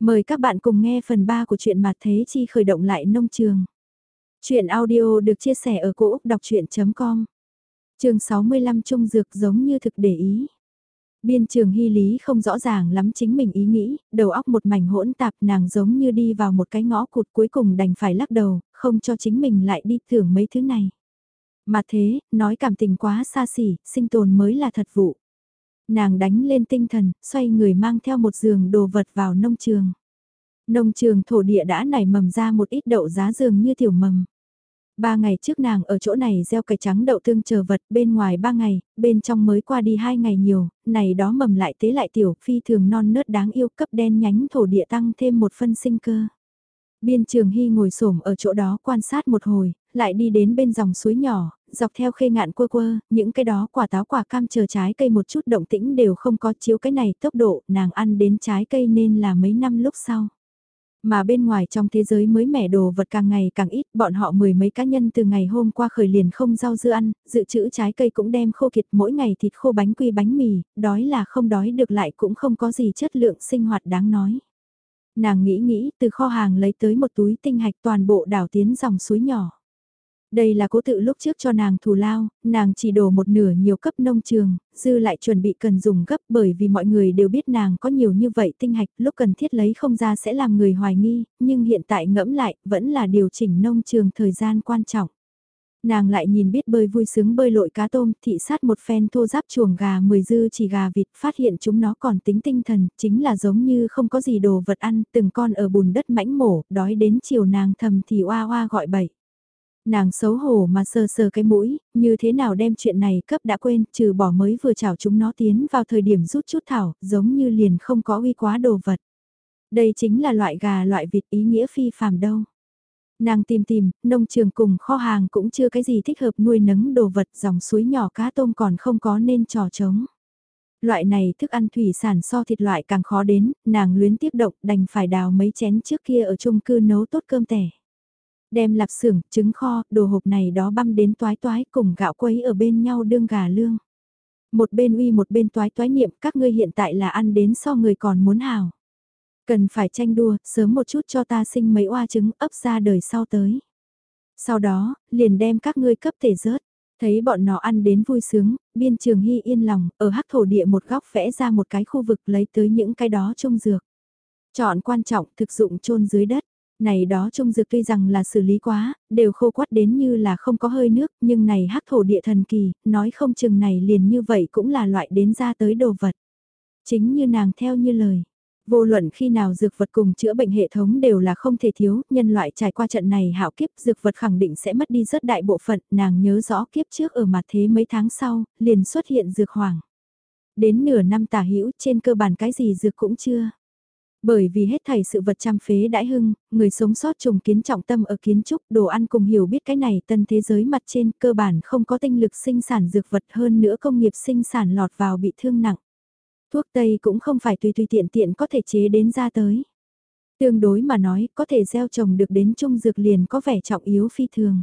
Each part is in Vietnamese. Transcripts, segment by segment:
Mời các bạn cùng nghe phần 3 của truyện Mạt Thế Chi khởi động lại nông trường. Chuyện audio được chia sẻ ở cỗ đọc chuyện.com Trường 65 Trung Dược giống như thực để ý. Biên trường hy lý không rõ ràng lắm chính mình ý nghĩ, đầu óc một mảnh hỗn tạp nàng giống như đi vào một cái ngõ cụt cuối cùng đành phải lắc đầu, không cho chính mình lại đi thưởng mấy thứ này. Mà thế, nói cảm tình quá xa xỉ, sinh tồn mới là thật vụ nàng đánh lên tinh thần, xoay người mang theo một giường đồ vật vào nông trường. Nông trường thổ địa đã nảy mầm ra một ít đậu giá giường như tiểu mầm. Ba ngày trước nàng ở chỗ này gieo cải trắng đậu tương chờ vật bên ngoài ba ngày, bên trong mới qua đi hai ngày nhiều, này đó mầm lại tế lại tiểu phi thường non nớt đáng yêu cấp đen nhánh thổ địa tăng thêm một phân sinh cơ. Biên trường hy ngồi xổm ở chỗ đó quan sát một hồi, lại đi đến bên dòng suối nhỏ, dọc theo khê ngạn quơ quơ, những cái đó quả táo quả cam chờ trái cây một chút động tĩnh đều không có chiếu cái này tốc độ, nàng ăn đến trái cây nên là mấy năm lúc sau. Mà bên ngoài trong thế giới mới mẻ đồ vật càng ngày càng ít, bọn họ mười mấy cá nhân từ ngày hôm qua khởi liền không rau dưa ăn, dự trữ trái cây cũng đem khô kiệt mỗi ngày thịt khô bánh quy bánh mì, đói là không đói được lại cũng không có gì chất lượng sinh hoạt đáng nói. Nàng nghĩ nghĩ từ kho hàng lấy tới một túi tinh hạch toàn bộ đảo tiến dòng suối nhỏ. Đây là cố tự lúc trước cho nàng thù lao, nàng chỉ đổ một nửa nhiều cấp nông trường, dư lại chuẩn bị cần dùng gấp bởi vì mọi người đều biết nàng có nhiều như vậy tinh hạch lúc cần thiết lấy không ra sẽ làm người hoài nghi, nhưng hiện tại ngẫm lại vẫn là điều chỉnh nông trường thời gian quan trọng. Nàng lại nhìn biết bơi vui sướng bơi lội cá tôm, thị sát một phen thô giáp chuồng gà mười dư chỉ gà vịt, phát hiện chúng nó còn tính tinh thần, chính là giống như không có gì đồ vật ăn, từng con ở bùn đất mãnh mổ, đói đến chiều nàng thầm thì oa oa gọi bậy. Nàng xấu hổ mà sờ sờ cái mũi, như thế nào đem chuyện này cấp đã quên, trừ bỏ mới vừa chảo chúng nó tiến vào thời điểm rút chút thảo, giống như liền không có uy quá đồ vật. Đây chính là loại gà loại vịt ý nghĩa phi phàm đâu. Nàng tìm tìm, nông trường cùng kho hàng cũng chưa cái gì thích hợp nuôi nấng đồ vật dòng suối nhỏ cá tôm còn không có nên trò trống. Loại này thức ăn thủy sản so thịt loại càng khó đến, nàng luyến tiếp động đành phải đào mấy chén trước kia ở chung cư nấu tốt cơm tẻ. Đem lạp xưởng, trứng kho, đồ hộp này đó băm đến toái toái cùng gạo quấy ở bên nhau đương gà lương. Một bên uy một bên toái toái niệm các ngươi hiện tại là ăn đến so người còn muốn hào. Cần phải tranh đua, sớm một chút cho ta sinh mấy oa trứng ấp ra đời sau tới. Sau đó, liền đem các ngươi cấp thể rớt. Thấy bọn nó ăn đến vui sướng, biên trường hy yên lòng, ở hắc thổ địa một góc vẽ ra một cái khu vực lấy tới những cái đó trông dược. Chọn quan trọng thực dụng chôn dưới đất. Này đó trông dược tuy rằng là xử lý quá, đều khô quắt đến như là không có hơi nước, nhưng này hắc thổ địa thần kỳ, nói không chừng này liền như vậy cũng là loại đến ra tới đồ vật. Chính như nàng theo như lời. Vô luận khi nào dược vật cùng chữa bệnh hệ thống đều là không thể thiếu, nhân loại trải qua trận này hạo kiếp dược vật khẳng định sẽ mất đi rất đại bộ phận, nàng nhớ rõ kiếp trước ở mặt thế mấy tháng sau, liền xuất hiện dược hoàng. Đến nửa năm tả hữu trên cơ bản cái gì dược cũng chưa. Bởi vì hết thảy sự vật trăm phế đãi hưng, người sống sót trùng kiến trọng tâm ở kiến trúc, đồ ăn cùng hiểu biết cái này tân thế giới mặt trên cơ bản không có tinh lực sinh sản dược vật hơn nữa công nghiệp sinh sản lọt vào bị thương nặng. Thuốc Tây cũng không phải tùy tùy tiện tiện có thể chế đến ra tới. Tương đối mà nói, có thể gieo trồng được đến trung dược liền có vẻ trọng yếu phi thường.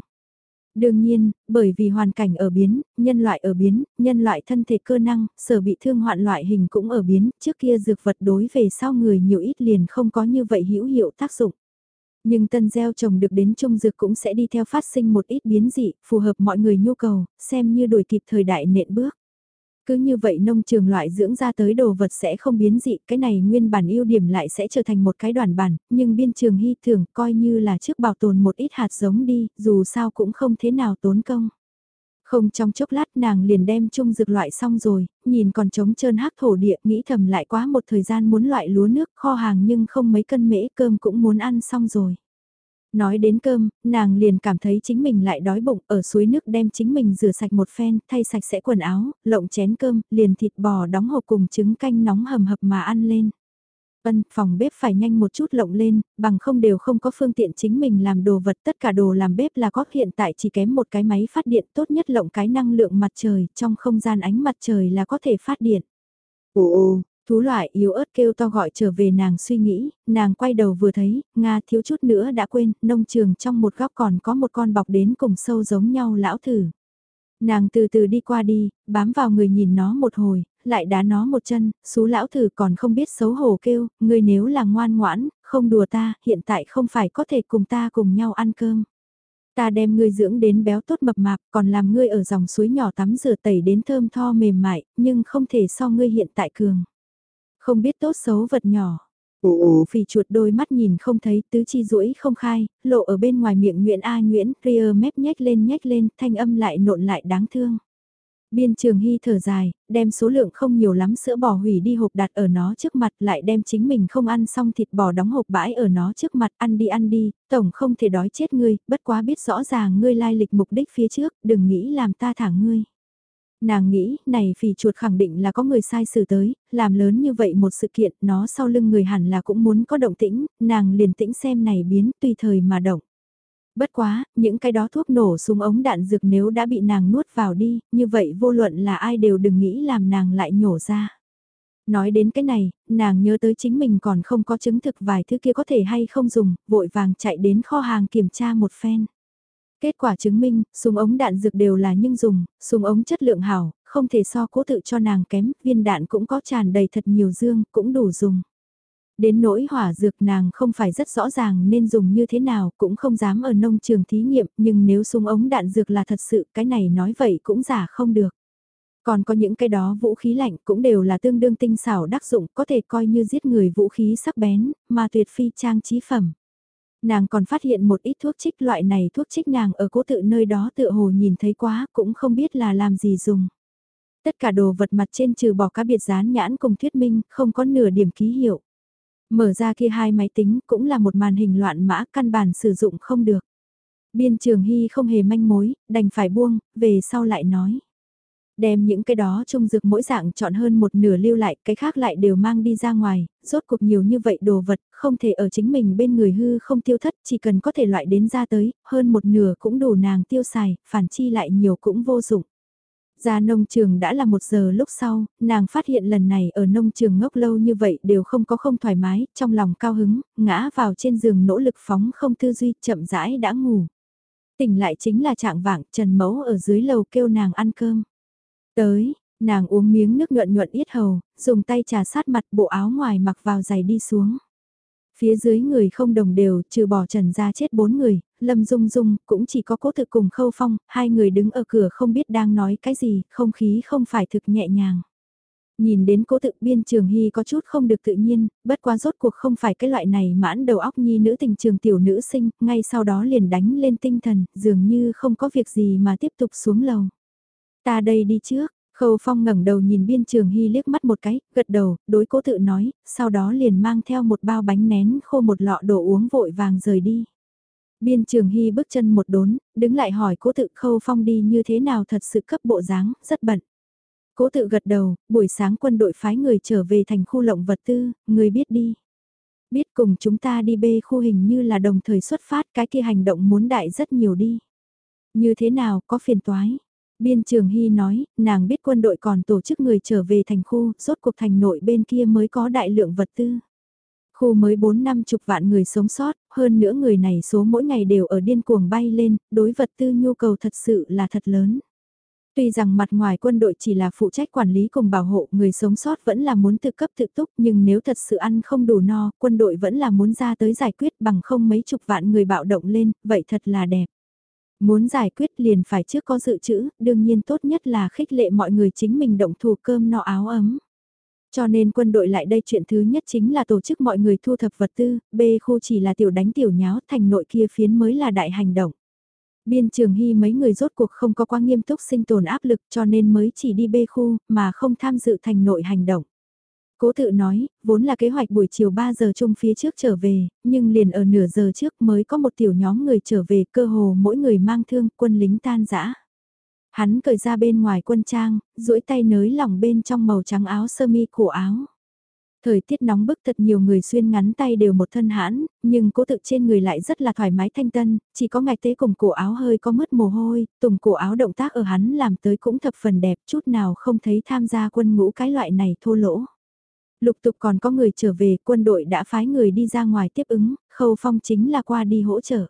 Đương nhiên, bởi vì hoàn cảnh ở biến, nhân loại ở biến, nhân loại thân thể cơ năng, sở bị thương hoạn loại hình cũng ở biến, trước kia dược vật đối về sau người nhiều ít liền không có như vậy hữu hiệu tác dụng. Nhưng tân gieo trồng được đến trung dược cũng sẽ đi theo phát sinh một ít biến dị, phù hợp mọi người nhu cầu, xem như đổi kịp thời đại nện bước. Cứ như vậy nông trường loại dưỡng ra tới đồ vật sẽ không biến dị, cái này nguyên bản ưu điểm lại sẽ trở thành một cái đoàn bản, nhưng biên trường hy thường coi như là trước bảo tồn một ít hạt giống đi, dù sao cũng không thế nào tốn công. Không trong chốc lát nàng liền đem chung dược loại xong rồi, nhìn còn trống trơn hắc thổ địa, nghĩ thầm lại quá một thời gian muốn loại lúa nước kho hàng nhưng không mấy cân mễ cơm cũng muốn ăn xong rồi. Nói đến cơm, nàng liền cảm thấy chính mình lại đói bụng, ở suối nước đem chính mình rửa sạch một phen, thay sạch sẽ quần áo, lộng chén cơm, liền thịt bò đóng hộp cùng trứng canh nóng hầm hập mà ăn lên. vân phòng bếp phải nhanh một chút lộng lên, bằng không đều không có phương tiện chính mình làm đồ vật, tất cả đồ làm bếp là có hiện tại chỉ kém một cái máy phát điện tốt nhất lộng cái năng lượng mặt trời, trong không gian ánh mặt trời là có thể phát điện. Ồ, Thú loại yếu ớt kêu to gọi trở về nàng suy nghĩ, nàng quay đầu vừa thấy, Nga thiếu chút nữa đã quên, nông trường trong một góc còn có một con bọc đến cùng sâu giống nhau lão thử. Nàng từ từ đi qua đi, bám vào người nhìn nó một hồi, lại đá nó một chân, xú lão thử còn không biết xấu hổ kêu, ngươi nếu là ngoan ngoãn, không đùa ta, hiện tại không phải có thể cùng ta cùng nhau ăn cơm. Ta đem ngươi dưỡng đến béo tốt mập mạp, còn làm ngươi ở dòng suối nhỏ tắm rửa tẩy đến thơm tho mềm mại, nhưng không thể so ngươi hiện tại cường. Không biết tốt xấu vật nhỏ. Ồ ồ phì chuột đôi mắt nhìn không thấy, tứ chi duỗi không khai, lộ ở bên ngoài miệng Nguyễn A Nguyễn, ria mép nhếch lên nhếch lên, thanh âm lại nộn lại đáng thương. Biên trường hy thở dài, đem số lượng không nhiều lắm sữa bò hủy đi hộp đặt ở nó trước mặt lại đem chính mình không ăn xong thịt bò đóng hộp bãi ở nó trước mặt ăn đi ăn đi, tổng không thể đói chết ngươi, bất quá biết rõ ràng ngươi lai lịch mục đích phía trước, đừng nghĩ làm ta thả ngươi. Nàng nghĩ, này phì chuột khẳng định là có người sai xử tới, làm lớn như vậy một sự kiện, nó sau lưng người hẳn là cũng muốn có động tĩnh, nàng liền tĩnh xem này biến tùy thời mà động. Bất quá, những cái đó thuốc nổ súng ống đạn dược nếu đã bị nàng nuốt vào đi, như vậy vô luận là ai đều đừng nghĩ làm nàng lại nhổ ra. Nói đến cái này, nàng nhớ tới chính mình còn không có chứng thực vài thứ kia có thể hay không dùng, vội vàng chạy đến kho hàng kiểm tra một phen. Kết quả chứng minh, súng ống đạn dược đều là nhưng dùng, súng ống chất lượng hảo, không thể so cố tự cho nàng kém, viên đạn cũng có tràn đầy thật nhiều dương, cũng đủ dùng. Đến nỗi hỏa dược nàng không phải rất rõ ràng nên dùng như thế nào, cũng không dám ở nông trường thí nghiệm, nhưng nếu súng ống đạn dược là thật sự, cái này nói vậy cũng giả không được. Còn có những cái đó vũ khí lạnh cũng đều là tương đương tinh xảo đắc dụng, có thể coi như giết người vũ khí sắc bén, mà tuyệt phi trang trí phẩm. Nàng còn phát hiện một ít thuốc trích loại này thuốc trích nàng ở cố tự nơi đó tựa hồ nhìn thấy quá cũng không biết là làm gì dùng. Tất cả đồ vật mặt trên trừ bỏ cá biệt dán nhãn cùng thuyết minh không có nửa điểm ký hiệu. Mở ra kia hai máy tính cũng là một màn hình loạn mã căn bản sử dụng không được. Biên trường hy không hề manh mối, đành phải buông, về sau lại nói. Đem những cái đó trung dược mỗi dạng chọn hơn một nửa lưu lại, cái khác lại đều mang đi ra ngoài, rốt cuộc nhiều như vậy đồ vật, không thể ở chính mình bên người hư không tiêu thất, chỉ cần có thể loại đến ra tới, hơn một nửa cũng đủ nàng tiêu xài, phản chi lại nhiều cũng vô dụng. Ra nông trường đã là một giờ lúc sau, nàng phát hiện lần này ở nông trường ngốc lâu như vậy đều không có không thoải mái, trong lòng cao hứng, ngã vào trên giường nỗ lực phóng không tư duy, chậm rãi đã ngủ. Tỉnh lại chính là trạng vạng, Trần Mẫu ở dưới lầu kêu nàng ăn cơm. Tới, nàng uống miếng nước nhuận nhuận yết hầu, dùng tay trà sát mặt bộ áo ngoài mặc vào giày đi xuống. Phía dưới người không đồng đều, trừ bỏ trần ra chết bốn người, Lâm Dung Dung cũng chỉ có cố thực cùng khâu phong, hai người đứng ở cửa không biết đang nói cái gì, không khí không phải thực nhẹ nhàng. Nhìn đến cố tự biên trường hy có chút không được tự nhiên, bất quá rốt cuộc không phải cái loại này mãn đầu óc nhi nữ tình trường tiểu nữ sinh, ngay sau đó liền đánh lên tinh thần, dường như không có việc gì mà tiếp tục xuống lầu. Ta đây đi trước, Khâu Phong ngẩng đầu nhìn biên trường hy liếc mắt một cái, gật đầu, đối cố tự nói, sau đó liền mang theo một bao bánh nén khô một lọ đồ uống vội vàng rời đi. Biên trường hy bước chân một đốn, đứng lại hỏi cố tự Khâu Phong đi như thế nào thật sự cấp bộ dáng, rất bận. Cố tự gật đầu, buổi sáng quân đội phái người trở về thành khu lộng vật tư, người biết đi. Biết cùng chúng ta đi bê khu hình như là đồng thời xuất phát cái kia hành động muốn đại rất nhiều đi. Như thế nào, có phiền toái. Biên Trường Hy nói, nàng biết quân đội còn tổ chức người trở về thành khu, rốt cuộc thành nội bên kia mới có đại lượng vật tư. Khu mới 4 năm chục vạn người sống sót, hơn nữa người này số mỗi ngày đều ở điên cuồng bay lên, đối vật tư nhu cầu thật sự là thật lớn. Tuy rằng mặt ngoài quân đội chỉ là phụ trách quản lý cùng bảo hộ người sống sót vẫn là muốn tự cấp tự túc nhưng nếu thật sự ăn không đủ no, quân đội vẫn là muốn ra tới giải quyết bằng không mấy chục vạn người bạo động lên, vậy thật là đẹp. Muốn giải quyết liền phải trước có dự trữ, đương nhiên tốt nhất là khích lệ mọi người chính mình động thủ cơm no áo ấm. Cho nên quân đội lại đây chuyện thứ nhất chính là tổ chức mọi người thu thập vật tư, B khu chỉ là tiểu đánh tiểu nháo, thành nội kia phiến mới là đại hành động. Biên trường hy mấy người rốt cuộc không có quá nghiêm túc sinh tồn áp lực cho nên mới chỉ đi B khu mà không tham dự thành nội hành động. Cố tự nói, vốn là kế hoạch buổi chiều 3 giờ chung phía trước trở về, nhưng liền ở nửa giờ trước mới có một tiểu nhóm người trở về cơ hồ mỗi người mang thương quân lính tan rã. Hắn cởi ra bên ngoài quân trang, duỗi tay nới lỏng bên trong màu trắng áo sơ mi cổ áo. Thời tiết nóng bức thật nhiều người xuyên ngắn tay đều một thân hãn, nhưng cố tự trên người lại rất là thoải mái thanh tân, chỉ có ngạch tế cùng cổ áo hơi có mứt mồ hôi, tùng cổ áo động tác ở hắn làm tới cũng thập phần đẹp chút nào không thấy tham gia quân ngũ cái loại này thô lỗ. Lục tục còn có người trở về, quân đội đã phái người đi ra ngoài tiếp ứng, khâu phong chính là qua đi hỗ trợ.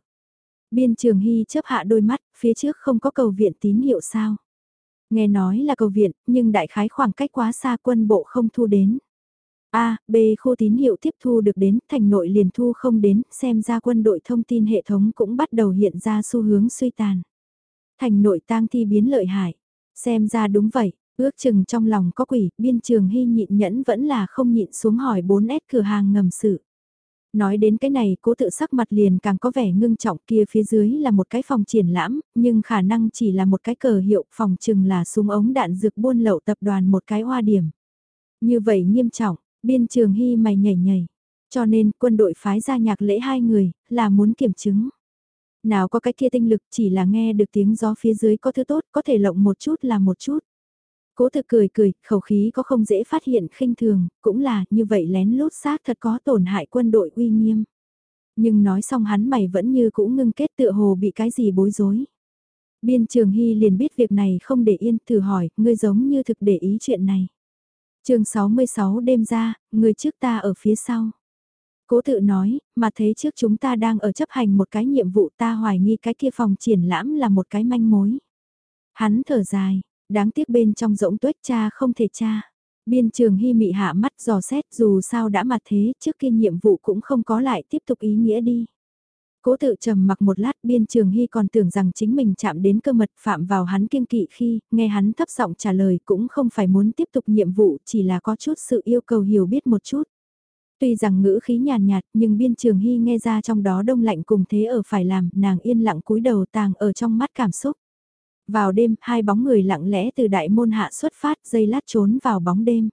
Biên trường hy chớp hạ đôi mắt, phía trước không có cầu viện tín hiệu sao. Nghe nói là cầu viện, nhưng đại khái khoảng cách quá xa quân bộ không thu đến. A, B khu tín hiệu tiếp thu được đến, thành nội liền thu không đến, xem ra quân đội thông tin hệ thống cũng bắt đầu hiện ra xu hướng suy tàn. Thành nội tang thi biến lợi hại. Xem ra đúng vậy, ước chừng trong lòng có quỷ, biên trường hy nhịn nhẫn vẫn là không nhịn xuống hỏi 4S cửa hàng ngầm sự. Nói đến cái này cố tự sắc mặt liền càng có vẻ ngưng trọng kia phía dưới là một cái phòng triển lãm, nhưng khả năng chỉ là một cái cờ hiệu phòng chừng là súng ống đạn dược buôn lậu tập đoàn một cái hoa điểm. Như vậy nghiêm trọng, biên trường hy mày nhảy nhảy. Cho nên quân đội phái ra nhạc lễ hai người, là muốn kiểm chứng. Nào có cái kia tinh lực chỉ là nghe được tiếng gió phía dưới có thứ tốt có thể lộng một chút là một chút. Cố thực cười cười, khẩu khí có không dễ phát hiện khinh thường, cũng là như vậy lén lút xác thật có tổn hại quân đội uy nghiêm. Nhưng nói xong hắn mày vẫn như cũng ngưng kết tựa hồ bị cái gì bối rối. Biên trường hy liền biết việc này không để yên, thử hỏi, ngươi giống như thực để ý chuyện này. chương 66 đêm ra, người trước ta ở phía sau. Cố tự nói, mà thấy trước chúng ta đang ở chấp hành một cái nhiệm vụ ta hoài nghi cái kia phòng triển lãm là một cái manh mối. Hắn thở dài, đáng tiếc bên trong rỗng tuếch cha không thể cha. Biên trường hy mị hạ mắt dò xét dù sao đã mặt thế trước kia nhiệm vụ cũng không có lại tiếp tục ý nghĩa đi. Cố tự trầm mặc một lát biên trường hy còn tưởng rằng chính mình chạm đến cơ mật phạm vào hắn kiên kỵ khi nghe hắn thấp giọng trả lời cũng không phải muốn tiếp tục nhiệm vụ chỉ là có chút sự yêu cầu hiểu biết một chút. Tuy rằng ngữ khí nhàn nhạt, nhưng biên trường hy nghe ra trong đó đông lạnh cùng thế ở phải làm, nàng yên lặng cúi đầu tàng ở trong mắt cảm xúc. Vào đêm, hai bóng người lặng lẽ từ đại môn hạ xuất phát, dây lát trốn vào bóng đêm.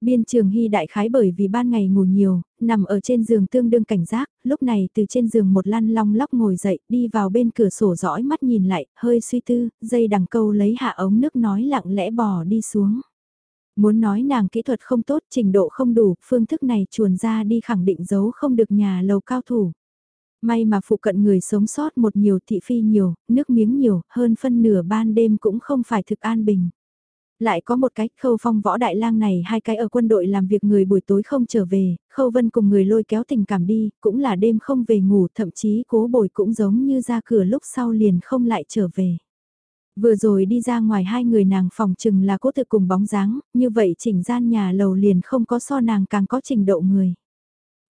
Biên trường hy đại khái bởi vì ban ngày ngủ nhiều, nằm ở trên giường tương đương cảnh giác, lúc này từ trên giường một lăn long lóc ngồi dậy, đi vào bên cửa sổ dõi mắt nhìn lại, hơi suy tư, dây đằng câu lấy hạ ống nước nói lặng lẽ bò đi xuống. Muốn nói nàng kỹ thuật không tốt, trình độ không đủ, phương thức này chuồn ra đi khẳng định giấu không được nhà lầu cao thủ. May mà phụ cận người sống sót một nhiều thị phi nhiều, nước miếng nhiều, hơn phân nửa ban đêm cũng không phải thực an bình. Lại có một cách khâu phong võ đại lang này hai cái ở quân đội làm việc người buổi tối không trở về, khâu vân cùng người lôi kéo tình cảm đi, cũng là đêm không về ngủ, thậm chí cố bồi cũng giống như ra cửa lúc sau liền không lại trở về. Vừa rồi đi ra ngoài hai người nàng phòng chừng là cố tự cùng bóng dáng, như vậy chỉnh gian nhà lầu liền không có so nàng càng có trình độ người.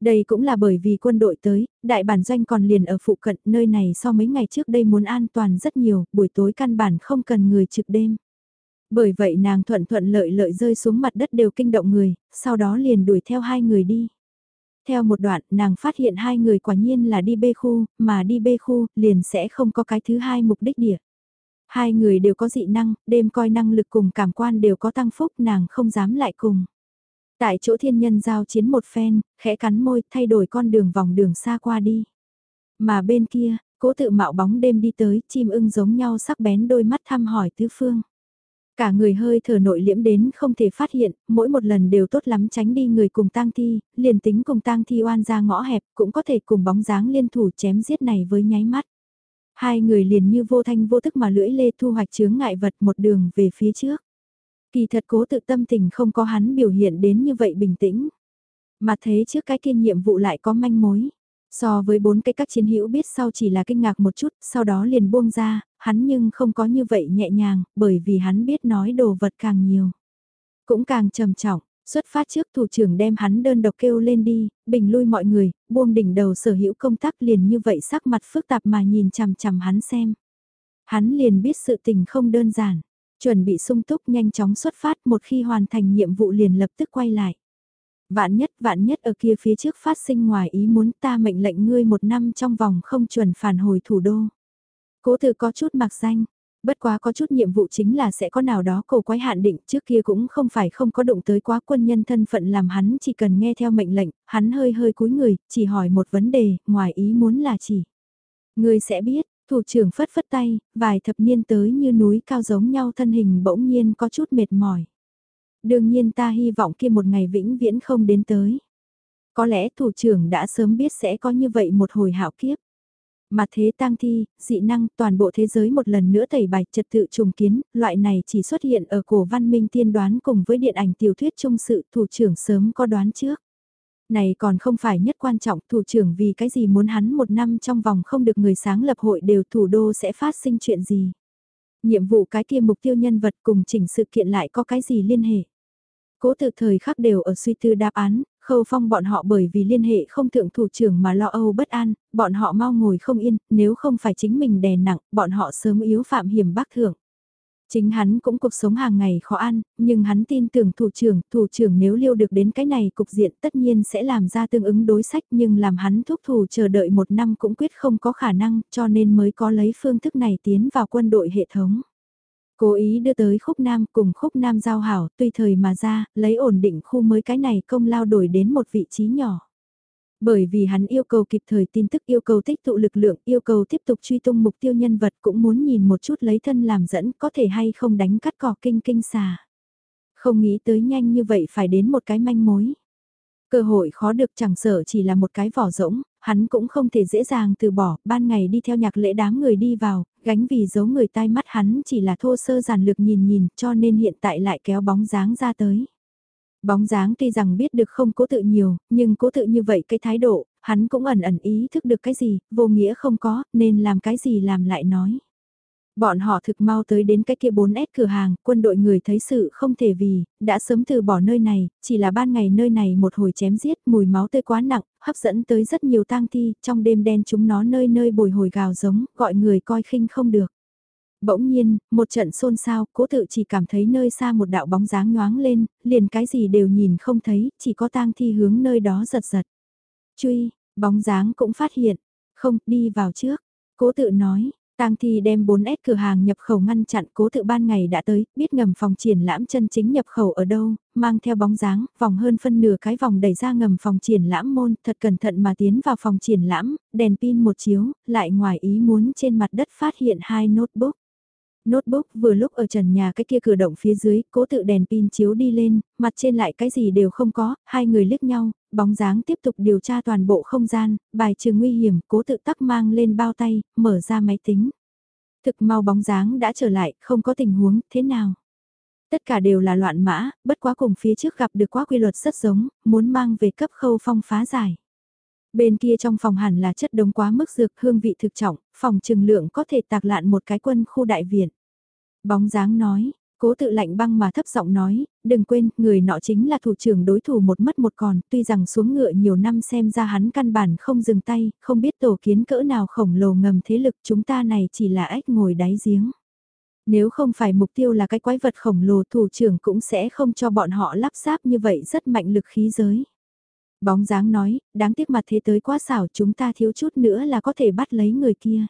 Đây cũng là bởi vì quân đội tới, đại bản doanh còn liền ở phụ cận, nơi này so mấy ngày trước đây muốn an toàn rất nhiều, buổi tối căn bản không cần người trực đêm. Bởi vậy nàng thuận thuận lợi lợi rơi xuống mặt đất đều kinh động người, sau đó liền đuổi theo hai người đi. Theo một đoạn, nàng phát hiện hai người quả nhiên là đi bê khu, mà đi bê khu, liền sẽ không có cái thứ hai mục đích địa. Hai người đều có dị năng, đêm coi năng lực cùng cảm quan đều có tăng phúc nàng không dám lại cùng. Tại chỗ thiên nhân giao chiến một phen, khẽ cắn môi thay đổi con đường vòng đường xa qua đi. Mà bên kia, cố tự mạo bóng đêm đi tới, chim ưng giống nhau sắc bén đôi mắt thăm hỏi tứ phương. Cả người hơi thở nội liễm đến không thể phát hiện, mỗi một lần đều tốt lắm tránh đi người cùng tang thi, liền tính cùng tang thi oan ra ngõ hẹp cũng có thể cùng bóng dáng liên thủ chém giết này với nháy mắt. Hai người liền như vô thanh vô tức mà lưỡi lê thu hoạch chướng ngại vật một đường về phía trước. Kỳ thật cố tự tâm tình không có hắn biểu hiện đến như vậy bình tĩnh. Mà thế trước cái kia nhiệm vụ lại có manh mối. So với bốn cái các chiến hữu biết sau chỉ là kinh ngạc một chút, sau đó liền buông ra, hắn nhưng không có như vậy nhẹ nhàng, bởi vì hắn biết nói đồ vật càng nhiều. Cũng càng trầm trọng, Xuất phát trước thủ trưởng đem hắn đơn độc kêu lên đi, bình lui mọi người, buông đỉnh đầu sở hữu công tác liền như vậy sắc mặt phức tạp mà nhìn chằm chằm hắn xem. Hắn liền biết sự tình không đơn giản, chuẩn bị sung túc nhanh chóng xuất phát một khi hoàn thành nhiệm vụ liền lập tức quay lại. Vạn nhất vạn nhất ở kia phía trước phát sinh ngoài ý muốn ta mệnh lệnh ngươi một năm trong vòng không chuẩn phản hồi thủ đô. Cố từ có chút mặc danh, Bất quá có chút nhiệm vụ chính là sẽ có nào đó cầu quái hạn định trước kia cũng không phải không có động tới quá quân nhân thân phận làm hắn chỉ cần nghe theo mệnh lệnh, hắn hơi hơi cúi người, chỉ hỏi một vấn đề, ngoài ý muốn là chỉ. ngươi sẽ biết, thủ trưởng phất phất tay, vài thập niên tới như núi cao giống nhau thân hình bỗng nhiên có chút mệt mỏi. Đương nhiên ta hy vọng kia một ngày vĩnh viễn không đến tới. Có lẽ thủ trưởng đã sớm biết sẽ có như vậy một hồi hạo kiếp. Mà thế tang thi, dị năng, toàn bộ thế giới một lần nữa tẩy bài trật tự trùng kiến, loại này chỉ xuất hiện ở cổ văn minh tiên đoán cùng với điện ảnh tiểu thuyết trung sự thủ trưởng sớm có đoán trước. Này còn không phải nhất quan trọng thủ trưởng vì cái gì muốn hắn một năm trong vòng không được người sáng lập hội đều thủ đô sẽ phát sinh chuyện gì. Nhiệm vụ cái kia mục tiêu nhân vật cùng chỉnh sự kiện lại có cái gì liên hệ? Cố tự thời khắc đều ở suy tư đáp án, khâu phong bọn họ bởi vì liên hệ không thượng thủ trưởng mà lo âu bất an, bọn họ mau ngồi không yên, nếu không phải chính mình đè nặng, bọn họ sớm yếu phạm hiểm bác thưởng. Chính hắn cũng cuộc sống hàng ngày khó ăn, nhưng hắn tin tưởng thủ trưởng, thủ trưởng nếu liêu được đến cái này cục diện tất nhiên sẽ làm ra tương ứng đối sách nhưng làm hắn thúc thủ chờ đợi một năm cũng quyết không có khả năng cho nên mới có lấy phương thức này tiến vào quân đội hệ thống. Cố ý đưa tới khúc nam cùng khúc nam giao hảo tùy thời mà ra, lấy ổn định khu mới cái này công lao đổi đến một vị trí nhỏ. Bởi vì hắn yêu cầu kịp thời tin tức yêu cầu tích tụ lực lượng, yêu cầu tiếp tục truy tung mục tiêu nhân vật cũng muốn nhìn một chút lấy thân làm dẫn có thể hay không đánh cắt cỏ kinh kinh xà. Không nghĩ tới nhanh như vậy phải đến một cái manh mối. Cơ hội khó được chẳng sợ chỉ là một cái vỏ rỗng, hắn cũng không thể dễ dàng từ bỏ, ban ngày đi theo nhạc lễ đám người đi vào, gánh vì giấu người tai mắt hắn chỉ là thô sơ giản lược nhìn nhìn cho nên hiện tại lại kéo bóng dáng ra tới. Bóng dáng tuy rằng biết được không cố tự nhiều, nhưng cố tự như vậy cái thái độ, hắn cũng ẩn ẩn ý thức được cái gì, vô nghĩa không có, nên làm cái gì làm lại nói. Bọn họ thực mau tới đến cái kia 4S cửa hàng, quân đội người thấy sự không thể vì, đã sớm từ bỏ nơi này, chỉ là ban ngày nơi này một hồi chém giết, mùi máu tươi quá nặng, hấp dẫn tới rất nhiều tang thi, trong đêm đen chúng nó nơi nơi bồi hồi gào giống, gọi người coi khinh không được. Bỗng nhiên, một trận xôn xao, cố tự chỉ cảm thấy nơi xa một đạo bóng dáng nhoáng lên, liền cái gì đều nhìn không thấy, chỉ có tang thi hướng nơi đó giật giật. Truy, bóng dáng cũng phát hiện, không, đi vào trước. Cố tự nói, Tang Thi đem 4S cửa hàng nhập khẩu ngăn chặn cố tự ban ngày đã tới, biết ngầm phòng triển lãm chân chính nhập khẩu ở đâu, mang theo bóng dáng, vòng hơn phân nửa cái vòng đẩy ra ngầm phòng triển lãm môn, thật cẩn thận mà tiến vào phòng triển lãm, đèn pin một chiếu, lại ngoài ý muốn trên mặt đất phát hiện hai notebook. Notebook vừa lúc ở trần nhà cái kia cửa động phía dưới, cố tự đèn pin chiếu đi lên, mặt trên lại cái gì đều không có, hai người liếc nhau, bóng dáng tiếp tục điều tra toàn bộ không gian, bài trừ nguy hiểm, cố tự tắc mang lên bao tay, mở ra máy tính. Thực mau bóng dáng đã trở lại, không có tình huống, thế nào? Tất cả đều là loạn mã, bất quá cùng phía trước gặp được quá quy luật rất giống, muốn mang về cấp khâu phong phá giải. Bên kia trong phòng hẳn là chất đống quá mức dược hương vị thực trọng, phòng trừng lượng có thể tạc lạn một cái quân khu đại viện. Bóng dáng nói, cố tự lạnh băng mà thấp giọng nói, đừng quên, người nọ chính là thủ trưởng đối thủ một mất một còn, tuy rằng xuống ngựa nhiều năm xem ra hắn căn bản không dừng tay, không biết tổ kiến cỡ nào khổng lồ ngầm thế lực chúng ta này chỉ là ếch ngồi đáy giếng. Nếu không phải mục tiêu là cái quái vật khổng lồ thủ trưởng cũng sẽ không cho bọn họ lắp ráp như vậy rất mạnh lực khí giới. Bóng dáng nói, đáng tiếc mặt thế tới quá xảo chúng ta thiếu chút nữa là có thể bắt lấy người kia.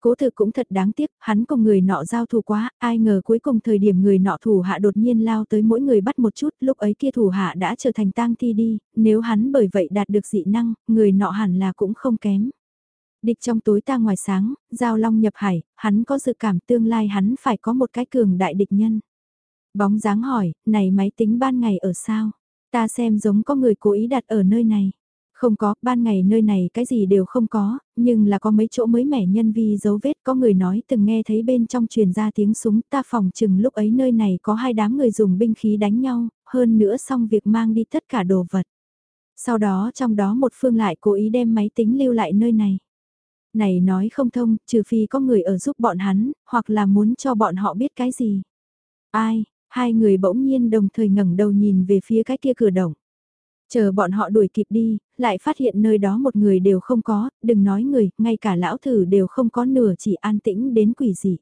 Cố thực cũng thật đáng tiếc, hắn cùng người nọ giao thủ quá, ai ngờ cuối cùng thời điểm người nọ thủ hạ đột nhiên lao tới mỗi người bắt một chút, lúc ấy kia thủ hạ đã trở thành tang thi đi, nếu hắn bởi vậy đạt được dị năng, người nọ hẳn là cũng không kém. Địch trong tối ta ngoài sáng, giao long nhập hải, hắn có dự cảm tương lai hắn phải có một cái cường đại địch nhân. Bóng dáng hỏi, này máy tính ban ngày ở sao? Ta xem giống có người cố ý đặt ở nơi này. Không có, ban ngày nơi này cái gì đều không có, nhưng là có mấy chỗ mới mẻ nhân vi dấu vết có người nói từng nghe thấy bên trong truyền ra tiếng súng ta phòng chừng lúc ấy nơi này có hai đám người dùng binh khí đánh nhau, hơn nữa xong việc mang đi tất cả đồ vật. Sau đó trong đó một phương lại cố ý đem máy tính lưu lại nơi này. Này nói không thông, trừ phi có người ở giúp bọn hắn, hoặc là muốn cho bọn họ biết cái gì. Ai, Hai người bỗng nhiên đồng thời ngẩng đầu nhìn về phía cái kia cửa động. Chờ bọn họ đuổi kịp đi, lại phát hiện nơi đó một người đều không có, đừng nói người, ngay cả lão thử đều không có nửa chỉ an tĩnh đến quỷ gì.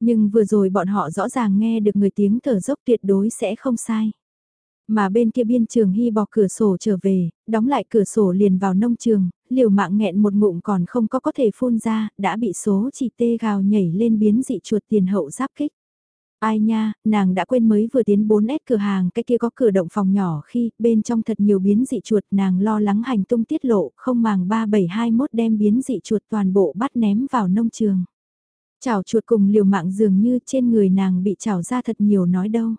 Nhưng vừa rồi bọn họ rõ ràng nghe được người tiếng thở dốc tuyệt đối sẽ không sai. Mà bên kia biên trường hy bỏ cửa sổ trở về, đóng lại cửa sổ liền vào nông trường, liều mạng nghẹn một ngụm còn không có có thể phun ra, đã bị số chỉ tê gào nhảy lên biến dị chuột tiền hậu giáp kích. Ai nha, nàng đã quên mới vừa tiến 4S cửa hàng cái kia có cửa động phòng nhỏ khi bên trong thật nhiều biến dị chuột nàng lo lắng hành tung tiết lộ không màng 3721 đem biến dị chuột toàn bộ bắt ném vào nông trường. Chảo chuột cùng liều mạng dường như trên người nàng bị chảo ra thật nhiều nói đâu.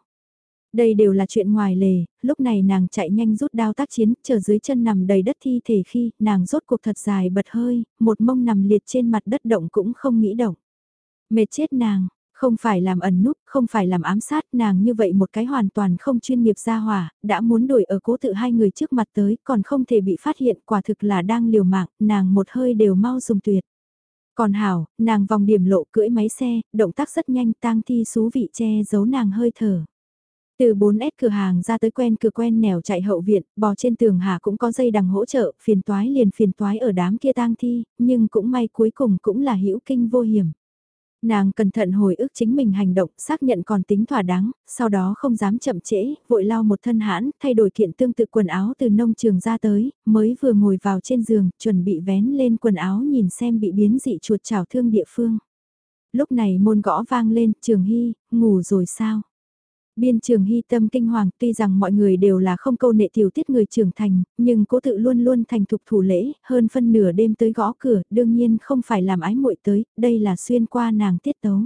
Đây đều là chuyện ngoài lề, lúc này nàng chạy nhanh rút đao tác chiến, chờ dưới chân nằm đầy đất thi thể khi nàng rốt cuộc thật dài bật hơi, một mông nằm liệt trên mặt đất động cũng không nghĩ động. Mệt chết nàng, không phải làm ẩn núp, không phải làm ám sát nàng như vậy một cái hoàn toàn không chuyên nghiệp ra hỏa, đã muốn đuổi ở cố tự hai người trước mặt tới còn không thể bị phát hiện quả thực là đang liều mạng, nàng một hơi đều mau dùng tuyệt. Còn Hảo, nàng vòng điểm lộ cưỡi máy xe, động tác rất nhanh tang thi xú vị che giấu nàng hơi thở. Từ 4S cửa hàng ra tới quen cửa quen nẻo chạy hậu viện, bò trên tường hà cũng có dây đằng hỗ trợ, phiền toái liền phiền toái ở đám kia tang thi, nhưng cũng may cuối cùng cũng là hữu kinh vô hiểm. Nàng cẩn thận hồi ức chính mình hành động, xác nhận còn tính thỏa đáng, sau đó không dám chậm trễ, vội lau một thân hãn, thay đổi kiện tương tự quần áo từ nông trường ra tới, mới vừa ngồi vào trên giường, chuẩn bị vén lên quần áo nhìn xem bị biến dị chuột chảo thương địa phương. Lúc này môn gõ vang lên, trường hy, ngủ rồi sao? Biên trường hy tâm kinh hoàng tuy rằng mọi người đều là không câu nệ tiểu tiết người trưởng thành, nhưng cố tự luôn luôn thành thục thủ lễ, hơn phân nửa đêm tới gõ cửa, đương nhiên không phải làm ái muội tới, đây là xuyên qua nàng tiết tấu.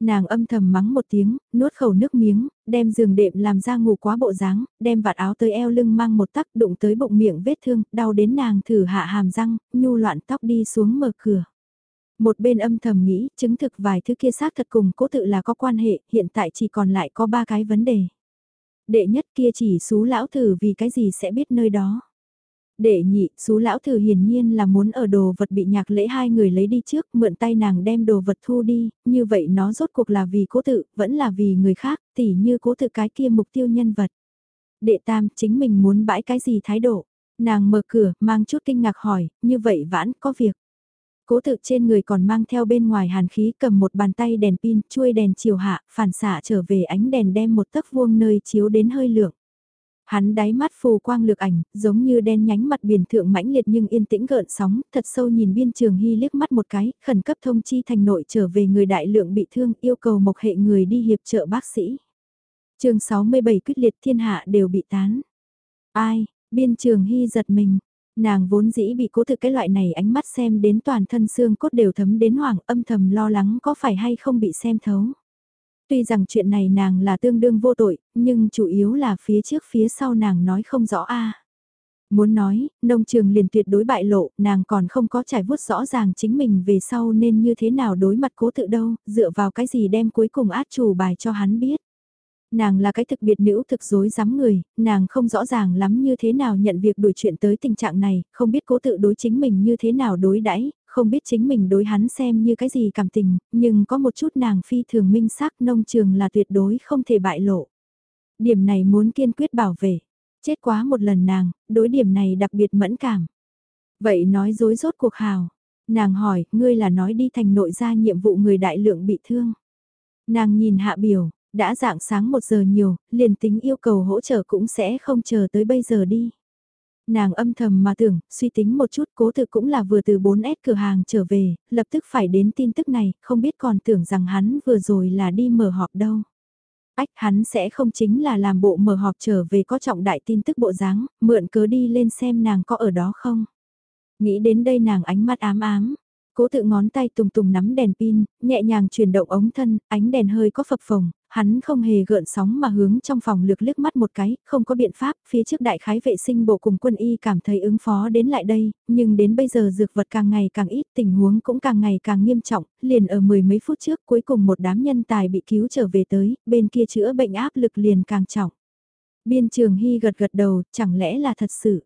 Nàng âm thầm mắng một tiếng, nuốt khẩu nước miếng, đem giường đệm làm ra ngủ quá bộ dáng, đem vạt áo tới eo lưng mang một tắc đụng tới bụng miệng vết thương, đau đến nàng thử hạ hàm răng, nhu loạn tóc đi xuống mở cửa. Một bên âm thầm nghĩ, chứng thực vài thứ kia xác thật cùng cố tự là có quan hệ, hiện tại chỉ còn lại có ba cái vấn đề. Đệ nhất kia chỉ xú lão thử vì cái gì sẽ biết nơi đó. Đệ nhị, xú lão thử hiển nhiên là muốn ở đồ vật bị nhạc lễ hai người lấy đi trước, mượn tay nàng đem đồ vật thu đi, như vậy nó rốt cuộc là vì cố tự, vẫn là vì người khác, tỉ như cố tự cái kia mục tiêu nhân vật. Đệ tam, chính mình muốn bãi cái gì thái độ. Nàng mở cửa, mang chút kinh ngạc hỏi, như vậy vãn, có việc. Cố tự trên người còn mang theo bên ngoài hàn khí cầm một bàn tay đèn pin, chuôi đèn chiều hạ, phản xạ trở về ánh đèn đem một tấc vuông nơi chiếu đến hơi lượng. Hắn đáy mắt phù quang lược ảnh, giống như đen nhánh mặt biển thượng mãnh liệt nhưng yên tĩnh gợn sóng, thật sâu nhìn biên trường hy liếc mắt một cái, khẩn cấp thông chi thành nội trở về người đại lượng bị thương, yêu cầu một hệ người đi hiệp trợ bác sĩ. chương 67 quyết liệt thiên hạ đều bị tán. Ai, biên trường hy giật mình, Nàng vốn dĩ bị cố thực cái loại này ánh mắt xem đến toàn thân xương cốt đều thấm đến hoảng âm thầm lo lắng có phải hay không bị xem thấu. Tuy rằng chuyện này nàng là tương đương vô tội, nhưng chủ yếu là phía trước phía sau nàng nói không rõ a. Muốn nói, nông trường liền tuyệt đối bại lộ, nàng còn không có trải vuốt rõ ràng chính mình về sau nên như thế nào đối mặt cố tự đâu, dựa vào cái gì đem cuối cùng át chủ bài cho hắn biết. Nàng là cái thực biệt nữ thực dối dám người, nàng không rõ ràng lắm như thế nào nhận việc đuổi chuyện tới tình trạng này, không biết cố tự đối chính mình như thế nào đối đãi không biết chính mình đối hắn xem như cái gì cảm tình, nhưng có một chút nàng phi thường minh xác nông trường là tuyệt đối không thể bại lộ. Điểm này muốn kiên quyết bảo vệ. Chết quá một lần nàng, đối điểm này đặc biệt mẫn cảm. Vậy nói dối rốt cuộc hào. Nàng hỏi, ngươi là nói đi thành nội ra nhiệm vụ người đại lượng bị thương. Nàng nhìn hạ biểu, đã dạng sáng một giờ nhiều, liền tính yêu cầu hỗ trợ cũng sẽ không chờ tới bây giờ đi. Nàng âm thầm mà tưởng, suy tính một chút cố thực cũng là vừa từ 4S cửa hàng trở về, lập tức phải đến tin tức này, không biết còn tưởng rằng hắn vừa rồi là đi mở họp đâu. Ách hắn sẽ không chính là làm bộ mở họp trở về có trọng đại tin tức bộ dáng, mượn cớ đi lên xem nàng có ở đó không. Nghĩ đến đây nàng ánh mắt ám ám, Cố tự ngón tay tùng tùng nắm đèn pin, nhẹ nhàng chuyển động ống thân, ánh đèn hơi có phập phồng, hắn không hề gợn sóng mà hướng trong phòng lược liếc mắt một cái, không có biện pháp, phía trước đại khái vệ sinh bộ cùng quân y cảm thấy ứng phó đến lại đây, nhưng đến bây giờ dược vật càng ngày càng ít, tình huống cũng càng ngày càng nghiêm trọng, liền ở mười mấy phút trước cuối cùng một đám nhân tài bị cứu trở về tới, bên kia chữa bệnh áp lực liền càng trọng. Biên trường hy gật gật đầu, chẳng lẽ là thật sự.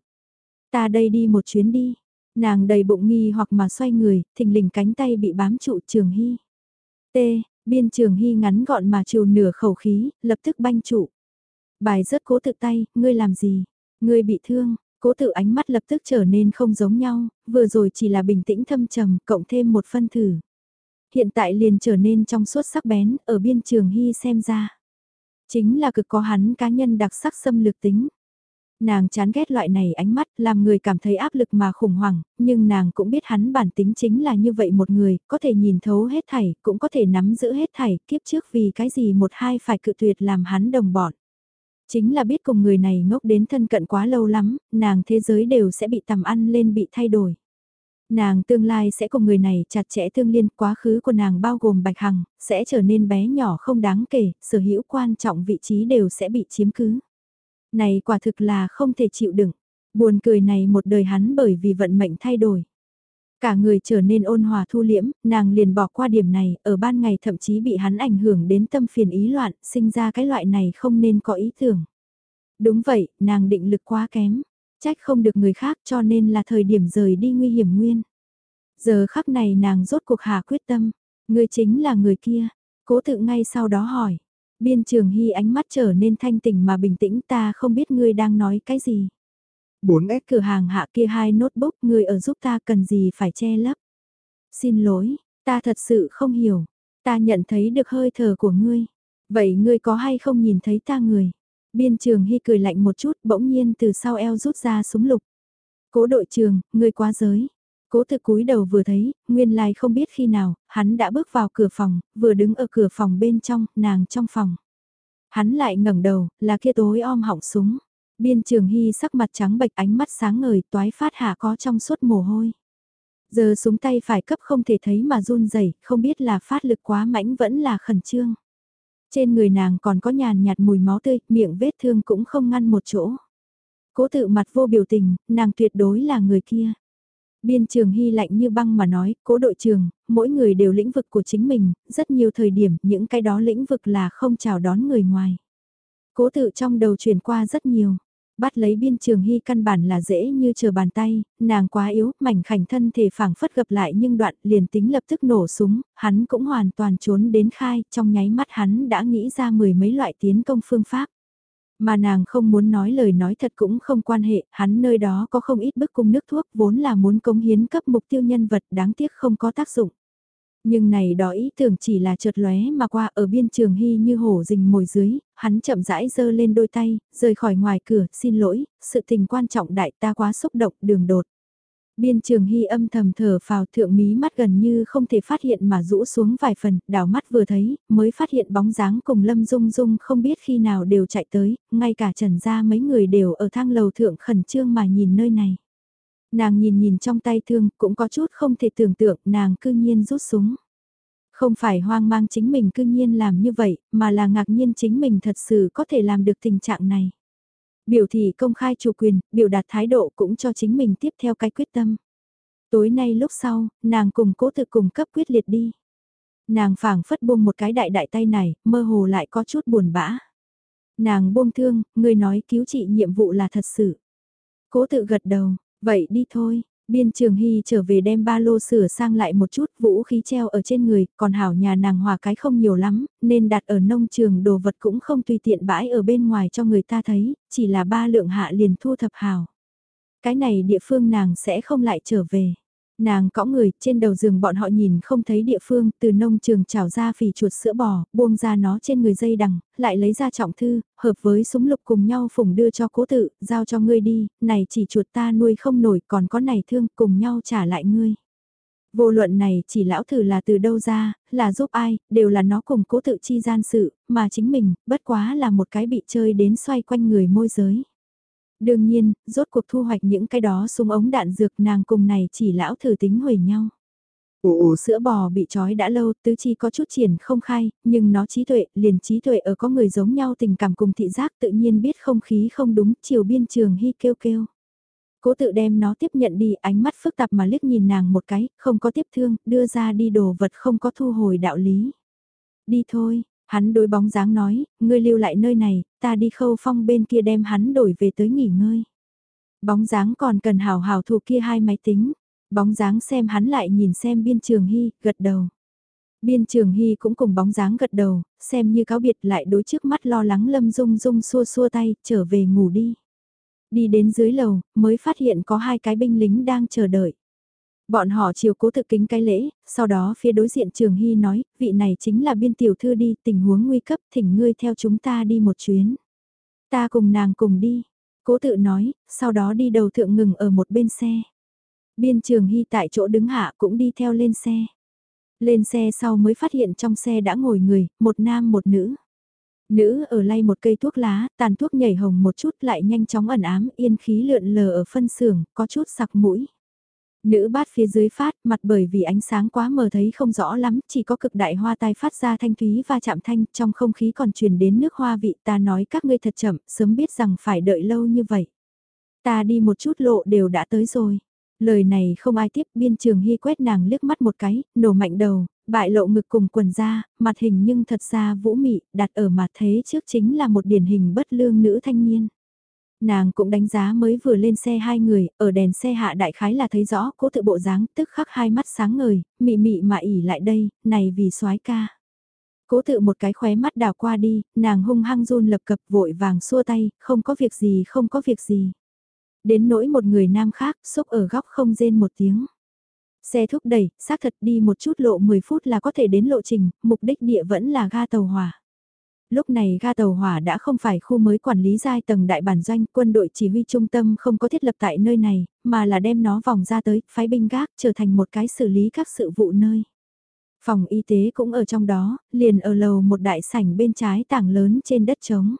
Ta đây đi một chuyến đi. Nàng đầy bụng nghi hoặc mà xoay người, thình lình cánh tay bị bám trụ trường hy. T, biên trường hy ngắn gọn mà chiều nửa khẩu khí, lập tức banh trụ. Bài rất cố tự tay, ngươi làm gì? Ngươi bị thương, cố tự ánh mắt lập tức trở nên không giống nhau, vừa rồi chỉ là bình tĩnh thâm trầm, cộng thêm một phân thử. Hiện tại liền trở nên trong suốt sắc bén, ở biên trường hy xem ra. Chính là cực có hắn cá nhân đặc sắc xâm lược tính. Nàng chán ghét loại này ánh mắt làm người cảm thấy áp lực mà khủng hoảng, nhưng nàng cũng biết hắn bản tính chính là như vậy một người, có thể nhìn thấu hết thảy, cũng có thể nắm giữ hết thảy, kiếp trước vì cái gì một hai phải cự tuyệt làm hắn đồng bọn. Chính là biết cùng người này ngốc đến thân cận quá lâu lắm, nàng thế giới đều sẽ bị tầm ăn lên bị thay đổi. Nàng tương lai sẽ cùng người này chặt chẽ tương liên quá khứ của nàng bao gồm Bạch Hằng, sẽ trở nên bé nhỏ không đáng kể, sở hữu quan trọng vị trí đều sẽ bị chiếm cứ. Này quả thực là không thể chịu đựng. Buồn cười này một đời hắn bởi vì vận mệnh thay đổi. Cả người trở nên ôn hòa thu liễm, nàng liền bỏ qua điểm này, ở ban ngày thậm chí bị hắn ảnh hưởng đến tâm phiền ý loạn, sinh ra cái loại này không nên có ý tưởng. Đúng vậy, nàng định lực quá kém, trách không được người khác cho nên là thời điểm rời đi nguy hiểm nguyên. Giờ khắc này nàng rốt cuộc hạ quyết tâm, ngươi chính là người kia, cố tự ngay sau đó hỏi. Biên trường hy ánh mắt trở nên thanh tỉnh mà bình tĩnh ta không biết ngươi đang nói cái gì. 4S cửa hàng hạ kia hai notebook ngươi ở giúp ta cần gì phải che lấp. Xin lỗi, ta thật sự không hiểu, ta nhận thấy được hơi thở của ngươi. Vậy ngươi có hay không nhìn thấy ta người? Biên trường hy cười lạnh một chút bỗng nhiên từ sau eo rút ra súng lục. Cố đội trường, ngươi quá giới. Cố thực cúi đầu vừa thấy, nguyên lai không biết khi nào, hắn đã bước vào cửa phòng, vừa đứng ở cửa phòng bên trong, nàng trong phòng. Hắn lại ngẩng đầu, là kia tối om họng súng. Biên trường hy sắc mặt trắng bệch ánh mắt sáng ngời toái phát hạ có trong suốt mồ hôi. Giờ súng tay phải cấp không thể thấy mà run rẩy không biết là phát lực quá mãnh vẫn là khẩn trương. Trên người nàng còn có nhàn nhạt mùi máu tươi, miệng vết thương cũng không ngăn một chỗ. Cố tự mặt vô biểu tình, nàng tuyệt đối là người kia. Biên trường hy lạnh như băng mà nói, cố đội trường, mỗi người đều lĩnh vực của chính mình, rất nhiều thời điểm những cái đó lĩnh vực là không chào đón người ngoài. Cố tự trong đầu chuyển qua rất nhiều, bắt lấy biên trường hy căn bản là dễ như chờ bàn tay, nàng quá yếu, mảnh khảnh thân thể phảng phất gặp lại nhưng đoạn liền tính lập tức nổ súng, hắn cũng hoàn toàn trốn đến khai, trong nháy mắt hắn đã nghĩ ra mười mấy loại tiến công phương pháp. Mà nàng không muốn nói lời nói thật cũng không quan hệ, hắn nơi đó có không ít bức cung nước thuốc vốn là muốn cống hiến cấp mục tiêu nhân vật đáng tiếc không có tác dụng. Nhưng này đó ý tưởng chỉ là chợt lóe mà qua ở biên trường hy như hổ rình mồi dưới, hắn chậm rãi giơ lên đôi tay, rời khỏi ngoài cửa, xin lỗi, sự tình quan trọng đại ta quá xúc động, đường đột. Biên trường hy âm thầm thở phào thượng mí mắt gần như không thể phát hiện mà rũ xuống vài phần, đảo mắt vừa thấy, mới phát hiện bóng dáng cùng Lâm Dung Dung không biết khi nào đều chạy tới, ngay cả trần ra mấy người đều ở thang lầu thượng khẩn trương mà nhìn nơi này. Nàng nhìn nhìn trong tay thương, cũng có chút không thể tưởng tượng nàng cư nhiên rút súng. Không phải hoang mang chính mình cư nhiên làm như vậy, mà là ngạc nhiên chính mình thật sự có thể làm được tình trạng này. Biểu thị công khai chủ quyền, biểu đạt thái độ cũng cho chính mình tiếp theo cái quyết tâm. Tối nay lúc sau, nàng cùng cố tự cùng cấp quyết liệt đi. Nàng phảng phất buông một cái đại đại tay này, mơ hồ lại có chút buồn bã. Nàng buông thương, người nói cứu trị nhiệm vụ là thật sự. Cố tự gật đầu, vậy đi thôi, Biên Trường Hy trở về đem ba lô sửa sang lại một chút, vũ khí treo ở trên người, còn hảo nhà nàng hòa cái không nhiều lắm, nên đặt ở nông trường đồ vật cũng không tùy tiện bãi ở bên ngoài cho người ta thấy, chỉ là ba lượng hạ liền thu thập hảo. Cái này địa phương nàng sẽ không lại trở về. Nàng cõng người, trên đầu giường bọn họ nhìn không thấy địa phương, từ nông trường trào ra phì chuột sữa bò, buông ra nó trên người dây đằng, lại lấy ra trọng thư, hợp với súng lục cùng nhau phùng đưa cho cố tự, giao cho ngươi đi, này chỉ chuột ta nuôi không nổi, còn có này thương, cùng nhau trả lại ngươi. Vô luận này chỉ lão thử là từ đâu ra, là giúp ai, đều là nó cùng cố tự chi gian sự, mà chính mình, bất quá là một cái bị chơi đến xoay quanh người môi giới. Đương nhiên, rốt cuộc thu hoạch những cái đó súng ống đạn dược nàng cùng này chỉ lão thử tính hủy nhau. Ồ sữa bò bị trói đã lâu, tứ chi có chút triển không khai, nhưng nó trí tuệ, liền trí tuệ ở có người giống nhau tình cảm cùng thị giác tự nhiên biết không khí không đúng, chiều biên trường hy kêu kêu. Cố tự đem nó tiếp nhận đi, ánh mắt phức tạp mà liếc nhìn nàng một cái, không có tiếp thương, đưa ra đi đồ vật không có thu hồi đạo lý. Đi thôi, Hắn đối bóng dáng nói, ngươi lưu lại nơi này, ta đi khâu phong bên kia đem hắn đổi về tới nghỉ ngơi. Bóng dáng còn cần hào hào thủ kia hai máy tính. Bóng dáng xem hắn lại nhìn xem biên trường hy, gật đầu. Biên trường hy cũng cùng bóng dáng gật đầu, xem như cáo biệt lại đối trước mắt lo lắng lâm dung dung xua xua tay, trở về ngủ đi. Đi đến dưới lầu, mới phát hiện có hai cái binh lính đang chờ đợi. Bọn họ chiều cố thực kính cái lễ, sau đó phía đối diện Trường Hy nói, vị này chính là biên tiểu thư đi, tình huống nguy cấp, thỉnh ngươi theo chúng ta đi một chuyến. Ta cùng nàng cùng đi, cố tự nói, sau đó đi đầu thượng ngừng ở một bên xe. Biên Trường Hy tại chỗ đứng hạ cũng đi theo lên xe. Lên xe sau mới phát hiện trong xe đã ngồi người, một nam một nữ. Nữ ở lay một cây thuốc lá, tàn thuốc nhảy hồng một chút lại nhanh chóng ẩn ám, yên khí lượn lờ ở phân xưởng, có chút sặc mũi. Nữ bát phía dưới phát, mặt bởi vì ánh sáng quá mờ thấy không rõ lắm, chỉ có cực đại hoa tai phát ra thanh thúy và chạm thanh, trong không khí còn truyền đến nước hoa vị ta nói các ngươi thật chậm, sớm biết rằng phải đợi lâu như vậy. Ta đi một chút lộ đều đã tới rồi. Lời này không ai tiếp biên trường hy quét nàng liếc mắt một cái, nổ mạnh đầu, bại lộ ngực cùng quần ra, mặt hình nhưng thật ra vũ mị, đặt ở mặt thế trước chính là một điển hình bất lương nữ thanh niên. Nàng cũng đánh giá mới vừa lên xe hai người, ở đèn xe hạ đại khái là thấy rõ cố tự bộ dáng tức khắc hai mắt sáng ngời, mị mị mà ỉ lại đây, này vì soái ca. Cố tự một cái khóe mắt đào qua đi, nàng hung hăng run lập cập vội vàng xua tay, không có việc gì không có việc gì. Đến nỗi một người nam khác, xúc ở góc không rên một tiếng. Xe thúc đẩy, xác thật đi một chút lộ 10 phút là có thể đến lộ trình, mục đích địa vẫn là ga tàu hỏa. Lúc này ga tàu hỏa đã không phải khu mới quản lý giai tầng đại bản doanh, quân đội chỉ huy trung tâm không có thiết lập tại nơi này, mà là đem nó vòng ra tới, phái binh gác trở thành một cái xử lý các sự vụ nơi. Phòng y tế cũng ở trong đó, liền ở lầu một đại sảnh bên trái tảng lớn trên đất trống.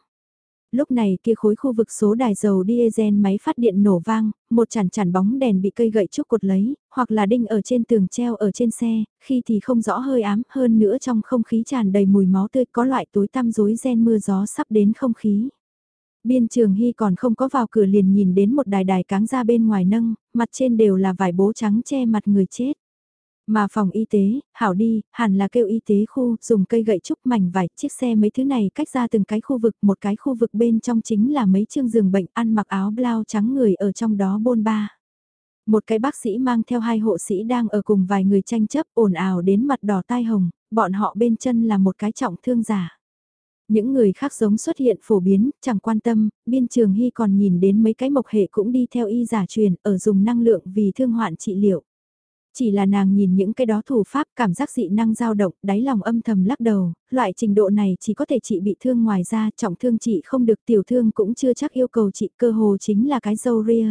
Lúc này kia khối khu vực số đài dầu diesel máy phát điện nổ vang, một chản chản bóng đèn bị cây gậy trúc cột lấy, hoặc là đinh ở trên tường treo ở trên xe, khi thì không rõ hơi ám hơn nữa trong không khí tràn đầy mùi máu tươi có loại tối tăm rối ren mưa gió sắp đến không khí. Biên trường hy còn không có vào cửa liền nhìn đến một đài đài cáng ra bên ngoài nâng, mặt trên đều là vải bố trắng che mặt người chết. Mà phòng y tế, hảo đi, hẳn là kêu y tế khu, dùng cây gậy trúc mảnh vải, chiếc xe mấy thứ này cách ra từng cái khu vực, một cái khu vực bên trong chính là mấy chương giường bệnh ăn mặc áo blau trắng người ở trong đó bôn ba. Một cái bác sĩ mang theo hai hộ sĩ đang ở cùng vài người tranh chấp ồn ào đến mặt đỏ tai hồng, bọn họ bên chân là một cái trọng thương giả. Những người khác giống xuất hiện phổ biến, chẳng quan tâm, biên trường hy còn nhìn đến mấy cái mộc hệ cũng đi theo y giả truyền ở dùng năng lượng vì thương hoạn trị liệu. Chỉ là nàng nhìn những cái đó thủ pháp cảm giác dị năng dao động, đáy lòng âm thầm lắc đầu, loại trình độ này chỉ có thể trị bị thương ngoài ra, trọng thương trị không được tiểu thương cũng chưa chắc yêu cầu trị cơ hồ chính là cái dâu ria.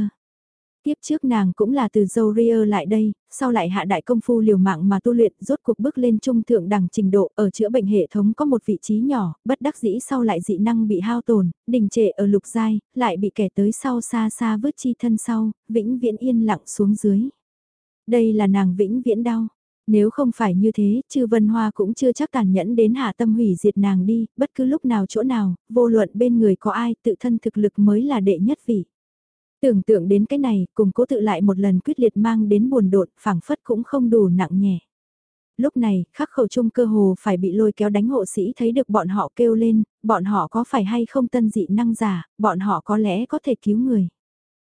Tiếp trước nàng cũng là từ dâu ria lại đây, sau lại hạ đại công phu liều mạng mà tu luyện rốt cuộc bước lên trung thượng đẳng trình độ ở chữa bệnh hệ thống có một vị trí nhỏ, bất đắc dĩ sau lại dị năng bị hao tồn, đình trệ ở lục giai, lại bị kẻ tới sau xa xa vứt chi thân sau, vĩnh viễn yên lặng xuống dưới. Đây là nàng vĩnh viễn đau. Nếu không phải như thế, chư Vân Hoa cũng chưa chắc tàn nhẫn đến hạ tâm hủy diệt nàng đi, bất cứ lúc nào chỗ nào, vô luận bên người có ai tự thân thực lực mới là đệ nhất vị. Tưởng tượng đến cái này, cùng cố tự lại một lần quyết liệt mang đến buồn đột, phảng phất cũng không đủ nặng nhẹ. Lúc này, khắc khẩu trung cơ hồ phải bị lôi kéo đánh hộ sĩ thấy được bọn họ kêu lên, bọn họ có phải hay không tân dị năng giả, bọn họ có lẽ có thể cứu người.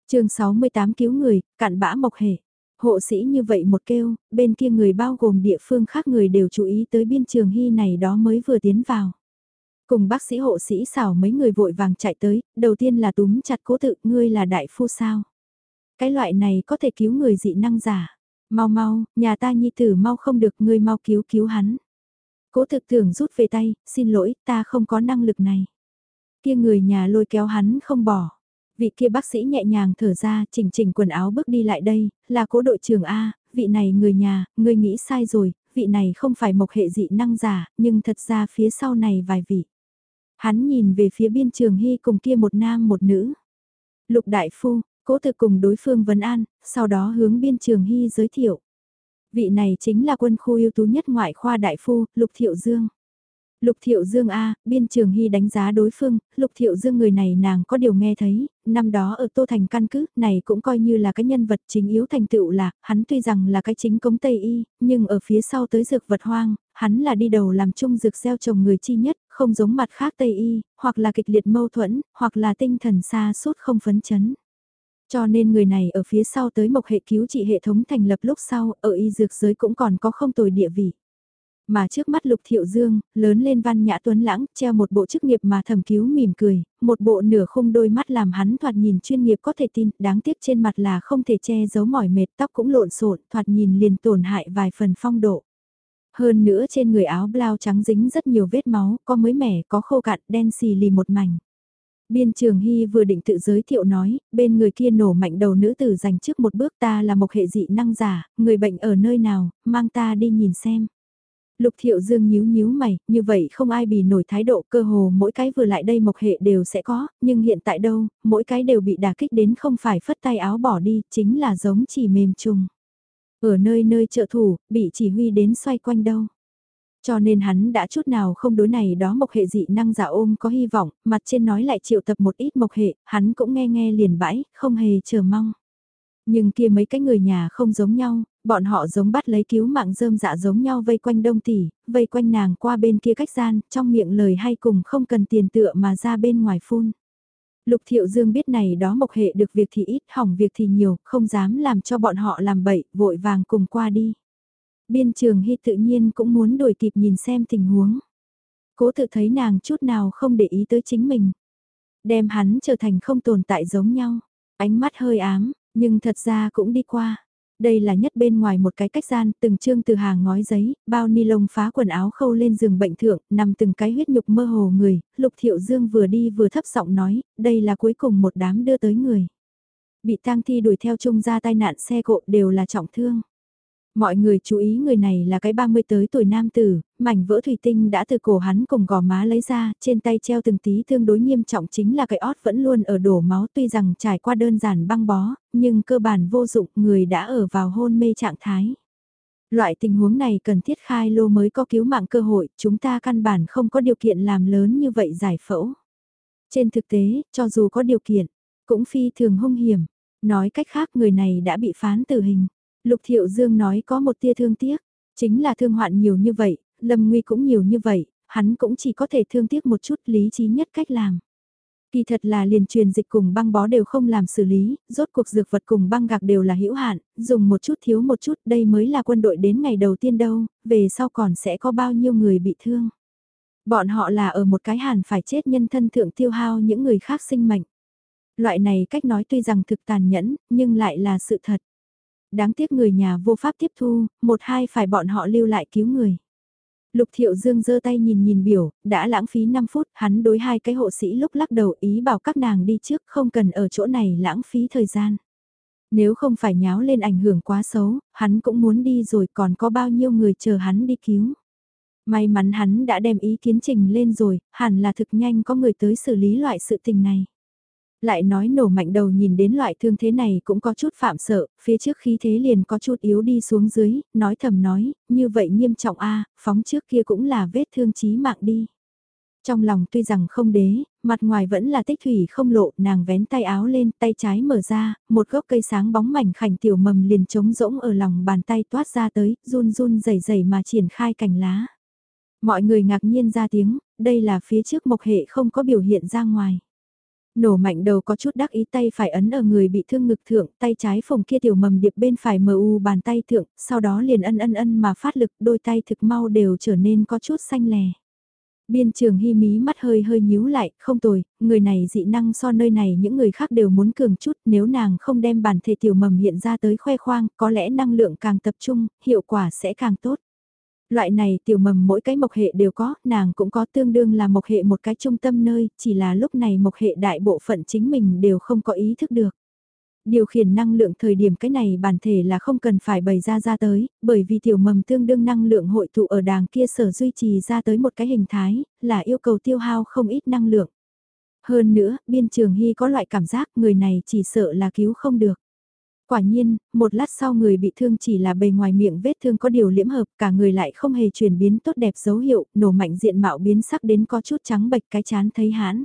chương 68 cứu người, cạn bã mộc hề. Hộ sĩ như vậy một kêu, bên kia người bao gồm địa phương khác người đều chú ý tới biên trường hy này đó mới vừa tiến vào. Cùng bác sĩ hộ sĩ xảo mấy người vội vàng chạy tới, đầu tiên là túm chặt cố tự, ngươi là đại phu sao. Cái loại này có thể cứu người dị năng giả. Mau mau, nhà ta nhi tử mau không được, ngươi mau cứu cứu hắn. Cố thực tưởng rút về tay, xin lỗi, ta không có năng lực này. Kia người nhà lôi kéo hắn không bỏ. Vị kia bác sĩ nhẹ nhàng thở ra, chỉnh chỉnh quần áo bước đi lại đây, là cố đội trưởng A, vị này người nhà, người nghĩ sai rồi, vị này không phải mộc hệ dị năng giả, nhưng thật ra phía sau này vài vị. Hắn nhìn về phía biên trường hy cùng kia một nam một nữ. Lục đại phu, cố thực cùng đối phương vấn an, sau đó hướng biên trường hy giới thiệu. Vị này chính là quân khu ưu tú nhất ngoại khoa đại phu, Lục Thiệu Dương. Lục Thiệu Dương A, biên trường hy đánh giá đối phương, Lục Thiệu Dương người này nàng có điều nghe thấy, năm đó ở Tô Thành căn cứ, này cũng coi như là cái nhân vật chính yếu thành tựu là, hắn tuy rằng là cái chính công Tây Y, nhưng ở phía sau tới dược vật hoang, hắn là đi đầu làm chung dược gieo trồng người chi nhất, không giống mặt khác Tây Y, hoặc là kịch liệt mâu thuẫn, hoặc là tinh thần xa suốt không phấn chấn. Cho nên người này ở phía sau tới mộc hệ cứu trị hệ thống thành lập lúc sau, ở y dược giới cũng còn có không tồi địa vị. Mà trước mắt Lục Thiệu Dương, lớn lên văn nhã tuấn lãng, treo một bộ chức nghiệp mà thầm cứu mỉm cười, một bộ nửa khung đôi mắt làm hắn thoạt nhìn chuyên nghiệp có thể tin, đáng tiếc trên mặt là không thể che giấu mỏi mệt tóc cũng lộn xộn, thoạt nhìn liền tổn hại vài phần phong độ. Hơn nữa trên người áo blau trắng dính rất nhiều vết máu, có mới mẻ, có khô cạn, đen xì lì một mảnh. Biên Trường Hy vừa định tự giới thiệu nói, bên người kia nổ mạnh đầu nữ tử dành trước một bước ta là một hệ dị năng giả, người bệnh ở nơi nào, mang ta đi nhìn xem. Lục Thiệu Dương nhíu nhíu mày, như vậy không ai bì nổi thái độ cơ hồ mỗi cái vừa lại đây mộc hệ đều sẽ có, nhưng hiện tại đâu, mỗi cái đều bị đả kích đến không phải phất tay áo bỏ đi, chính là giống chỉ mềm trùng. Ở nơi nơi trợ thủ, bị chỉ huy đến xoay quanh đâu. Cho nên hắn đã chút nào không đối này đó mộc hệ dị năng giả ôm có hy vọng, mặt trên nói lại triệu tập một ít mộc hệ, hắn cũng nghe nghe liền bãi, không hề chờ mong. Nhưng kia mấy cái người nhà không giống nhau, bọn họ giống bắt lấy cứu mạng rơm dạ giống nhau vây quanh đông tỷ, vây quanh nàng qua bên kia cách gian, trong miệng lời hay cùng không cần tiền tựa mà ra bên ngoài phun. Lục Thiệu Dương biết này đó mộc hệ được việc thì ít, hỏng việc thì nhiều, không dám làm cho bọn họ làm bậy, vội vàng cùng qua đi. Biên trường hy tự nhiên cũng muốn đổi kịp nhìn xem tình huống. Cố tự thấy nàng chút nào không để ý tới chính mình. Đem hắn trở thành không tồn tại giống nhau. Ánh mắt hơi ám, nhưng thật ra cũng đi qua. Đây là nhất bên ngoài một cái cách gian, từng chương từ hàng ngói giấy, bao ni lông phá quần áo khâu lên giường bệnh thượng, nằm từng cái huyết nhục mơ hồ người, Lục Thiệu Dương vừa đi vừa thấp giọng nói, đây là cuối cùng một đám đưa tới người. Bị tang thi đuổi theo chung ra tai nạn xe cộ đều là trọng thương. Mọi người chú ý người này là cái 30 tới tuổi nam tử, mảnh vỡ thủy tinh đã từ cổ hắn cùng gò má lấy ra, trên tay treo từng tí tương đối nghiêm trọng chính là cái ót vẫn luôn ở đổ máu tuy rằng trải qua đơn giản băng bó, nhưng cơ bản vô dụng người đã ở vào hôn mê trạng thái. Loại tình huống này cần thiết khai lô mới có cứu mạng cơ hội, chúng ta căn bản không có điều kiện làm lớn như vậy giải phẫu. Trên thực tế, cho dù có điều kiện, cũng phi thường hung hiểm. Nói cách khác người này đã bị phán tử hình. Lục Thiệu Dương nói có một tia thương tiếc, chính là thương hoạn nhiều như vậy, lâm nguy cũng nhiều như vậy, hắn cũng chỉ có thể thương tiếc một chút lý trí nhất cách làm. Kỳ thật là liền truyền dịch cùng băng bó đều không làm xử lý, rốt cuộc dược vật cùng băng gạc đều là hữu hạn, dùng một chút thiếu một chút đây mới là quân đội đến ngày đầu tiên đâu, về sau còn sẽ có bao nhiêu người bị thương. Bọn họ là ở một cái hàn phải chết nhân thân thượng tiêu hao những người khác sinh mệnh. Loại này cách nói tuy rằng thực tàn nhẫn, nhưng lại là sự thật đáng tiếc người nhà vô pháp tiếp thu, một hai phải bọn họ lưu lại cứu người. Lục Thiệu Dương giơ tay nhìn nhìn biểu, đã lãng phí 5 phút, hắn đối hai cái hộ sĩ lúc lắc đầu ý bảo các nàng đi trước không cần ở chỗ này lãng phí thời gian. Nếu không phải nháo lên ảnh hưởng quá xấu, hắn cũng muốn đi rồi còn có bao nhiêu người chờ hắn đi cứu. May mắn hắn đã đem ý kiến trình lên rồi, hẳn là thực nhanh có người tới xử lý loại sự tình này. Lại nói nổ mạnh đầu nhìn đến loại thương thế này cũng có chút phạm sợ, phía trước khí thế liền có chút yếu đi xuống dưới, nói thầm nói, như vậy nghiêm trọng a phóng trước kia cũng là vết thương chí mạng đi. Trong lòng tuy rằng không đế, mặt ngoài vẫn là tích thủy không lộ, nàng vén tay áo lên, tay trái mở ra, một gốc cây sáng bóng mảnh khảnh tiểu mầm liền trống rỗng ở lòng bàn tay toát ra tới, run run rẩy rẩy mà triển khai cành lá. Mọi người ngạc nhiên ra tiếng, đây là phía trước mộc hệ không có biểu hiện ra ngoài. Nổ mạnh đầu có chút đắc ý tay phải ấn ở người bị thương ngực thượng, tay trái phồng kia tiểu mầm điệp bên phải mờ u bàn tay thượng, sau đó liền ân ân ân mà phát lực đôi tay thực mau đều trở nên có chút xanh lè. Biên trường hy mí mắt hơi hơi nhíu lại, không tồi, người này dị năng so nơi này những người khác đều muốn cường chút nếu nàng không đem bản thể tiểu mầm hiện ra tới khoe khoang, có lẽ năng lượng càng tập trung, hiệu quả sẽ càng tốt. Loại này tiểu mầm mỗi cái mộc hệ đều có, nàng cũng có tương đương là mộc hệ một cái trung tâm nơi, chỉ là lúc này mộc hệ đại bộ phận chính mình đều không có ý thức được. Điều khiển năng lượng thời điểm cái này bản thể là không cần phải bày ra ra tới, bởi vì tiểu mầm tương đương năng lượng hội tụ ở đàng kia sở duy trì ra tới một cái hình thái, là yêu cầu tiêu hao không ít năng lượng. Hơn nữa, biên trường hy có loại cảm giác người này chỉ sợ là cứu không được. Quả nhiên, một lát sau người bị thương chỉ là bề ngoài miệng vết thương có điều liễm hợp, cả người lại không hề chuyển biến tốt đẹp dấu hiệu, nổ mạnh diện mạo biến sắc đến có chút trắng bệch cái chán thấy hãn.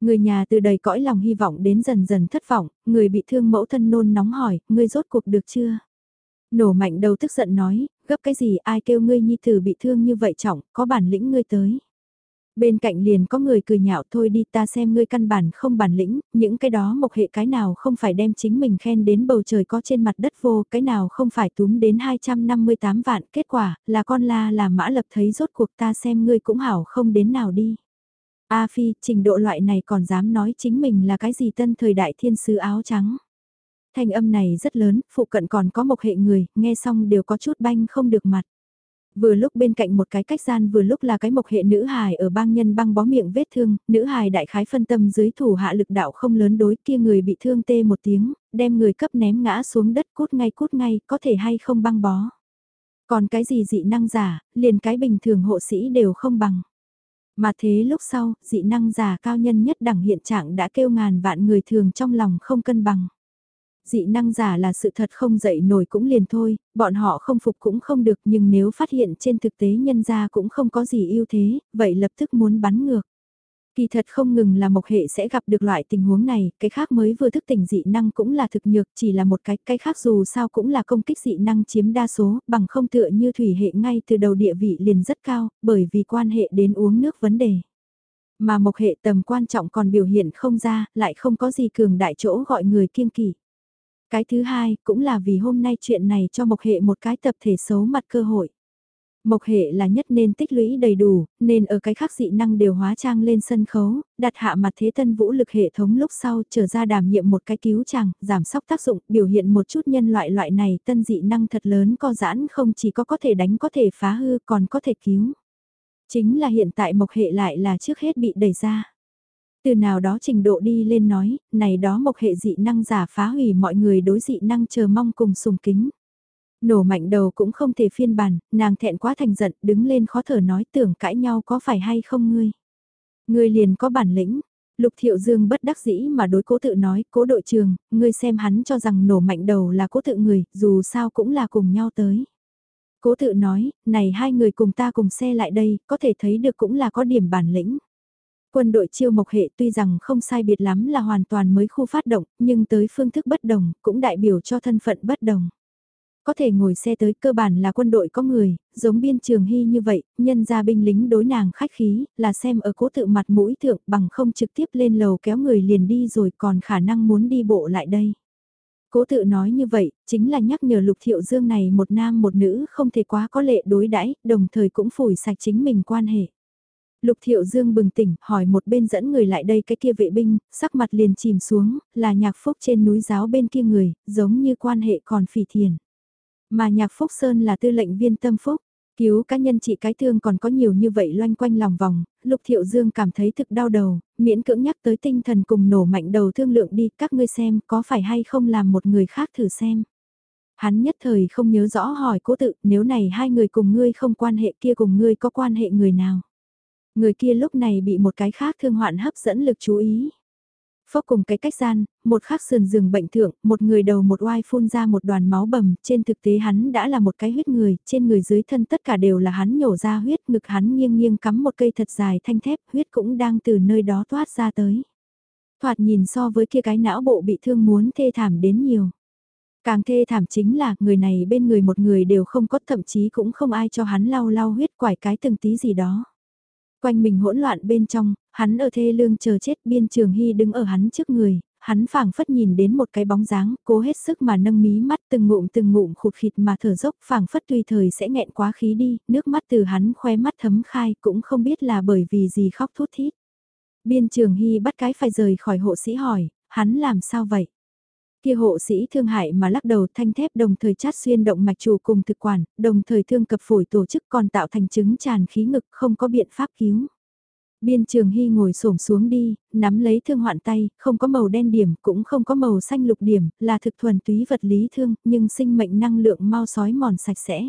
Người nhà từ đầy cõi lòng hy vọng đến dần dần thất vọng, người bị thương mẫu thân nôn nóng hỏi, ngươi rốt cuộc được chưa? Nổ mạnh đầu tức giận nói, gấp cái gì ai kêu ngươi nhi tử bị thương như vậy trọng, có bản lĩnh ngươi tới. Bên cạnh liền có người cười nhạo thôi đi ta xem ngươi căn bản không bản lĩnh, những cái đó mộc hệ cái nào không phải đem chính mình khen đến bầu trời có trên mặt đất vô, cái nào không phải túm đến 258 vạn, kết quả là con la là mã lập thấy rốt cuộc ta xem ngươi cũng hảo không đến nào đi. A Phi, trình độ loại này còn dám nói chính mình là cái gì tân thời đại thiên sứ áo trắng. Thanh âm này rất lớn, phụ cận còn có một hệ người, nghe xong đều có chút banh không được mặt. Vừa lúc bên cạnh một cái cách gian vừa lúc là cái mộc hệ nữ hài ở bang nhân băng bó miệng vết thương, nữ hài đại khái phân tâm dưới thủ hạ lực đạo không lớn đối kia người bị thương tê một tiếng, đem người cấp ném ngã xuống đất cút ngay cút ngay, có thể hay không băng bó. Còn cái gì dị năng giả, liền cái bình thường hộ sĩ đều không bằng. Mà thế lúc sau, dị năng giả cao nhân nhất đẳng hiện trạng đã kêu ngàn vạn người thường trong lòng không cân bằng. Dị năng giả là sự thật không dậy nổi cũng liền thôi, bọn họ không phục cũng không được nhưng nếu phát hiện trên thực tế nhân gia cũng không có gì ưu thế, vậy lập tức muốn bắn ngược. Kỳ thật không ngừng là mộc hệ sẽ gặp được loại tình huống này, cái khác mới vừa thức tỉnh dị năng cũng là thực nhược, chỉ là một cái, cái khác dù sao cũng là công kích dị năng chiếm đa số, bằng không tựa như thủy hệ ngay từ đầu địa vị liền rất cao, bởi vì quan hệ đến uống nước vấn đề. Mà mộc hệ tầm quan trọng còn biểu hiện không ra, lại không có gì cường đại chỗ gọi người kiêng kỵ. Cái thứ hai, cũng là vì hôm nay chuyện này cho mộc hệ một cái tập thể xấu mặt cơ hội. Mộc hệ là nhất nên tích lũy đầy đủ, nên ở cái khác dị năng đều hóa trang lên sân khấu, đặt hạ mặt thế tân vũ lực hệ thống lúc sau trở ra đảm nhiệm một cái cứu chàng, giảm sóc tác dụng, biểu hiện một chút nhân loại loại này tân dị năng thật lớn co giãn không chỉ có có thể đánh có thể phá hư còn có thể cứu. Chính là hiện tại mộc hệ lại là trước hết bị đẩy ra. Từ nào đó trình độ đi lên nói, này đó mộc hệ dị năng giả phá hủy mọi người đối dị năng chờ mong cùng sùng kính. Nổ mạnh đầu cũng không thể phiên bản, nàng thẹn quá thành giận, đứng lên khó thở nói tưởng cãi nhau có phải hay không ngươi. Ngươi liền có bản lĩnh, Lục Thiệu Dương bất đắc dĩ mà đối cố tự nói, cố đội trường, ngươi xem hắn cho rằng nổ mạnh đầu là cố tự người, dù sao cũng là cùng nhau tới. Cố tự nói, này hai người cùng ta cùng xe lại đây, có thể thấy được cũng là có điểm bản lĩnh. Quân đội chiêu mộc hệ tuy rằng không sai biệt lắm là hoàn toàn mới khu phát động, nhưng tới phương thức bất đồng, cũng đại biểu cho thân phận bất đồng. Có thể ngồi xe tới cơ bản là quân đội có người, giống biên trường hy như vậy, nhân ra binh lính đối nàng khách khí, là xem ở cố tự mặt mũi thượng bằng không trực tiếp lên lầu kéo người liền đi rồi còn khả năng muốn đi bộ lại đây. Cố tự nói như vậy, chính là nhắc nhở lục thiệu dương này một nam một nữ không thể quá có lệ đối đãi đồng thời cũng phủi sạch chính mình quan hệ. Lục Thiệu Dương bừng tỉnh, hỏi một bên dẫn người lại đây cái kia vệ binh, sắc mặt liền chìm xuống, là nhạc phúc trên núi giáo bên kia người, giống như quan hệ còn phỉ thiền. Mà nhạc phúc Sơn là tư lệnh viên tâm phúc, cứu cá nhân trị cái thương còn có nhiều như vậy loanh quanh lòng vòng, Lục Thiệu Dương cảm thấy thực đau đầu, miễn cưỡng nhắc tới tinh thần cùng nổ mạnh đầu thương lượng đi, các ngươi xem có phải hay không làm một người khác thử xem. Hắn nhất thời không nhớ rõ hỏi cố tự, nếu này hai người cùng ngươi không quan hệ kia cùng ngươi có quan hệ người nào. Người kia lúc này bị một cái khác thương hoạn hấp dẫn lực chú ý. Phốc cùng cái cách gian, một khắc sườn giường bệnh thượng, một người đầu một oai phun ra một đoàn máu bầm, trên thực tế hắn đã là một cái huyết người, trên người dưới thân tất cả đều là hắn nhổ ra huyết, ngực hắn nghiêng nghiêng cắm một cây thật dài thanh thép, huyết cũng đang từ nơi đó toát ra tới. Thoạt nhìn so với kia cái não bộ bị thương muốn thê thảm đến nhiều. Càng thê thảm chính là người này bên người một người đều không có thậm chí cũng không ai cho hắn lau lau huyết quải cái từng tí gì đó. Quanh mình hỗn loạn bên trong, hắn ở thê lương chờ chết biên trường hy đứng ở hắn trước người, hắn phảng phất nhìn đến một cái bóng dáng, cố hết sức mà nâng mí mắt từng ngụm từng ngụm khụt khịt mà thở dốc phảng phất tùy thời sẽ nghẹn quá khí đi, nước mắt từ hắn khoe mắt thấm khai cũng không biết là bởi vì gì khóc thút thít. Biên trường hy bắt cái phải rời khỏi hộ sĩ hỏi, hắn làm sao vậy? Kia hộ sĩ thương hại mà lắc đầu thanh thép đồng thời chát xuyên động mạch chủ cùng thực quản, đồng thời thương cập phổi tổ chức còn tạo thành chứng tràn khí ngực không có biện pháp cứu. Biên trường hy ngồi xổm xuống đi, nắm lấy thương hoạn tay, không có màu đen điểm, cũng không có màu xanh lục điểm, là thực thuần túy vật lý thương, nhưng sinh mệnh năng lượng mau sói mòn sạch sẽ.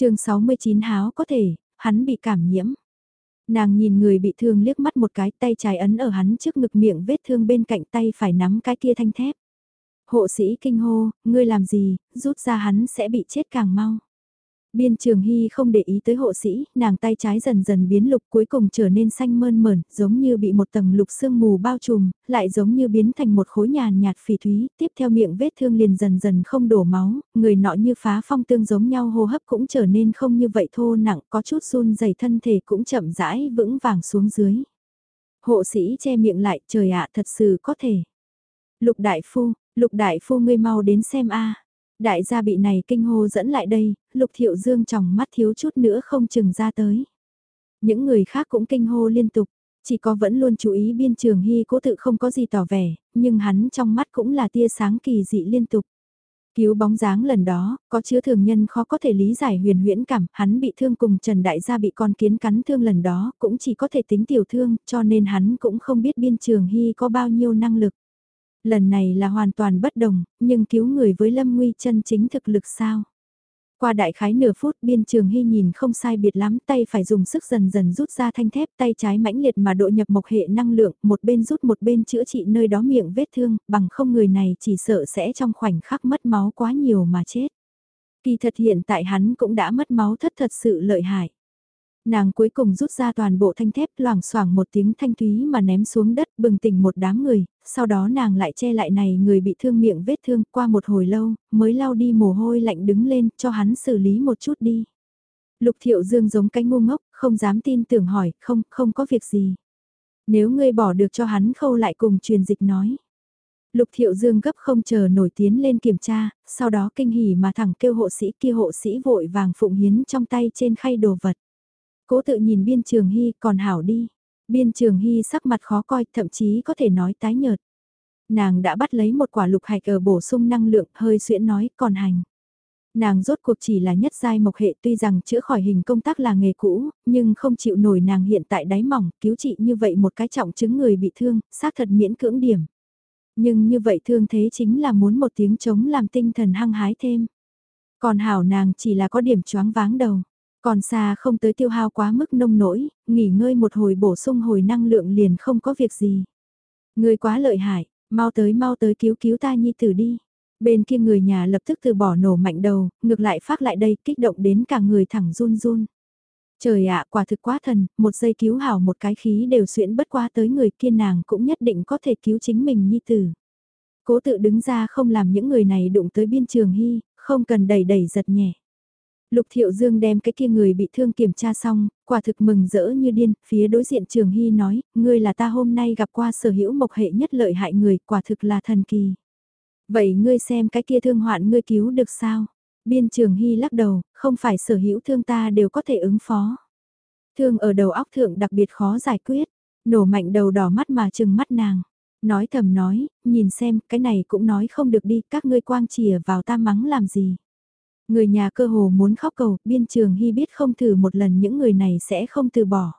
chương 69 háo có thể, hắn bị cảm nhiễm. Nàng nhìn người bị thương liếc mắt một cái tay trái ấn ở hắn trước ngực miệng vết thương bên cạnh tay phải nắm cái kia thanh thép. Hộ sĩ kinh hô, ngươi làm gì, rút ra hắn sẽ bị chết càng mau. Biên trường hy không để ý tới hộ sĩ, nàng tay trái dần dần biến lục cuối cùng trở nên xanh mơn mởn, giống như bị một tầng lục sương mù bao trùm, lại giống như biến thành một khối nhàn nhạt phỉ thúy, tiếp theo miệng vết thương liền dần dần không đổ máu, người nọ như phá phong tương giống nhau hô hấp cũng trở nên không như vậy thô nặng, có chút run dày thân thể cũng chậm rãi vững vàng xuống dưới. Hộ sĩ che miệng lại, trời ạ thật sự có thể. Lục đại phu, lục đại phu ngươi mau đến xem a Đại gia bị này kinh hô dẫn lại đây, lục thiệu dương trong mắt thiếu chút nữa không chừng ra tới. Những người khác cũng kinh hô liên tục, chỉ có vẫn luôn chú ý biên trường hy cố tự không có gì tỏ vẻ, nhưng hắn trong mắt cũng là tia sáng kỳ dị liên tục. Cứu bóng dáng lần đó, có chứa thường nhân khó có thể lý giải huyền huyễn cảm, hắn bị thương cùng Trần Đại gia bị con kiến cắn thương lần đó, cũng chỉ có thể tính tiểu thương, cho nên hắn cũng không biết biên trường hy có bao nhiêu năng lực. Lần này là hoàn toàn bất đồng, nhưng cứu người với Lâm Nguy chân chính thực lực sao? Qua đại khái nửa phút biên trường hy nhìn không sai biệt lắm tay phải dùng sức dần dần rút ra thanh thép tay trái mãnh liệt mà độ nhập mộc hệ năng lượng một bên rút một bên chữa trị nơi đó miệng vết thương bằng không người này chỉ sợ sẽ trong khoảnh khắc mất máu quá nhiều mà chết. Kỳ thật hiện tại hắn cũng đã mất máu thất thật sự lợi hại. Nàng cuối cùng rút ra toàn bộ thanh thép loảng xoảng một tiếng thanh thúy mà ném xuống đất bừng tỉnh một đám người, sau đó nàng lại che lại này người bị thương miệng vết thương qua một hồi lâu, mới lau đi mồ hôi lạnh đứng lên cho hắn xử lý một chút đi. Lục thiệu dương giống cái ngu ngốc, không dám tin tưởng hỏi, không, không có việc gì. Nếu ngươi bỏ được cho hắn khâu lại cùng truyền dịch nói. Lục Thiệu Dương gấp không chờ nổi tiến lên kiểm tra, sau đó kinh hỉ mà thẳng kêu hộ sĩ kia hộ sĩ vội vàng phụng hiến trong tay trên khay đồ vật. Cố tự nhìn biên trường hy còn hảo đi. Biên trường hy sắc mặt khó coi thậm chí có thể nói tái nhợt. Nàng đã bắt lấy một quả lục hạch ở bổ sung năng lượng hơi xuyễn nói còn hành. Nàng rốt cuộc chỉ là nhất giai mộc hệ tuy rằng chữa khỏi hình công tác là nghề cũ, nhưng không chịu nổi nàng hiện tại đáy mỏng, cứu trị như vậy một cái trọng chứng người bị thương, xác thật miễn cưỡng điểm. Nhưng như vậy thương thế chính là muốn một tiếng chống làm tinh thần hăng hái thêm. Còn hảo nàng chỉ là có điểm choáng váng đầu. Còn xa không tới tiêu hao quá mức nông nỗi, nghỉ ngơi một hồi bổ sung hồi năng lượng liền không có việc gì. Người quá lợi hại, mau tới mau tới cứu cứu ta nhi tử đi. Bên kia người nhà lập tức từ bỏ nổ mạnh đầu, ngược lại phát lại đây kích động đến cả người thẳng run run. Trời ạ, quả thực quá thần, một giây cứu hảo một cái khí đều xuyễn bất qua tới người kia nàng cũng nhất định có thể cứu chính mình nhi tử. Cố tự đứng ra không làm những người này đụng tới biên trường hy, không cần đẩy đẩy giật nhẹ. Lục Thiệu Dương đem cái kia người bị thương kiểm tra xong, quả thực mừng rỡ như điên, phía đối diện Trường Hy nói, ngươi là ta hôm nay gặp qua sở hữu mộc hệ nhất lợi hại người, quả thực là thần kỳ. Vậy ngươi xem cái kia thương hoạn ngươi cứu được sao? Biên Trường Hy lắc đầu, không phải sở hữu thương ta đều có thể ứng phó. Thương ở đầu óc thượng đặc biệt khó giải quyết, nổ mạnh đầu đỏ mắt mà chừng mắt nàng. Nói thầm nói, nhìn xem, cái này cũng nói không được đi, các ngươi quang chìa vào ta mắng làm gì. Người nhà cơ hồ muốn khóc cầu, biên trường hy biết không thử một lần những người này sẽ không từ bỏ.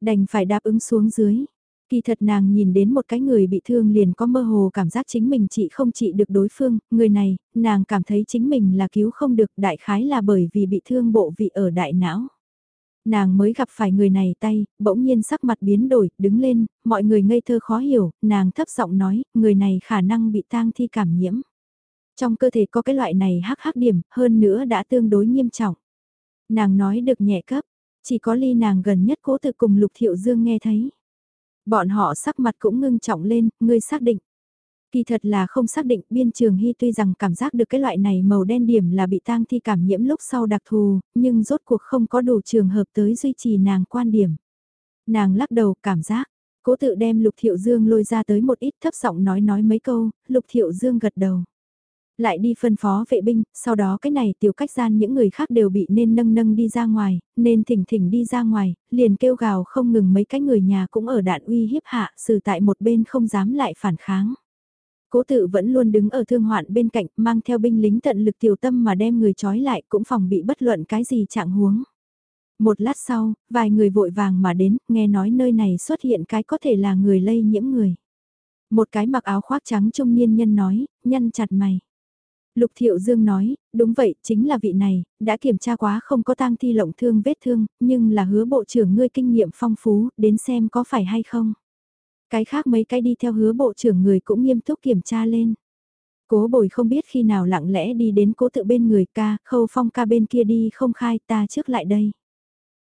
Đành phải đáp ứng xuống dưới. Kỳ thật nàng nhìn đến một cái người bị thương liền có mơ hồ cảm giác chính mình chị không trị được đối phương, người này, nàng cảm thấy chính mình là cứu không được đại khái là bởi vì bị thương bộ vị ở đại não. Nàng mới gặp phải người này tay, bỗng nhiên sắc mặt biến đổi, đứng lên, mọi người ngây thơ khó hiểu, nàng thấp giọng nói, người này khả năng bị tang thi cảm nhiễm. Trong cơ thể có cái loại này hắc hắc điểm, hơn nữa đã tương đối nghiêm trọng. Nàng nói được nhẹ cấp, chỉ có ly nàng gần nhất cố tự cùng Lục Thiệu Dương nghe thấy. Bọn họ sắc mặt cũng ngưng trọng lên, ngươi xác định. Kỳ thật là không xác định biên trường hy tuy rằng cảm giác được cái loại này màu đen điểm là bị tang thi cảm nhiễm lúc sau đặc thù, nhưng rốt cuộc không có đủ trường hợp tới duy trì nàng quan điểm. Nàng lắc đầu cảm giác, cố tự đem Lục Thiệu Dương lôi ra tới một ít thấp giọng nói nói mấy câu, Lục Thiệu Dương gật đầu lại đi phân phó vệ binh, sau đó cái này tiểu cách gian những người khác đều bị nên nâng nâng đi ra ngoài, nên thỉnh thỉnh đi ra ngoài, liền kêu gào không ngừng mấy cái người nhà cũng ở đạn uy hiếp hạ, xử tại một bên không dám lại phản kháng. Cố tự vẫn luôn đứng ở thương hoạn bên cạnh, mang theo binh lính tận lực tiểu tâm mà đem người trói lại cũng phòng bị bất luận cái gì trạng huống. Một lát sau, vài người vội vàng mà đến, nghe nói nơi này xuất hiện cái có thể là người lây nhiễm người. Một cái mặc áo khoác trắng trung niên nhân nói, nhăn chặt mày. Lục Thiệu Dương nói, đúng vậy, chính là vị này, đã kiểm tra quá không có tang thi lộng thương vết thương, nhưng là hứa bộ trưởng ngươi kinh nghiệm phong phú, đến xem có phải hay không. Cái khác mấy cái đi theo hứa bộ trưởng người cũng nghiêm túc kiểm tra lên. Cố bồi không biết khi nào lặng lẽ đi đến cố tự bên người ca, khâu phong ca bên kia đi không khai ta trước lại đây.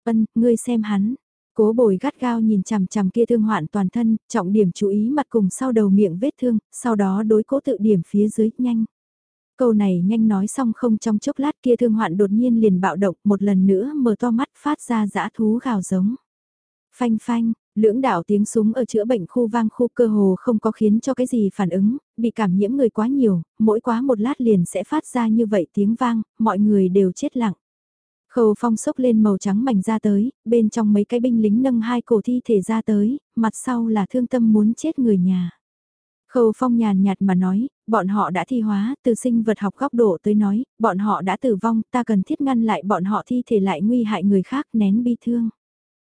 Ân, ngươi xem hắn. Cố bồi gắt gao nhìn chằm chằm kia thương hoạn toàn thân, trọng điểm chú ý mặt cùng sau đầu miệng vết thương, sau đó đối cố tự điểm phía dưới, nhanh. Câu này nhanh nói xong không trong chốc lát kia thương hoạn đột nhiên liền bạo động một lần nữa mở to mắt phát ra dã thú gào giống. Phanh phanh, lưỡng đạo tiếng súng ở chữa bệnh khu vang khu cơ hồ không có khiến cho cái gì phản ứng, bị cảm nhiễm người quá nhiều, mỗi quá một lát liền sẽ phát ra như vậy tiếng vang, mọi người đều chết lặng. Khâu phong sốc lên màu trắng mảnh ra tới, bên trong mấy cái binh lính nâng hai cổ thi thể ra tới, mặt sau là thương tâm muốn chết người nhà. Khâu phong nhàn nhạt mà nói, bọn họ đã thi hóa, từ sinh vật học góc độ tới nói, bọn họ đã tử vong, ta cần thiết ngăn lại bọn họ thi thể lại nguy hại người khác nén bi thương.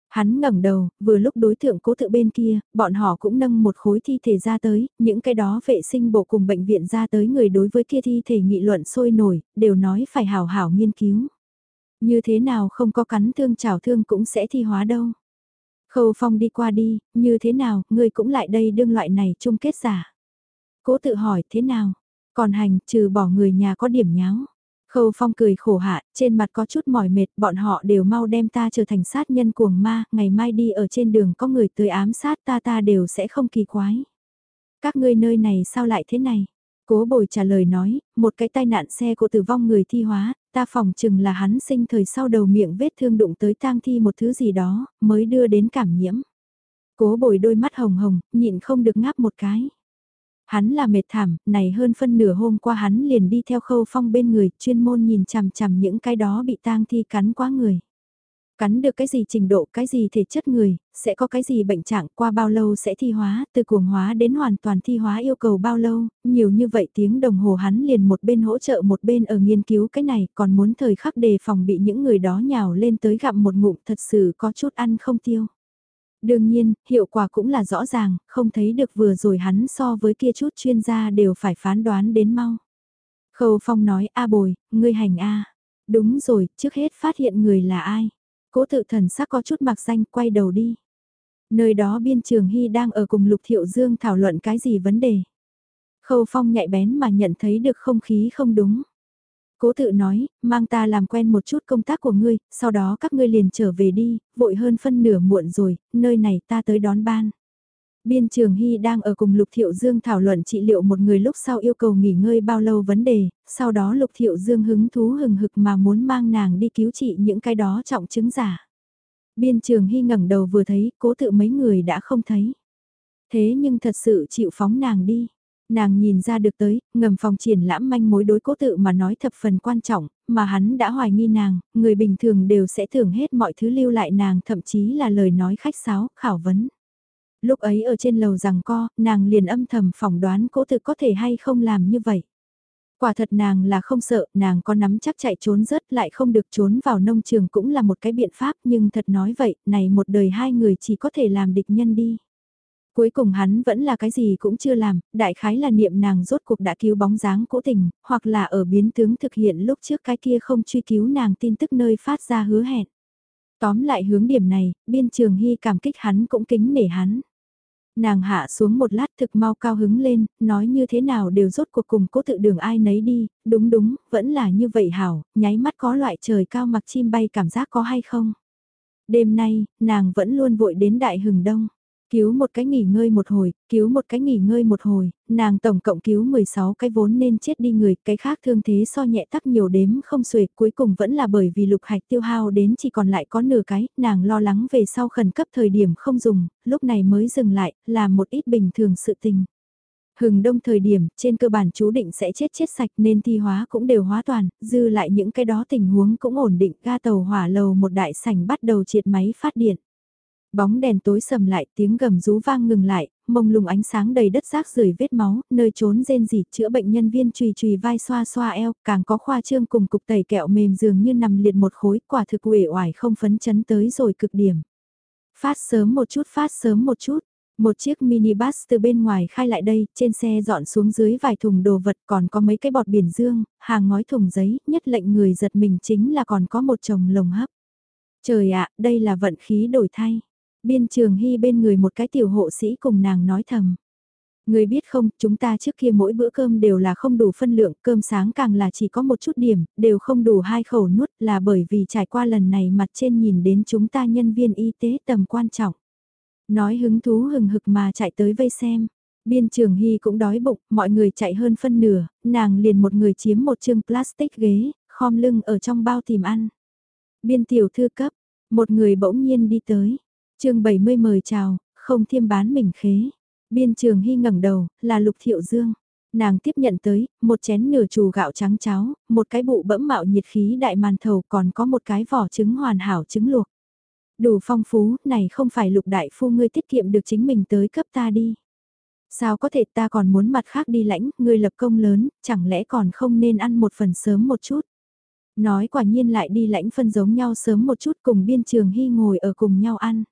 Hắn ngẩng đầu, vừa lúc đối tượng cố tự bên kia, bọn họ cũng nâng một khối thi thể ra tới, những cái đó vệ sinh bộ cùng bệnh viện ra tới người đối với kia thi thể nghị luận sôi nổi, đều nói phải hào hảo nghiên cứu. Như thế nào không có cắn thương chảo thương cũng sẽ thi hóa đâu. Khâu phong đi qua đi, như thế nào, người cũng lại đây đương loại này chung kết giả. Cố tự hỏi thế nào? Còn hành, trừ bỏ người nhà có điểm nháo. Khâu Phong cười khổ hạ, trên mặt có chút mỏi mệt, bọn họ đều mau đem ta trở thành sát nhân cuồng ma, ngày mai đi ở trên đường có người tới ám sát ta ta đều sẽ không kỳ quái. Các ngươi nơi này sao lại thế này? Cố bồi trả lời nói, một cái tai nạn xe của tử vong người thi hóa, ta phòng chừng là hắn sinh thời sau đầu miệng vết thương đụng tới tang thi một thứ gì đó, mới đưa đến cảm nhiễm. Cố bồi đôi mắt hồng hồng, nhịn không được ngáp một cái. Hắn là mệt thảm, này hơn phân nửa hôm qua hắn liền đi theo khâu phong bên người, chuyên môn nhìn chằm chằm những cái đó bị tang thi cắn quá người. Cắn được cái gì trình độ, cái gì thể chất người, sẽ có cái gì bệnh trạng, qua bao lâu sẽ thi hóa, từ cuồng hóa đến hoàn toàn thi hóa yêu cầu bao lâu, nhiều như vậy tiếng đồng hồ hắn liền một bên hỗ trợ một bên ở nghiên cứu cái này, còn muốn thời khắc đề phòng bị những người đó nhào lên tới gặm một ngụm thật sự có chút ăn không tiêu. Đương nhiên, hiệu quả cũng là rõ ràng, không thấy được vừa rồi hắn so với kia chút chuyên gia đều phải phán đoán đến mau. Khâu Phong nói, A bồi, ngươi hành A. Đúng rồi, trước hết phát hiện người là ai. Cố tự thần sắc có chút mặc danh, quay đầu đi. Nơi đó biên trường hy đang ở cùng Lục Thiệu Dương thảo luận cái gì vấn đề. Khâu Phong nhạy bén mà nhận thấy được không khí không đúng. Cố tự nói, mang ta làm quen một chút công tác của ngươi, sau đó các ngươi liền trở về đi, vội hơn phân nửa muộn rồi, nơi này ta tới đón ban. Biên Trường Hy đang ở cùng Lục Thiệu Dương thảo luận trị liệu một người lúc sau yêu cầu nghỉ ngơi bao lâu vấn đề, sau đó Lục Thiệu Dương hứng thú hừng hực mà muốn mang nàng đi cứu trị những cái đó trọng chứng giả. Biên Trường Hy ngẩng đầu vừa thấy, cố tự mấy người đã không thấy. Thế nhưng thật sự chịu phóng nàng đi. Nàng nhìn ra được tới, ngầm phòng triển lãm manh mối đối cố tự mà nói thập phần quan trọng, mà hắn đã hoài nghi nàng, người bình thường đều sẽ thưởng hết mọi thứ lưu lại nàng thậm chí là lời nói khách sáo, khảo vấn. Lúc ấy ở trên lầu rằng co, nàng liền âm thầm phỏng đoán cố tự có thể hay không làm như vậy. Quả thật nàng là không sợ, nàng có nắm chắc chạy trốn rớt lại không được trốn vào nông trường cũng là một cái biện pháp nhưng thật nói vậy, này một đời hai người chỉ có thể làm địch nhân đi. Cuối cùng hắn vẫn là cái gì cũng chưa làm, đại khái là niệm nàng rốt cuộc đã cứu bóng dáng cố tình, hoặc là ở biến tướng thực hiện lúc trước cái kia không truy cứu nàng tin tức nơi phát ra hứa hẹn. Tóm lại hướng điểm này, biên trường hy cảm kích hắn cũng kính nể hắn. Nàng hạ xuống một lát thực mau cao hứng lên, nói như thế nào đều rốt cuộc cùng cố tự đường ai nấy đi, đúng đúng, vẫn là như vậy hảo, nháy mắt có loại trời cao mặc chim bay cảm giác có hay không. Đêm nay, nàng vẫn luôn vội đến đại hừng đông. Cứu một cái nghỉ ngơi một hồi, cứu một cái nghỉ ngơi một hồi, nàng tổng cộng cứu 16 cái vốn nên chết đi người, cái khác thương thế so nhẹ tắc nhiều đếm không xuể, cuối cùng vẫn là bởi vì lục hạch tiêu hao đến chỉ còn lại có nửa cái, nàng lo lắng về sau khẩn cấp thời điểm không dùng, lúc này mới dừng lại, làm một ít bình thường sự tình. Hừng đông thời điểm, trên cơ bản chú định sẽ chết chết sạch nên thi hóa cũng đều hóa toàn, dư lại những cái đó tình huống cũng ổn định, ga tàu hỏa lầu một đại sảnh bắt đầu triệt máy phát điện. Bóng đèn tối sầm lại, tiếng gầm rú vang ngừng lại, mông lung ánh sáng đầy đất rác rưởi vết máu, nơi trốn rên rỉ chữa bệnh nhân viên chùy chùy vai xoa xoa eo, càng có khoa trương cùng cục tẩy kẹo mềm dường như nằm liệt một khối, quả thực uể oải không phấn chấn tới rồi cực điểm. Phát sớm một chút, phát sớm một chút. Một chiếc minibus từ bên ngoài khai lại đây, trên xe dọn xuống dưới vài thùng đồ vật còn có mấy cái bọt biển dương, hàng ngói thùng giấy, nhất lệnh người giật mình chính là còn có một chồng lồng hấp. Trời ạ, đây là vận khí đổi thay. Biên trường hy bên người một cái tiểu hộ sĩ cùng nàng nói thầm. Người biết không, chúng ta trước kia mỗi bữa cơm đều là không đủ phân lượng, cơm sáng càng là chỉ có một chút điểm, đều không đủ hai khẩu nuốt là bởi vì trải qua lần này mặt trên nhìn đến chúng ta nhân viên y tế tầm quan trọng. Nói hứng thú hừng hực mà chạy tới vây xem. Biên trường hy cũng đói bụng, mọi người chạy hơn phân nửa, nàng liền một người chiếm một chương plastic ghế, khom lưng ở trong bao tìm ăn. Biên tiểu thư cấp, một người bỗng nhiên đi tới, chương 70 mời chào, không thiêm bán mình khế. Biên trường hy ngẩng đầu, là Lục Thiệu Dương. Nàng tiếp nhận tới, một chén nửa chù gạo trắng cháo, một cái bụ bẫm mạo nhiệt khí đại màn thầu còn có một cái vỏ trứng hoàn hảo trứng luộc. Đủ phong phú, này không phải lục đại phu ngươi tiết kiệm được chính mình tới cấp ta đi. Sao có thể ta còn muốn mặt khác đi lãnh, ngươi lập công lớn, chẳng lẽ còn không nên ăn một phần sớm một chút. Nói quả nhiên lại đi lãnh phân giống nhau sớm một chút cùng biên trường hy ngồi ở cùng nhau ăn.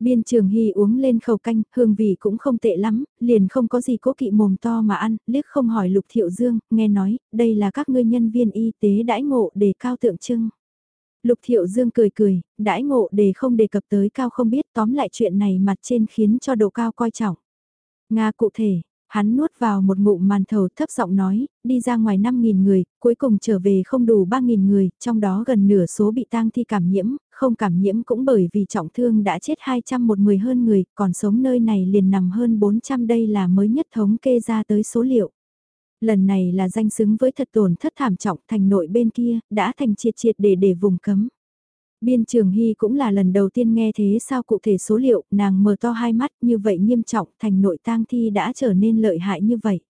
Biên trường hy uống lên khẩu canh, hương vị cũng không tệ lắm, liền không có gì cố kỵ mồm to mà ăn, liếc không hỏi lục thiệu dương, nghe nói, đây là các ngươi nhân viên y tế đãi ngộ để cao tượng trưng. Lục thiệu dương cười cười, đãi ngộ để không đề cập tới cao không biết tóm lại chuyện này mặt trên khiến cho độ cao coi trọng. Nga cụ thể, Hắn nuốt vào một ngụm màn thầu thấp giọng nói, đi ra ngoài 5.000 người, cuối cùng trở về không đủ 3.000 người, trong đó gần nửa số bị tang thi cảm nhiễm, không cảm nhiễm cũng bởi vì trọng thương đã chết 210 hơn người, còn sống nơi này liền nằm hơn 400 đây là mới nhất thống kê ra tới số liệu. Lần này là danh xứng với thật tổn thất thảm trọng thành nội bên kia, đã thành triệt triệt để để vùng cấm. Biên Trường Hy cũng là lần đầu tiên nghe thế sao cụ thể số liệu, nàng mở to hai mắt như vậy nghiêm trọng thành nội tang thi đã trở nên lợi hại như vậy.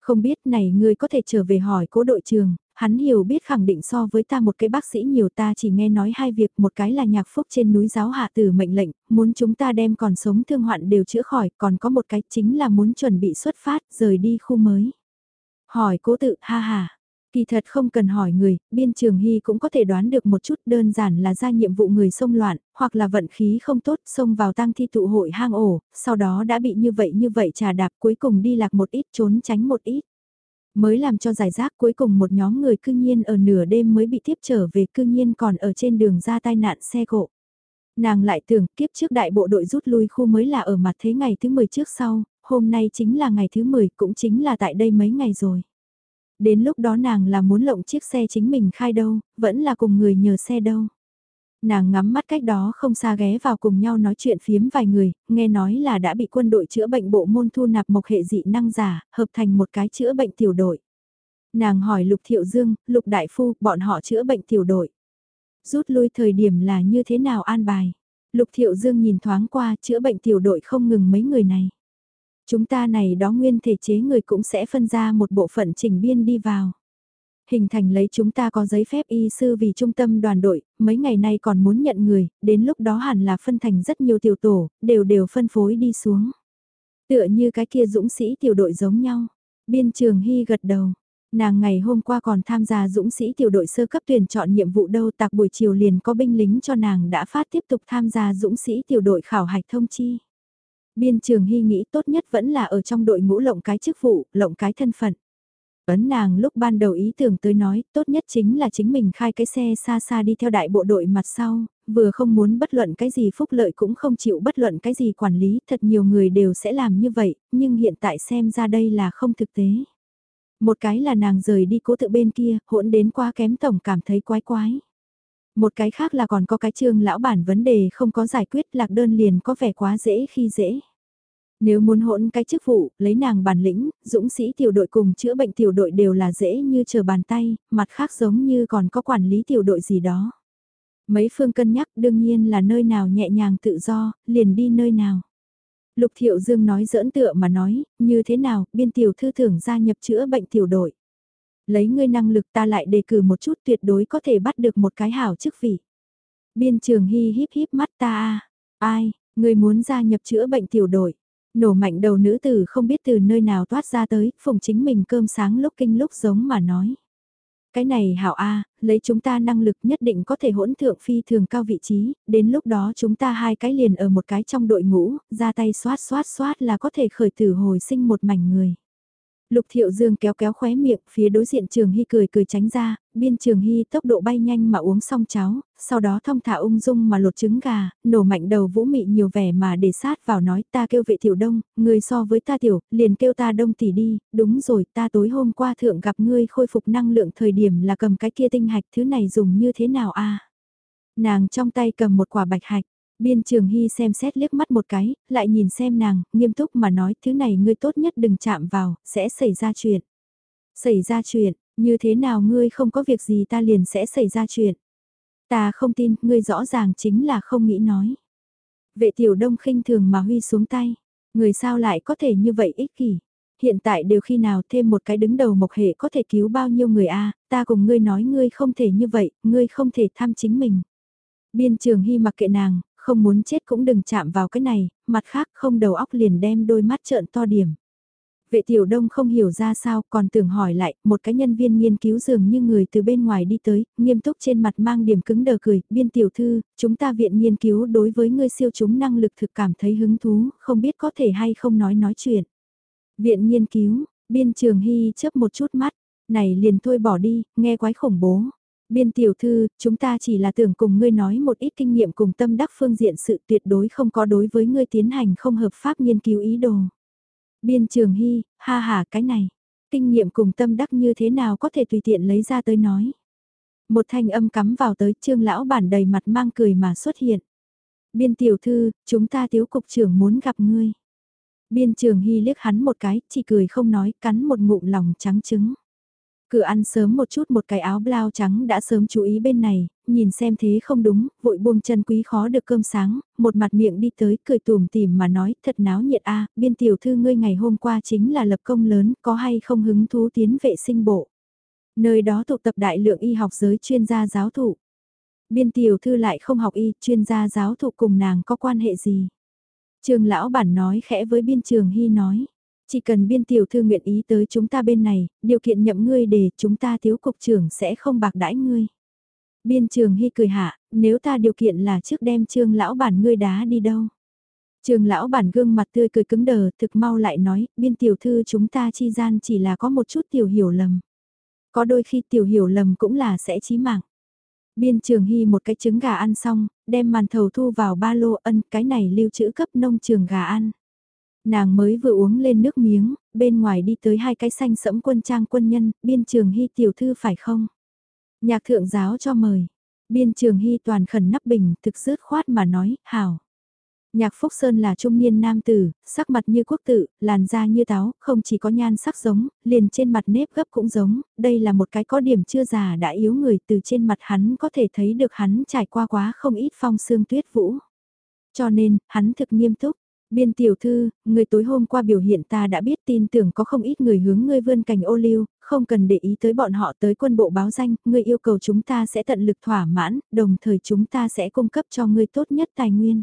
Không biết này ngươi có thể trở về hỏi cố đội trường, hắn hiểu biết khẳng định so với ta một cái bác sĩ nhiều ta chỉ nghe nói hai việc, một cái là nhạc phúc trên núi giáo hạ tử mệnh lệnh, muốn chúng ta đem còn sống thương hoạn đều chữa khỏi, còn có một cái chính là muốn chuẩn bị xuất phát, rời đi khu mới. Hỏi cố tự, ha ha. Kỳ thật không cần hỏi người, biên trường hy cũng có thể đoán được một chút đơn giản là ra nhiệm vụ người xông loạn, hoặc là vận khí không tốt xông vào tang thi tụ hội hang ổ, sau đó đã bị như vậy như vậy trà đạp cuối cùng đi lạc một ít trốn tránh một ít. Mới làm cho giải rác cuối cùng một nhóm người cư nhiên ở nửa đêm mới bị tiếp trở về cư nhiên còn ở trên đường ra tai nạn xe cộ. Nàng lại tưởng kiếp trước đại bộ đội rút lui khu mới là ở mặt thế ngày thứ 10 trước sau, hôm nay chính là ngày thứ 10 cũng chính là tại đây mấy ngày rồi. Đến lúc đó nàng là muốn lộng chiếc xe chính mình khai đâu, vẫn là cùng người nhờ xe đâu. Nàng ngắm mắt cách đó không xa ghé vào cùng nhau nói chuyện phiếm vài người, nghe nói là đã bị quân đội chữa bệnh bộ môn thu nạp mộc hệ dị năng giả, hợp thành một cái chữa bệnh tiểu đội. Nàng hỏi Lục Thiệu Dương, Lục Đại Phu, bọn họ chữa bệnh tiểu đội. Rút lui thời điểm là như thế nào an bài? Lục Thiệu Dương nhìn thoáng qua chữa bệnh tiểu đội không ngừng mấy người này. Chúng ta này đó nguyên thể chế người cũng sẽ phân ra một bộ phận trình biên đi vào. Hình thành lấy chúng ta có giấy phép y sư vì trung tâm đoàn đội, mấy ngày nay còn muốn nhận người, đến lúc đó hẳn là phân thành rất nhiều tiểu tổ, đều đều phân phối đi xuống. Tựa như cái kia dũng sĩ tiểu đội giống nhau. Biên trường hy gật đầu. Nàng ngày hôm qua còn tham gia dũng sĩ tiểu đội sơ cấp tuyển chọn nhiệm vụ đâu tạc buổi chiều liền có binh lính cho nàng đã phát tiếp tục tham gia dũng sĩ tiểu đội khảo hạch thông chi. Biên trường hy nghĩ tốt nhất vẫn là ở trong đội ngũ lộng cái chức vụ, lộng cái thân phận. Ấn nàng lúc ban đầu ý tưởng tới nói, tốt nhất chính là chính mình khai cái xe xa xa đi theo đại bộ đội mặt sau, vừa không muốn bất luận cái gì phúc lợi cũng không chịu bất luận cái gì quản lý, thật nhiều người đều sẽ làm như vậy, nhưng hiện tại xem ra đây là không thực tế. Một cái là nàng rời đi cố tự bên kia, hỗn đến quá kém tổng cảm thấy quái quái. Một cái khác là còn có cái trương lão bản vấn đề không có giải quyết lạc đơn liền có vẻ quá dễ khi dễ. Nếu muốn hỗn cái chức vụ, lấy nàng bản lĩnh, dũng sĩ tiểu đội cùng chữa bệnh tiểu đội đều là dễ như chờ bàn tay, mặt khác giống như còn có quản lý tiểu đội gì đó. Mấy phương cân nhắc đương nhiên là nơi nào nhẹ nhàng tự do, liền đi nơi nào. Lục Thiệu Dương nói giỡn tựa mà nói, như thế nào, biên tiểu thư thưởng gia nhập chữa bệnh tiểu đội. Lấy ngươi năng lực ta lại đề cử một chút tuyệt đối có thể bắt được một cái hảo chức vị. Biên trường hy híp híp mắt ta ai, ngươi muốn gia nhập chữa bệnh tiểu đội. Nổ mạnh đầu nữ tử không biết từ nơi nào toát ra tới, phùng chính mình cơm sáng lúc kinh lúc giống mà nói. Cái này hảo A, lấy chúng ta năng lực nhất định có thể hỗn thượng phi thường cao vị trí, đến lúc đó chúng ta hai cái liền ở một cái trong đội ngũ, ra tay xoát xoát xoát là có thể khởi tử hồi sinh một mảnh người. Lục Thiệu Dương kéo kéo khóe miệng, phía đối diện Trường Hy cười cười tránh ra, biên Trường Hy tốc độ bay nhanh mà uống xong cháo, sau đó thong thả ung dung mà lột trứng gà, nổ mạnh đầu vũ mị nhiều vẻ mà để sát vào nói ta kêu vệ tiểu đông, người so với ta tiểu, liền kêu ta đông tỷ đi, đúng rồi ta tối hôm qua thượng gặp ngươi khôi phục năng lượng thời điểm là cầm cái kia tinh hạch thứ này dùng như thế nào a? Nàng trong tay cầm một quả bạch hạch, Biên Trường Hy xem xét liếc mắt một cái, lại nhìn xem nàng, nghiêm túc mà nói thứ này ngươi tốt nhất đừng chạm vào, sẽ xảy ra chuyện. Xảy ra chuyện, như thế nào ngươi không có việc gì ta liền sẽ xảy ra chuyện. Ta không tin, ngươi rõ ràng chính là không nghĩ nói. Vệ tiểu đông khinh thường mà huy xuống tay, người sao lại có thể như vậy ích kỷ. Hiện tại đều khi nào thêm một cái đứng đầu mộc hệ có thể cứu bao nhiêu người a ta cùng ngươi nói ngươi không thể như vậy, ngươi không thể tham chính mình. Biên trường hy mặc kệ nàng, không muốn chết cũng đừng chạm vào cái này, mặt khác không đầu óc liền đem đôi mắt trợn to điểm. Vệ tiểu đông không hiểu ra sao còn tưởng hỏi lại, một cái nhân viên nghiên cứu dường như người từ bên ngoài đi tới, nghiêm túc trên mặt mang điểm cứng đờ cười, biên tiểu thư, chúng ta viện nghiên cứu đối với ngươi siêu chúng năng lực thực cảm thấy hứng thú, không biết có thể hay không nói nói chuyện. Viện nghiên cứu, biên trường hy chớp một chút mắt, này liền thôi bỏ đi, nghe quái khủng bố. Biên tiểu thư, chúng ta chỉ là tưởng cùng ngươi nói một ít kinh nghiệm cùng tâm đắc phương diện sự tuyệt đối không có đối với ngươi tiến hành không hợp pháp nghiên cứu ý đồ. Biên trường hy, ha ha cái này, kinh nghiệm cùng tâm đắc như thế nào có thể tùy tiện lấy ra tới nói. Một thanh âm cắm vào tới trương lão bản đầy mặt mang cười mà xuất hiện. Biên tiểu thư, chúng ta thiếu cục trưởng muốn gặp ngươi. Biên trường hy liếc hắn một cái, chỉ cười không nói, cắn một ngụm lòng trắng trứng. Cửa ăn sớm một chút một cái áo blau trắng đã sớm chú ý bên này, nhìn xem thế không đúng, vội buông chân quý khó được cơm sáng, một mặt miệng đi tới cười tùm tìm mà nói thật náo nhiệt a biên tiểu thư ngươi ngày hôm qua chính là lập công lớn, có hay không hứng thú tiến vệ sinh bộ. Nơi đó tụ tập đại lượng y học giới chuyên gia giáo thụ. Biên tiểu thư lại không học y, chuyên gia giáo thụ cùng nàng có quan hệ gì. Trường lão bản nói khẽ với biên trường hy nói. Chỉ cần biên tiểu thư nguyện ý tới chúng ta bên này, điều kiện nhậm ngươi để chúng ta thiếu cục trưởng sẽ không bạc đãi ngươi. Biên trường hy cười hạ, nếu ta điều kiện là trước đem trương lão bản ngươi đá đi đâu. Trường lão bản gương mặt tươi cười cứng đờ, thực mau lại nói, biên tiểu thư chúng ta chi gian chỉ là có một chút tiểu hiểu lầm. Có đôi khi tiểu hiểu lầm cũng là sẽ chí mạng. Biên trường hy một cái trứng gà ăn xong, đem màn thầu thu vào ba lô ân cái này lưu trữ cấp nông trường gà ăn. Nàng mới vừa uống lên nước miếng, bên ngoài đi tới hai cái xanh sẫm quân trang quân nhân, biên trường hy tiểu thư phải không? Nhạc thượng giáo cho mời. Biên trường hy toàn khẩn nắp bình, thực dứt khoát mà nói, hảo. Nhạc Phúc Sơn là trung niên nam tử, sắc mặt như quốc tự, làn da như táo, không chỉ có nhan sắc giống, liền trên mặt nếp gấp cũng giống, đây là một cái có điểm chưa già đã yếu người từ trên mặt hắn có thể thấy được hắn trải qua quá không ít phong sương tuyết vũ. Cho nên, hắn thực nghiêm túc, Biên tiểu thư, người tối hôm qua biểu hiện ta đã biết tin tưởng có không ít người hướng ngươi vươn cành ô liu, không cần để ý tới bọn họ tới quân bộ báo danh, ngươi yêu cầu chúng ta sẽ tận lực thỏa mãn, đồng thời chúng ta sẽ cung cấp cho ngươi tốt nhất tài nguyên.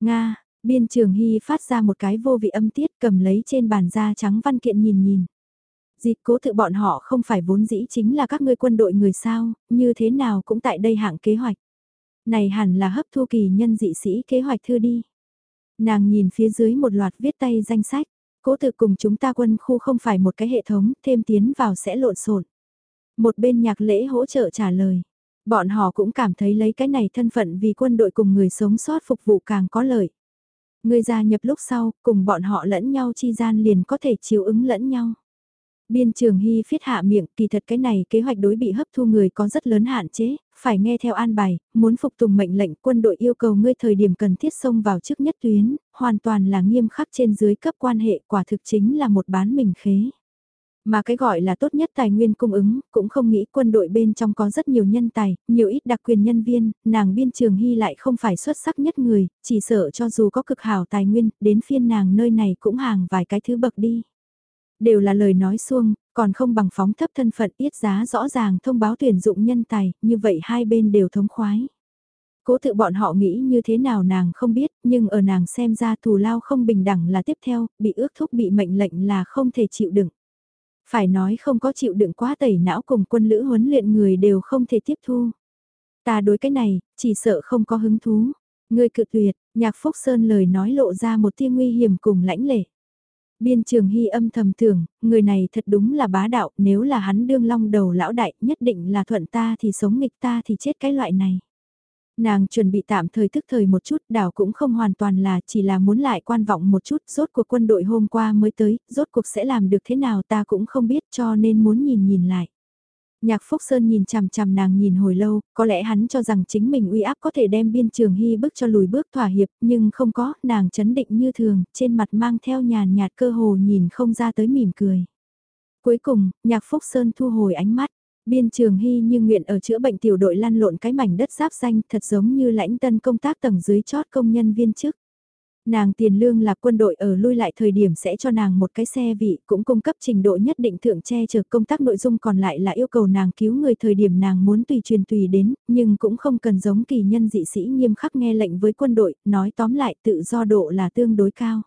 Nga, biên trường hy phát ra một cái vô vị âm tiết cầm lấy trên bàn da trắng văn kiện nhìn nhìn. dịch cố tự bọn họ không phải vốn dĩ chính là các ngươi quân đội người sao, như thế nào cũng tại đây hạng kế hoạch. Này hẳn là hấp thu kỳ nhân dị sĩ kế hoạch thư đi. Nàng nhìn phía dưới một loạt viết tay danh sách, cố tự cùng chúng ta quân khu không phải một cái hệ thống, thêm tiến vào sẽ lộn xộn. Một bên nhạc lễ hỗ trợ trả lời. Bọn họ cũng cảm thấy lấy cái này thân phận vì quân đội cùng người sống sót phục vụ càng có lợi. Người gia nhập lúc sau, cùng bọn họ lẫn nhau chi gian liền có thể chiếu ứng lẫn nhau. Biên trường hy phiết hạ miệng, kỳ thật cái này kế hoạch đối bị hấp thu người có rất lớn hạn chế, phải nghe theo an bài, muốn phục tùng mệnh lệnh quân đội yêu cầu ngươi thời điểm cần thiết xông vào trước nhất tuyến, hoàn toàn là nghiêm khắc trên dưới cấp quan hệ quả thực chính là một bán mình khế. Mà cái gọi là tốt nhất tài nguyên cung ứng, cũng không nghĩ quân đội bên trong có rất nhiều nhân tài, nhiều ít đặc quyền nhân viên, nàng biên trường hy lại không phải xuất sắc nhất người, chỉ sợ cho dù có cực hảo tài nguyên, đến phiên nàng nơi này cũng hàng vài cái thứ bậc đi. Đều là lời nói xuông, còn không bằng phóng thấp thân phận yết giá rõ ràng thông báo tuyển dụng nhân tài, như vậy hai bên đều thống khoái. Cố tự bọn họ nghĩ như thế nào nàng không biết, nhưng ở nàng xem ra thù lao không bình đẳng là tiếp theo, bị ước thúc bị mệnh lệnh là không thể chịu đựng. Phải nói không có chịu đựng quá tẩy não cùng quân lữ huấn luyện người đều không thể tiếp thu. Ta đối cái này, chỉ sợ không có hứng thú. Người cự tuyệt, nhạc Phúc Sơn lời nói lộ ra một tia nguy hiểm cùng lãnh lệ. Biên trường hy âm thầm tưởng, người này thật đúng là bá đạo, nếu là hắn đương long đầu lão đại, nhất định là thuận ta thì sống nghịch ta thì chết cái loại này. Nàng chuẩn bị tạm thời thức thời một chút, đảo cũng không hoàn toàn là chỉ là muốn lại quan vọng một chút, rốt cuộc quân đội hôm qua mới tới, rốt cuộc sẽ làm được thế nào ta cũng không biết cho nên muốn nhìn nhìn lại. Nhạc Phúc Sơn nhìn chằm chằm nàng nhìn hồi lâu, có lẽ hắn cho rằng chính mình uy áp có thể đem biên trường hy bước cho lùi bước thỏa hiệp, nhưng không có, nàng chấn định như thường, trên mặt mang theo nhàn nhạt cơ hồ nhìn không ra tới mỉm cười. Cuối cùng, Nhạc Phúc Sơn thu hồi ánh mắt, biên trường hy như nguyện ở chữa bệnh tiểu đội lăn lộn cái mảnh đất giáp danh thật giống như lãnh tân công tác tầng dưới chót công nhân viên chức. Nàng tiền lương là quân đội ở lui lại thời điểm sẽ cho nàng một cái xe vị cũng cung cấp trình độ nhất định thượng che chở công tác nội dung còn lại là yêu cầu nàng cứu người thời điểm nàng muốn tùy truyền tùy đến, nhưng cũng không cần giống kỳ nhân dị sĩ nghiêm khắc nghe lệnh với quân đội, nói tóm lại tự do độ là tương đối cao.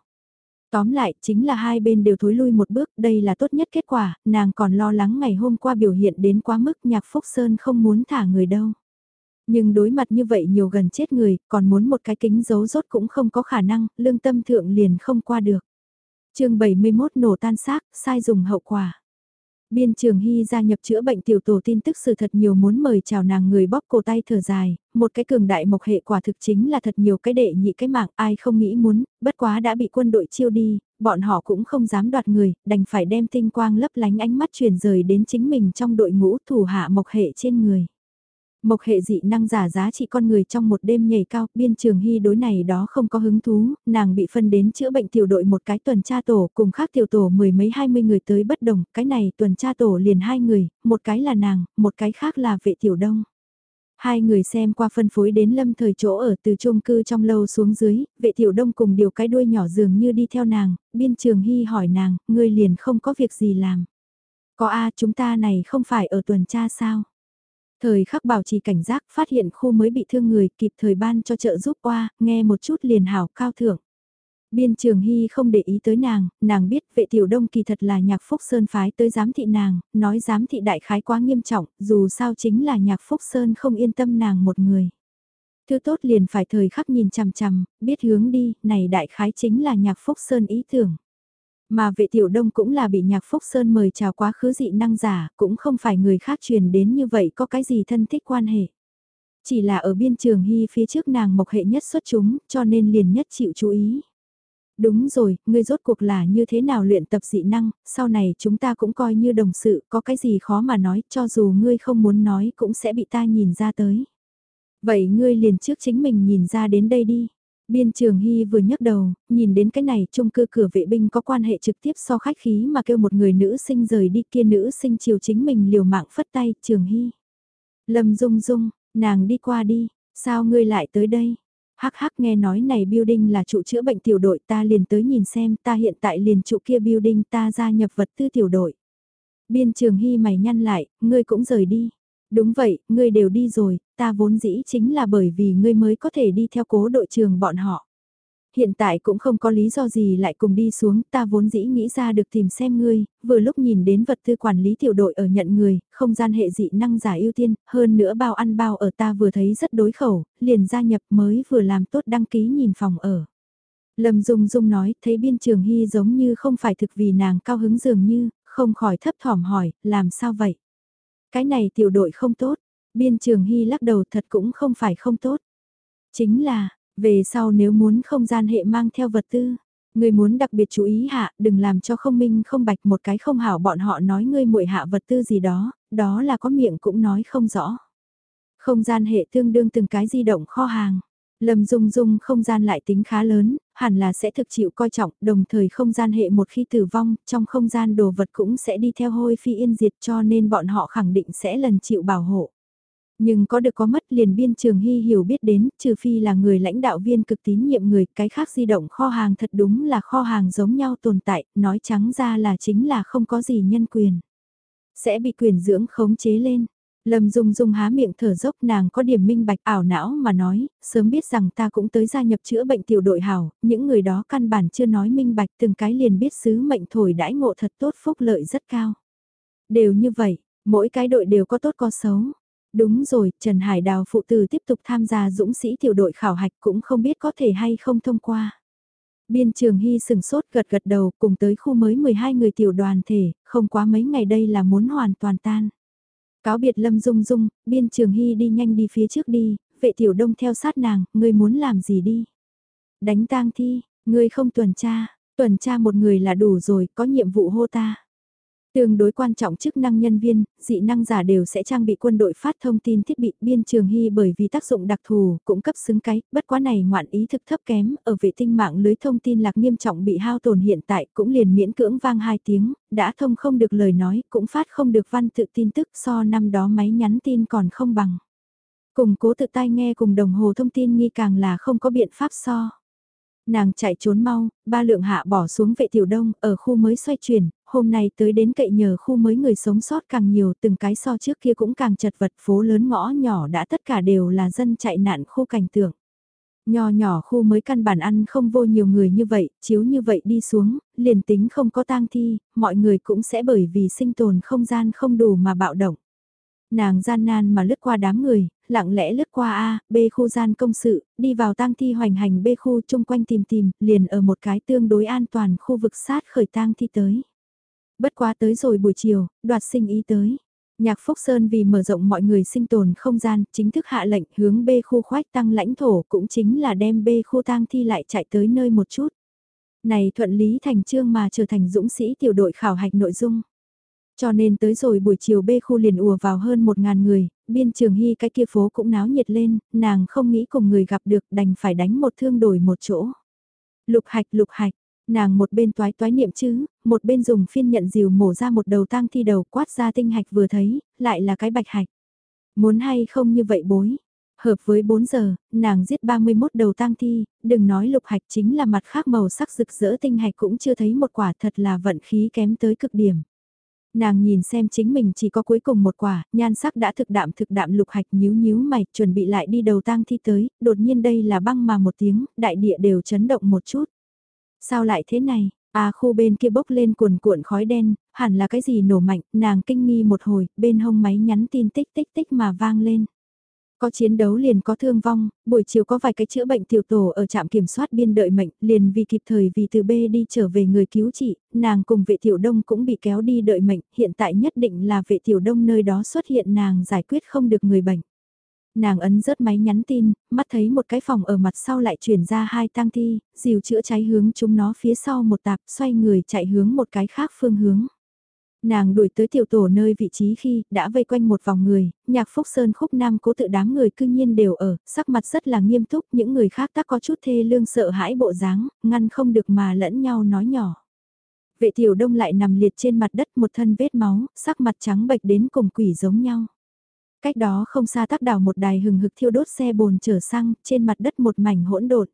Tóm lại, chính là hai bên đều thối lui một bước, đây là tốt nhất kết quả, nàng còn lo lắng ngày hôm qua biểu hiện đến quá mức nhạc Phúc Sơn không muốn thả người đâu. Nhưng đối mặt như vậy nhiều gần chết người, còn muốn một cái kính giấu rốt cũng không có khả năng, lương tâm thượng liền không qua được. chương 71 nổ tan xác, sai dùng hậu quả. Biên trường Hy gia nhập chữa bệnh tiểu tổ tin tức sự thật nhiều muốn mời chào nàng người bóp cổ tay thở dài, một cái cường đại mộc hệ quả thực chính là thật nhiều cái đệ nhị cái mạng ai không nghĩ muốn, bất quá đã bị quân đội chiêu đi, bọn họ cũng không dám đoạt người, đành phải đem tinh quang lấp lánh ánh mắt truyền rời đến chính mình trong đội ngũ thủ hạ mộc hệ trên người. Mộc hệ dị năng giả giá trị con người trong một đêm nhảy cao, biên trường hy đối này đó không có hứng thú, nàng bị phân đến chữa bệnh tiểu đội một cái tuần tra tổ, cùng khác tiểu tổ mười mấy hai mươi người tới bất đồng, cái này tuần tra tổ liền hai người, một cái là nàng, một cái khác là vệ tiểu đông. Hai người xem qua phân phối đến lâm thời chỗ ở từ chung cư trong lâu xuống dưới, vệ tiểu đông cùng điều cái đuôi nhỏ dường như đi theo nàng, biên trường hy hỏi nàng, ngươi liền không có việc gì làm. Có a chúng ta này không phải ở tuần tra sao? Thời khắc bảo trì cảnh giác phát hiện khu mới bị thương người kịp thời ban cho trợ giúp qua, nghe một chút liền hảo cao thưởng. Biên trường hy không để ý tới nàng, nàng biết vệ tiểu đông kỳ thật là nhạc phúc sơn phái tới giám thị nàng, nói giám thị đại khái quá nghiêm trọng, dù sao chính là nhạc phúc sơn không yên tâm nàng một người. Thứ tốt liền phải thời khắc nhìn chằm chằm, biết hướng đi, này đại khái chính là nhạc phúc sơn ý tưởng. Mà vệ tiểu đông cũng là bị nhạc phúc sơn mời chào quá khứ dị năng giả, cũng không phải người khác truyền đến như vậy có cái gì thân thích quan hệ. Chỉ là ở biên trường hy phía trước nàng mộc hệ nhất xuất chúng, cho nên liền nhất chịu chú ý. Đúng rồi, ngươi rốt cuộc là như thế nào luyện tập dị năng, sau này chúng ta cũng coi như đồng sự, có cái gì khó mà nói, cho dù ngươi không muốn nói cũng sẽ bị ta nhìn ra tới. Vậy ngươi liền trước chính mình nhìn ra đến đây đi. Biên Trường Hy vừa nhấc đầu, nhìn đến cái này chung cư cửa vệ binh có quan hệ trực tiếp so khách khí mà kêu một người nữ sinh rời đi kia nữ sinh chiều chính mình liều mạng phất tay, Trường Hy. Lâm Dung Dung, nàng đi qua đi, sao ngươi lại tới đây? Hắc hắc nghe nói này building là trụ chữa bệnh tiểu đội ta liền tới nhìn xem ta hiện tại liền trụ kia building ta gia nhập vật tư tiểu đội. Biên trường hy mày nhăn lại, ngươi cũng rời đi. Đúng vậy, ngươi đều đi rồi, ta vốn dĩ chính là bởi vì ngươi mới có thể đi theo cố đội trường bọn họ. Hiện tại cũng không có lý do gì lại cùng đi xuống, ta vốn dĩ nghĩ ra được tìm xem ngươi, vừa lúc nhìn đến vật tư quản lý tiểu đội ở nhận người, không gian hệ dị năng giả ưu tiên, hơn nữa bao ăn bao ở ta vừa thấy rất đối khẩu, liền gia nhập mới vừa làm tốt đăng ký nhìn phòng ở. Lâm Dung Dung nói, thấy biên trường hy giống như không phải thực vì nàng cao hứng dường như, không khỏi thấp thỏm hỏi, làm sao vậy? Cái này tiểu đội không tốt, biên trường hy lắc đầu thật cũng không phải không tốt. Chính là, về sau nếu muốn không gian hệ mang theo vật tư, người muốn đặc biệt chú ý hạ, đừng làm cho không minh không bạch một cái không hảo bọn họ nói ngươi muội hạ vật tư gì đó, đó là có miệng cũng nói không rõ. Không gian hệ tương đương từng cái di động kho hàng. Lâm Dung Dung không gian lại tính khá lớn, hẳn là sẽ thực chịu coi trọng, đồng thời không gian hệ một khi tử vong, trong không gian đồ vật cũng sẽ đi theo hôi phi yên diệt cho nên bọn họ khẳng định sẽ lần chịu bảo hộ. Nhưng có được có mất liền biên trường hy hiểu biết đến, trừ phi là người lãnh đạo viên cực tín nhiệm người, cái khác di động kho hàng thật đúng là kho hàng giống nhau tồn tại, nói trắng ra là chính là không có gì nhân quyền. Sẽ bị quyền dưỡng khống chế lên. Lâm Dung Dung há miệng thở dốc nàng có điểm minh bạch ảo não mà nói, sớm biết rằng ta cũng tới gia nhập chữa bệnh tiểu đội hảo, những người đó căn bản chưa nói minh bạch từng cái liền biết sứ mệnh thổi đãi ngộ thật tốt phúc lợi rất cao. Đều như vậy, mỗi cái đội đều có tốt có xấu, Đúng rồi, Trần Hải Đào phụ tử tiếp tục tham gia dũng sĩ tiểu đội khảo hạch cũng không biết có thể hay không thông qua. Biên trường Hy sừng sốt gật gật đầu cùng tới khu mới 12 người tiểu đoàn thể, không quá mấy ngày đây là muốn hoàn toàn tan. Cáo biệt Lâm Dung Dung, biên trường Hy đi nhanh đi phía trước đi, vệ tiểu đông theo sát nàng, ngươi muốn làm gì đi. Đánh tang thi, ngươi không tuần tra, tuần tra một người là đủ rồi, có nhiệm vụ hô ta. Tương đối quan trọng chức năng nhân viên, dị năng giả đều sẽ trang bị quân đội phát thông tin thiết bị biên trường hy bởi vì tác dụng đặc thù cũng cấp xứng cái, bất quá này ngoạn ý thực thấp kém, ở vệ tinh mạng lưới thông tin lạc nghiêm trọng bị hao tổn hiện tại cũng liền miễn cưỡng vang hai tiếng, đã thông không được lời nói, cũng phát không được văn tự tin tức so năm đó máy nhắn tin còn không bằng. Cùng cố tự tai nghe cùng đồng hồ thông tin nghi càng là không có biện pháp so. Nàng chạy trốn mau, ba lượng hạ bỏ xuống vệ tiểu đông, ở khu mới xoay chuyển, hôm nay tới đến cậy nhờ khu mới người sống sót càng nhiều, từng cái so trước kia cũng càng chật vật, phố lớn ngõ nhỏ đã tất cả đều là dân chạy nạn khu cảnh tượng. Nho nhỏ khu mới căn bản ăn không vô nhiều người như vậy, chiếu như vậy đi xuống, liền tính không có tang thi, mọi người cũng sẽ bởi vì sinh tồn không gian không đủ mà bạo động. Nàng gian nan mà lướt qua đám người, lặng lẽ lướt qua A, B khu gian công sự, đi vào tang thi hoành hành B khu chung quanh tìm tìm, liền ở một cái tương đối an toàn khu vực sát khởi tang thi tới. Bất quá tới rồi buổi chiều, đoạt sinh ý tới. Nhạc Phúc Sơn vì mở rộng mọi người sinh tồn không gian, chính thức hạ lệnh hướng B khu khoách tăng lãnh thổ cũng chính là đem B khu tang thi lại chạy tới nơi một chút. Này thuận lý thành trương mà trở thành dũng sĩ tiểu đội khảo hạch nội dung. Cho nên tới rồi buổi chiều bê khu liền ùa vào hơn một ngàn người, biên trường hy cái kia phố cũng náo nhiệt lên, nàng không nghĩ cùng người gặp được đành phải đánh một thương đổi một chỗ. Lục hạch lục hạch, nàng một bên toái toái niệm chứ, một bên dùng phiên nhận diều mổ ra một đầu tang thi đầu quát ra tinh hạch vừa thấy, lại là cái bạch hạch. Muốn hay không như vậy bối. Hợp với 4 giờ, nàng giết 31 đầu tang thi, đừng nói lục hạch chính là mặt khác màu sắc rực rỡ tinh hạch cũng chưa thấy một quả thật là vận khí kém tới cực điểm. Nàng nhìn xem chính mình chỉ có cuối cùng một quả, nhan sắc đã thực đạm thực đạm lục hạch nhíu nhíu mày, chuẩn bị lại đi đầu tang thi tới, đột nhiên đây là băng mà một tiếng, đại địa đều chấn động một chút. Sao lại thế này? À khu bên kia bốc lên cuồn cuộn khói đen, hẳn là cái gì nổ mạnh, nàng kinh nghi một hồi, bên hông máy nhắn tin tích tích tích mà vang lên. Có chiến đấu liền có thương vong, buổi chiều có vài cái chữa bệnh tiểu tổ ở trạm kiểm soát biên đợi mệnh, liền vì kịp thời vì từ B đi trở về người cứu trị, nàng cùng vệ tiểu đông cũng bị kéo đi đợi mệnh, hiện tại nhất định là vệ tiểu đông nơi đó xuất hiện nàng giải quyết không được người bệnh. Nàng ấn rớt máy nhắn tin, mắt thấy một cái phòng ở mặt sau lại chuyển ra hai tang thi, dìu chữa cháy hướng chúng nó phía sau một tạp, xoay người chạy hướng một cái khác phương hướng. Nàng đuổi tới tiểu tổ nơi vị trí khi đã vây quanh một vòng người, nhạc phúc sơn khúc nam cố tự đám người cư nhiên đều ở, sắc mặt rất là nghiêm túc, những người khác tác có chút thê lương sợ hãi bộ dáng, ngăn không được mà lẫn nhau nói nhỏ. Vệ tiểu đông lại nằm liệt trên mặt đất một thân vết máu, sắc mặt trắng bệch đến cùng quỷ giống nhau. Cách đó không xa tác đảo một đài hừng hực thiêu đốt xe bồn chở xăng, trên mặt đất một mảnh hỗn độn.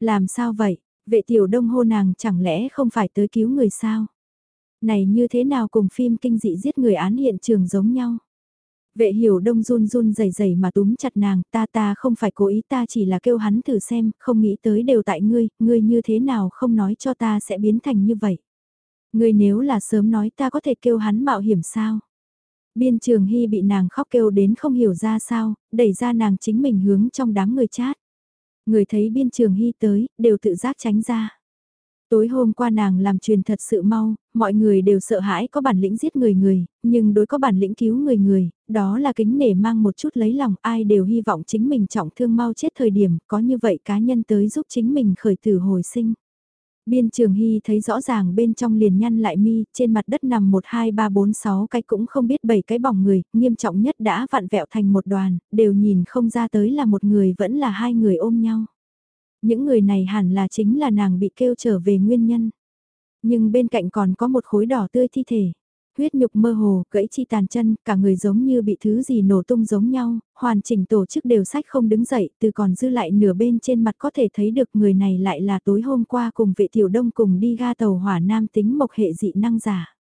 Làm sao vậy? Vệ tiểu đông hô nàng chẳng lẽ không phải tới cứu người sao? Này như thế nào cùng phim kinh dị giết người án hiện trường giống nhau? Vệ hiểu đông run run rẩy rẩy mà túm chặt nàng, ta ta không phải cố ý ta chỉ là kêu hắn thử xem, không nghĩ tới đều tại ngươi, ngươi như thế nào không nói cho ta sẽ biến thành như vậy. Ngươi nếu là sớm nói ta có thể kêu hắn mạo hiểm sao? Biên trường hy bị nàng khóc kêu đến không hiểu ra sao, đẩy ra nàng chính mình hướng trong đám người chát. Người thấy biên trường hy tới, đều tự giác tránh ra. Tối hôm qua nàng làm truyền thật sự mau, mọi người đều sợ hãi có bản lĩnh giết người người, nhưng đối có bản lĩnh cứu người người, đó là kính nể mang một chút lấy lòng ai đều hy vọng chính mình trọng thương mau chết thời điểm, có như vậy cá nhân tới giúp chính mình khởi tử hồi sinh. Biên trường hy thấy rõ ràng bên trong liền nhăn lại mi, trên mặt đất nằm 1 2 3 4 6 cái cũng không biết 7 cái bỏng người, nghiêm trọng nhất đã vặn vẹo thành một đoàn, đều nhìn không ra tới là một người vẫn là hai người ôm nhau. Những người này hẳn là chính là nàng bị kêu trở về nguyên nhân. Nhưng bên cạnh còn có một khối đỏ tươi thi thể huyết nhục mơ hồ, gãy chi tàn chân, cả người giống như bị thứ gì nổ tung giống nhau, hoàn chỉnh tổ chức đều sách không đứng dậy, từ còn dư lại nửa bên trên mặt có thể thấy được người này lại là tối hôm qua cùng vệ tiểu đông cùng đi ga tàu hỏa nam tính mộc hệ dị năng giả.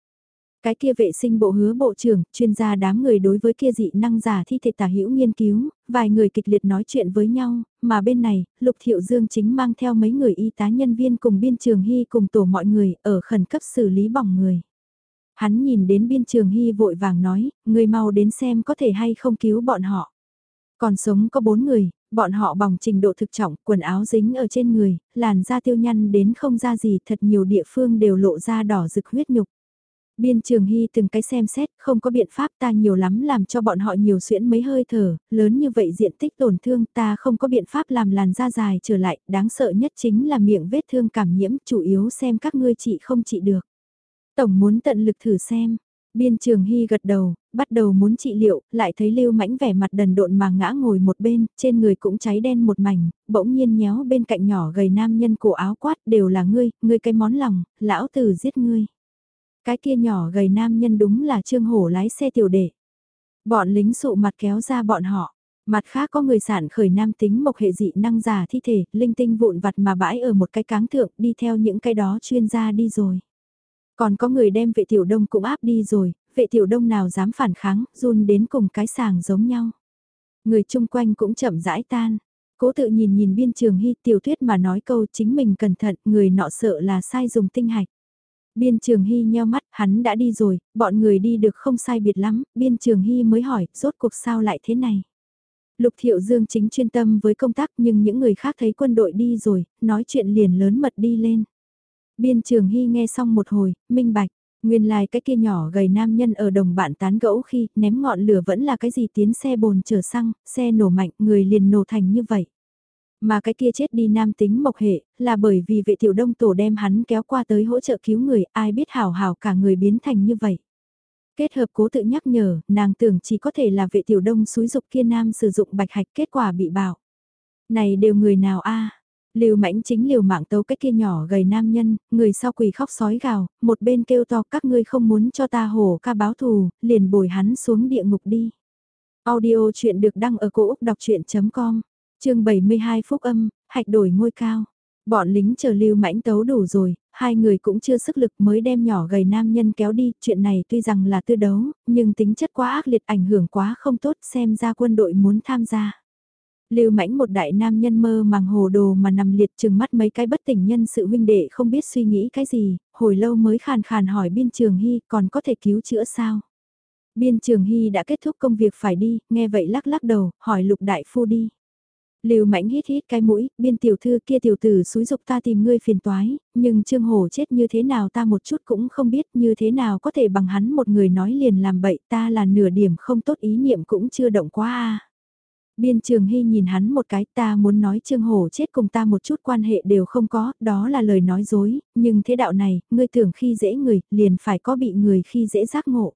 Cái kia vệ sinh bộ hứa bộ trưởng, chuyên gia đám người đối với kia dị năng giả thi thể tả hữu nghiên cứu, vài người kịch liệt nói chuyện với nhau, mà bên này, Lục Thiệu Dương chính mang theo mấy người y tá nhân viên cùng biên trường hy cùng tổ mọi người ở khẩn cấp xử lý bỏng người. Hắn nhìn đến biên trường hy vội vàng nói, người mau đến xem có thể hay không cứu bọn họ. Còn sống có bốn người, bọn họ bỏng trình độ thực trọng, quần áo dính ở trên người, làn da tiêu nhăn đến không ra gì, thật nhiều địa phương đều lộ ra đỏ rực huyết nhục. Biên trường hy từng cái xem xét, không có biện pháp ta nhiều lắm làm cho bọn họ nhiều xuyễn mấy hơi thở, lớn như vậy diện tích tổn thương ta không có biện pháp làm làn da dài trở lại, đáng sợ nhất chính là miệng vết thương cảm nhiễm, chủ yếu xem các ngươi trị không trị được. Tổng muốn tận lực thử xem. Biên trường hy gật đầu, bắt đầu muốn trị liệu, lại thấy lưu mãnh vẻ mặt đần độn mà ngã ngồi một bên, trên người cũng cháy đen một mảnh, bỗng nhiên nhéo bên cạnh nhỏ gầy nam nhân cổ áo quát đều là ngươi, ngươi cái món lòng, lão tử giết ngươi. Cái kia nhỏ gầy nam nhân đúng là trương hổ lái xe tiểu đệ. Bọn lính sụ mặt kéo ra bọn họ. Mặt khác có người sản khởi nam tính mộc hệ dị năng giả thi thể, linh tinh vụn vặt mà bãi ở một cái cáng thượng đi theo những cái đó chuyên gia đi rồi. Còn có người đem vệ tiểu đông cũng áp đi rồi, vệ tiểu đông nào dám phản kháng, run đến cùng cái sàng giống nhau. Người chung quanh cũng chậm rãi tan. Cố tự nhìn nhìn biên trường hy tiểu thuyết mà nói câu chính mình cẩn thận, người nọ sợ là sai dùng tinh hạch. Biên trường hy nheo mắt, hắn đã đi rồi, bọn người đi được không sai biệt lắm, biên trường hy mới hỏi, rốt cuộc sao lại thế này. Lục thiệu dương chính chuyên tâm với công tác nhưng những người khác thấy quân đội đi rồi, nói chuyện liền lớn mật đi lên. Biên trường hy nghe xong một hồi, minh bạch. Nguyên lai like cái kia nhỏ gầy nam nhân ở đồng bạn tán gẫu khi ném ngọn lửa vẫn là cái gì tiến xe bồn chở xăng, xe nổ mạnh, người liền nổ thành như vậy. Mà cái kia chết đi nam tính mộc hệ, là bởi vì vệ tiểu đông tổ đem hắn kéo qua tới hỗ trợ cứu người, ai biết hảo hảo cả người biến thành như vậy. Kết hợp cố tự nhắc nhở, nàng tưởng chỉ có thể là vệ tiểu đông xúi dục kia nam sử dụng bạch hạch kết quả bị bảo. Này đều người nào a liều mãnh chính liều mạng tấu cái kia nhỏ gầy nam nhân, người sau quỳ khóc sói gào, một bên kêu to các ngươi không muốn cho ta hổ ca báo thù, liền bồi hắn xuống địa ngục đi. Audio chuyện được đăng ở cổ Úc đọc chuyện.com, chương 72 phúc âm, hạch đổi ngôi cao. Bọn lính chờ lưu mãnh tấu đủ rồi, hai người cũng chưa sức lực mới đem nhỏ gầy nam nhân kéo đi, chuyện này tuy rằng là tư đấu, nhưng tính chất quá ác liệt ảnh hưởng quá không tốt xem ra quân đội muốn tham gia. Lưu mãnh một đại nam nhân mơ màng hồ đồ mà nằm liệt trừng mắt mấy cái bất tỉnh nhân sự huynh đệ không biết suy nghĩ cái gì, hồi lâu mới khàn khàn hỏi biên trường hy còn có thể cứu chữa sao. Biên trường hy đã kết thúc công việc phải đi, nghe vậy lắc lắc đầu, hỏi lục đại phu đi. Lưu Mãnh hít hít cái mũi, biên tiểu thư kia tiểu tử xúi dục ta tìm ngươi phiền toái, nhưng Trương Hổ chết như thế nào ta một chút cũng không biết như thế nào có thể bằng hắn một người nói liền làm bậy ta là nửa điểm không tốt ý niệm cũng chưa động quá a. Biên Trường Hy nhìn hắn một cái ta muốn nói Trương Hổ chết cùng ta một chút quan hệ đều không có, đó là lời nói dối, nhưng thế đạo này, ngươi tưởng khi dễ người, liền phải có bị người khi dễ giác ngộ.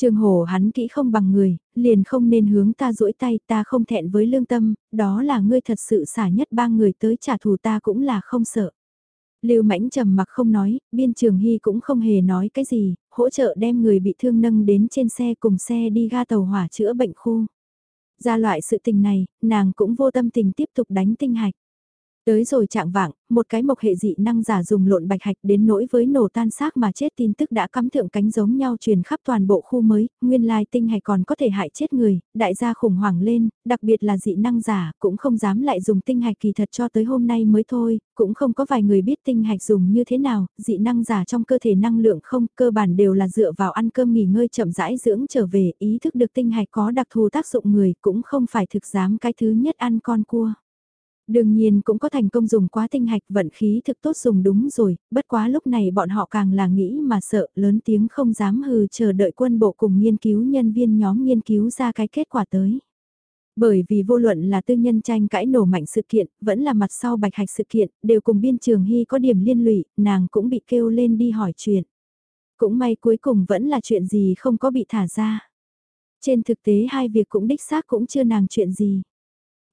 Trương Hồ hắn kỹ không bằng người, liền không nên hướng ta duỗi tay ta không thẹn với lương tâm, đó là ngươi thật sự xả nhất ba người tới trả thù ta cũng là không sợ. Lưu Mãnh trầm mặc không nói, biên trường hy cũng không hề nói cái gì, hỗ trợ đem người bị thương nâng đến trên xe cùng xe đi ga tàu hỏa chữa bệnh khu. Ra loại sự tình này, nàng cũng vô tâm tình tiếp tục đánh tinh hạch. Tới rồi trạng vạng, một cái mộc hệ dị năng giả dùng lộn bạch hạch đến nỗi với nổ tan xác mà chết tin tức đã cắm thượng cánh giống nhau truyền khắp toàn bộ khu mới, nguyên lai tinh hạch còn có thể hại chết người, đại gia khủng hoảng lên, đặc biệt là dị năng giả, cũng không dám lại dùng tinh hạch kỳ thật cho tới hôm nay mới thôi, cũng không có vài người biết tinh hạch dùng như thế nào, dị năng giả trong cơ thể năng lượng không, cơ bản đều là dựa vào ăn cơm nghỉ ngơi chậm rãi dưỡng trở về, ý thức được tinh hạch có đặc thù tác dụng người, cũng không phải thực dám cái thứ nhất ăn con cua. Đương nhiên cũng có thành công dùng quá tinh hạch vận khí thực tốt dùng đúng rồi, bất quá lúc này bọn họ càng là nghĩ mà sợ, lớn tiếng không dám hừ chờ đợi quân bộ cùng nghiên cứu nhân viên nhóm nghiên cứu ra cái kết quả tới. Bởi vì vô luận là tư nhân tranh cãi nổ mạnh sự kiện, vẫn là mặt sau bạch hạch sự kiện, đều cùng biên trường hy có điểm liên lụy, nàng cũng bị kêu lên đi hỏi chuyện. Cũng may cuối cùng vẫn là chuyện gì không có bị thả ra. Trên thực tế hai việc cũng đích xác cũng chưa nàng chuyện gì.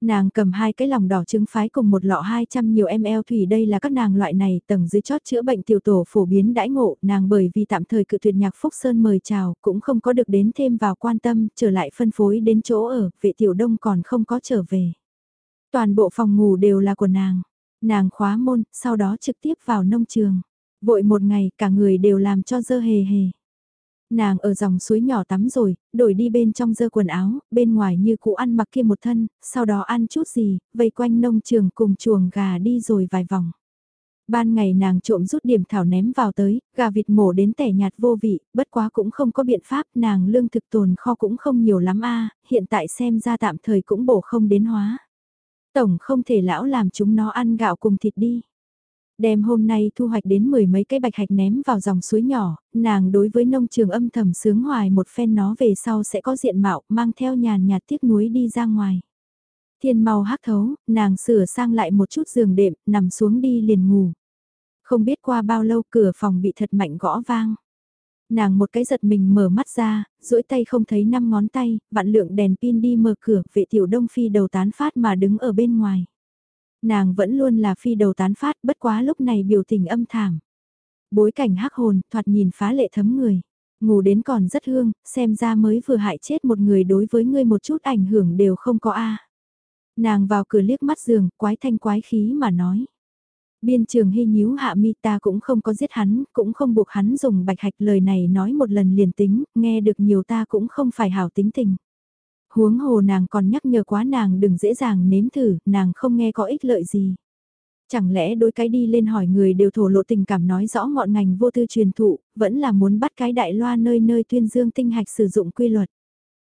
Nàng cầm hai cái lòng đỏ trứng phái cùng một lọ 200 nhiều ml thủy đây là các nàng loại này tầng dưới chót chữa bệnh tiểu tổ phổ biến đãi ngộ, nàng bởi vì tạm thời cự tuyệt nhạc Phúc Sơn mời chào cũng không có được đến thêm vào quan tâm, trở lại phân phối đến chỗ ở, vệ tiểu đông còn không có trở về. Toàn bộ phòng ngủ đều là của nàng, nàng khóa môn, sau đó trực tiếp vào nông trường. Vội một ngày cả người đều làm cho dơ hề hề. Nàng ở dòng suối nhỏ tắm rồi, đổi đi bên trong dơ quần áo, bên ngoài như cũ ăn mặc kia một thân, sau đó ăn chút gì, vây quanh nông trường cùng chuồng gà đi rồi vài vòng. Ban ngày nàng trộm rút điểm thảo ném vào tới, gà vịt mổ đến tẻ nhạt vô vị, bất quá cũng không có biện pháp, nàng lương thực tồn kho cũng không nhiều lắm a hiện tại xem ra tạm thời cũng bổ không đến hóa. Tổng không thể lão làm chúng nó ăn gạo cùng thịt đi. Đem hôm nay thu hoạch đến mười mấy cái bạch hạch ném vào dòng suối nhỏ, nàng đối với nông trường âm thầm sướng hoài một phen nó về sau sẽ có diện mạo mang theo nhàn nhạt tiếc nuối đi ra ngoài. Thiên mau hắc thấu, nàng sửa sang lại một chút giường đệm, nằm xuống đi liền ngủ. Không biết qua bao lâu cửa phòng bị thật mạnh gõ vang. Nàng một cái giật mình mở mắt ra, duỗi tay không thấy năm ngón tay, vạn lượng đèn pin đi mở cửa, vệ tiểu đông phi đầu tán phát mà đứng ở bên ngoài. Nàng vẫn luôn là phi đầu tán phát bất quá lúc này biểu tình âm thảm. Bối cảnh hắc hồn thoạt nhìn phá lệ thấm người. Ngủ đến còn rất hương, xem ra mới vừa hại chết một người đối với ngươi một chút ảnh hưởng đều không có a. Nàng vào cửa liếc mắt giường, quái thanh quái khí mà nói. Biên trường hy nhíu hạ mi ta cũng không có giết hắn, cũng không buộc hắn dùng bạch hạch lời này nói một lần liền tính, nghe được nhiều ta cũng không phải hảo tính tình huống hồ nàng còn nhắc nhở quá nàng đừng dễ dàng nếm thử, nàng không nghe có ích lợi gì. Chẳng lẽ đối cái đi lên hỏi người đều thổ lộ tình cảm nói rõ ngọn ngành vô tư truyền thụ, vẫn là muốn bắt cái đại loa nơi nơi tuyên dương tinh hạch sử dụng quy luật.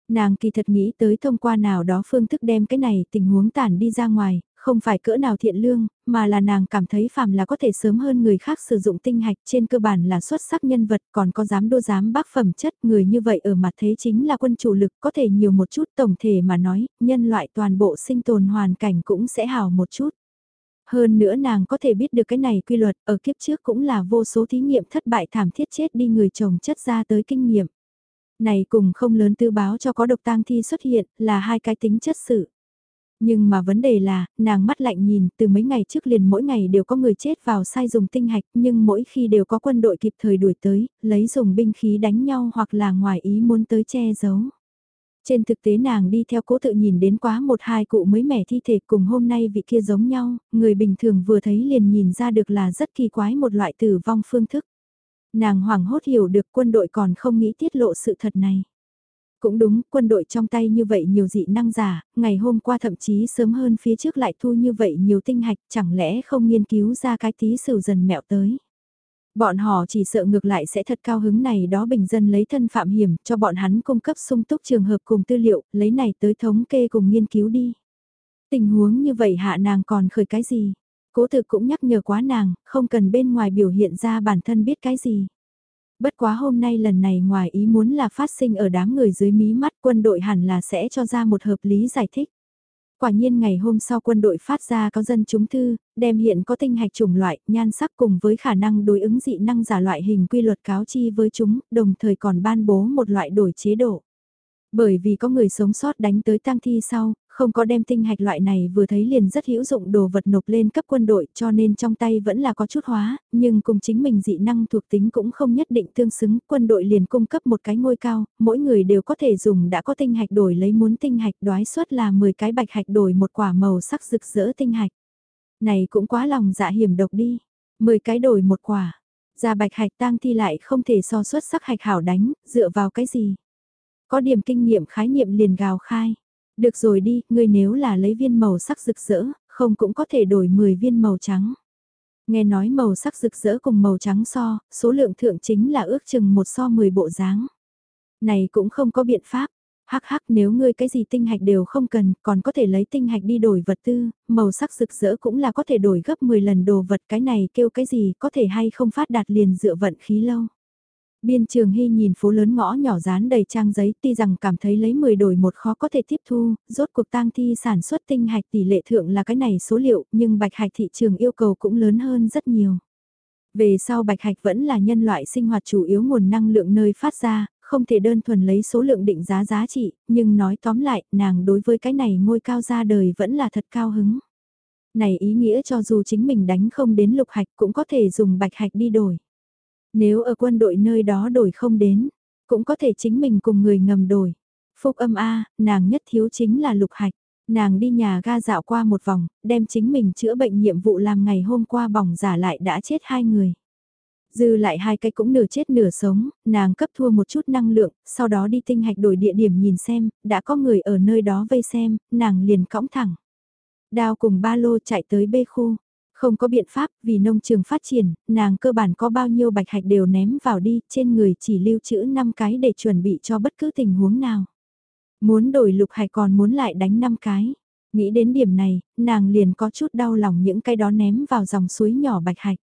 Nàng kỳ thật nghĩ tới thông qua nào đó phương thức đem cái này tình huống tản đi ra ngoài, không phải cỡ nào thiện lương, mà là nàng cảm thấy phàm là có thể sớm hơn người khác sử dụng tinh hạch trên cơ bản là xuất sắc nhân vật còn có dám đô dám bác phẩm chất người như vậy ở mặt thế chính là quân chủ lực có thể nhiều một chút tổng thể mà nói, nhân loại toàn bộ sinh tồn hoàn cảnh cũng sẽ hào một chút. Hơn nữa nàng có thể biết được cái này quy luật ở kiếp trước cũng là vô số thí nghiệm thất bại thảm thiết chết đi người chồng chất ra tới kinh nghiệm. Này cùng không lớn tư báo cho có độc tang thi xuất hiện là hai cái tính chất sự. Nhưng mà vấn đề là, nàng mắt lạnh nhìn, từ mấy ngày trước liền mỗi ngày đều có người chết vào sai dùng tinh hạch, nhưng mỗi khi đều có quân đội kịp thời đuổi tới, lấy dùng binh khí đánh nhau hoặc là ngoài ý muốn tới che giấu. Trên thực tế nàng đi theo cố tự nhìn đến quá một hai cụ mới mẻ thi thể cùng hôm nay vị kia giống nhau, người bình thường vừa thấy liền nhìn ra được là rất kỳ quái một loại tử vong phương thức. Nàng hoảng hốt hiểu được quân đội còn không nghĩ tiết lộ sự thật này. Cũng đúng, quân đội trong tay như vậy nhiều dị năng giả, ngày hôm qua thậm chí sớm hơn phía trước lại thu như vậy nhiều tinh hạch, chẳng lẽ không nghiên cứu ra cái tí sử dần mẹo tới. Bọn họ chỉ sợ ngược lại sẽ thật cao hứng này đó bình dân lấy thân phạm hiểm cho bọn hắn cung cấp sung túc trường hợp cùng tư liệu, lấy này tới thống kê cùng nghiên cứu đi. Tình huống như vậy hạ nàng còn khởi cái gì? Cố thực cũng nhắc nhở quá nàng, không cần bên ngoài biểu hiện ra bản thân biết cái gì. Bất quá hôm nay lần này ngoài ý muốn là phát sinh ở đám người dưới mí mắt quân đội hẳn là sẽ cho ra một hợp lý giải thích. Quả nhiên ngày hôm sau quân đội phát ra có dân chúng thư, đem hiện có tinh hạch chủng loại, nhan sắc cùng với khả năng đối ứng dị năng giả loại hình quy luật cáo chi với chúng, đồng thời còn ban bố một loại đổi chế độ. Bởi vì có người sống sót đánh tới tang thi sau, không có đem tinh hạch loại này vừa thấy liền rất hữu dụng đồ vật nộp lên cấp quân đội cho nên trong tay vẫn là có chút hóa, nhưng cùng chính mình dị năng thuộc tính cũng không nhất định tương xứng, quân đội liền cung cấp một cái ngôi cao, mỗi người đều có thể dùng đã có tinh hạch đổi lấy muốn tinh hạch đoái suất là 10 cái bạch hạch đổi một quả màu sắc rực rỡ tinh hạch. Này cũng quá lòng dạ hiểm độc đi, 10 cái đổi một quả, ra bạch hạch tang thi lại không thể so xuất sắc hạch hảo đánh, dựa vào cái gì? Có điểm kinh nghiệm khái niệm liền gào khai được rồi đi, ngươi nếu là lấy viên màu sắc rực rỡ, không cũng có thể đổi 10 viên màu trắng. Nghe nói màu sắc rực rỡ cùng màu trắng so, số lượng thượng chính là ước chừng một so 10 bộ dáng. Này cũng không có biện pháp, hắc hắc nếu ngươi cái gì tinh hạch đều không cần, còn có thể lấy tinh hạch đi đổi vật tư, màu sắc rực rỡ cũng là có thể đổi gấp 10 lần đồ vật cái này kêu cái gì có thể hay không phát đạt liền dựa vận khí lâu. Biên trường hy nhìn phố lớn ngõ nhỏ dán đầy trang giấy tuy rằng cảm thấy lấy 10 đổi một khó có thể tiếp thu, rốt cuộc tang thi sản xuất tinh hạch tỷ lệ thượng là cái này số liệu nhưng bạch hạch thị trường yêu cầu cũng lớn hơn rất nhiều. Về sau bạch hạch vẫn là nhân loại sinh hoạt chủ yếu nguồn năng lượng nơi phát ra, không thể đơn thuần lấy số lượng định giá giá trị, nhưng nói tóm lại, nàng đối với cái này ngôi cao ra đời vẫn là thật cao hứng. Này ý nghĩa cho dù chính mình đánh không đến lục hạch cũng có thể dùng bạch hạch đi đổi. Nếu ở quân đội nơi đó đổi không đến, cũng có thể chính mình cùng người ngầm đổi. Phúc âm A, nàng nhất thiếu chính là lục hạch. Nàng đi nhà ga dạo qua một vòng, đem chính mình chữa bệnh nhiệm vụ làm ngày hôm qua bỏng giả lại đã chết hai người. Dư lại hai cái cũng nửa chết nửa sống, nàng cấp thua một chút năng lượng, sau đó đi tinh hạch đổi địa điểm nhìn xem, đã có người ở nơi đó vây xem, nàng liền cõng thẳng. Đao cùng ba lô chạy tới bê khu, không có biện pháp vì nông trường phát triển, nàng cơ bản có bao nhiêu bạch hạch đều ném vào đi, trên người chỉ lưu trữ 5 cái để chuẩn bị cho bất cứ tình huống nào. Muốn đổi lục hạch còn muốn lại đánh 5 cái. Nghĩ đến điểm này, nàng liền có chút đau lòng những cái đó ném vào dòng suối nhỏ bạch hạch.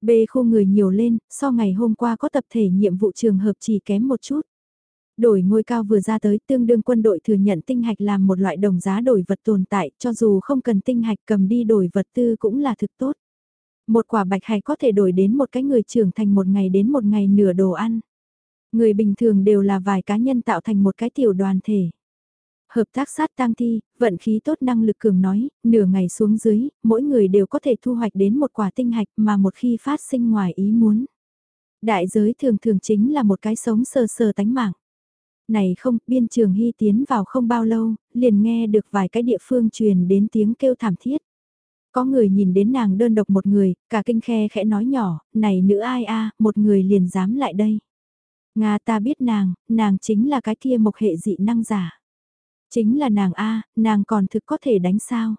B khu người nhiều lên, so ngày hôm qua có tập thể nhiệm vụ trường hợp chỉ kém một chút. Đổi ngôi cao vừa ra tới tương đương quân đội thừa nhận tinh hạch làm một loại đồng giá đổi vật tồn tại cho dù không cần tinh hạch cầm đi đổi vật tư cũng là thực tốt. Một quả bạch hạch có thể đổi đến một cái người trưởng thành một ngày đến một ngày nửa đồ ăn. Người bình thường đều là vài cá nhân tạo thành một cái tiểu đoàn thể. Hợp tác sát tang thi, vận khí tốt năng lực cường nói, nửa ngày xuống dưới, mỗi người đều có thể thu hoạch đến một quả tinh hạch mà một khi phát sinh ngoài ý muốn. Đại giới thường thường chính là một cái sống sờ sờ tánh mạng này không, biên trường hy tiến vào không bao lâu, liền nghe được vài cái địa phương truyền đến tiếng kêu thảm thiết. Có người nhìn đến nàng đơn độc một người, cả kinh khe khẽ nói nhỏ, này nữ ai a một người liền dám lại đây. Nga ta biết nàng, nàng chính là cái kia mộc hệ dị năng giả. Chính là nàng a nàng còn thực có thể đánh sao.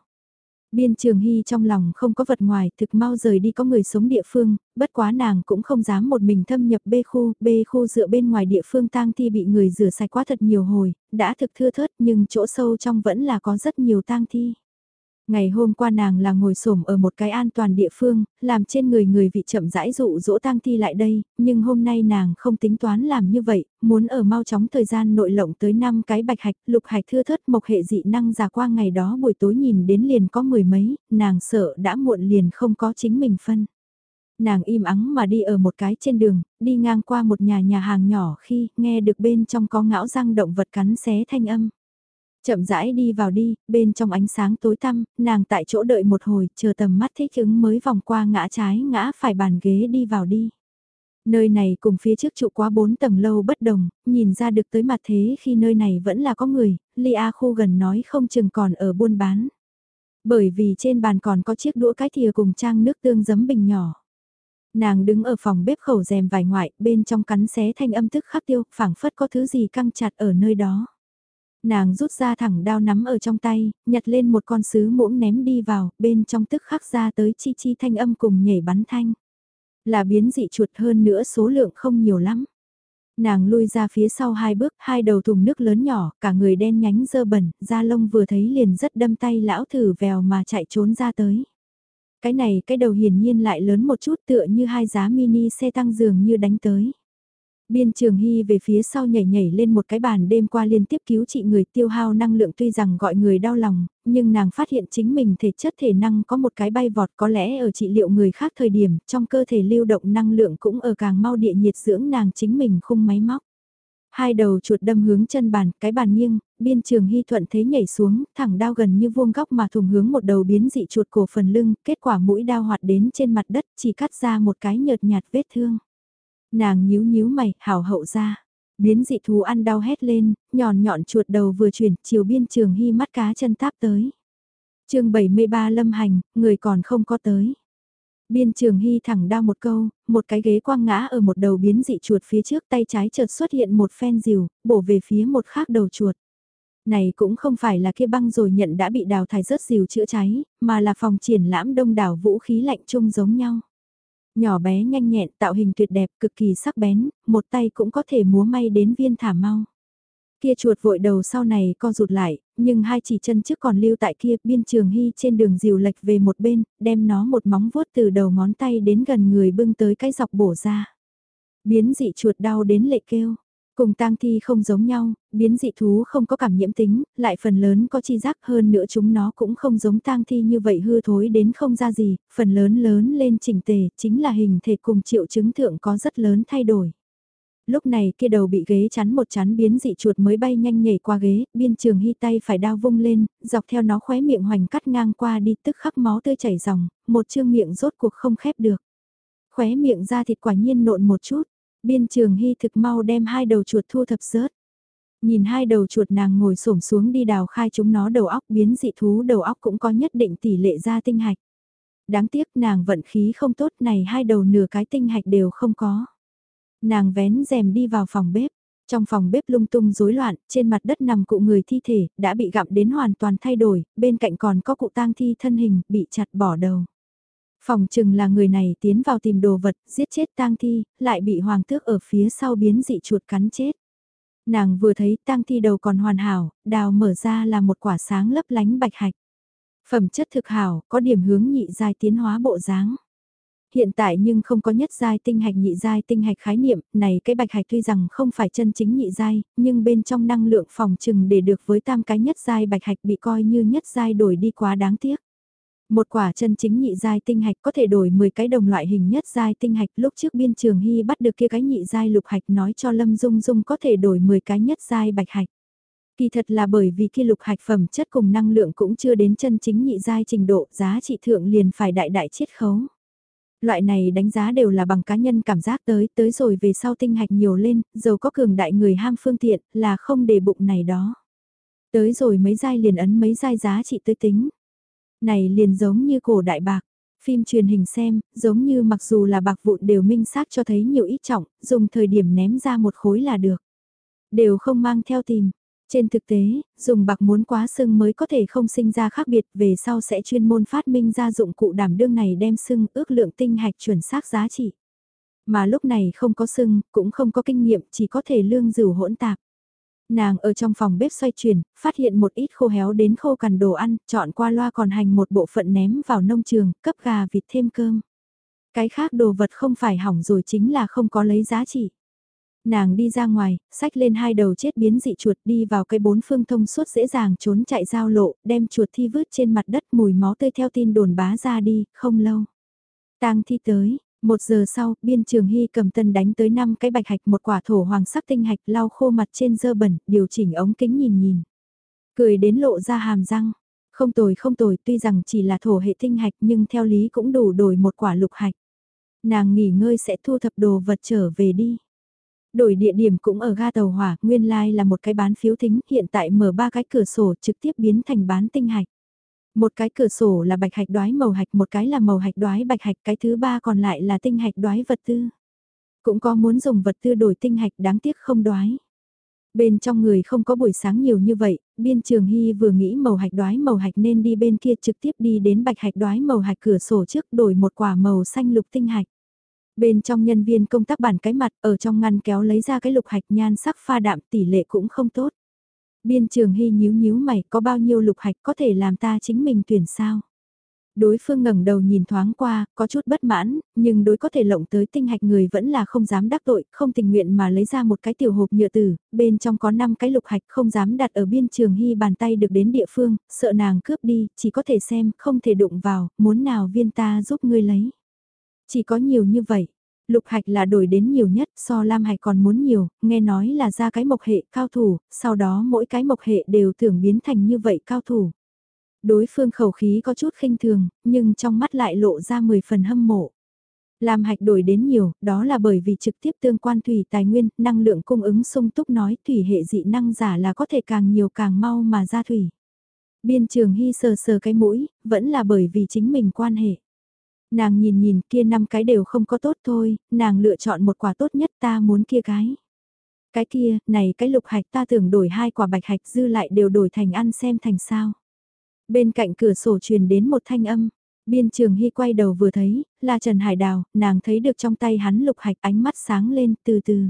Biên Trường Hy trong lòng không có vật ngoài, thực mau rời đi có người sống địa phương, bất quá nàng cũng không dám một mình thâm nhập bê khu, bê khu dựa bên ngoài địa phương tang thi bị người rửa sạch quá thật nhiều hồi, đã thực thưa thớt nhưng chỗ sâu trong vẫn là có rất nhiều tang thi. Ngày hôm qua nàng là ngồi xổm ở một cái an toàn địa phương, làm trên người người vị chậm rãi dụ dỗ tang thi lại đây, nhưng hôm nay nàng không tính toán làm như vậy, muốn ở mau chóng thời gian nội lộng tới năm cái bạch hạch, lục hạch thưa thớt mộc hệ dị năng già qua ngày đó buổi tối nhìn đến liền có mười mấy, nàng sợ đã muộn liền không có chính mình phân. Nàng im ắng mà đi ở một cái trên đường, đi ngang qua một nhà nhà hàng nhỏ khi nghe được bên trong có ngão răng động vật cắn xé thanh âm. Chậm rãi đi vào đi, bên trong ánh sáng tối tăm, nàng tại chỗ đợi một hồi, chờ tầm mắt thích ứng mới vòng qua ngã trái ngã phải bàn ghế đi vào đi. Nơi này cùng phía trước trụ quá 4 tầng lâu bất đồng, nhìn ra được tới mặt thế khi nơi này vẫn là có người, Lia khu gần nói không chừng còn ở buôn bán. Bởi vì trên bàn còn có chiếc đũa cái thìa cùng trang nước tương giấm bình nhỏ. Nàng đứng ở phòng bếp khẩu rèm vải ngoại, bên trong cắn xé thanh âm tức khắc tiêu, phảng phất có thứ gì căng chặt ở nơi đó. Nàng rút ra thẳng đao nắm ở trong tay, nhặt lên một con sứ muỗng ném đi vào, bên trong tức khắc ra tới chi chi thanh âm cùng nhảy bắn thanh. Là biến dị chuột hơn nữa số lượng không nhiều lắm. Nàng lui ra phía sau hai bước, hai đầu thùng nước lớn nhỏ, cả người đen nhánh dơ bẩn, da lông vừa thấy liền rất đâm tay lão thử vèo mà chạy trốn ra tới. Cái này cái đầu hiển nhiên lại lớn một chút tựa như hai giá mini xe tăng giường như đánh tới. Biên trường hy về phía sau nhảy nhảy lên một cái bàn đêm qua liên tiếp cứu trị người tiêu hao năng lượng tuy rằng gọi người đau lòng, nhưng nàng phát hiện chính mình thể chất thể năng có một cái bay vọt có lẽ ở trị liệu người khác thời điểm trong cơ thể lưu động năng lượng cũng ở càng mau địa nhiệt dưỡng nàng chính mình khung máy móc. Hai đầu chuột đâm hướng chân bàn, cái bàn nghiêng, biên trường hy thuận thế nhảy xuống, thẳng đao gần như vuông góc mà thùng hướng một đầu biến dị chuột cổ phần lưng, kết quả mũi đao hoạt đến trên mặt đất chỉ cắt ra một cái nhợt nhạt vết thương. Nàng nhíu nhíu mày, hảo hậu ra. Biến dị thú ăn đau hét lên, nhọn nhọn chuột đầu vừa chuyển, chiều biên trường hy mắt cá chân táp tới. chương 73 lâm hành, người còn không có tới. Biên trường hy thẳng đao một câu, một cái ghế quang ngã ở một đầu biến dị chuột phía trước tay trái chợt xuất hiện một phen rìu, bổ về phía một khác đầu chuột. Này cũng không phải là kia băng rồi nhận đã bị đào thải rớt rìu chữa cháy, mà là phòng triển lãm đông đảo vũ khí lạnh chung giống nhau. Nhỏ bé nhanh nhẹn tạo hình tuyệt đẹp cực kỳ sắc bén, một tay cũng có thể múa may đến viên thả mau. Kia chuột vội đầu sau này co rụt lại, nhưng hai chỉ chân trước còn lưu tại kia biên trường hy trên đường dìu lệch về một bên, đem nó một móng vuốt từ đầu ngón tay đến gần người bưng tới cái dọc bổ ra. Biến dị chuột đau đến lệ kêu. Cùng tang thi không giống nhau, biến dị thú không có cảm nhiễm tính, lại phần lớn có chi giác hơn nữa chúng nó cũng không giống tang thi như vậy hư thối đến không ra gì, phần lớn lớn lên chỉnh tề, chính là hình thể cùng triệu chứng thượng có rất lớn thay đổi. Lúc này kia đầu bị ghế chắn một chắn biến dị chuột mới bay nhanh nhảy qua ghế, biên trường hy tay phải đao vung lên, dọc theo nó khóe miệng hoành cắt ngang qua đi tức khắc máu tươi chảy ròng, một chương miệng rốt cuộc không khép được. Khóe miệng ra thịt quả nhiên nộn một chút, biên trường hy thực mau đem hai đầu chuột thu thập rớt. Nhìn hai đầu chuột nàng ngồi xổm xuống đi đào khai chúng nó đầu óc biến dị thú đầu óc cũng có nhất định tỷ lệ ra tinh hạch. Đáng tiếc nàng vận khí không tốt này hai đầu nửa cái tinh hạch đều không có. Nàng vén rèm đi vào phòng bếp. Trong phòng bếp lung tung rối loạn, trên mặt đất nằm cụ người thi thể, đã bị gặm đến hoàn toàn thay đổi, bên cạnh còn có cụ tang thi thân hình, bị chặt bỏ đầu. Phòng chừng là người này tiến vào tìm đồ vật, giết chết tang thi, lại bị hoàng tước ở phía sau biến dị chuột cắn chết. Nàng vừa thấy tang thi đầu còn hoàn hảo, đào mở ra là một quả sáng lấp lánh bạch hạch. Phẩm chất thực hảo, có điểm hướng nhị giai tiến hóa bộ dáng hiện tại nhưng không có nhất giai tinh hạch nhị giai tinh hạch khái niệm, này cái bạch hạch tuy rằng không phải chân chính nhị giai, nhưng bên trong năng lượng phòng trừng để được với tam cái nhất giai bạch hạch bị coi như nhất giai đổi đi quá đáng tiếc. Một quả chân chính nhị giai tinh hạch có thể đổi 10 cái đồng loại hình nhất giai tinh hạch lúc trước biên trường hy bắt được kia cái nhị giai lục hạch nói cho Lâm Dung Dung có thể đổi 10 cái nhất giai bạch hạch. Kỳ thật là bởi vì kia lục hạch phẩm chất cùng năng lượng cũng chưa đến chân chính nhị giai trình độ giá trị thượng liền phải đại đại chiết khấu. Loại này đánh giá đều là bằng cá nhân cảm giác tới, tới rồi về sau tinh hạch nhiều lên, dầu có cường đại người ham phương tiện, là không để bụng này đó. Tới rồi mấy giai liền ấn mấy giai giá trị tới tính. Này liền giống như cổ đại bạc, phim truyền hình xem, giống như mặc dù là bạc vụn đều minh xác cho thấy nhiều ít trọng, dùng thời điểm ném ra một khối là được. Đều không mang theo tìm, trên thực tế, dùng bạc muốn quá sưng mới có thể không sinh ra khác biệt về sau sẽ chuyên môn phát minh ra dụng cụ đảm đương này đem sưng ước lượng tinh hạch chuẩn xác giá trị. Mà lúc này không có sưng, cũng không có kinh nghiệm, chỉ có thể lương rửu hỗn tạp. Nàng ở trong phòng bếp xoay chuyển, phát hiện một ít khô héo đến khô cằn đồ ăn, chọn qua loa còn hành một bộ phận ném vào nông trường, cấp gà vịt thêm cơm. Cái khác đồ vật không phải hỏng rồi chính là không có lấy giá trị. Nàng đi ra ngoài, sách lên hai đầu chết biến dị chuột đi vào cây bốn phương thông suốt dễ dàng trốn chạy giao lộ, đem chuột thi vứt trên mặt đất mùi máu tươi theo tin đồn bá ra đi, không lâu. tang thi tới, một giờ sau, biên trường hy cầm tân đánh tới năm cái bạch hạch một quả thổ hoàng sắc tinh hạch lau khô mặt trên dơ bẩn, điều chỉnh ống kính nhìn nhìn. Cười đến lộ ra hàm răng. Không tồi không tồi tuy rằng chỉ là thổ hệ tinh hạch nhưng theo lý cũng đủ đổi một quả lục hạch. Nàng nghỉ ngơi sẽ thu thập đồ vật trở về đi. Đổi địa điểm cũng ở ga tàu hỏa, nguyên lai like là một cái bán phiếu thính, hiện tại mở ba cái cửa sổ trực tiếp biến thành bán tinh hạch. Một cái cửa sổ là bạch hạch đoái màu hạch, một cái là màu hạch đoái bạch hạch, cái thứ ba còn lại là tinh hạch đoái vật tư. Cũng có muốn dùng vật tư đổi tinh hạch đáng tiếc không đoái. Bên trong người không có buổi sáng nhiều như vậy, biên trường hy vừa nghĩ màu hạch đoái màu hạch nên đi bên kia trực tiếp đi đến bạch hạch đoái màu hạch cửa sổ trước đổi một quả màu xanh lục tinh hạch. Bên trong nhân viên công tác bản cái mặt ở trong ngăn kéo lấy ra cái lục hạch nhan sắc pha đạm tỷ lệ cũng không tốt. Biên trường hy nhíu nhíu mày có bao nhiêu lục hạch có thể làm ta chính mình tuyển sao? Đối phương ngẩng đầu nhìn thoáng qua, có chút bất mãn, nhưng đối có thể lộng tới tinh hạch người vẫn là không dám đắc tội, không tình nguyện mà lấy ra một cái tiểu hộp nhựa tử, bên trong có 5 cái lục hạch không dám đặt ở biên trường hy bàn tay được đến địa phương, sợ nàng cướp đi, chỉ có thể xem, không thể đụng vào, muốn nào viên ta giúp ngươi lấy. Chỉ có nhiều như vậy. Lục hạch là đổi đến nhiều nhất so lam hạch còn muốn nhiều, nghe nói là ra cái mộc hệ cao thủ, sau đó mỗi cái mộc hệ đều tưởng biến thành như vậy cao thủ. Đối phương khẩu khí có chút khinh thường, nhưng trong mắt lại lộ ra 10 phần hâm mộ. Lam hạch đổi đến nhiều, đó là bởi vì trực tiếp tương quan thủy tài nguyên, năng lượng cung ứng sung túc nói thủy hệ dị năng giả là có thể càng nhiều càng mau mà ra thủy. Biên trường hy sờ sờ cái mũi, vẫn là bởi vì chính mình quan hệ. Nàng nhìn nhìn kia năm cái đều không có tốt thôi, nàng lựa chọn một quả tốt nhất ta muốn kia cái. Cái kia, này cái lục hạch ta tưởng đổi hai quả bạch hạch dư lại đều đổi thành ăn xem thành sao. Bên cạnh cửa sổ truyền đến một thanh âm, biên trường hy quay đầu vừa thấy, là Trần Hải Đào, nàng thấy được trong tay hắn lục hạch ánh mắt sáng lên từ từ.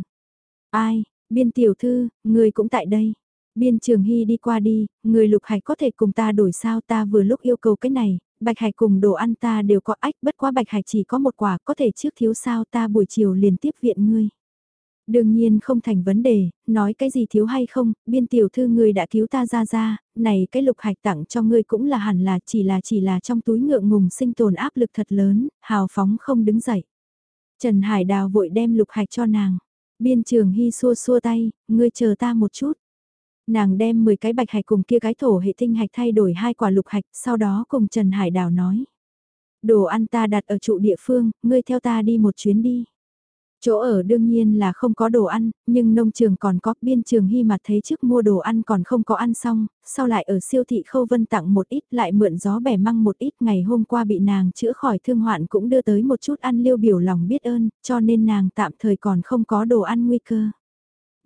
Ai, biên tiểu thư, người cũng tại đây. Biên trường hy đi qua đi, người lục hạch có thể cùng ta đổi sao ta vừa lúc yêu cầu cái này, bạch hải cùng đồ ăn ta đều có ách bất quá bạch hải chỉ có một quả có thể trước thiếu sao ta buổi chiều liền tiếp viện ngươi. Đương nhiên không thành vấn đề, nói cái gì thiếu hay không, biên tiểu thư ngươi đã cứu ta ra ra, này cái lục hạch tặng cho ngươi cũng là hẳn là chỉ là chỉ là trong túi ngượng ngùng sinh tồn áp lực thật lớn, hào phóng không đứng dậy. Trần Hải Đào vội đem lục hạch cho nàng. Biên trường hy xua xua tay, ngươi chờ ta một chút nàng đem 10 cái bạch hạch cùng kia cái thổ hệ tinh hạch thay đổi hai quả lục hạch, sau đó cùng Trần Hải Đào nói. Đồ ăn ta đặt ở trụ địa phương, ngươi theo ta đi một chuyến đi. Chỗ ở đương nhiên là không có đồ ăn, nhưng nông trường còn có biên trường hy mặt thấy trước mua đồ ăn còn không có ăn xong, sau lại ở siêu thị khâu vân tặng một ít lại mượn gió bẻ măng một ít ngày hôm qua bị nàng chữa khỏi thương hoạn cũng đưa tới một chút ăn liêu biểu lòng biết ơn, cho nên nàng tạm thời còn không có đồ ăn nguy cơ.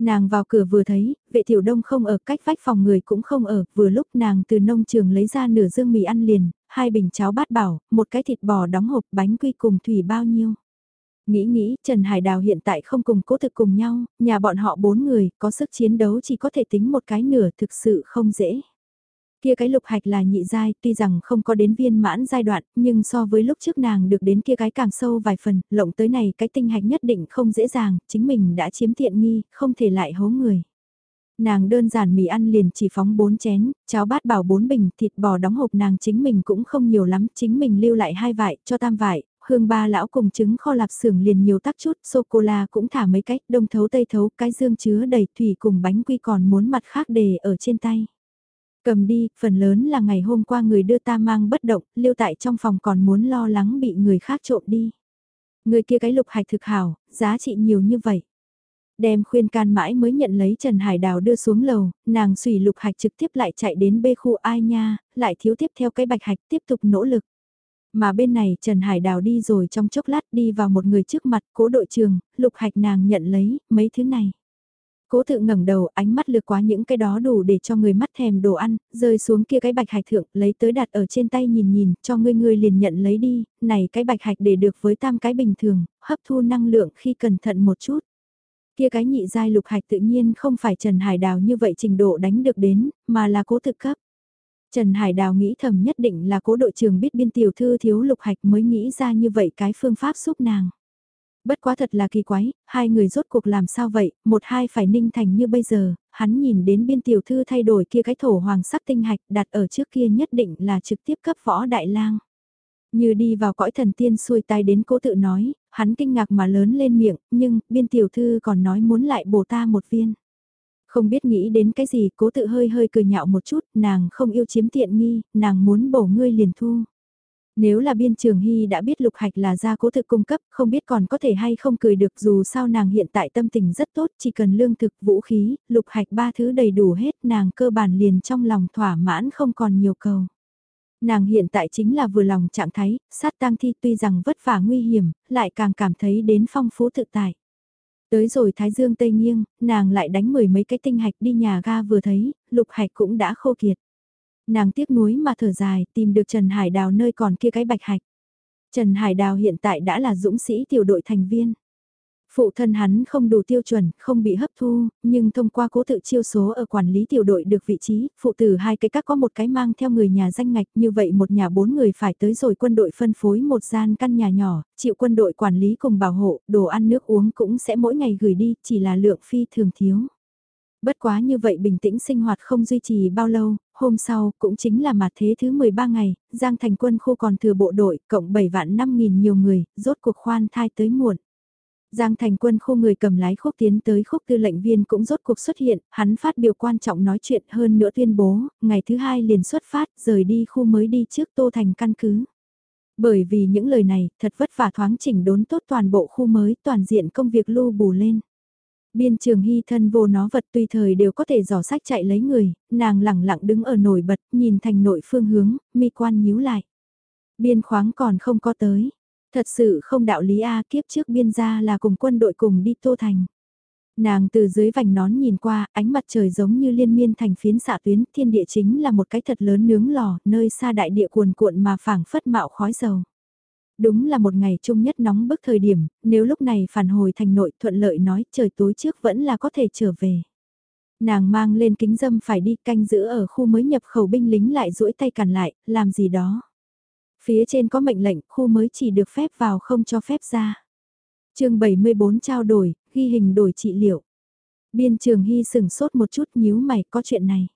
Nàng vào cửa vừa thấy, vệ tiểu đông không ở cách vách phòng người cũng không ở, vừa lúc nàng từ nông trường lấy ra nửa dương mì ăn liền, hai bình cháo bát bảo, một cái thịt bò đóng hộp bánh quy cùng thủy bao nhiêu. Nghĩ nghĩ, Trần Hải Đào hiện tại không cùng cố thực cùng nhau, nhà bọn họ bốn người, có sức chiến đấu chỉ có thể tính một cái nửa thực sự không dễ. Kia cái lục hạch là nhị giai, tuy rằng không có đến viên mãn giai đoạn, nhưng so với lúc trước nàng được đến kia cái càng sâu vài phần, lộng tới này cái tinh hạch nhất định không dễ dàng, chính mình đã chiếm tiện nghi, không thể lại hố người. Nàng đơn giản mì ăn liền chỉ phóng 4 chén, cháo bát bảo 4 bình, thịt bò đóng hộp nàng chính mình cũng không nhiều lắm, chính mình lưu lại hai vải, cho tam vải, hương ba lão cùng trứng kho lạp xưởng liền nhiều tác chút, sô-cô-la cũng thả mấy cách, đông thấu tây thấu, cái dương chứa đầy thủy cùng bánh quy còn muốn mặt khác đề ở trên tay. Cầm đi, phần lớn là ngày hôm qua người đưa ta mang bất động, lưu tại trong phòng còn muốn lo lắng bị người khác trộm đi. Người kia cái lục hạch thực hảo, giá trị nhiều như vậy. Đem khuyên can mãi mới nhận lấy Trần Hải Đào đưa xuống lầu, nàng xùy lục hạch trực tiếp lại chạy đến bê khu ai nha, lại thiếu tiếp theo cái bạch hạch tiếp tục nỗ lực. Mà bên này Trần Hải Đào đi rồi trong chốc lát đi vào một người trước mặt cố đội trường, lục hạch nàng nhận lấy, mấy thứ này. Cố tự ngẩng đầu, ánh mắt lược qua những cái đó đủ để cho người mắt thèm đồ ăn, rơi xuống kia cái bạch hạch thượng, lấy tới đặt ở trên tay nhìn nhìn, cho ngươi ngươi liền nhận lấy đi, này cái bạch hạch để được với tam cái bình thường, hấp thu năng lượng khi cẩn thận một chút. Kia cái nhị giai lục hạch tự nhiên không phải Trần Hải Đào như vậy trình độ đánh được đến, mà là cố thực cấp. Trần Hải Đào nghĩ thầm nhất định là cố đội trưởng biết biên tiểu thư thiếu lục hạch mới nghĩ ra như vậy cái phương pháp giúp nàng. Bất quá thật là kỳ quái, hai người rốt cuộc làm sao vậy, một hai phải ninh thành như bây giờ, hắn nhìn đến biên tiểu thư thay đổi kia cái thổ hoàng sắc tinh hạch đặt ở trước kia nhất định là trực tiếp cấp võ đại lang. Như đi vào cõi thần tiên xuôi tay đến cố tự nói, hắn kinh ngạc mà lớn lên miệng, nhưng biên tiểu thư còn nói muốn lại bổ ta một viên. Không biết nghĩ đến cái gì, cố tự hơi hơi cười nhạo một chút, nàng không yêu chiếm tiện nghi, nàng muốn bổ ngươi liền thu. Nếu là biên trường hy đã biết lục hạch là gia cố thực cung cấp, không biết còn có thể hay không cười được dù sao nàng hiện tại tâm tình rất tốt, chỉ cần lương thực, vũ khí, lục hạch ba thứ đầy đủ hết, nàng cơ bản liền trong lòng thỏa mãn không còn nhiều cầu. Nàng hiện tại chính là vừa lòng trạng thái, sát tang thi tuy rằng vất vả nguy hiểm, lại càng cảm thấy đến phong phú thực tại. Tới rồi Thái Dương Tây Nghiêng, nàng lại đánh mười mấy cái tinh hạch đi nhà ga vừa thấy, lục hạch cũng đã khô kiệt. Nàng tiếc nuối mà thở dài, tìm được Trần Hải Đào nơi còn kia cái bạch hạch. Trần Hải Đào hiện tại đã là dũng sĩ tiểu đội thành viên. Phụ thân hắn không đủ tiêu chuẩn, không bị hấp thu, nhưng thông qua cố tự chiêu số ở quản lý tiểu đội được vị trí, phụ tử hai cái các có một cái mang theo người nhà danh ngạch như vậy một nhà bốn người phải tới rồi quân đội phân phối một gian căn nhà nhỏ, chịu quân đội quản lý cùng bảo hộ, đồ ăn nước uống cũng sẽ mỗi ngày gửi đi, chỉ là lượng phi thường thiếu. Bất quá như vậy bình tĩnh sinh hoạt không duy trì bao lâu, hôm sau cũng chính là mặt thế thứ 13 ngày, Giang Thành quân khu còn thừa bộ đội, cộng 7 vạn 5 nghìn nhiều người, rốt cuộc khoan thai tới muộn. Giang thành quân khu người cầm lái khúc tiến tới khúc tư lệnh viên cũng rốt cuộc xuất hiện, hắn phát biểu quan trọng nói chuyện hơn nữa tuyên bố, ngày thứ hai liền xuất phát, rời đi khu mới đi trước Tô Thành căn cứ. Bởi vì những lời này, thật vất vả thoáng chỉnh đốn tốt toàn bộ khu mới, toàn diện công việc lưu bù lên. Biên trường hy thân vô nó vật tùy thời đều có thể dò sách chạy lấy người, nàng lẳng lặng đứng ở nổi bật, nhìn thành nội phương hướng, mi quan nhíu lại. Biên khoáng còn không có tới, Thật sự không đạo lý A kiếp trước biên gia là cùng quân đội cùng đi Tô Thành. Nàng từ dưới vành nón nhìn qua, ánh mặt trời giống như liên miên thành phiến xạ tuyến, thiên địa chính là một cái thật lớn nướng lò, nơi xa đại địa cuồn cuộn mà phảng phất mạo khói dầu. Đúng là một ngày chung nhất nóng bức thời điểm, nếu lúc này phản hồi thành nội thuận lợi nói trời tối trước vẫn là có thể trở về. Nàng mang lên kính dâm phải đi canh giữ ở khu mới nhập khẩu binh lính lại duỗi tay cản lại, làm gì đó. Phía trên có mệnh lệnh, khu mới chỉ được phép vào không cho phép ra. chương 74 trao đổi, ghi hình đổi trị liệu. Biên trường hy sừng sốt một chút nhíu mày có chuyện này.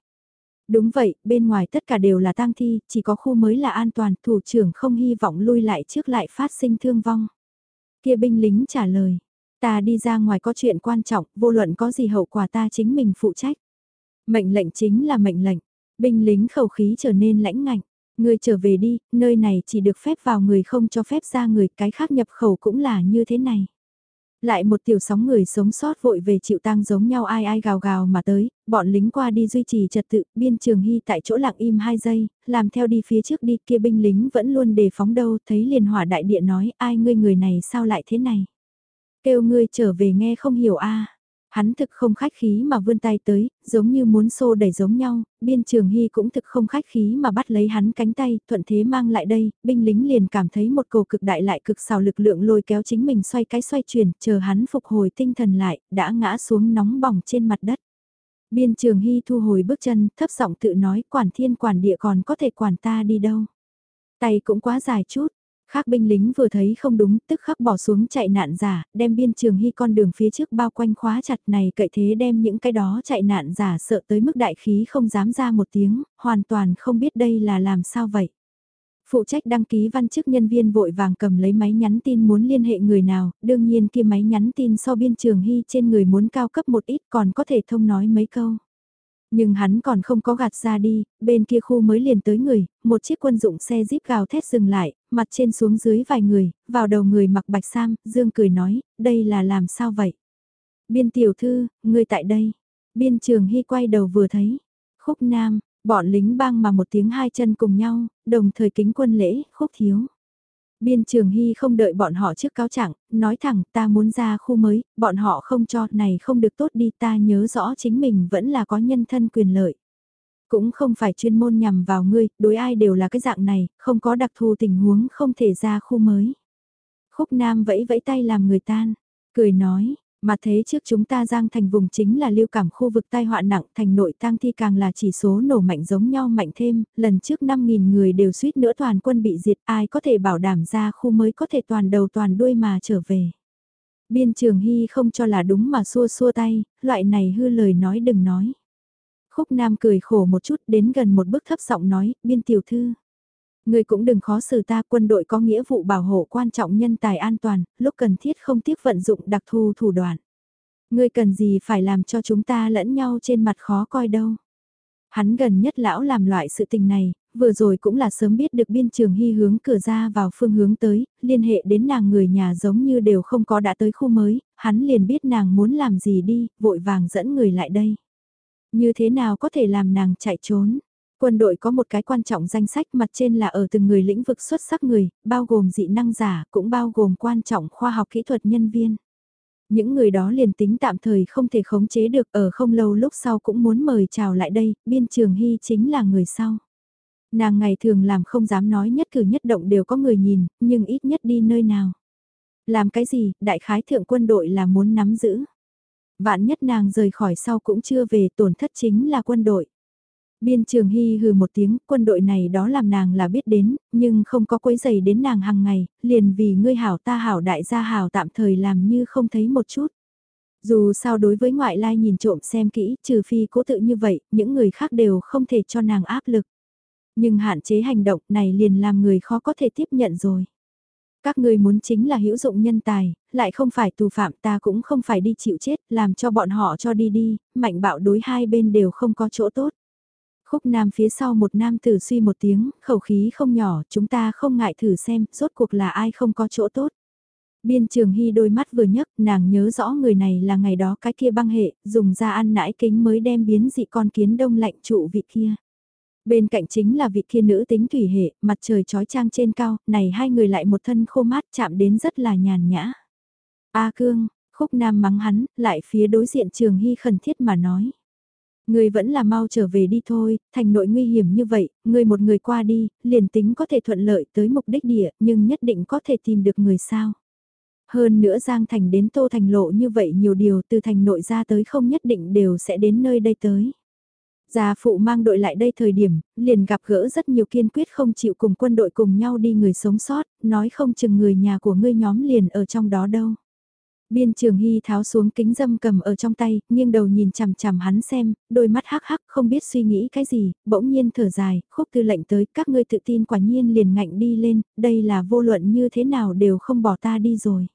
Đúng vậy, bên ngoài tất cả đều là tang thi, chỉ có khu mới là an toàn, thủ trưởng không hy vọng lui lại trước lại phát sinh thương vong. Kia binh lính trả lời, ta đi ra ngoài có chuyện quan trọng, vô luận có gì hậu quả ta chính mình phụ trách. Mệnh lệnh chính là mệnh lệnh, binh lính khẩu khí trở nên lãnh ngạnh. Người trở về đi, nơi này chỉ được phép vào người không cho phép ra người, cái khác nhập khẩu cũng là như thế này. Lại một tiểu sóng người sống sót vội về chịu tang giống nhau ai ai gào gào mà tới, bọn lính qua đi duy trì trật tự, biên trường hy tại chỗ lặng im 2 giây, làm theo đi phía trước đi kia binh lính vẫn luôn đề phóng đâu, thấy liền hỏa đại địa nói ai ngươi người này sao lại thế này. Kêu ngươi trở về nghe không hiểu a Hắn thực không khách khí mà vươn tay tới, giống như muốn xô đẩy giống nhau, biên trường hy cũng thực không khách khí mà bắt lấy hắn cánh tay, thuận thế mang lại đây, binh lính liền cảm thấy một cầu cực đại lại cực xào lực lượng lôi kéo chính mình xoay cái xoay chuyển, chờ hắn phục hồi tinh thần lại, đã ngã xuống nóng bỏng trên mặt đất. Biên trường hy thu hồi bước chân, thấp giọng tự nói quản thiên quản địa còn có thể quản ta đi đâu. Tay cũng quá dài chút, Khác binh lính vừa thấy không đúng, tức khắc bỏ xuống chạy nạn giả, đem biên trường hy con đường phía trước bao quanh khóa chặt này cậy thế đem những cái đó chạy nạn giả sợ tới mức đại khí không dám ra một tiếng, hoàn toàn không biết đây là làm sao vậy. Phụ trách đăng ký văn chức nhân viên vội vàng cầm lấy máy nhắn tin muốn liên hệ người nào, đương nhiên kia máy nhắn tin so biên trường hy trên người muốn cao cấp một ít còn có thể thông nói mấy câu. Nhưng hắn còn không có gạt ra đi, bên kia khu mới liền tới người, một chiếc quân dụng xe jeep gào thét dừng lại, mặt trên xuống dưới vài người, vào đầu người mặc bạch sam, Dương cười nói, đây là làm sao vậy? Biên tiểu thư, người tại đây. Biên trường hy quay đầu vừa thấy. Khúc nam, bọn lính băng mà một tiếng hai chân cùng nhau, đồng thời kính quân lễ, khúc thiếu. Biên trường hy không đợi bọn họ trước cáo trạng, nói thẳng ta muốn ra khu mới, bọn họ không cho, này không được tốt đi ta nhớ rõ chính mình vẫn là có nhân thân quyền lợi. Cũng không phải chuyên môn nhằm vào ngươi, đối ai đều là cái dạng này, không có đặc thù tình huống không thể ra khu mới. Khúc Nam vẫy vẫy tay làm người tan, cười nói, mà thế trước chúng ta giang thành vùng chính là lưu cảm khu vực tai họa nặng thành nội tang thi càng là chỉ số nổ mạnh giống nhau mạnh thêm, lần trước 5.000 người đều suýt nữa toàn quân bị diệt ai có thể bảo đảm ra khu mới có thể toàn đầu toàn đuôi mà trở về. Biên trường hy không cho là đúng mà xua xua tay, loại này hư lời nói đừng nói. Khúc Nam cười khổ một chút đến gần một bước thấp giọng nói, biên tiểu thư. Người cũng đừng khó xử ta quân đội có nghĩa vụ bảo hộ quan trọng nhân tài an toàn, lúc cần thiết không tiếc vận dụng đặc thù thủ đoạn. Người cần gì phải làm cho chúng ta lẫn nhau trên mặt khó coi đâu. Hắn gần nhất lão làm loại sự tình này, vừa rồi cũng là sớm biết được biên trường hy hướng cửa ra vào phương hướng tới, liên hệ đến nàng người nhà giống như đều không có đã tới khu mới, hắn liền biết nàng muốn làm gì đi, vội vàng dẫn người lại đây. Như thế nào có thể làm nàng chạy trốn? Quân đội có một cái quan trọng danh sách mặt trên là ở từng người lĩnh vực xuất sắc người, bao gồm dị năng giả, cũng bao gồm quan trọng khoa học kỹ thuật nhân viên. Những người đó liền tính tạm thời không thể khống chế được ở không lâu lúc sau cũng muốn mời chào lại đây, biên trường hy chính là người sau. Nàng ngày thường làm không dám nói nhất cử nhất động đều có người nhìn, nhưng ít nhất đi nơi nào. Làm cái gì, đại khái thượng quân đội là muốn nắm giữ. Vạn nhất nàng rời khỏi sau cũng chưa về tổn thất chính là quân đội. Biên trường hy hừ một tiếng, quân đội này đó làm nàng là biết đến, nhưng không có quấy giày đến nàng hàng ngày, liền vì ngươi hảo ta hảo đại gia hảo tạm thời làm như không thấy một chút. Dù sao đối với ngoại lai nhìn trộm xem kỹ, trừ phi cố tự như vậy, những người khác đều không thể cho nàng áp lực. Nhưng hạn chế hành động này liền làm người khó có thể tiếp nhận rồi. Các người muốn chính là hữu dụng nhân tài, lại không phải tù phạm ta cũng không phải đi chịu chết, làm cho bọn họ cho đi đi, mạnh bạo đối hai bên đều không có chỗ tốt. Khúc nam phía sau một nam tử suy một tiếng, khẩu khí không nhỏ, chúng ta không ngại thử xem, rốt cuộc là ai không có chỗ tốt. Biên trường hy đôi mắt vừa nhấc, nàng nhớ rõ người này là ngày đó cái kia băng hệ, dùng ra ăn nãi kính mới đem biến dị con kiến đông lạnh trụ vị kia. Bên cạnh chính là vị kia nữ tính thủy hệ, mặt trời trói trang trên cao, này hai người lại một thân khô mát chạm đến rất là nhàn nhã. A cương, khúc nam mắng hắn, lại phía đối diện trường hy khẩn thiết mà nói. Người vẫn là mau trở về đi thôi, thành nội nguy hiểm như vậy, người một người qua đi, liền tính có thể thuận lợi tới mục đích địa, nhưng nhất định có thể tìm được người sao. Hơn nữa Giang Thành đến Tô Thành lộ như vậy nhiều điều từ thành nội ra tới không nhất định đều sẽ đến nơi đây tới. Gia phụ mang đội lại đây thời điểm, liền gặp gỡ rất nhiều kiên quyết không chịu cùng quân đội cùng nhau đi người sống sót, nói không chừng người nhà của ngươi nhóm liền ở trong đó đâu. Biên trường hy tháo xuống kính dâm cầm ở trong tay, nghiêng đầu nhìn chằm chằm hắn xem, đôi mắt hắc hắc không biết suy nghĩ cái gì, bỗng nhiên thở dài, khúc tư lệnh tới, các ngươi tự tin quả nhiên liền ngạnh đi lên, đây là vô luận như thế nào đều không bỏ ta đi rồi.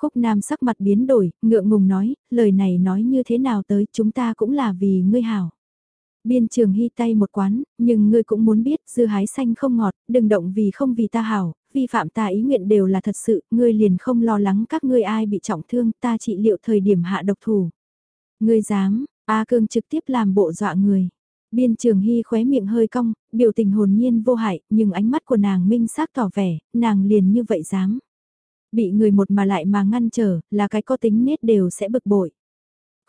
Khúc nam sắc mặt biến đổi, ngượng ngùng nói, lời này nói như thế nào tới, chúng ta cũng là vì ngươi hảo. Biên trường hy tay một quán, nhưng ngươi cũng muốn biết dư hái xanh không ngọt, đừng động vì không vì ta hảo, vi phạm ta ý nguyện đều là thật sự, ngươi liền không lo lắng các ngươi ai bị trọng thương, ta trị liệu thời điểm hạ độc thủ. Ngươi dám, A Cương trực tiếp làm bộ dọa người. Biên trường hy khóe miệng hơi cong, biểu tình hồn nhiên vô hại, nhưng ánh mắt của nàng minh xác tỏ vẻ, nàng liền như vậy dám. Bị người một mà lại mà ngăn trở, là cái có tính nết đều sẽ bực bội.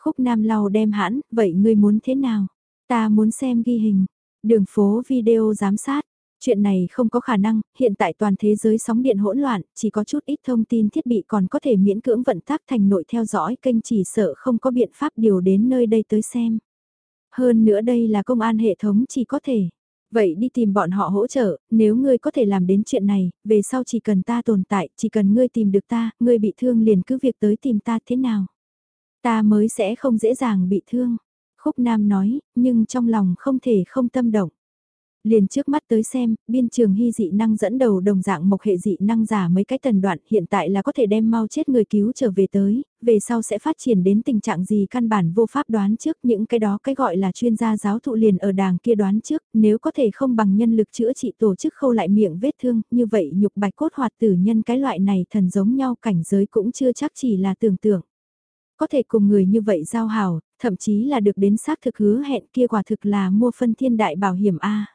Khúc nam lau đem hãn, vậy ngươi muốn thế nào? Ta muốn xem ghi hình, đường phố video giám sát. Chuyện này không có khả năng, hiện tại toàn thế giới sóng điện hỗn loạn, chỉ có chút ít thông tin thiết bị còn có thể miễn cưỡng vận tác thành nội theo dõi kênh chỉ sợ không có biện pháp điều đến nơi đây tới xem. Hơn nữa đây là công an hệ thống chỉ có thể. Vậy đi tìm bọn họ hỗ trợ, nếu ngươi có thể làm đến chuyện này, về sau chỉ cần ta tồn tại, chỉ cần ngươi tìm được ta, ngươi bị thương liền cứ việc tới tìm ta thế nào. Ta mới sẽ không dễ dàng bị thương. Khúc Nam nói, nhưng trong lòng không thể không tâm động. Liền trước mắt tới xem, biên trường hy dị năng dẫn đầu đồng dạng mộc hệ dị năng giả mấy cái tần đoạn hiện tại là có thể đem mau chết người cứu trở về tới, về sau sẽ phát triển đến tình trạng gì căn bản vô pháp đoán trước những cái đó cái gọi là chuyên gia giáo thụ liền ở đàng kia đoán trước, nếu có thể không bằng nhân lực chữa trị tổ chức khâu lại miệng vết thương, như vậy nhục bạch cốt hoạt tử nhân cái loại này thần giống nhau cảnh giới cũng chưa chắc chỉ là tưởng tượng. Có thể cùng người như vậy giao hảo, thậm chí là được đến xác thực hứa hẹn kia quả thực là mua phân thiên đại bảo hiểm A.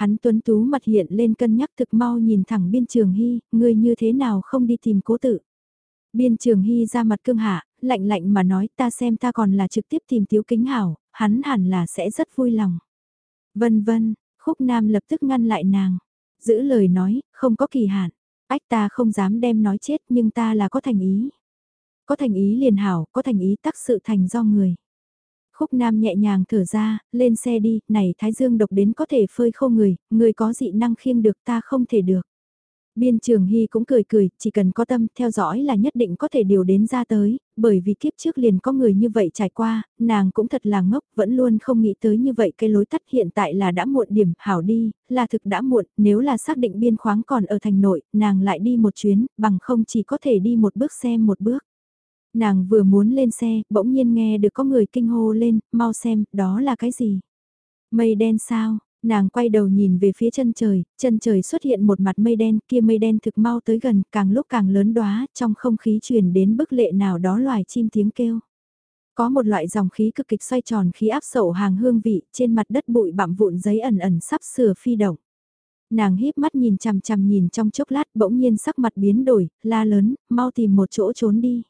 Hắn tuấn tú mặt hiện lên cân nhắc thực mau nhìn thẳng biên trường hy, người như thế nào không đi tìm cố tự. Biên trường hy ra mặt cương hạ, lạnh lạnh mà nói ta xem ta còn là trực tiếp tìm tiếu kính hảo, hắn hẳn là sẽ rất vui lòng. Vân vân, khúc nam lập tức ngăn lại nàng, giữ lời nói, không có kỳ hạn, ách ta không dám đem nói chết nhưng ta là có thành ý. Có thành ý liền hảo, có thành ý tắc sự thành do người. Khúc Nam nhẹ nhàng thở ra, lên xe đi, này Thái Dương độc đến có thể phơi khô người, người có dị năng khiêng được ta không thể được. Biên trường Hy cũng cười cười, chỉ cần có tâm theo dõi là nhất định có thể điều đến ra tới, bởi vì kiếp trước liền có người như vậy trải qua, nàng cũng thật là ngốc, vẫn luôn không nghĩ tới như vậy cái lối tắt hiện tại là đã muộn điểm, hảo đi, là thực đã muộn, nếu là xác định biên khoáng còn ở thành nội, nàng lại đi một chuyến, bằng không chỉ có thể đi một bước xem một bước. Nàng vừa muốn lên xe, bỗng nhiên nghe được có người kinh hô lên, mau xem, đó là cái gì? Mây đen sao? Nàng quay đầu nhìn về phía chân trời, chân trời xuất hiện một mặt mây đen, kia mây đen thực mau tới gần, càng lúc càng lớn đóa, trong không khí truyền đến bức lệ nào đó loài chim tiếng kêu. Có một loại dòng khí cực kịch xoay tròn khí áp sậu hàng hương vị, trên mặt đất bụi bặm vụn giấy ẩn ẩn sắp sửa phi động. Nàng híp mắt nhìn chằm chằm nhìn trong chốc lát bỗng nhiên sắc mặt biến đổi, la lớn, mau tìm một chỗ trốn đi.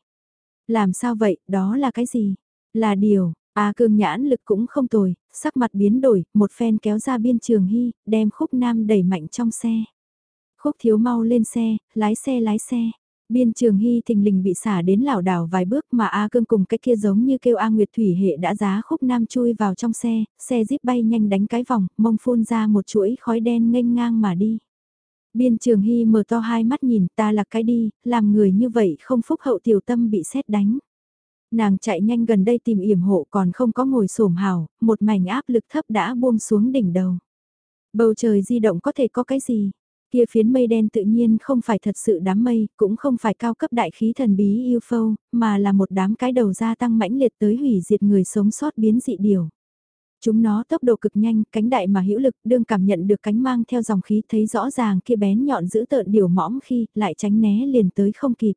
Làm sao vậy, đó là cái gì? Là điều, A cương nhãn lực cũng không tồi, sắc mặt biến đổi, một phen kéo ra biên trường hy, đem khúc nam đẩy mạnh trong xe. Khúc thiếu mau lên xe, lái xe lái xe. Biên trường hy thình lình bị xả đến lảo đảo vài bước mà A cương cùng cái kia giống như kêu A Nguyệt Thủy hệ đã giá khúc nam chui vào trong xe, xe díp bay nhanh đánh cái vòng, mông phun ra một chuỗi khói đen nghênh ngang mà đi. Biên trường hy mở to hai mắt nhìn ta là cái đi, làm người như vậy không phúc hậu tiểu tâm bị xét đánh. Nàng chạy nhanh gần đây tìm yểm hộ còn không có ngồi xổm hào, một mảnh áp lực thấp đã buông xuống đỉnh đầu. Bầu trời di động có thể có cái gì? Kia phiến mây đen tự nhiên không phải thật sự đám mây, cũng không phải cao cấp đại khí thần bí UFO, mà là một đám cái đầu gia tăng mãnh liệt tới hủy diệt người sống sót biến dị điều. Chúng nó tốc độ cực nhanh, cánh đại mà hữu lực, đương cảm nhận được cánh mang theo dòng khí thấy rõ ràng kia bén nhọn giữ tợn điều mõm khi, lại tránh né liền tới không kịp.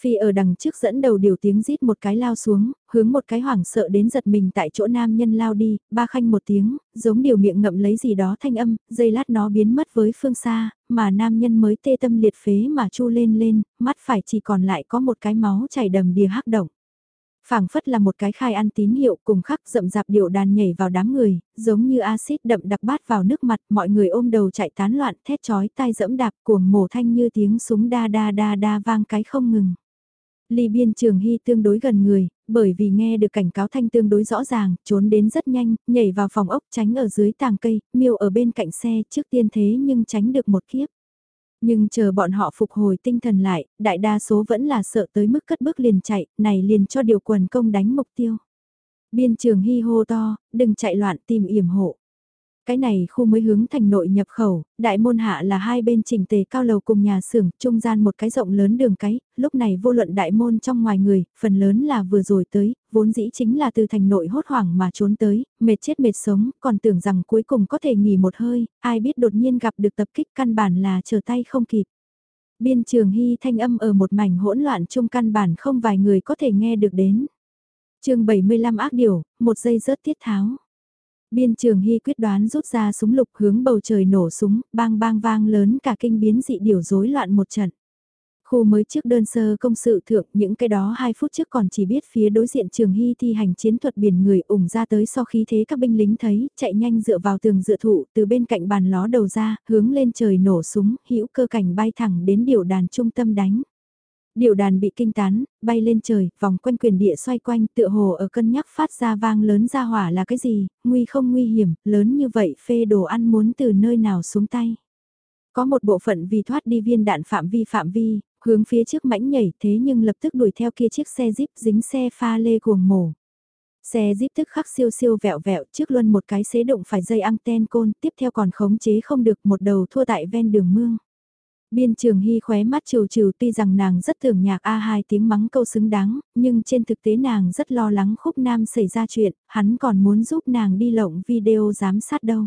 Phi ở đằng trước dẫn đầu điều tiếng rít một cái lao xuống, hướng một cái hoảng sợ đến giật mình tại chỗ nam nhân lao đi, ba khanh một tiếng, giống điều miệng ngậm lấy gì đó thanh âm, dây lát nó biến mất với phương xa, mà nam nhân mới tê tâm liệt phế mà chu lên lên, mắt phải chỉ còn lại có một cái máu chảy đầm đìa hắc động phảng phất là một cái khai ăn tín hiệu cùng khắc rậm rạp điệu đàn nhảy vào đám người, giống như axit đậm đặc bát vào nước mặt, mọi người ôm đầu chạy tán loạn, thét chói tai dẫm đạp cuồng mổ thanh như tiếng súng đa đa đa đa vang cái không ngừng. Ly biên trường hy tương đối gần người, bởi vì nghe được cảnh cáo thanh tương đối rõ ràng, trốn đến rất nhanh, nhảy vào phòng ốc tránh ở dưới tàng cây, miêu ở bên cạnh xe trước tiên thế nhưng tránh được một kiếp. Nhưng chờ bọn họ phục hồi tinh thần lại, đại đa số vẫn là sợ tới mức cất bước liền chạy, này liền cho điều quần công đánh mục tiêu. Biên trường hy hô to, đừng chạy loạn tìm yểm hộ. Cái này khu mới hướng thành nội nhập khẩu, đại môn hạ là hai bên chỉnh tề cao lầu cùng nhà xưởng, trung gian một cái rộng lớn đường cái, lúc này vô luận đại môn trong ngoài người, phần lớn là vừa rồi tới, vốn dĩ chính là từ thành nội hốt hoảng mà trốn tới, mệt chết mệt sống, còn tưởng rằng cuối cùng có thể nghỉ một hơi, ai biết đột nhiên gặp được tập kích căn bản là chờ tay không kịp. Biên trường hy thanh âm ở một mảnh hỗn loạn chung căn bản không vài người có thể nghe được đến. chương 75 ác điều, một giây rớt tiết tháo. Biên trường hy quyết đoán rút ra súng lục hướng bầu trời nổ súng, bang bang vang lớn cả kinh biến dị điều rối loạn một trận. Khu mới trước đơn sơ công sự thượng những cái đó 2 phút trước còn chỉ biết phía đối diện trường hy thi hành chiến thuật biển người ủng ra tới so khí thế các binh lính thấy, chạy nhanh dựa vào tường dựa thụ từ bên cạnh bàn ló đầu ra, hướng lên trời nổ súng, hữu cơ cảnh bay thẳng đến điều đàn trung tâm đánh. Điệu đàn bị kinh tán, bay lên trời, vòng quanh quyền địa xoay quanh tựa hồ ở cân nhắc phát ra vang lớn ra hỏa là cái gì, nguy không nguy hiểm, lớn như vậy phê đồ ăn muốn từ nơi nào xuống tay. Có một bộ phận vì thoát đi viên đạn phạm vi phạm vi, hướng phía trước mãnh nhảy thế nhưng lập tức đuổi theo kia chiếc xe jeep dính xe pha lê cuồng mổ. Xe jeep tức khắc siêu siêu vẹo vẹo trước luôn một cái xế động phải dây anten côn tiếp theo còn khống chế không được một đầu thua tại ven đường mương. Biên trường hy khóe mắt trừ trừ tuy rằng nàng rất thường nhạc A hai tiếng mắng câu xứng đáng, nhưng trên thực tế nàng rất lo lắng khúc nam xảy ra chuyện, hắn còn muốn giúp nàng đi lộng video giám sát đâu.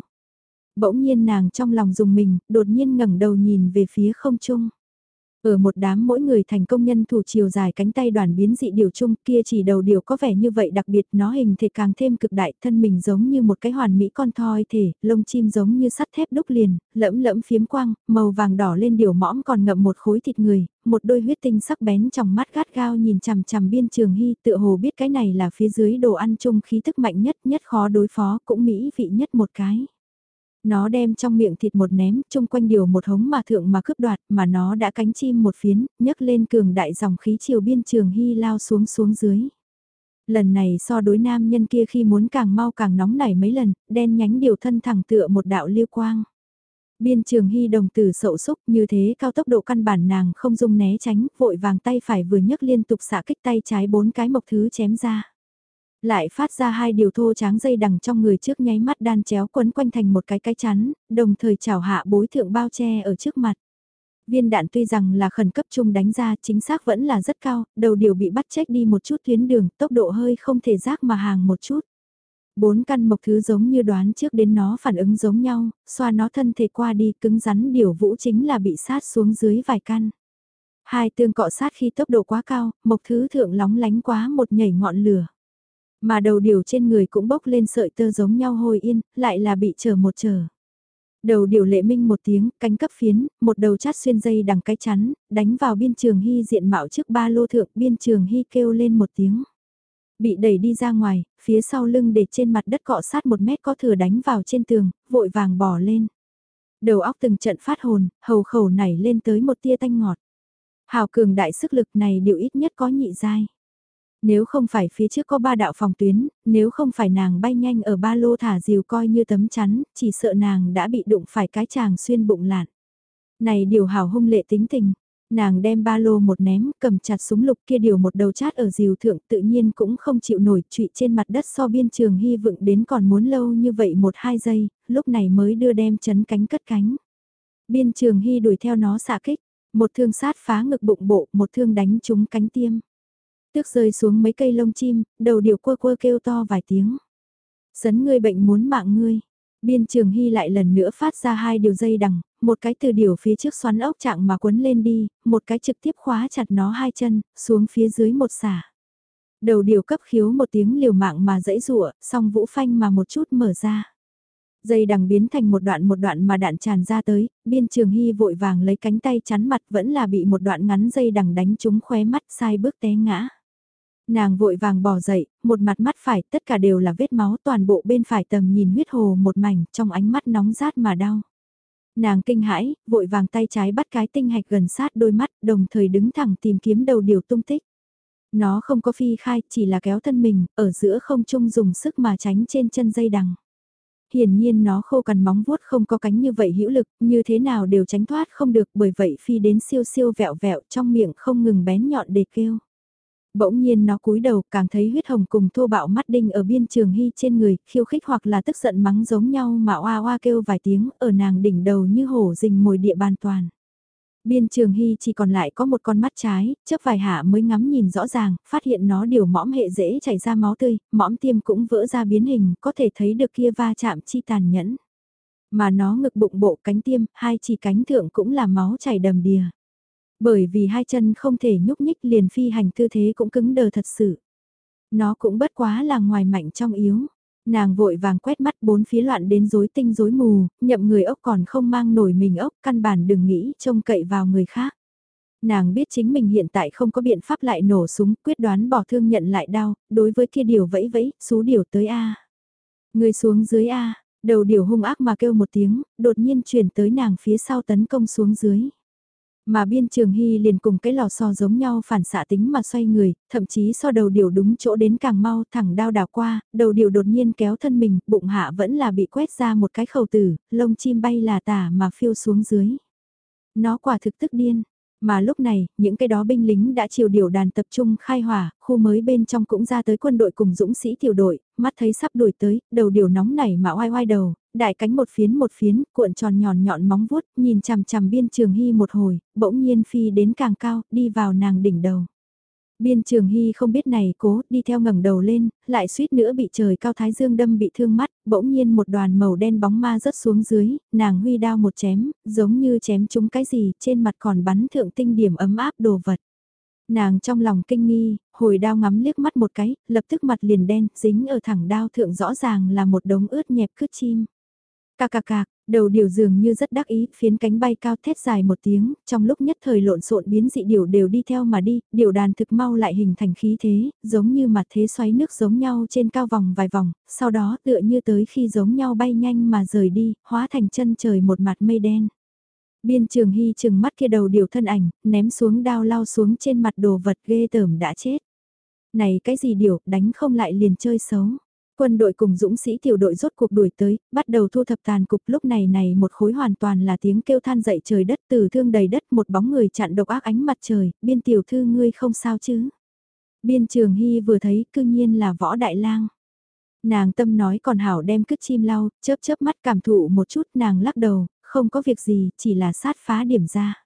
Bỗng nhiên nàng trong lòng dùng mình, đột nhiên ngẩng đầu nhìn về phía không trung. Ở một đám mỗi người thành công nhân thủ chiều dài cánh tay đoàn biến dị điều chung kia chỉ đầu điều có vẻ như vậy đặc biệt nó hình thể càng thêm cực đại thân mình giống như một cái hoàn mỹ con thoi thể, lông chim giống như sắt thép đúc liền, lẫm lẫm phiếm quang, màu vàng đỏ lên điều mõm còn ngậm một khối thịt người, một đôi huyết tinh sắc bén trong mắt gắt gao nhìn chằm chằm biên trường hy tựa hồ biết cái này là phía dưới đồ ăn chung khí thức mạnh nhất nhất khó đối phó cũng mỹ vị nhất một cái. Nó đem trong miệng thịt một ném, chung quanh điều một hống mà thượng mà cướp đoạt, mà nó đã cánh chim một phiến, nhấc lên cường đại dòng khí chiều biên trường hy lao xuống xuống dưới. Lần này so đối nam nhân kia khi muốn càng mau càng nóng nảy mấy lần, đen nhánh điều thân thẳng tựa một đạo liêu quang. Biên trường hy đồng tử sậu xúc như thế cao tốc độ căn bản nàng không dung né tránh, vội vàng tay phải vừa nhấc liên tục xạ kích tay trái bốn cái mộc thứ chém ra. Lại phát ra hai điều thô tráng dây đằng trong người trước nháy mắt đan chéo quấn quanh thành một cái cái chắn, đồng thời chảo hạ bối thượng bao che ở trước mặt. Viên đạn tuy rằng là khẩn cấp chung đánh ra chính xác vẫn là rất cao, đầu điều bị bắt chết đi một chút tuyến đường, tốc độ hơi không thể giác mà hàng một chút. Bốn căn mộc thứ giống như đoán trước đến nó phản ứng giống nhau, xoa nó thân thể qua đi cứng rắn điều vũ chính là bị sát xuống dưới vài căn. Hai tương cọ sát khi tốc độ quá cao, mộc thứ thượng lóng lánh quá một nhảy ngọn lửa. Mà đầu điều trên người cũng bốc lên sợi tơ giống nhau hồi yên, lại là bị chờ một chờ. Đầu điều lệ minh một tiếng, cánh cấp phiến, một đầu chát xuyên dây đằng cái chắn, đánh vào biên trường hy diện mạo trước ba lô thượng, biên trường hy kêu lên một tiếng. Bị đẩy đi ra ngoài, phía sau lưng để trên mặt đất cọ sát một mét có thừa đánh vào trên tường, vội vàng bỏ lên. Đầu óc từng trận phát hồn, hầu khẩu nảy lên tới một tia tanh ngọt. Hào cường đại sức lực này đều ít nhất có nhị dai nếu không phải phía trước có ba đạo phòng tuyến, nếu không phải nàng bay nhanh ở ba lô thả diều coi như tấm chắn, chỉ sợ nàng đã bị đụng phải cái chàng xuyên bụng lạn. Này điều hào hung lệ tính tình, nàng đem ba lô một ném, cầm chặt súng lục kia điều một đầu chát ở diều thượng tự nhiên cũng không chịu nổi trụy trên mặt đất so biên trường hy vựng đến còn muốn lâu như vậy một hai giây, lúc này mới đưa đem chấn cánh cất cánh. Biên trường hy đuổi theo nó xạ kích, một thương sát phá ngực bụng bộ, một thương đánh trúng cánh tiêm. Tước rơi xuống mấy cây lông chim, đầu điều quơ quơ kêu to vài tiếng. Sấn ngươi bệnh muốn mạng ngươi. Biên trường hy lại lần nữa phát ra hai điều dây đằng, một cái từ điều phía trước xoắn ốc trạng mà quấn lên đi, một cái trực tiếp khóa chặt nó hai chân, xuống phía dưới một xả. Đầu điều cấp khiếu một tiếng liều mạng mà dãy rụa, song vũ phanh mà một chút mở ra. Dây đằng biến thành một đoạn một đoạn mà đạn tràn ra tới, biên trường hy vội vàng lấy cánh tay chắn mặt vẫn là bị một đoạn ngắn dây đằng đánh trúng khóe mắt sai bước té ngã. Nàng vội vàng bỏ dậy, một mặt mắt phải tất cả đều là vết máu toàn bộ bên phải tầm nhìn huyết hồ một mảnh trong ánh mắt nóng rát mà đau. Nàng kinh hãi, vội vàng tay trái bắt cái tinh hạch gần sát đôi mắt đồng thời đứng thẳng tìm kiếm đầu điều tung tích. Nó không có phi khai, chỉ là kéo thân mình, ở giữa không trung dùng sức mà tránh trên chân dây đằng. Hiển nhiên nó khô cằn móng vuốt không có cánh như vậy hữu lực, như thế nào đều tránh thoát không được bởi vậy phi đến siêu siêu vẹo vẹo trong miệng không ngừng bén nhọn để kêu. Bỗng nhiên nó cúi đầu càng thấy huyết hồng cùng thô bạo mắt đinh ở biên trường hy trên người, khiêu khích hoặc là tức giận mắng giống nhau mà oa oa kêu vài tiếng ở nàng đỉnh đầu như hổ rình mồi địa bàn toàn. Biên trường hy chỉ còn lại có một con mắt trái, chấp vài hạ mới ngắm nhìn rõ ràng, phát hiện nó điều mõm hệ dễ chảy ra máu tươi, mõm tiêm cũng vỡ ra biến hình, có thể thấy được kia va chạm chi tàn nhẫn. Mà nó ngực bụng bộ cánh tiêm, hai chỉ cánh thượng cũng là máu chảy đầm đìa. Bởi vì hai chân không thể nhúc nhích liền phi hành tư thế cũng cứng đờ thật sự. Nó cũng bất quá là ngoài mạnh trong yếu. Nàng vội vàng quét mắt bốn phía loạn đến rối tinh rối mù, nhậm người ốc còn không mang nổi mình ốc, căn bản đừng nghĩ trông cậy vào người khác. Nàng biết chính mình hiện tại không có biện pháp lại nổ súng, quyết đoán bỏ thương nhận lại đau, đối với kia điều vẫy vẫy, xú điều tới A. Người xuống dưới A, đầu điều hung ác mà kêu một tiếng, đột nhiên chuyển tới nàng phía sau tấn công xuống dưới. Mà biên trường hy liền cùng cái lò xo giống nhau phản xạ tính mà xoay người, thậm chí so đầu điều đúng chỗ đến càng mau thẳng đao đào qua, đầu điều đột nhiên kéo thân mình, bụng hạ vẫn là bị quét ra một cái khẩu tử, lông chim bay là tả mà phiêu xuống dưới. Nó quả thực tức điên, mà lúc này, những cái đó binh lính đã chiều điều đàn tập trung khai hỏa, khu mới bên trong cũng ra tới quân đội cùng dũng sĩ tiểu đội, mắt thấy sắp đuổi tới, đầu điều nóng nảy mà oai oai đầu, đại cánh một phiến một phiến, cuộn tròn nhọn nhọn móng vuốt, nhìn chằm chằm biên trường hy một hồi, bỗng nhiên phi đến càng cao, đi vào nàng đỉnh đầu. Biên trường hy không biết này cố, đi theo ngẩng đầu lên, lại suýt nữa bị trời cao thái dương đâm bị thương mắt, bỗng nhiên một đoàn màu đen bóng ma rớt xuống dưới, nàng huy đao một chém, giống như chém trúng cái gì, trên mặt còn bắn thượng tinh điểm ấm áp đồ vật. Nàng trong lòng kinh nghi, hồi đao ngắm liếc mắt một cái, lập tức mặt liền đen, dính ở thẳng đao thượng rõ ràng là một đống ướt nhẹp cứt chim. Cà cà cà, đầu điều dường như rất đắc ý, phiến cánh bay cao thét dài một tiếng, trong lúc nhất thời lộn xộn biến dị điều đều đi theo mà đi, điều đàn thực mau lại hình thành khí thế, giống như mặt thế xoáy nước giống nhau trên cao vòng vài vòng, sau đó tựa như tới khi giống nhau bay nhanh mà rời đi, hóa thành chân trời một mặt mây đen. Biên trường hy chừng mắt kia đầu điều thân ảnh, ném xuống đao lao xuống trên mặt đồ vật ghê tởm đã chết. Này cái gì điều, đánh không lại liền chơi xấu. Quân đội cùng dũng sĩ tiểu đội rốt cuộc đuổi tới, bắt đầu thu thập tàn cục lúc này này một khối hoàn toàn là tiếng kêu than dậy trời đất từ thương đầy đất một bóng người chặn độc ác ánh mặt trời, biên tiểu thư ngươi không sao chứ. Biên trường hy vừa thấy cư nhiên là võ đại lang. Nàng tâm nói còn hảo đem cứt chim lau, chớp chớp mắt cảm thụ một chút nàng lắc đầu, không có việc gì, chỉ là sát phá điểm ra.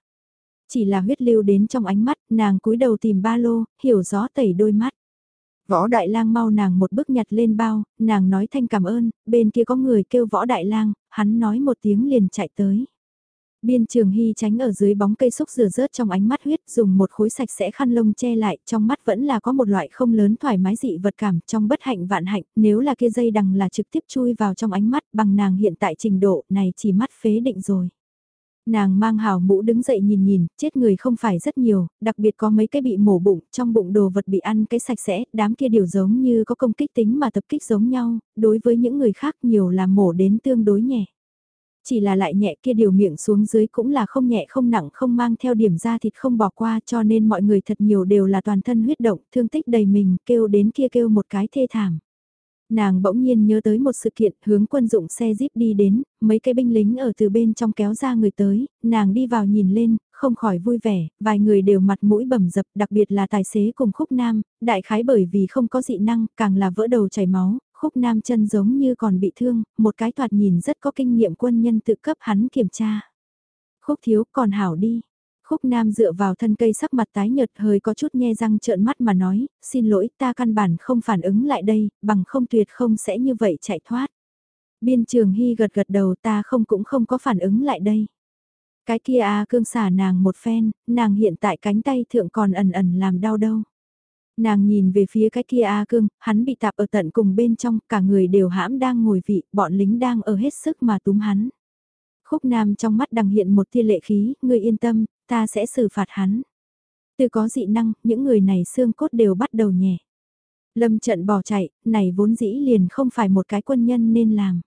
Chỉ là huyết lưu đến trong ánh mắt, nàng cúi đầu tìm ba lô, hiểu gió tẩy đôi mắt. Võ Đại Lang mau nàng một bước nhặt lên bao, nàng nói thanh cảm ơn, bên kia có người kêu Võ Đại Lang, hắn nói một tiếng liền chạy tới. Biên trường hy tránh ở dưới bóng cây xúc rửa rớt trong ánh mắt huyết dùng một khối sạch sẽ khăn lông che lại trong mắt vẫn là có một loại không lớn thoải mái dị vật cảm trong bất hạnh vạn hạnh nếu là kia dây đằng là trực tiếp chui vào trong ánh mắt bằng nàng hiện tại trình độ này chỉ mắt phế định rồi. Nàng mang hào mũ đứng dậy nhìn nhìn, chết người không phải rất nhiều, đặc biệt có mấy cái bị mổ bụng, trong bụng đồ vật bị ăn cái sạch sẽ, đám kia điều giống như có công kích tính mà tập kích giống nhau, đối với những người khác nhiều là mổ đến tương đối nhẹ. Chỉ là lại nhẹ kia điều miệng xuống dưới cũng là không nhẹ không nặng không mang theo điểm da thịt không bỏ qua cho nên mọi người thật nhiều đều là toàn thân huyết động, thương tích đầy mình, kêu đến kia kêu một cái thê thảm. Nàng bỗng nhiên nhớ tới một sự kiện hướng quân dụng xe jeep đi đến, mấy cái binh lính ở từ bên trong kéo ra người tới, nàng đi vào nhìn lên, không khỏi vui vẻ, vài người đều mặt mũi bầm dập, đặc biệt là tài xế cùng khúc nam, đại khái bởi vì không có dị năng, càng là vỡ đầu chảy máu, khúc nam chân giống như còn bị thương, một cái thoạt nhìn rất có kinh nghiệm quân nhân tự cấp hắn kiểm tra. Khúc thiếu còn hảo đi. Khúc nam dựa vào thân cây sắc mặt tái nhợt hơi có chút nhe răng trợn mắt mà nói, xin lỗi ta căn bản không phản ứng lại đây, bằng không tuyệt không sẽ như vậy chạy thoát. Biên trường hy gật gật đầu ta không cũng không có phản ứng lại đây. Cái kia à cương xả nàng một phen, nàng hiện tại cánh tay thượng còn ẩn ẩn làm đau đâu. Nàng nhìn về phía cái kia A Cương, hắn bị tạp ở tận cùng bên trong, cả người đều hãm đang ngồi vị, bọn lính đang ở hết sức mà túm hắn. Khúc Nam trong mắt đằng hiện một tia lệ khí, người yên tâm, ta sẽ xử phạt hắn. Từ có dị năng, những người này xương cốt đều bắt đầu nhẹ. Lâm trận bỏ chạy, này vốn dĩ liền không phải một cái quân nhân nên làm.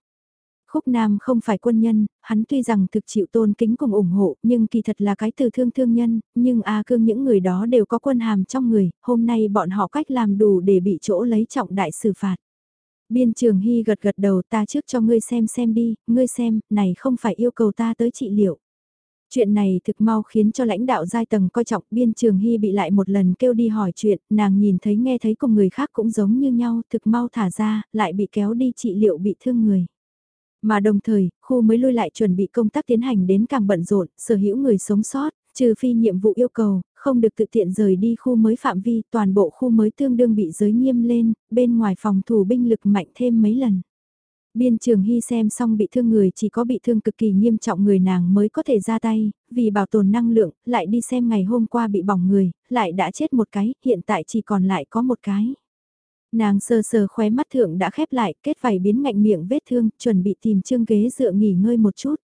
Khúc Nam không phải quân nhân, hắn tuy rằng thực chịu tôn kính cùng ủng hộ, nhưng kỳ thật là cái từ thương thương nhân, nhưng A Cương những người đó đều có quân hàm trong người, hôm nay bọn họ cách làm đủ để bị chỗ lấy trọng đại xử phạt. Biên trường Hy gật gật đầu ta trước cho ngươi xem xem đi, ngươi xem, này không phải yêu cầu ta tới trị liệu. Chuyện này thực mau khiến cho lãnh đạo giai tầng coi trọng biên trường hy bị lại một lần kêu đi hỏi chuyện, nàng nhìn thấy nghe thấy cùng người khác cũng giống như nhau, thực mau thả ra, lại bị kéo đi trị liệu bị thương người. Mà đồng thời, khu mới lui lại chuẩn bị công tác tiến hành đến càng bận rộn, sở hữu người sống sót, trừ phi nhiệm vụ yêu cầu, không được tự tiện rời đi khu mới phạm vi, toàn bộ khu mới tương đương bị giới nghiêm lên, bên ngoài phòng thủ binh lực mạnh thêm mấy lần. Biên trường hy xem xong bị thương người chỉ có bị thương cực kỳ nghiêm trọng người nàng mới có thể ra tay, vì bảo tồn năng lượng, lại đi xem ngày hôm qua bị bỏng người, lại đã chết một cái, hiện tại chỉ còn lại có một cái. Nàng sờ sờ khóe mắt thượng đã khép lại, kết vảy biến ngạnh miệng vết thương, chuẩn bị tìm chương ghế dựa nghỉ ngơi một chút.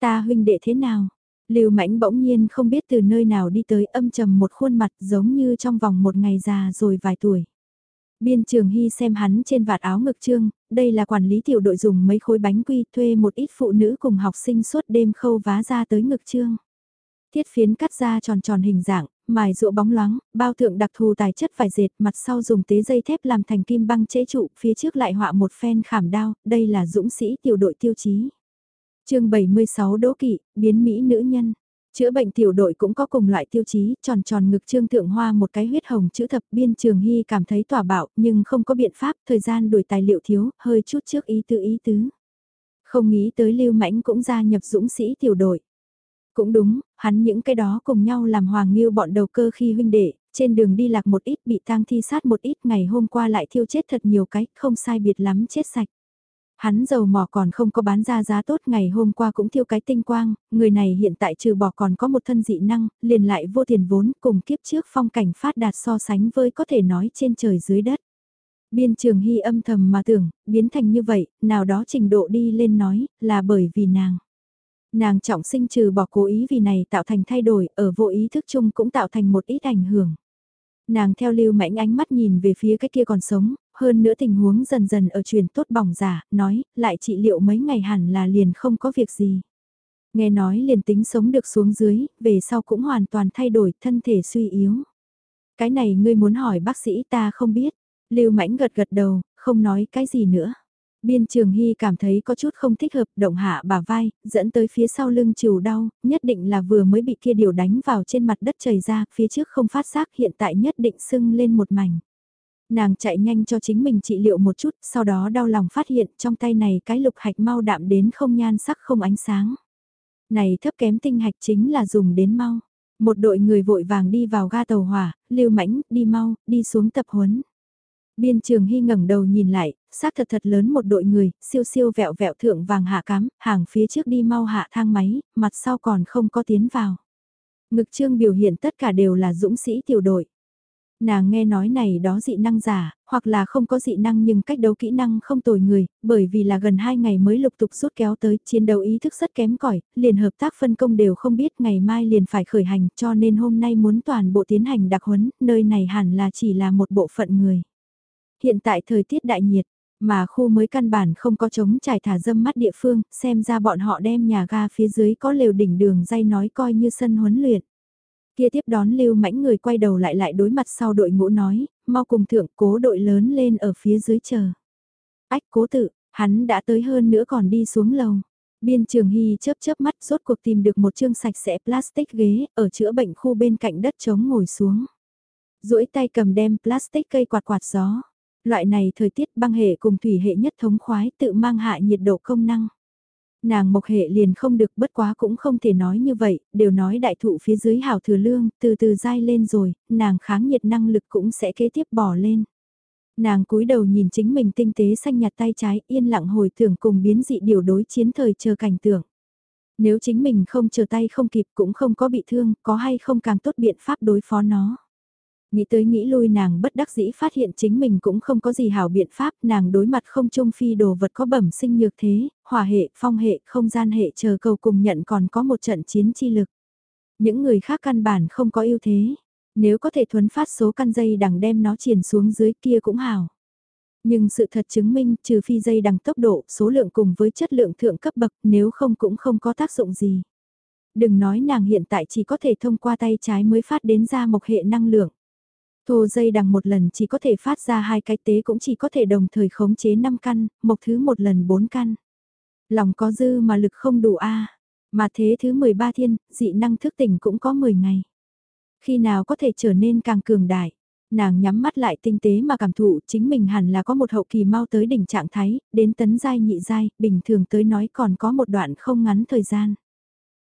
Ta huynh đệ thế nào? Lưu Mãnh bỗng nhiên không biết từ nơi nào đi tới âm trầm một khuôn mặt giống như trong vòng một ngày già rồi vài tuổi. Biên trường hy xem hắn trên vạt áo ngực trương, đây là quản lý tiểu đội dùng mấy khối bánh quy thuê một ít phụ nữ cùng học sinh suốt đêm khâu vá ra tới ngực trương. Thiết phiến cắt ra tròn tròn hình dạng, mài rũa bóng loáng, bao thượng đặc thù tài chất vải dệt, mặt sau dùng tế dây thép làm thành kim băng chế trụ, phía trước lại họa một phen khảm đao, đây là dũng sĩ tiểu đội tiêu chí. chương 76 Đỗ Kỵ, biến Mỹ nữ nhân. Chữa bệnh tiểu đội cũng có cùng loại tiêu chí, tròn tròn ngực trương thượng hoa một cái huyết hồng chữ thập biên trường hy cảm thấy tỏa bạo nhưng không có biện pháp, thời gian đuổi tài liệu thiếu, hơi chút trước ý tư ý tứ. Không nghĩ tới lưu mãnh cũng gia nhập dũng sĩ tiểu đội. Cũng đúng, hắn những cái đó cùng nhau làm hoàng nghiêu bọn đầu cơ khi huynh đệ, trên đường đi lạc một ít bị tang thi sát một ít ngày hôm qua lại thiêu chết thật nhiều cái, không sai biệt lắm chết sạch. Hắn dầu mỏ còn không có bán ra giá tốt ngày hôm qua cũng thiêu cái tinh quang, người này hiện tại trừ bỏ còn có một thân dị năng, liền lại vô tiền vốn cùng kiếp trước phong cảnh phát đạt so sánh với có thể nói trên trời dưới đất. Biên trường hy âm thầm mà tưởng, biến thành như vậy, nào đó trình độ đi lên nói, là bởi vì nàng. Nàng trọng sinh trừ bỏ cố ý vì này tạo thành thay đổi, ở vô ý thức chung cũng tạo thành một ít ảnh hưởng. Nàng theo lưu mãnh ánh mắt nhìn về phía cái kia còn sống, hơn nữa tình huống dần dần ở truyền tốt bỏng giả, nói, lại trị liệu mấy ngày hẳn là liền không có việc gì. Nghe nói liền tính sống được xuống dưới, về sau cũng hoàn toàn thay đổi, thân thể suy yếu. Cái này ngươi muốn hỏi bác sĩ ta không biết. Lưu mãnh gật gật đầu, không nói cái gì nữa. Biên Trường Hy cảm thấy có chút không thích hợp, động hạ bả vai, dẫn tới phía sau lưng chiều đau, nhất định là vừa mới bị kia điều đánh vào trên mặt đất chảy ra, phía trước không phát giác hiện tại nhất định sưng lên một mảnh. Nàng chạy nhanh cho chính mình trị liệu một chút, sau đó đau lòng phát hiện trong tay này cái lục hạch mau đạm đến không nhan sắc không ánh sáng. Này thấp kém tinh hạch chính là dùng đến mau. Một đội người vội vàng đi vào ga tàu hỏa, lưu mãnh, đi mau, đi xuống tập huấn. Biên trường hy ngẩng đầu nhìn lại, xác thật thật lớn một đội người, siêu siêu vẹo vẹo thượng vàng hạ cám, hàng phía trước đi mau hạ thang máy, mặt sau còn không có tiến vào. Ngực trương biểu hiện tất cả đều là dũng sĩ tiểu đội. Nàng nghe nói này đó dị năng giả, hoặc là không có dị năng nhưng cách đấu kỹ năng không tồi người, bởi vì là gần 2 ngày mới lục tục rút kéo tới, chiến đấu ý thức rất kém cỏi liền hợp tác phân công đều không biết ngày mai liền phải khởi hành cho nên hôm nay muốn toàn bộ tiến hành đặc huấn, nơi này hẳn là chỉ là một bộ phận người. Hiện tại thời tiết đại nhiệt, mà khu mới căn bản không có chống trải thả dâm mắt địa phương, xem ra bọn họ đem nhà ga phía dưới có lều đỉnh đường dây nói coi như sân huấn luyện. Kia tiếp đón lưu mãnh người quay đầu lại lại đối mặt sau đội ngũ nói, mau cùng thượng cố đội lớn lên ở phía dưới chờ. Ách cố tự, hắn đã tới hơn nữa còn đi xuống lầu. Biên trường hy chớp chớp mắt rốt cuộc tìm được một chương sạch sẽ plastic ghế ở chữa bệnh khu bên cạnh đất trống ngồi xuống. duỗi tay cầm đem plastic cây quạt quạt gió. Loại này thời tiết băng hệ cùng thủy hệ nhất thống khoái tự mang hạ nhiệt độ công năng. Nàng mộc hệ liền không được bất quá cũng không thể nói như vậy, đều nói đại thụ phía dưới hảo thừa lương, từ từ dai lên rồi, nàng kháng nhiệt năng lực cũng sẽ kế tiếp bỏ lên. Nàng cúi đầu nhìn chính mình tinh tế xanh nhạt tay trái yên lặng hồi tưởng cùng biến dị điều đối chiến thời chờ cảnh tượng. Nếu chính mình không chờ tay không kịp cũng không có bị thương, có hay không càng tốt biện pháp đối phó nó. Nghĩ tới nghĩ lui nàng bất đắc dĩ phát hiện chính mình cũng không có gì hảo biện pháp, nàng đối mặt không trung phi đồ vật có bẩm sinh nhược thế, hỏa hệ, phong hệ, không gian hệ chờ cầu cùng nhận còn có một trận chiến chi lực. Những người khác căn bản không có ưu thế, nếu có thể thuấn phát số căn dây đằng đem nó triển xuống dưới kia cũng hảo. Nhưng sự thật chứng minh trừ phi dây đằng tốc độ, số lượng cùng với chất lượng thượng cấp bậc nếu không cũng không có tác dụng gì. Đừng nói nàng hiện tại chỉ có thể thông qua tay trái mới phát đến ra một hệ năng lượng. Thô dây đằng một lần chỉ có thể phát ra hai cái tế cũng chỉ có thể đồng thời khống chế 5 căn, mộc thứ một lần 4 căn. Lòng có dư mà lực không đủ a Mà thế thứ 13 thiên, dị năng thức tỉnh cũng có 10 ngày. Khi nào có thể trở nên càng cường đại, nàng nhắm mắt lại tinh tế mà cảm thụ chính mình hẳn là có một hậu kỳ mau tới đỉnh trạng thái, đến tấn giai nhị giai, bình thường tới nói còn có một đoạn không ngắn thời gian.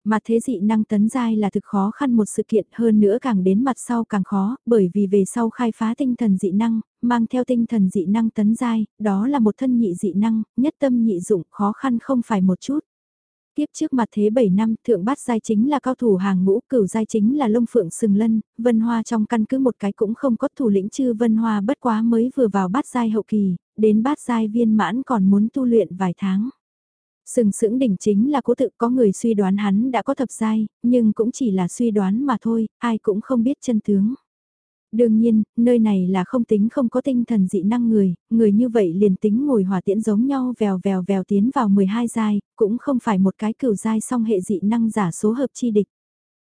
Mà thế dị năng tấn giai là thực khó khăn một sự kiện hơn nữa càng đến mặt sau càng khó, bởi vì về sau khai phá tinh thần dị năng, mang theo tinh thần dị năng tấn giai, đó là một thân nhị dị năng, nhất tâm nhị dụng, khó khăn không phải một chút. Tiếp trước mặt thế 7 năm, thượng bát giai chính là cao thủ hàng ngũ, cửu giai chính là lông phượng sừng lân, vân hoa trong căn cứ một cái cũng không có thủ lĩnh chư vân hoa bất quá mới vừa vào bát giai hậu kỳ, đến bát giai viên mãn còn muốn tu luyện vài tháng. Sừng sững đỉnh chính là cố tự có người suy đoán hắn đã có thập giai, nhưng cũng chỉ là suy đoán mà thôi, ai cũng không biết chân tướng. Đương nhiên, nơi này là không tính không có tinh thần dị năng người, người như vậy liền tính ngồi hỏa tiễn giống nhau vèo vèo vèo tiến vào 12 giai, cũng không phải một cái cửu giai song hệ dị năng giả số hợp chi địch.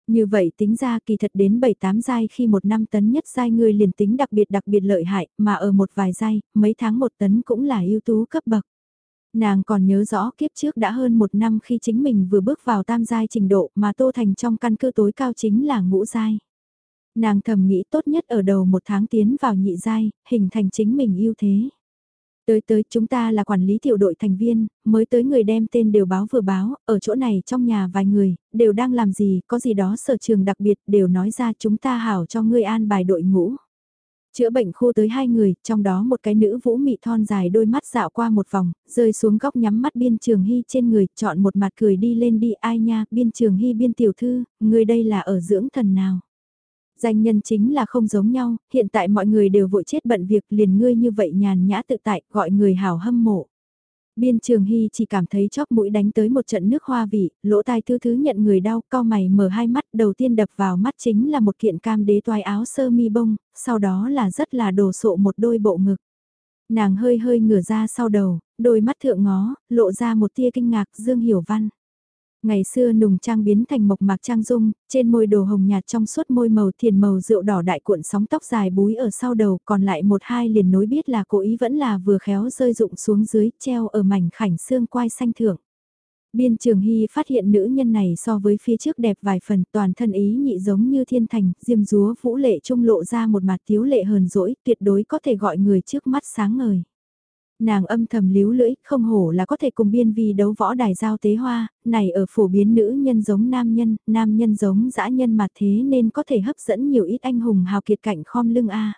Như vậy tính ra kỳ thật đến 7-8 giai khi một năm tấn nhất giai người liền tính đặc biệt đặc biệt lợi hại, mà ở một vài giai, mấy tháng một tấn cũng là ưu tú cấp bậc. Nàng còn nhớ rõ kiếp trước đã hơn một năm khi chính mình vừa bước vào tam giai trình độ mà Tô Thành trong căn cứ tối cao chính là ngũ giai. Nàng thầm nghĩ tốt nhất ở đầu một tháng tiến vào nhị giai, hình thành chính mình ưu thế. Tới tới chúng ta là quản lý tiểu đội thành viên, mới tới người đem tên đều báo vừa báo, ở chỗ này trong nhà vài người, đều đang làm gì, có gì đó sở trường đặc biệt, đều nói ra chúng ta hảo cho ngươi an bài đội ngũ. Chữa bệnh khu tới hai người, trong đó một cái nữ vũ mị thon dài đôi mắt dạo qua một vòng, rơi xuống góc nhắm mắt biên trường hy trên người, chọn một mặt cười đi lên đi ai nha, biên trường hy biên tiểu thư, người đây là ở dưỡng thần nào. Danh nhân chính là không giống nhau, hiện tại mọi người đều vội chết bận việc liền ngươi như vậy nhàn nhã tự tại, gọi người hào hâm mộ. Biên Trường Hy chỉ cảm thấy chóp mũi đánh tới một trận nước hoa vị, lỗ tai thứ thứ nhận người đau, cao mày mở hai mắt, đầu tiên đập vào mắt chính là một kiện cam đế toái áo sơ mi bông, sau đó là rất là đồ sộ một đôi bộ ngực. Nàng hơi hơi ngửa ra sau đầu, đôi mắt thượng ngó, lộ ra một tia kinh ngạc Dương Hiểu Văn. Ngày xưa nùng trang biến thành mộc mạc trang dung, trên môi đồ hồng nhạt trong suốt môi màu thiền màu rượu đỏ đại cuộn sóng tóc dài búi ở sau đầu, còn lại một hai liền nối biết là cố ý vẫn là vừa khéo rơi rụng xuống dưới, treo ở mảnh khảnh xương quai xanh thượng. Biên Trường Hy phát hiện nữ nhân này so với phía trước đẹp vài phần toàn thân ý nhị giống như thiên thành, diêm rúa vũ lệ trung lộ ra một mặt tiếu lệ hờn dỗi, tuyệt đối có thể gọi người trước mắt sáng ngời. Nàng âm thầm líu lưỡi, không hổ là có thể cùng biên vi đấu võ đài giao tế hoa, này ở phổ biến nữ nhân giống nam nhân, nam nhân giống dã nhân mà thế nên có thể hấp dẫn nhiều ít anh hùng hào kiệt cạnh khom lưng a.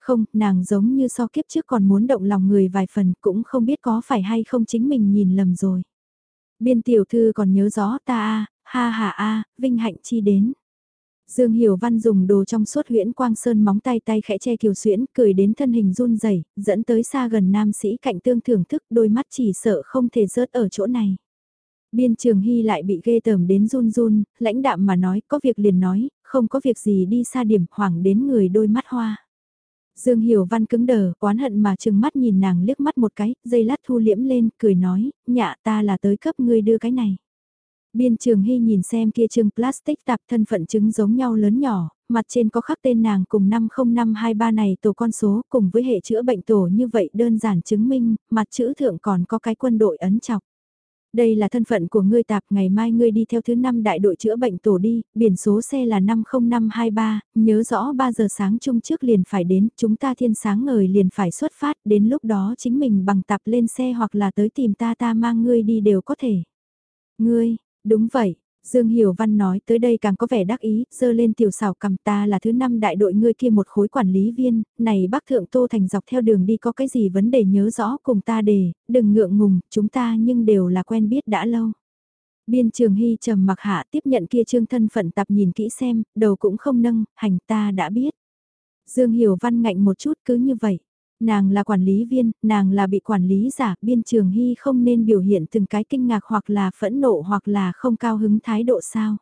Không, nàng giống như so kiếp trước còn muốn động lòng người vài phần cũng không biết có phải hay không chính mình nhìn lầm rồi. Biên tiểu thư còn nhớ rõ ta a ha ha a vinh hạnh chi đến. Dương Hiểu Văn dùng đồ trong suốt huyễn quang sơn móng tay tay khẽ che kiều xuyễn, cười đến thân hình run rẩy, dẫn tới xa gần nam sĩ cạnh tương thưởng thức đôi mắt chỉ sợ không thể rớt ở chỗ này. Biên trường hy lại bị ghê tởm đến run run, lãnh đạm mà nói, có việc liền nói, không có việc gì đi xa điểm hoảng đến người đôi mắt hoa. Dương Hiểu Văn cứng đờ, oán hận mà chừng mắt nhìn nàng liếc mắt một cái, dây lát thu liễm lên, cười nói, nhạ ta là tới cấp ngươi đưa cái này. Biên trường hy nhìn xem kia trương plastic tạp thân phận chứng giống nhau lớn nhỏ, mặt trên có khắc tên nàng cùng 50523 này tổ con số cùng với hệ chữa bệnh tổ như vậy đơn giản chứng minh, mặt chữ thượng còn có cái quân đội ấn chọc. Đây là thân phận của ngươi tạp, ngày mai ngươi đi theo thứ năm đại đội chữa bệnh tổ đi, biển số xe là 50523, nhớ rõ 3 giờ sáng chung trước liền phải đến, chúng ta thiên sáng ngời liền phải xuất phát, đến lúc đó chính mình bằng tạp lên xe hoặc là tới tìm ta ta mang ngươi đi đều có thể. Ngươi, đúng vậy, Dương Hiểu Văn nói tới đây càng có vẻ đắc ý, dơ lên tiểu xảo cầm ta là thứ năm đại đội ngươi kia một khối quản lý viên, này bác thượng Tô Thành dọc theo đường đi có cái gì vấn đề nhớ rõ cùng ta đề, đừng ngượng ngùng, chúng ta nhưng đều là quen biết đã lâu. Biên trường hy trầm mặc hạ tiếp nhận kia trương thân phận tập nhìn kỹ xem, đầu cũng không nâng, hành ta đã biết. Dương Hiểu Văn ngạnh một chút cứ như vậy. Nàng là quản lý viên, nàng là bị quản lý giả, biên trường hy không nên biểu hiện từng cái kinh ngạc hoặc là phẫn nộ hoặc là không cao hứng thái độ sao.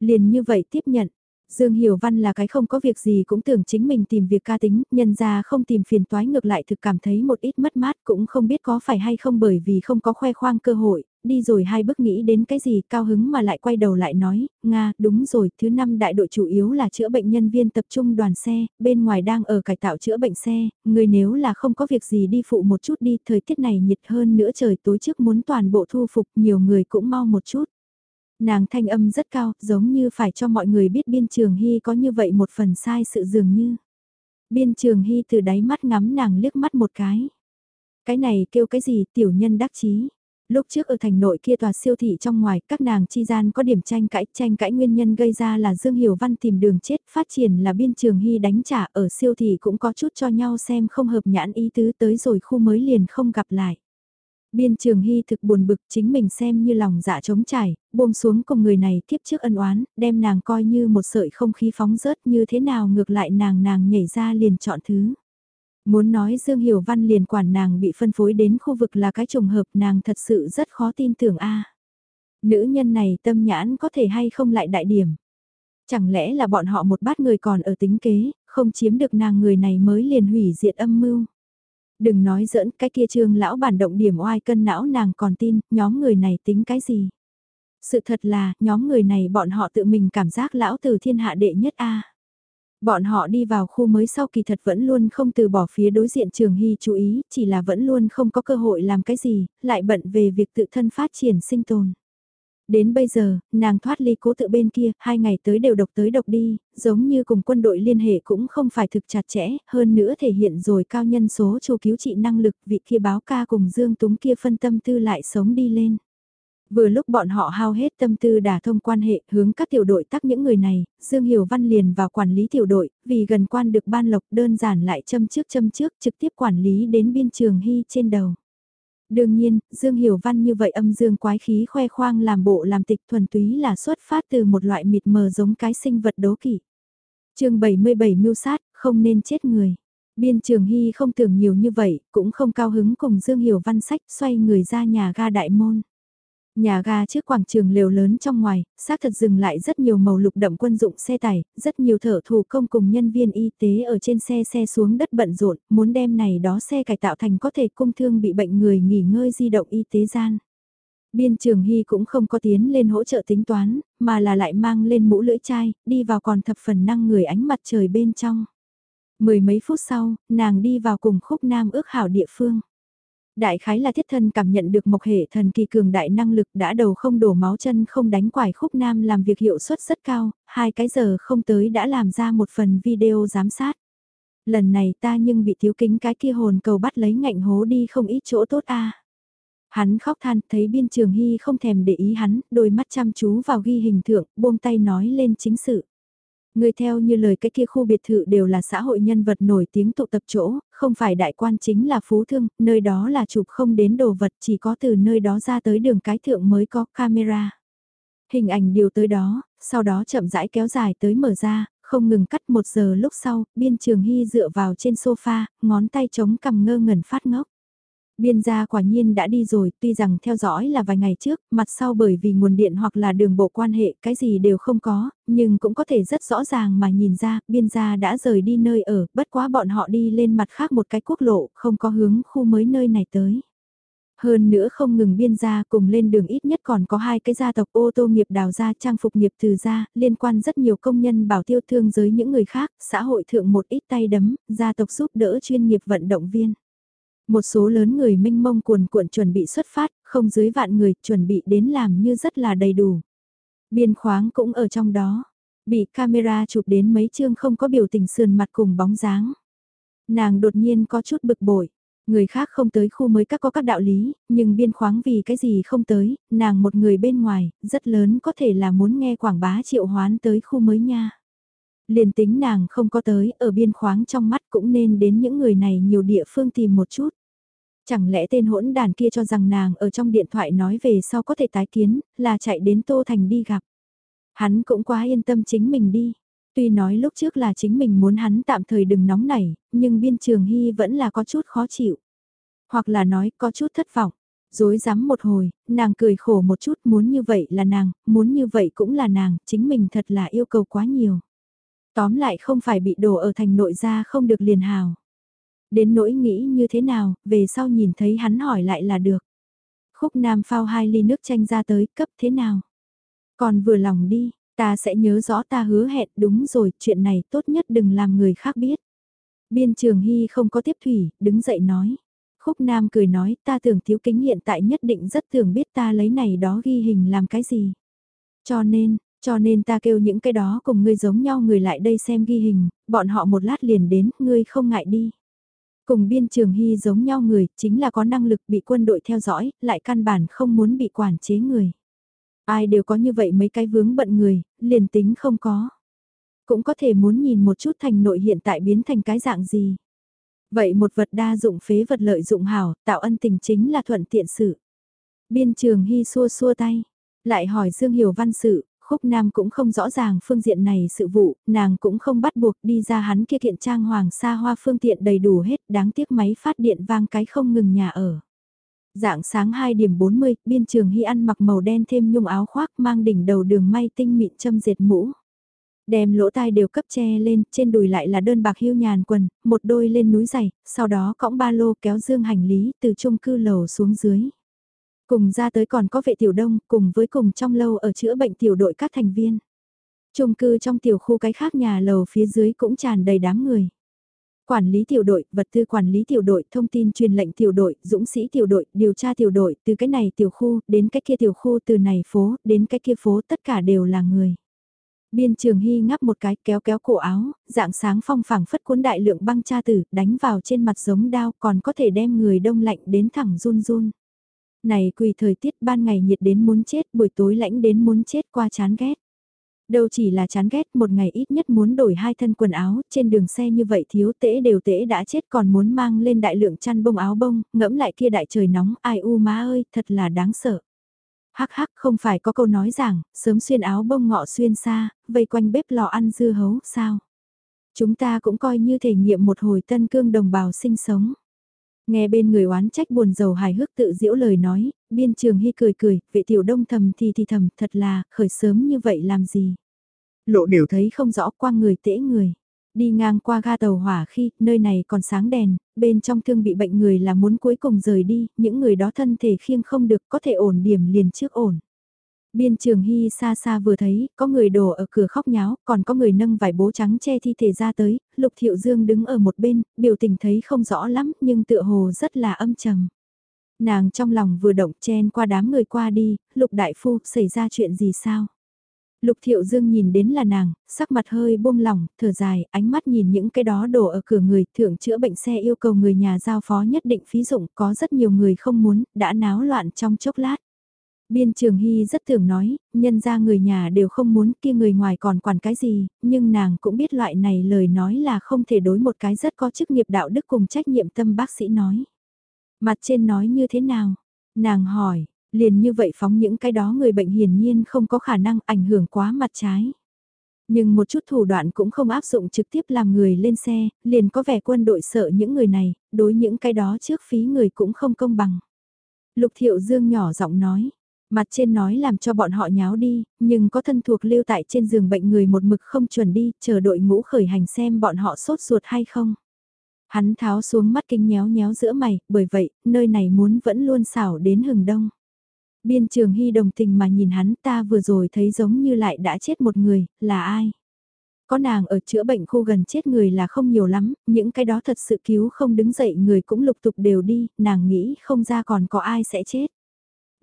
Liền như vậy tiếp nhận, Dương Hiểu Văn là cái không có việc gì cũng tưởng chính mình tìm việc ca tính, nhân ra không tìm phiền toái ngược lại thực cảm thấy một ít mất mát cũng không biết có phải hay không bởi vì không có khoe khoang cơ hội, đi rồi hai bước nghĩ đến cái gì cao hứng mà lại quay đầu lại nói, Nga, đúng rồi, thứ năm đại đội chủ yếu là chữa bệnh nhân viên tập trung đoàn xe, bên ngoài đang ở cải tạo chữa bệnh xe, người nếu là không có việc gì đi phụ một chút đi, thời tiết này nhiệt hơn nữa trời tối trước muốn toàn bộ thu phục, nhiều người cũng mau một chút. Nàng thanh âm rất cao, giống như phải cho mọi người biết biên trường hy có như vậy một phần sai sự dường như. Biên trường hy từ đáy mắt ngắm nàng liếc mắt một cái. Cái này kêu cái gì tiểu nhân đắc chí Lúc trước ở thành nội kia tòa siêu thị trong ngoài, các nàng chi gian có điểm tranh cãi, tranh cãi nguyên nhân gây ra là Dương Hiểu Văn tìm đường chết, phát triển là biên trường hy đánh trả, ở siêu thị cũng có chút cho nhau xem không hợp nhãn ý tứ tới rồi khu mới liền không gặp lại. Biên trường hy thực buồn bực chính mình xem như lòng dạ trống trải, buông xuống cùng người này tiếp trước ân oán, đem nàng coi như một sợi không khí phóng rớt như thế nào ngược lại nàng nàng nhảy ra liền chọn thứ. Muốn nói Dương Hiểu Văn liền quản nàng bị phân phối đến khu vực là cái trùng hợp nàng thật sự rất khó tin tưởng a Nữ nhân này tâm nhãn có thể hay không lại đại điểm. Chẳng lẽ là bọn họ một bát người còn ở tính kế, không chiếm được nàng người này mới liền hủy diệt âm mưu. Đừng nói giỡn cái kia trương lão bản động điểm oai cân não nàng còn tin, nhóm người này tính cái gì. Sự thật là, nhóm người này bọn họ tự mình cảm giác lão từ thiên hạ đệ nhất A. Bọn họ đi vào khu mới sau kỳ thật vẫn luôn không từ bỏ phía đối diện trường hy chú ý, chỉ là vẫn luôn không có cơ hội làm cái gì, lại bận về việc tự thân phát triển sinh tồn. Đến bây giờ, nàng thoát ly cố tự bên kia, hai ngày tới đều độc tới độc đi, giống như cùng quân đội liên hệ cũng không phải thực chặt chẽ, hơn nữa thể hiện rồi cao nhân số chu cứu trị năng lực vị kia báo ca cùng Dương Túng kia phân tâm tư lại sống đi lên. Vừa lúc bọn họ hao hết tâm tư đả thông quan hệ hướng các tiểu đội tắc những người này, Dương Hiểu Văn liền vào quản lý tiểu đội, vì gần quan được ban lộc đơn giản lại châm trước châm trước trực tiếp quản lý đến biên trường hy trên đầu. Đương nhiên, Dương Hiểu Văn như vậy âm dương quái khí khoe khoang làm bộ làm tịch thuần túy là xuất phát từ một loại mịt mờ giống cái sinh vật đố kỵ. chương 77 mưu sát, không nên chết người. Biên Trường Hy không tưởng nhiều như vậy, cũng không cao hứng cùng Dương Hiểu Văn sách xoay người ra nhà ga đại môn. Nhà ga trước quảng trường lều lớn trong ngoài, xác thật dừng lại rất nhiều màu lục đậm quân dụng xe tải, rất nhiều thợ thủ công cùng nhân viên y tế ở trên xe xe xuống đất bận rộn, muốn đem này đó xe cải tạo thành có thể cung thương bị bệnh người nghỉ ngơi di động y tế gian. Biên trường Hy cũng không có tiến lên hỗ trợ tính toán, mà là lại mang lên mũ lưỡi chai, đi vào còn thập phần năng người ánh mặt trời bên trong. Mười mấy phút sau, nàng đi vào cùng khúc nam ước hảo địa phương. Đại khái là thiết thân cảm nhận được mộc hệ thần kỳ cường đại năng lực đã đầu không đổ máu chân không đánh quải khúc nam làm việc hiệu suất rất cao, hai cái giờ không tới đã làm ra một phần video giám sát. Lần này ta nhưng bị thiếu kính cái kia hồn cầu bắt lấy ngạnh hố đi không ít chỗ tốt a. Hắn khóc than thấy biên trường hy không thèm để ý hắn, đôi mắt chăm chú vào ghi hình thượng, buông tay nói lên chính sự. Người theo như lời cái kia khu biệt thự đều là xã hội nhân vật nổi tiếng tụ tập chỗ, không phải đại quan chính là phú thương, nơi đó là chụp không đến đồ vật chỉ có từ nơi đó ra tới đường cái thượng mới có camera. Hình ảnh điều tới đó, sau đó chậm rãi kéo dài tới mở ra, không ngừng cắt một giờ lúc sau, biên trường hy dựa vào trên sofa, ngón tay chống cầm ngơ ngẩn phát ngốc. Biên gia quả nhiên đã đi rồi, tuy rằng theo dõi là vài ngày trước, mặt sau bởi vì nguồn điện hoặc là đường bộ quan hệ, cái gì đều không có, nhưng cũng có thể rất rõ ràng mà nhìn ra, biên gia đã rời đi nơi ở, bất quá bọn họ đi lên mặt khác một cái quốc lộ, không có hướng khu mới nơi này tới. Hơn nữa không ngừng biên gia cùng lên đường ít nhất còn có hai cái gia tộc ô tô nghiệp đào gia trang phục nghiệp từ gia, liên quan rất nhiều công nhân bảo tiêu thương giới những người khác, xã hội thượng một ít tay đấm, gia tộc giúp đỡ chuyên nghiệp vận động viên. Một số lớn người minh mông cuồn cuộn chuẩn bị xuất phát, không dưới vạn người chuẩn bị đến làm như rất là đầy đủ. Biên khoáng cũng ở trong đó, bị camera chụp đến mấy chương không có biểu tình sườn mặt cùng bóng dáng. Nàng đột nhiên có chút bực bội, người khác không tới khu mới các có các đạo lý, nhưng biên khoáng vì cái gì không tới, nàng một người bên ngoài, rất lớn có thể là muốn nghe quảng bá triệu hoán tới khu mới nha. Liền tính nàng không có tới, ở biên khoáng trong mắt cũng nên đến những người này nhiều địa phương tìm một chút. Chẳng lẽ tên hỗn đàn kia cho rằng nàng ở trong điện thoại nói về sau có thể tái kiến, là chạy đến Tô Thành đi gặp. Hắn cũng quá yên tâm chính mình đi. Tuy nói lúc trước là chính mình muốn hắn tạm thời đừng nóng nảy, nhưng biên trường hy vẫn là có chút khó chịu. Hoặc là nói có chút thất vọng. Dối rắm một hồi, nàng cười khổ một chút muốn như vậy là nàng, muốn như vậy cũng là nàng, chính mình thật là yêu cầu quá nhiều. Tóm lại không phải bị đổ ở thành nội ra không được liền hào. Đến nỗi nghĩ như thế nào, về sau nhìn thấy hắn hỏi lại là được. Khúc Nam phao hai ly nước chanh ra tới, cấp thế nào? Còn vừa lòng đi, ta sẽ nhớ rõ ta hứa hẹn đúng rồi, chuyện này tốt nhất đừng làm người khác biết. Biên trường Hy không có tiếp thủy, đứng dậy nói. Khúc Nam cười nói ta tưởng thiếu kính hiện tại nhất định rất thường biết ta lấy này đó ghi hình làm cái gì. Cho nên, cho nên ta kêu những cái đó cùng ngươi giống nhau người lại đây xem ghi hình, bọn họ một lát liền đến, ngươi không ngại đi. Cùng biên trường hy giống nhau người, chính là có năng lực bị quân đội theo dõi, lại căn bản không muốn bị quản chế người. Ai đều có như vậy mấy cái vướng bận người, liền tính không có. Cũng có thể muốn nhìn một chút thành nội hiện tại biến thành cái dạng gì. Vậy một vật đa dụng phế vật lợi dụng hảo, tạo ân tình chính là thuận tiện sự. Biên trường hy xua xua tay, lại hỏi Dương Hiểu Văn sự, Khúc Nam cũng không rõ ràng phương diện này sự vụ, nàng cũng không bắt buộc đi ra hắn kia kiện trang hoàng xa hoa phương tiện đầy đủ hết, đáng tiếc máy phát điện vang cái không ngừng nhà ở. Dạng sáng 2 điểm 40, biên trường hy ăn mặc màu đen thêm nhung áo khoác mang đỉnh đầu đường may tinh mịn châm dệt mũ. Đem lỗ tai đều cấp che lên, trên đùi lại là đơn bạc hưu nhàn quần, một đôi lên núi giày, sau đó cõng ba lô kéo dương hành lý từ chung cư lầu xuống dưới. Cùng ra tới còn có vệ tiểu đông, cùng với cùng trong lâu ở chữa bệnh tiểu đội các thành viên. Trung cư trong tiểu khu cái khác nhà lầu phía dưới cũng tràn đầy đám người. Quản lý tiểu đội, vật tư quản lý tiểu đội, thông tin truyền lệnh tiểu đội, dũng sĩ tiểu đội, điều tra tiểu đội, từ cái này tiểu khu đến cái kia tiểu khu, từ này phố đến cái kia phố, tất cả đều là người. Biên trường hy ngắp một cái kéo kéo cổ áo, dạng sáng phong phẳng phất cuốn đại lượng băng cha tử, đánh vào trên mặt giống đao còn có thể đem người đông lạnh đến thẳng run run. Này quỳ thời tiết ban ngày nhiệt đến muốn chết, buổi tối lạnh đến muốn chết qua chán ghét. Đâu chỉ là chán ghét một ngày ít nhất muốn đổi hai thân quần áo, trên đường xe như vậy thiếu tễ đều tễ đã chết còn muốn mang lên đại lượng chăn bông áo bông, ngẫm lại kia đại trời nóng, ai u má ơi, thật là đáng sợ. Hắc hắc không phải có câu nói rằng, sớm xuyên áo bông ngọ xuyên xa, vây quanh bếp lò ăn dưa hấu, sao? Chúng ta cũng coi như thể nghiệm một hồi tân cương đồng bào sinh sống. Nghe bên người oán trách buồn rầu hài hước tự diễu lời nói, biên trường hy cười cười, vệ tiểu đông thầm thì thì thầm, thật là, khởi sớm như vậy làm gì. Lộ đều thấy không rõ quang người tễ người. Đi ngang qua ga tàu hỏa khi, nơi này còn sáng đèn, bên trong thương bị bệnh người là muốn cuối cùng rời đi, những người đó thân thể khiêng không được có thể ổn điểm liền trước ổn. Biên trường hy xa xa vừa thấy, có người đổ ở cửa khóc nháo, còn có người nâng vải bố trắng che thi thể ra tới, lục thiệu dương đứng ở một bên, biểu tình thấy không rõ lắm, nhưng tựa hồ rất là âm trầm. Nàng trong lòng vừa động chen qua đám người qua đi, lục đại phu, xảy ra chuyện gì sao? Lục thiệu dương nhìn đến là nàng, sắc mặt hơi buông lỏng, thở dài, ánh mắt nhìn những cái đó đổ ở cửa người, thưởng chữa bệnh xe yêu cầu người nhà giao phó nhất định phí dụng, có rất nhiều người không muốn, đã náo loạn trong chốc lát. Biên Trường Hy rất thường nói, nhân ra người nhà đều không muốn kia người ngoài còn quản cái gì, nhưng nàng cũng biết loại này lời nói là không thể đối một cái rất có chức nghiệp đạo đức cùng trách nhiệm tâm bác sĩ nói. Mặt trên nói như thế nào? Nàng hỏi, liền như vậy phóng những cái đó người bệnh hiển nhiên không có khả năng ảnh hưởng quá mặt trái. Nhưng một chút thủ đoạn cũng không áp dụng trực tiếp làm người lên xe, liền có vẻ quân đội sợ những người này, đối những cái đó trước phí người cũng không công bằng. Lục Thiệu Dương nhỏ giọng nói, mặt trên nói làm cho bọn họ nháo đi, nhưng có thân thuộc lưu tại trên giường bệnh người một mực không chuẩn đi, chờ đội ngũ khởi hành xem bọn họ sốt ruột hay không. Hắn tháo xuống mắt kinh nhéo nhéo giữa mày, bởi vậy, nơi này muốn vẫn luôn xảo đến hừng đông. Biên trường hy đồng tình mà nhìn hắn ta vừa rồi thấy giống như lại đã chết một người, là ai? Có nàng ở chữa bệnh khu gần chết người là không nhiều lắm, những cái đó thật sự cứu không đứng dậy người cũng lục tục đều đi, nàng nghĩ không ra còn có ai sẽ chết.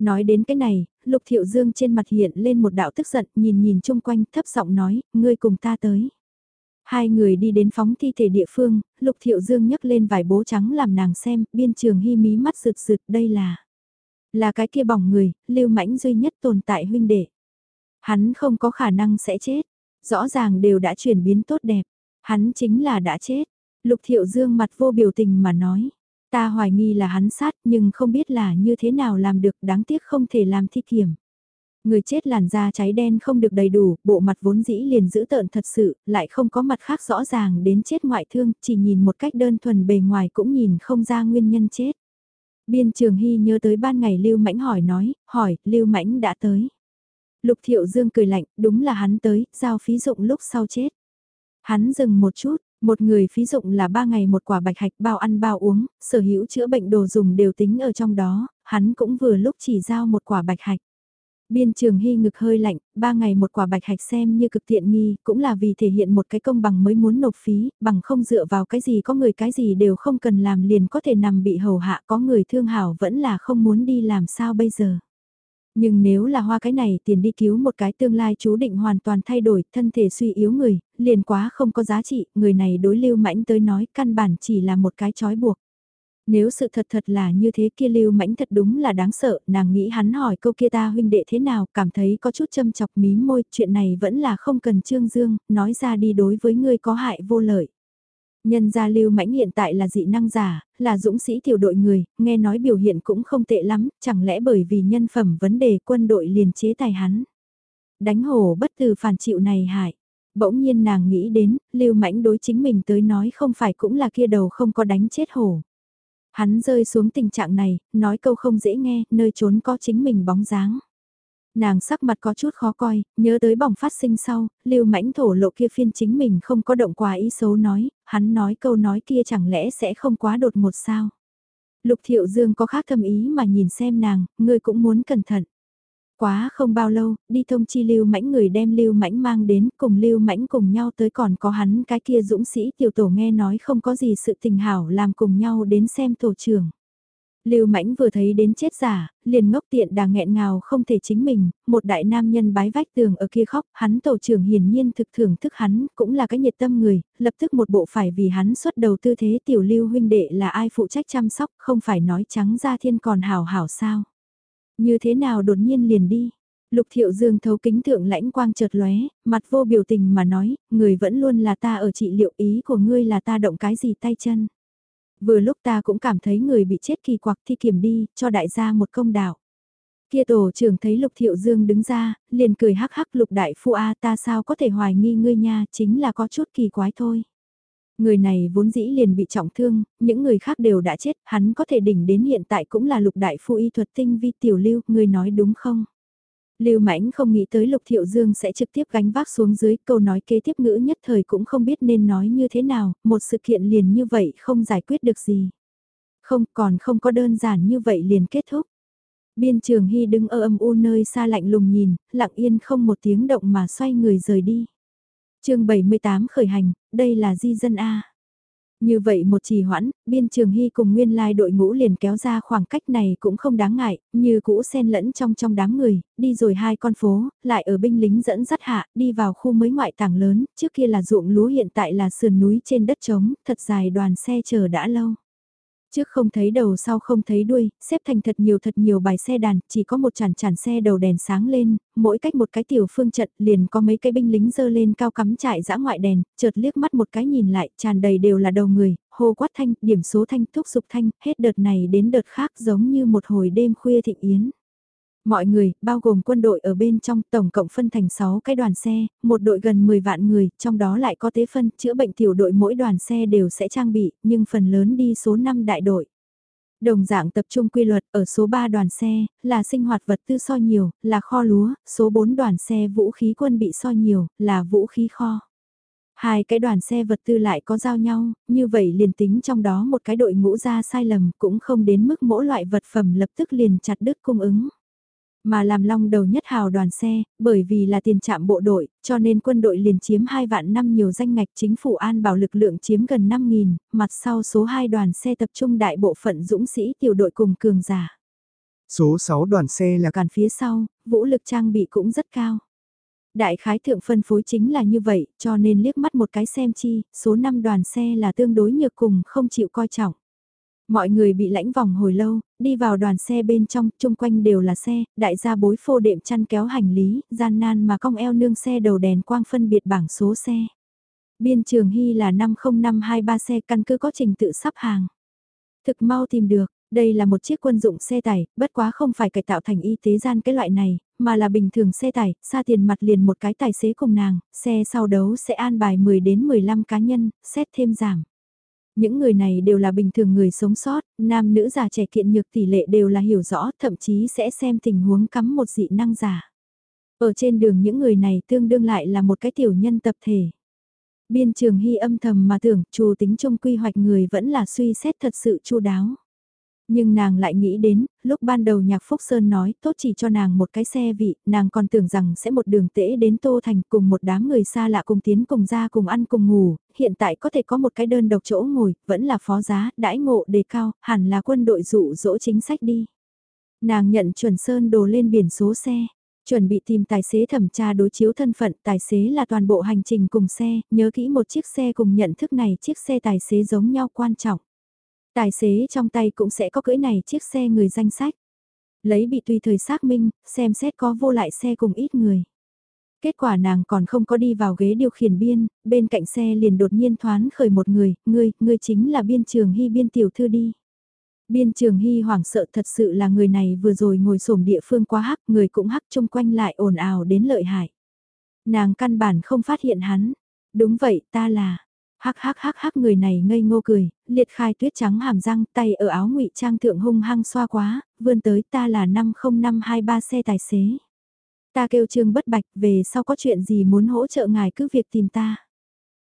Nói đến cái này, Lục Thiệu Dương trên mặt hiện lên một đạo tức giận, nhìn nhìn chung quanh thấp giọng nói, ngươi cùng ta tới. Hai người đi đến phóng thi thể địa phương, Lục Thiệu Dương nhấc lên vài bố trắng làm nàng xem, biên trường hy mí mắt rực rực, đây là... Là cái kia bỏng người, lưu mãnh duy nhất tồn tại huynh đệ. Hắn không có khả năng sẽ chết, rõ ràng đều đã chuyển biến tốt đẹp, hắn chính là đã chết. Lục Thiệu Dương mặt vô biểu tình mà nói, ta hoài nghi là hắn sát nhưng không biết là như thế nào làm được đáng tiếc không thể làm thi kiểm. Người chết làn da cháy đen không được đầy đủ, bộ mặt vốn dĩ liền giữ tợn thật sự, lại không có mặt khác rõ ràng đến chết ngoại thương, chỉ nhìn một cách đơn thuần bề ngoài cũng nhìn không ra nguyên nhân chết. Biên Trường Hy nhớ tới ban ngày Lưu Mãnh hỏi nói, hỏi, Lưu Mãnh đã tới. Lục Thiệu Dương cười lạnh, đúng là hắn tới, giao phí dụng lúc sau chết. Hắn dừng một chút, một người phí dụng là ba ngày một quả bạch hạch bao ăn bao uống, sở hữu chữa bệnh đồ dùng đều tính ở trong đó, hắn cũng vừa lúc chỉ giao một quả bạch hạch. Biên trường hy ngực hơi lạnh, ba ngày một quả bạch hạch xem như cực tiện nghi, cũng là vì thể hiện một cái công bằng mới muốn nộp phí, bằng không dựa vào cái gì có người cái gì đều không cần làm liền có thể nằm bị hầu hạ có người thương hảo vẫn là không muốn đi làm sao bây giờ. Nhưng nếu là hoa cái này tiền đi cứu một cái tương lai chú định hoàn toàn thay đổi, thân thể suy yếu người, liền quá không có giá trị, người này đối lưu mãnh tới nói căn bản chỉ là một cái trói buộc. Nếu sự thật thật là như thế kia lưu mãnh thật đúng là đáng sợ, nàng nghĩ hắn hỏi câu kia ta huynh đệ thế nào, cảm thấy có chút châm chọc mí môi, chuyện này vẫn là không cần trương dương, nói ra đi đối với ngươi có hại vô lợi. Nhân gia lưu mãnh hiện tại là dị năng giả, là dũng sĩ tiểu đội người, nghe nói biểu hiện cũng không tệ lắm, chẳng lẽ bởi vì nhân phẩm vấn đề quân đội liền chế tài hắn. Đánh hổ bất từ phản chịu này hại. Bỗng nhiên nàng nghĩ đến, lưu mãnh đối chính mình tới nói không phải cũng là kia đầu không có đánh chết hổ. Hắn rơi xuống tình trạng này, nói câu không dễ nghe, nơi trốn có chính mình bóng dáng. Nàng sắc mặt có chút khó coi, nhớ tới bỏng phát sinh sau, lưu mãnh thổ lộ kia phiên chính mình không có động quá ý xấu nói, hắn nói câu nói kia chẳng lẽ sẽ không quá đột một sao. Lục thiệu dương có khác thâm ý mà nhìn xem nàng, ngươi cũng muốn cẩn thận. Quá không bao lâu, đi thông chi lưu mãnh người đem lưu mãnh mang đến cùng lưu mãnh cùng nhau tới còn có hắn cái kia dũng sĩ tiểu tổ nghe nói không có gì sự tình hảo làm cùng nhau đến xem tổ trưởng. Lưu Mãnh vừa thấy đến chết giả, liền ngốc tiện đà nghẹn ngào không thể chính mình, một đại nam nhân bái vách tường ở kia khóc, hắn tổ trưởng hiển nhiên thực thưởng thức hắn, cũng là cái nhiệt tâm người, lập tức một bộ phải vì hắn xuất đầu tư thế tiểu lưu huynh đệ là ai phụ trách chăm sóc, không phải nói trắng ra thiên còn hảo hảo sao. Như thế nào đột nhiên liền đi. Lục thiệu dương thấu kính thượng lãnh quang chợt lóe, mặt vô biểu tình mà nói, người vẫn luôn là ta ở trị liệu ý của ngươi là ta động cái gì tay chân. Vừa lúc ta cũng cảm thấy người bị chết kỳ quặc thi kiểm đi, cho đại gia một công đạo. Kia tổ trưởng thấy Lục Thiệu Dương đứng ra, liền cười hắc hắc Lục Đại Phu A ta sao có thể hoài nghi ngươi nha, chính là có chút kỳ quái thôi. Người này vốn dĩ liền bị trọng thương, những người khác đều đã chết, hắn có thể đỉnh đến hiện tại cũng là Lục Đại Phu y thuật tinh vi tiểu lưu, ngươi nói đúng không? Lưu Mãnh không nghĩ tới Lục Thiệu Dương sẽ trực tiếp gánh vác xuống dưới câu nói kế tiếp ngữ nhất thời cũng không biết nên nói như thế nào, một sự kiện liền như vậy không giải quyết được gì. Không còn không có đơn giản như vậy liền kết thúc. Biên trường Hy đứng ở âm u nơi xa lạnh lùng nhìn, lặng yên không một tiếng động mà xoay người rời đi. chương 78 khởi hành, đây là di dân A. Như vậy một trì hoãn, biên trường hy cùng nguyên lai đội ngũ liền kéo ra khoảng cách này cũng không đáng ngại, như cũ xen lẫn trong trong đám người, đi rồi hai con phố, lại ở binh lính dẫn dắt hạ, đi vào khu mới ngoại tảng lớn, trước kia là ruộng lúa hiện tại là sườn núi trên đất trống, thật dài đoàn xe chờ đã lâu. Trước không thấy đầu sau không thấy đuôi, xếp thành thật nhiều thật nhiều bài xe đàn, chỉ có một chản chản xe đầu đèn sáng lên, mỗi cách một cái tiểu phương trận liền có mấy cái binh lính dơ lên cao cắm trại dã ngoại đèn, chợt liếc mắt một cái nhìn lại, tràn đầy đều là đầu người, hô quát thanh, điểm số thanh, thúc dục thanh, hết đợt này đến đợt khác giống như một hồi đêm khuya thịnh yến. Mọi người, bao gồm quân đội ở bên trong, tổng cộng phân thành 6 cái đoàn xe, một đội gần 10 vạn người, trong đó lại có tế phân, chữa bệnh tiểu đội mỗi đoàn xe đều sẽ trang bị, nhưng phần lớn đi số 5 đại đội. Đồng dạng tập trung quy luật ở số 3 đoàn xe, là sinh hoạt vật tư so nhiều, là kho lúa, số 4 đoàn xe vũ khí quân bị so nhiều, là vũ khí kho. Hai cái đoàn xe vật tư lại có giao nhau, như vậy liền tính trong đó một cái đội ngũ ra sai lầm cũng không đến mức mỗi loại vật phẩm lập tức liền chặt đứt cung ứng. Mà làm long đầu nhất hào đoàn xe, bởi vì là tiền trạm bộ đội, cho nên quân đội liền chiếm 2 vạn năm nhiều danh ngạch chính phủ an bảo lực lượng chiếm gần 5.000, mặt sau số 2 đoàn xe tập trung đại bộ phận dũng sĩ tiểu đội cùng cường giả. Số 6 đoàn xe là cản phía sau, vũ lực trang bị cũng rất cao. Đại khái thượng phân phối chính là như vậy, cho nên liếc mắt một cái xem chi, số 5 đoàn xe là tương đối nhược cùng không chịu coi trọng. Mọi người bị lãnh vòng hồi lâu, đi vào đoàn xe bên trong, chung quanh đều là xe, đại gia bối phô đệm chăn kéo hành lý, gian nan mà cong eo nương xe đầu đèn quang phân biệt bảng số xe. Biên trường Hy là 50523 xe căn cứ có trình tự sắp hàng. Thực mau tìm được, đây là một chiếc quân dụng xe tải, bất quá không phải cải tạo thành y tế gian cái loại này, mà là bình thường xe tải, xa tiền mặt liền một cái tài xế cùng nàng, xe sau đấu sẽ an bài 10 đến 15 cá nhân, xét thêm giảm. Những người này đều là bình thường người sống sót, nam nữ già trẻ kiện nhược tỷ lệ đều là hiểu rõ, thậm chí sẽ xem tình huống cắm một dị năng giả. Ở trên đường những người này tương đương lại là một cái tiểu nhân tập thể. Biên trường hy âm thầm mà tưởng, chủ tính trong quy hoạch người vẫn là suy xét thật sự chu đáo. Nhưng nàng lại nghĩ đến, lúc ban đầu nhạc Phúc Sơn nói tốt chỉ cho nàng một cái xe vị, nàng còn tưởng rằng sẽ một đường tễ đến Tô Thành cùng một đám người xa lạ cùng tiến cùng ra cùng ăn cùng ngủ, hiện tại có thể có một cái đơn độc chỗ ngồi, vẫn là phó giá, đãi ngộ đề cao, hẳn là quân đội dụ dỗ chính sách đi. Nàng nhận chuẩn Sơn đồ lên biển số xe, chuẩn bị tìm tài xế thẩm tra đối chiếu thân phận, tài xế là toàn bộ hành trình cùng xe, nhớ kỹ một chiếc xe cùng nhận thức này chiếc xe tài xế giống nhau quan trọng. Tài xế trong tay cũng sẽ có cưỡi này chiếc xe người danh sách. Lấy bị tùy thời xác minh, xem xét có vô lại xe cùng ít người. Kết quả nàng còn không có đi vào ghế điều khiển biên, bên cạnh xe liền đột nhiên thoán khởi một người, ngươi, ngươi chính là biên trường hy biên tiểu thư đi. Biên trường hy hoảng sợ thật sự là người này vừa rồi ngồi sổm địa phương quá hắc, người cũng hắc chung quanh lại ồn ào đến lợi hại. Nàng căn bản không phát hiện hắn. Đúng vậy, ta là, Hắc hắc hắc hắc người này ngây ngô cười, liệt khai tuyết trắng hàm răng tay ở áo ngụy trang thượng hung hăng xoa quá, vươn tới ta là 50523 xe tài xế. Ta kêu trương bất bạch về sau có chuyện gì muốn hỗ trợ ngài cứ việc tìm ta.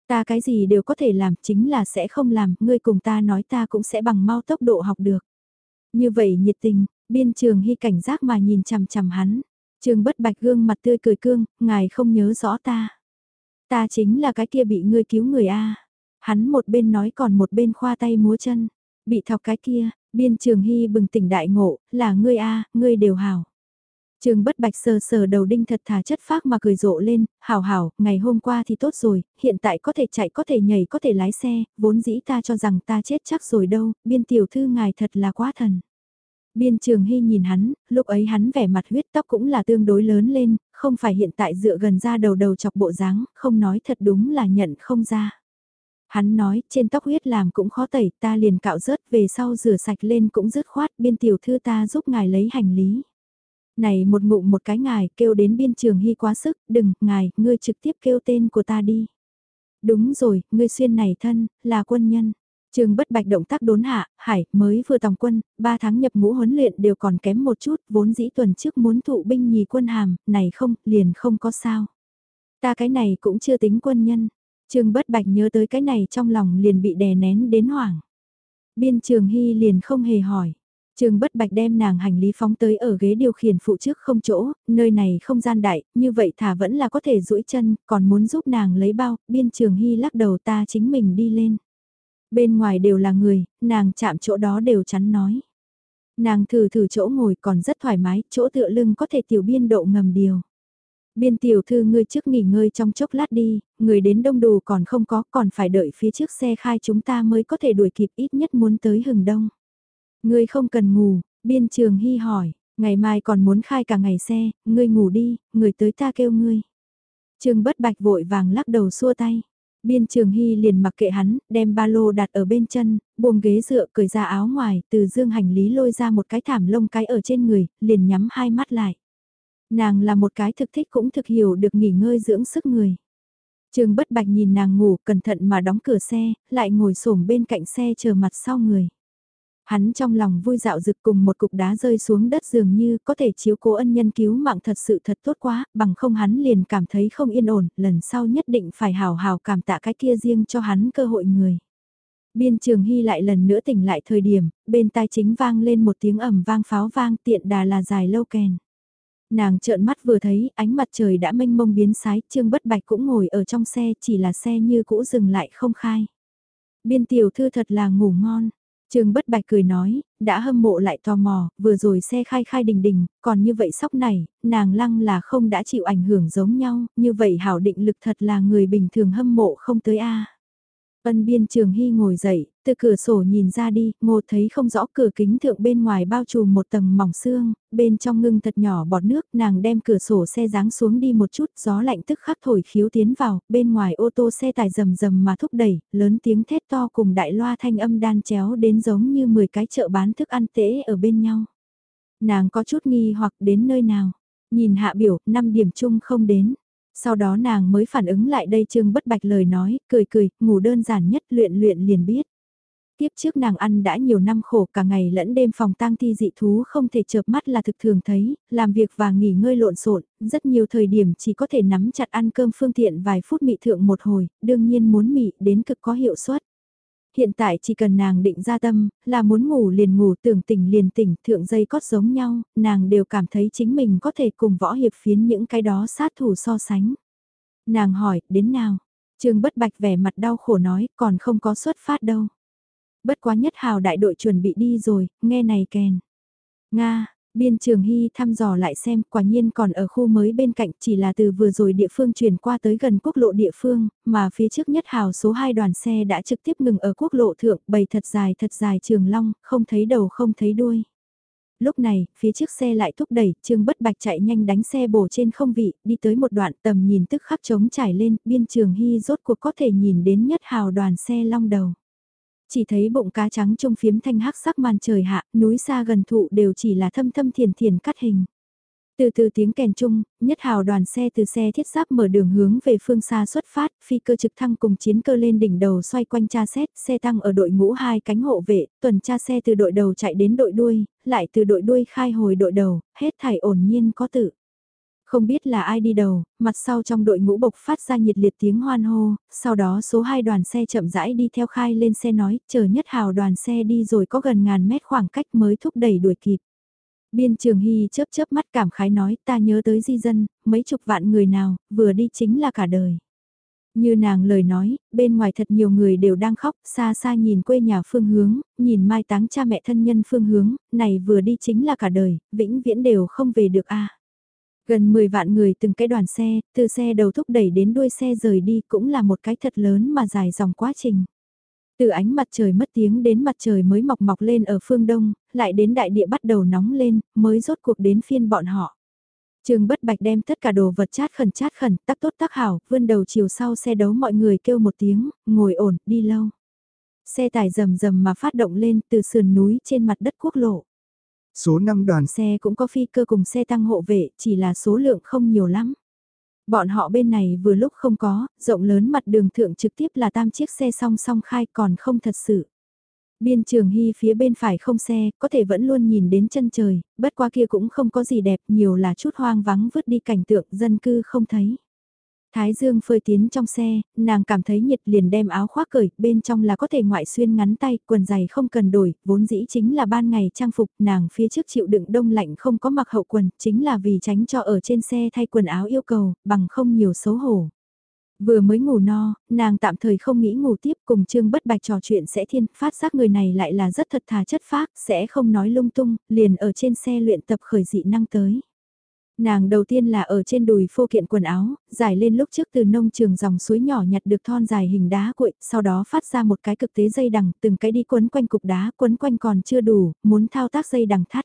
Ta cái gì đều có thể làm chính là sẽ không làm, ngươi cùng ta nói ta cũng sẽ bằng mau tốc độ học được. Như vậy nhiệt tình, biên trường hy cảnh giác mà nhìn chằm chằm hắn. Trương bất bạch gương mặt tươi cười cương, ngài không nhớ rõ ta. Ta chính là cái kia bị ngươi cứu người A. Hắn một bên nói còn một bên khoa tay múa chân. Bị thọc cái kia, biên trường hy bừng tỉnh đại ngộ, là ngươi A, ngươi đều hảo. Trường bất bạch sờ sờ đầu đinh thật thà chất phác mà cười rộ lên, hảo hảo, ngày hôm qua thì tốt rồi, hiện tại có thể chạy có thể nhảy có thể lái xe, vốn dĩ ta cho rằng ta chết chắc rồi đâu, biên tiểu thư ngài thật là quá thần. Biên trường hy nhìn hắn, lúc ấy hắn vẻ mặt huyết tóc cũng là tương đối lớn lên, không phải hiện tại dựa gần ra đầu đầu chọc bộ dáng, không nói thật đúng là nhận không ra. Hắn nói, trên tóc huyết làm cũng khó tẩy, ta liền cạo rớt về sau rửa sạch lên cũng rứt khoát, biên tiểu thư ta giúp ngài lấy hành lý. Này một ngụm một cái ngài, kêu đến biên trường hy quá sức, đừng, ngài, ngươi trực tiếp kêu tên của ta đi. Đúng rồi, ngươi xuyên này thân, là quân nhân. Trường bất bạch động tác đốn hạ, hải, mới vừa tòng quân, 3 tháng nhập ngũ huấn luyện đều còn kém một chút, vốn dĩ tuần trước muốn thụ binh nhì quân hàm, này không, liền không có sao. Ta cái này cũng chưa tính quân nhân. Trường bất bạch nhớ tới cái này trong lòng liền bị đè nén đến hoảng. Biên trường hy liền không hề hỏi. Trường bất bạch đem nàng hành lý phóng tới ở ghế điều khiển phụ trước không chỗ, nơi này không gian đại, như vậy thả vẫn là có thể duỗi chân, còn muốn giúp nàng lấy bao, biên trường hy lắc đầu ta chính mình đi lên. Bên ngoài đều là người, nàng chạm chỗ đó đều chắn nói. Nàng thử thử chỗ ngồi còn rất thoải mái, chỗ tựa lưng có thể tiểu biên độ ngầm điều. Biên tiểu thư ngươi trước nghỉ ngơi trong chốc lát đi, người đến đông đủ còn không có, còn phải đợi phía trước xe khai chúng ta mới có thể đuổi kịp ít nhất muốn tới hừng đông. Ngươi không cần ngủ, biên trường hy hỏi, ngày mai còn muốn khai cả ngày xe, ngươi ngủ đi, người tới ta kêu ngươi. Trương bất bạch vội vàng lắc đầu xua tay. Biên trường hy liền mặc kệ hắn, đem ba lô đặt ở bên chân, buông ghế dựa cởi ra áo ngoài, từ dương hành lý lôi ra một cái thảm lông cái ở trên người, liền nhắm hai mắt lại. Nàng là một cái thực thích cũng thực hiểu được nghỉ ngơi dưỡng sức người. trường bất bạch nhìn nàng ngủ cẩn thận mà đóng cửa xe, lại ngồi xổm bên cạnh xe chờ mặt sau người. Hắn trong lòng vui dạo rực cùng một cục đá rơi xuống đất dường như có thể chiếu cố ân nhân cứu mạng thật sự thật tốt quá, bằng không hắn liền cảm thấy không yên ổn, lần sau nhất định phải hào hào cảm tạ cái kia riêng cho hắn cơ hội người. Biên trường hy lại lần nữa tỉnh lại thời điểm, bên tai chính vang lên một tiếng ầm vang pháo vang tiện đà là dài lâu kèn. Nàng trợn mắt vừa thấy ánh mặt trời đã mênh mông biến sái, trương bất bạch cũng ngồi ở trong xe chỉ là xe như cũ dừng lại không khai. Biên tiểu thư thật là ngủ ngon, Trương bất bạch cười nói, đã hâm mộ lại tò mò, vừa rồi xe khai khai đình đình, còn như vậy sóc này, nàng lăng là không đã chịu ảnh hưởng giống nhau, như vậy hảo định lực thật là người bình thường hâm mộ không tới a. Ân biên trường hy ngồi dậy, từ cửa sổ nhìn ra đi, ngô thấy không rõ cửa kính thượng bên ngoài bao trùm một tầng mỏng xương, bên trong ngưng thật nhỏ bọt nước, nàng đem cửa sổ xe giáng xuống đi một chút, gió lạnh tức khắc thổi khiếu tiến vào, bên ngoài ô tô xe tải rầm rầm mà thúc đẩy, lớn tiếng thét to cùng đại loa thanh âm đan chéo đến giống như 10 cái chợ bán thức ăn tễ ở bên nhau. Nàng có chút nghi hoặc đến nơi nào, nhìn hạ biểu, 5 điểm chung không đến. Sau đó nàng mới phản ứng lại đây Trương Bất Bạch lời nói, cười cười, ngủ đơn giản nhất luyện luyện liền biết. Tiếp trước nàng ăn đã nhiều năm khổ cả ngày lẫn đêm phòng tang thi dị thú không thể chợp mắt là thực thường thấy, làm việc và nghỉ ngơi lộn xộn, rất nhiều thời điểm chỉ có thể nắm chặt ăn cơm phương tiện vài phút mị thượng một hồi, đương nhiên muốn mị đến cực có hiệu suất hiện tại chỉ cần nàng định ra tâm, là muốn ngủ liền ngủ tưởng tỉnh liền tỉnh, thượng dây cót giống nhau, nàng đều cảm thấy chính mình có thể cùng võ hiệp phiến những cái đó sát thủ so sánh. Nàng hỏi, đến nào? Trương bất bạch vẻ mặt đau khổ nói, còn không có xuất phát đâu. Bất quá nhất hào đại đội chuẩn bị đi rồi, nghe này kèn. Nga, Biên Trường Hy thăm dò lại xem, quả nhiên còn ở khu mới bên cạnh chỉ là từ vừa rồi địa phương chuyển qua tới gần quốc lộ địa phương, mà phía trước nhất hào số 2 đoàn xe đã trực tiếp ngừng ở quốc lộ thượng, bầy thật dài thật dài trường long, không thấy đầu không thấy đuôi. Lúc này, phía trước xe lại thúc đẩy, Trương Bất Bạch chạy nhanh đánh xe bổ trên không vị, đi tới một đoạn tầm nhìn tức khắc trống trải lên, biên trường hy rốt cuộc có thể nhìn đến nhất hào đoàn xe long đầu chỉ thấy bụng cá trắng trông phiếm thanh hắc sắc màn trời hạ, núi xa gần thụ đều chỉ là thâm thâm thiền thiền cắt hình. Từ từ tiếng kèn chung, nhất hào đoàn xe từ xe thiết giáp mở đường hướng về phương xa xuất phát, phi cơ trực thăng cùng chiến cơ lên đỉnh đầu xoay quanh tra xét, xe tăng ở đội ngũ hai cánh hộ vệ, tuần tra xe từ đội đầu chạy đến đội đuôi, lại từ đội đuôi khai hồi đội đầu, hết thảy ổn nhiên có tự. Không biết là ai đi đầu, mặt sau trong đội ngũ bộc phát ra nhiệt liệt tiếng hoan hô, sau đó số 2 đoàn xe chậm rãi đi theo khai lên xe nói, chờ nhất hào đoàn xe đi rồi có gần ngàn mét khoảng cách mới thúc đẩy đuổi kịp. Biên Trường Hy chớp chớp mắt cảm khái nói ta nhớ tới di dân, mấy chục vạn người nào, vừa đi chính là cả đời. Như nàng lời nói, bên ngoài thật nhiều người đều đang khóc, xa xa nhìn quê nhà phương hướng, nhìn mai táng cha mẹ thân nhân phương hướng, này vừa đi chính là cả đời, vĩnh viễn đều không về được a Gần 10 vạn người từng cái đoàn xe, từ xe đầu thúc đẩy đến đuôi xe rời đi cũng là một cái thật lớn mà dài dòng quá trình. Từ ánh mặt trời mất tiếng đến mặt trời mới mọc mọc lên ở phương đông, lại đến đại địa bắt đầu nóng lên, mới rốt cuộc đến phiên bọn họ. Trường bất bạch đem tất cả đồ vật chát khẩn chát khẩn, tắc tốt tắc hảo, vươn đầu chiều sau xe đấu mọi người kêu một tiếng, ngồi ổn, đi lâu. Xe tải rầm rầm mà phát động lên từ sườn núi trên mặt đất quốc lộ. Số 5 đoàn xe cũng có phi cơ cùng xe tăng hộ vệ, chỉ là số lượng không nhiều lắm. Bọn họ bên này vừa lúc không có, rộng lớn mặt đường thượng trực tiếp là tam chiếc xe song song khai còn không thật sự. Biên trường hy phía bên phải không xe, có thể vẫn luôn nhìn đến chân trời, bất qua kia cũng không có gì đẹp, nhiều là chút hoang vắng vứt đi cảnh tượng dân cư không thấy. Thái dương phơi tiến trong xe, nàng cảm thấy nhiệt liền đem áo khoác cởi, bên trong là có thể ngoại xuyên ngắn tay, quần giày không cần đổi, vốn dĩ chính là ban ngày trang phục, nàng phía trước chịu đựng đông lạnh không có mặc hậu quần, chính là vì tránh cho ở trên xe thay quần áo yêu cầu, bằng không nhiều xấu hổ. Vừa mới ngủ no, nàng tạm thời không nghĩ ngủ tiếp cùng Trương Bất Bạch trò chuyện sẽ thiên, phát giác người này lại là rất thật thà chất phác, sẽ không nói lung tung, liền ở trên xe luyện tập khởi dị năng tới. Nàng đầu tiên là ở trên đùi phô kiện quần áo, giải lên lúc trước từ nông trường dòng suối nhỏ nhặt được thon dài hình đá cuội, sau đó phát ra một cái cực tế dây đằng, từng cái đi quấn quanh cục đá, quấn quanh còn chưa đủ, muốn thao tác dây đằng thắt.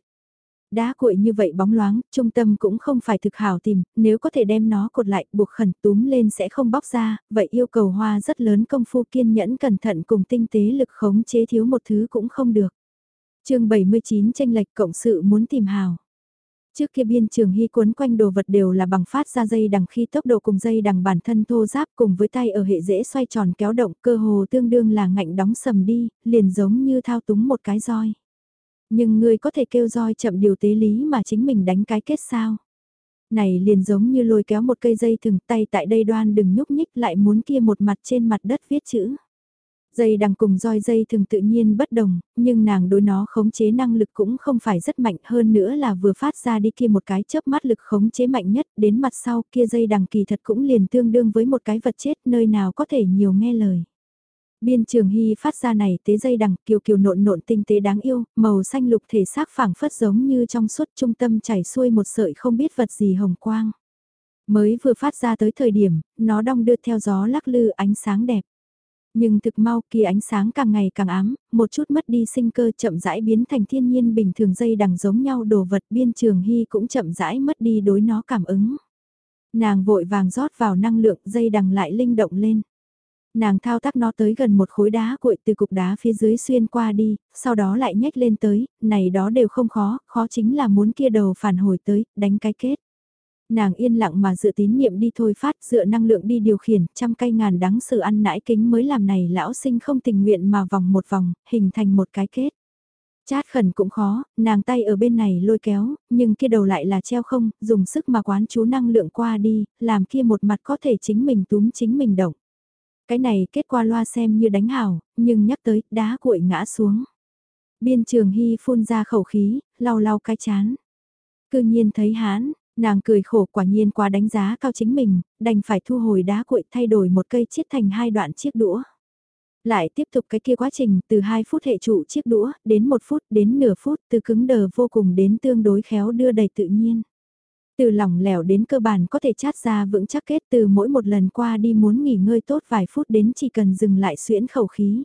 Đá cuội như vậy bóng loáng, trung tâm cũng không phải thực hảo tìm, nếu có thể đem nó cột lại, buộc khẩn túm lên sẽ không bóc ra, vậy yêu cầu hoa rất lớn công phu kiên nhẫn cẩn thận cùng tinh tế lực khống chế thiếu một thứ cũng không được. chương 79 tranh lệch cộng sự muốn tìm hào. Trước kia biên trường hy cuốn quanh đồ vật đều là bằng phát ra dây đằng khi tốc độ cùng dây đằng bản thân thô giáp cùng với tay ở hệ dễ xoay tròn kéo động cơ hồ tương đương là ngạnh đóng sầm đi, liền giống như thao túng một cái roi. Nhưng người có thể kêu roi chậm điều tế lý mà chính mình đánh cái kết sao. Này liền giống như lôi kéo một cây dây thừng tay tại đây đoan đừng nhúc nhích lại muốn kia một mặt trên mặt đất viết chữ. Dây đằng cùng roi dây thường tự nhiên bất đồng, nhưng nàng đối nó khống chế năng lực cũng không phải rất mạnh hơn nữa là vừa phát ra đi kia một cái chớp mắt lực khống chế mạnh nhất đến mặt sau kia dây đằng kỳ thật cũng liền tương đương với một cái vật chết nơi nào có thể nhiều nghe lời. Biên trường hy phát ra này tế dây đằng kiều kiều nộn nộn tinh tế đáng yêu, màu xanh lục thể xác phẳng phất giống như trong suốt trung tâm chảy xuôi một sợi không biết vật gì hồng quang. Mới vừa phát ra tới thời điểm, nó đong đưa theo gió lắc lư ánh sáng đẹp. Nhưng thực mau kia ánh sáng càng ngày càng ám, một chút mất đi sinh cơ chậm rãi biến thành thiên nhiên bình thường dây đằng giống nhau đồ vật biên trường hy cũng chậm rãi mất đi đối nó cảm ứng. Nàng vội vàng rót vào năng lượng dây đằng lại linh động lên. Nàng thao tác nó tới gần một khối đá cuội từ cục đá phía dưới xuyên qua đi, sau đó lại nhếch lên tới, này đó đều không khó, khó chính là muốn kia đầu phản hồi tới, đánh cái kết. Nàng yên lặng mà dựa tín nhiệm đi thôi phát, dựa năng lượng đi điều khiển, trăm cây ngàn đắng sự ăn nãi kính mới làm này lão sinh không tình nguyện mà vòng một vòng, hình thành một cái kết. Chát khẩn cũng khó, nàng tay ở bên này lôi kéo, nhưng kia đầu lại là treo không, dùng sức mà quán chú năng lượng qua đi, làm kia một mặt có thể chính mình túm chính mình động. Cái này kết qua loa xem như đánh hảo, nhưng nhắc tới, đá cuội ngã xuống. Biên trường hy phun ra khẩu khí, lau lau cái chán. Cư nhiên thấy hán, nàng cười khổ quả nhiên quá đánh giá cao chính mình, đành phải thu hồi đá cuội thay đổi một cây chiết thành hai đoạn chiếc đũa. Lại tiếp tục cái kia quá trình từ 2 phút hệ trụ chiếc đũa, đến 1 phút, đến nửa phút, từ cứng đờ vô cùng đến tương đối khéo đưa đầy tự nhiên. Từ lỏng lẻo đến cơ bản có thể chát ra vững chắc kết từ mỗi một lần qua đi muốn nghỉ ngơi tốt vài phút đến chỉ cần dừng lại xuyễn khẩu khí.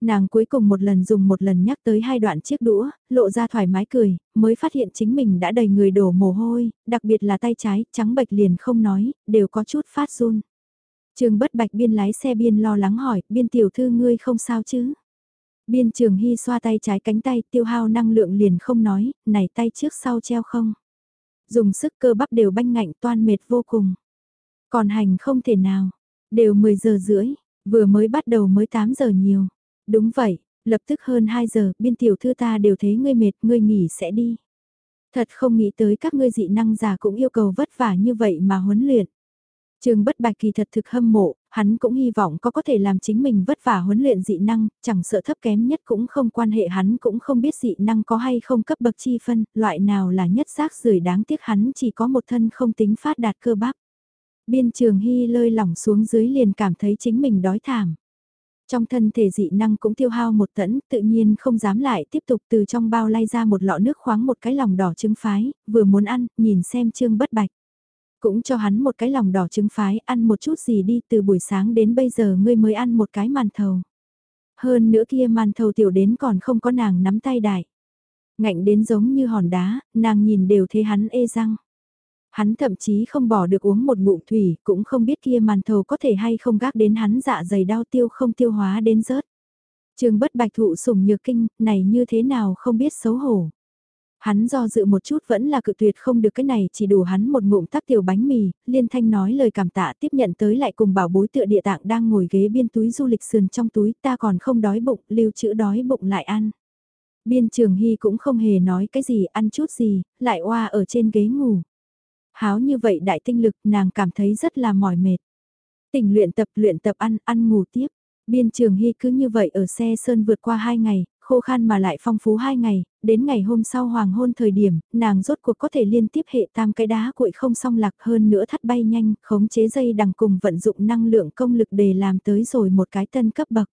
Nàng cuối cùng một lần dùng một lần nhắc tới hai đoạn chiếc đũa, lộ ra thoải mái cười, mới phát hiện chính mình đã đầy người đổ mồ hôi, đặc biệt là tay trái, trắng bệch liền không nói, đều có chút phát run. Trường bất bạch biên lái xe biên lo lắng hỏi, biên tiểu thư ngươi không sao chứ? Biên trường hy xoa tay trái cánh tay tiêu hao năng lượng liền không nói, này tay trước sau treo không? dùng sức cơ bắp đều banh ngạnh toan mệt vô cùng. Còn hành không thể nào, đều 10 giờ rưỡi, vừa mới bắt đầu mới 8 giờ nhiều. Đúng vậy, lập tức hơn 2 giờ, biên tiểu thư ta đều thấy ngươi mệt, ngươi nghỉ sẽ đi. Thật không nghĩ tới các ngươi dị năng giả cũng yêu cầu vất vả như vậy mà huấn luyện. Trường bất bạch kỳ thật thực hâm mộ, hắn cũng hy vọng có có thể làm chính mình vất vả huấn luyện dị năng, chẳng sợ thấp kém nhất cũng không quan hệ hắn cũng không biết dị năng có hay không cấp bậc chi phân, loại nào là nhất xác rưởi đáng tiếc hắn chỉ có một thân không tính phát đạt cơ bắp. Biên trường hy lơi lỏng xuống dưới liền cảm thấy chính mình đói thảm. Trong thân thể dị năng cũng tiêu hao một tẫn, tự nhiên không dám lại tiếp tục từ trong bao lay ra một lọ nước khoáng một cái lòng đỏ trứng phái, vừa muốn ăn, nhìn xem trương bất bạch. Cũng cho hắn một cái lòng đỏ trứng phái ăn một chút gì đi từ buổi sáng đến bây giờ ngươi mới ăn một cái màn thầu. Hơn nữa kia màn thầu tiểu đến còn không có nàng nắm tay đại. Ngạnh đến giống như hòn đá, nàng nhìn đều thấy hắn ê răng. Hắn thậm chí không bỏ được uống một bụng thủy, cũng không biết kia màn thầu có thể hay không gác đến hắn dạ dày đau tiêu không tiêu hóa đến rớt. Trường bất bạch thụ sủng nhược kinh, này như thế nào không biết xấu hổ. Hắn do dự một chút vẫn là cự tuyệt không được cái này chỉ đủ hắn một ngụm tắc tiểu bánh mì, liên thanh nói lời cảm tạ tiếp nhận tới lại cùng bảo bối tựa địa tạng đang ngồi ghế biên túi du lịch sườn trong túi ta còn không đói bụng, lưu trữ đói bụng lại ăn. Biên trường hy cũng không hề nói cái gì ăn chút gì, lại oa ở trên ghế ngủ. Háo như vậy đại tinh lực nàng cảm thấy rất là mỏi mệt. tỉnh luyện tập luyện tập ăn, ăn ngủ tiếp. Biên trường hy cứ như vậy ở xe sơn vượt qua hai ngày, khô khan mà lại phong phú hai ngày, đến ngày hôm sau hoàng hôn thời điểm, nàng rốt cuộc có thể liên tiếp hệ tam cái đá cuội không song lạc hơn nữa thắt bay nhanh, khống chế dây đằng cùng vận dụng năng lượng công lực để làm tới rồi một cái tân cấp bậc.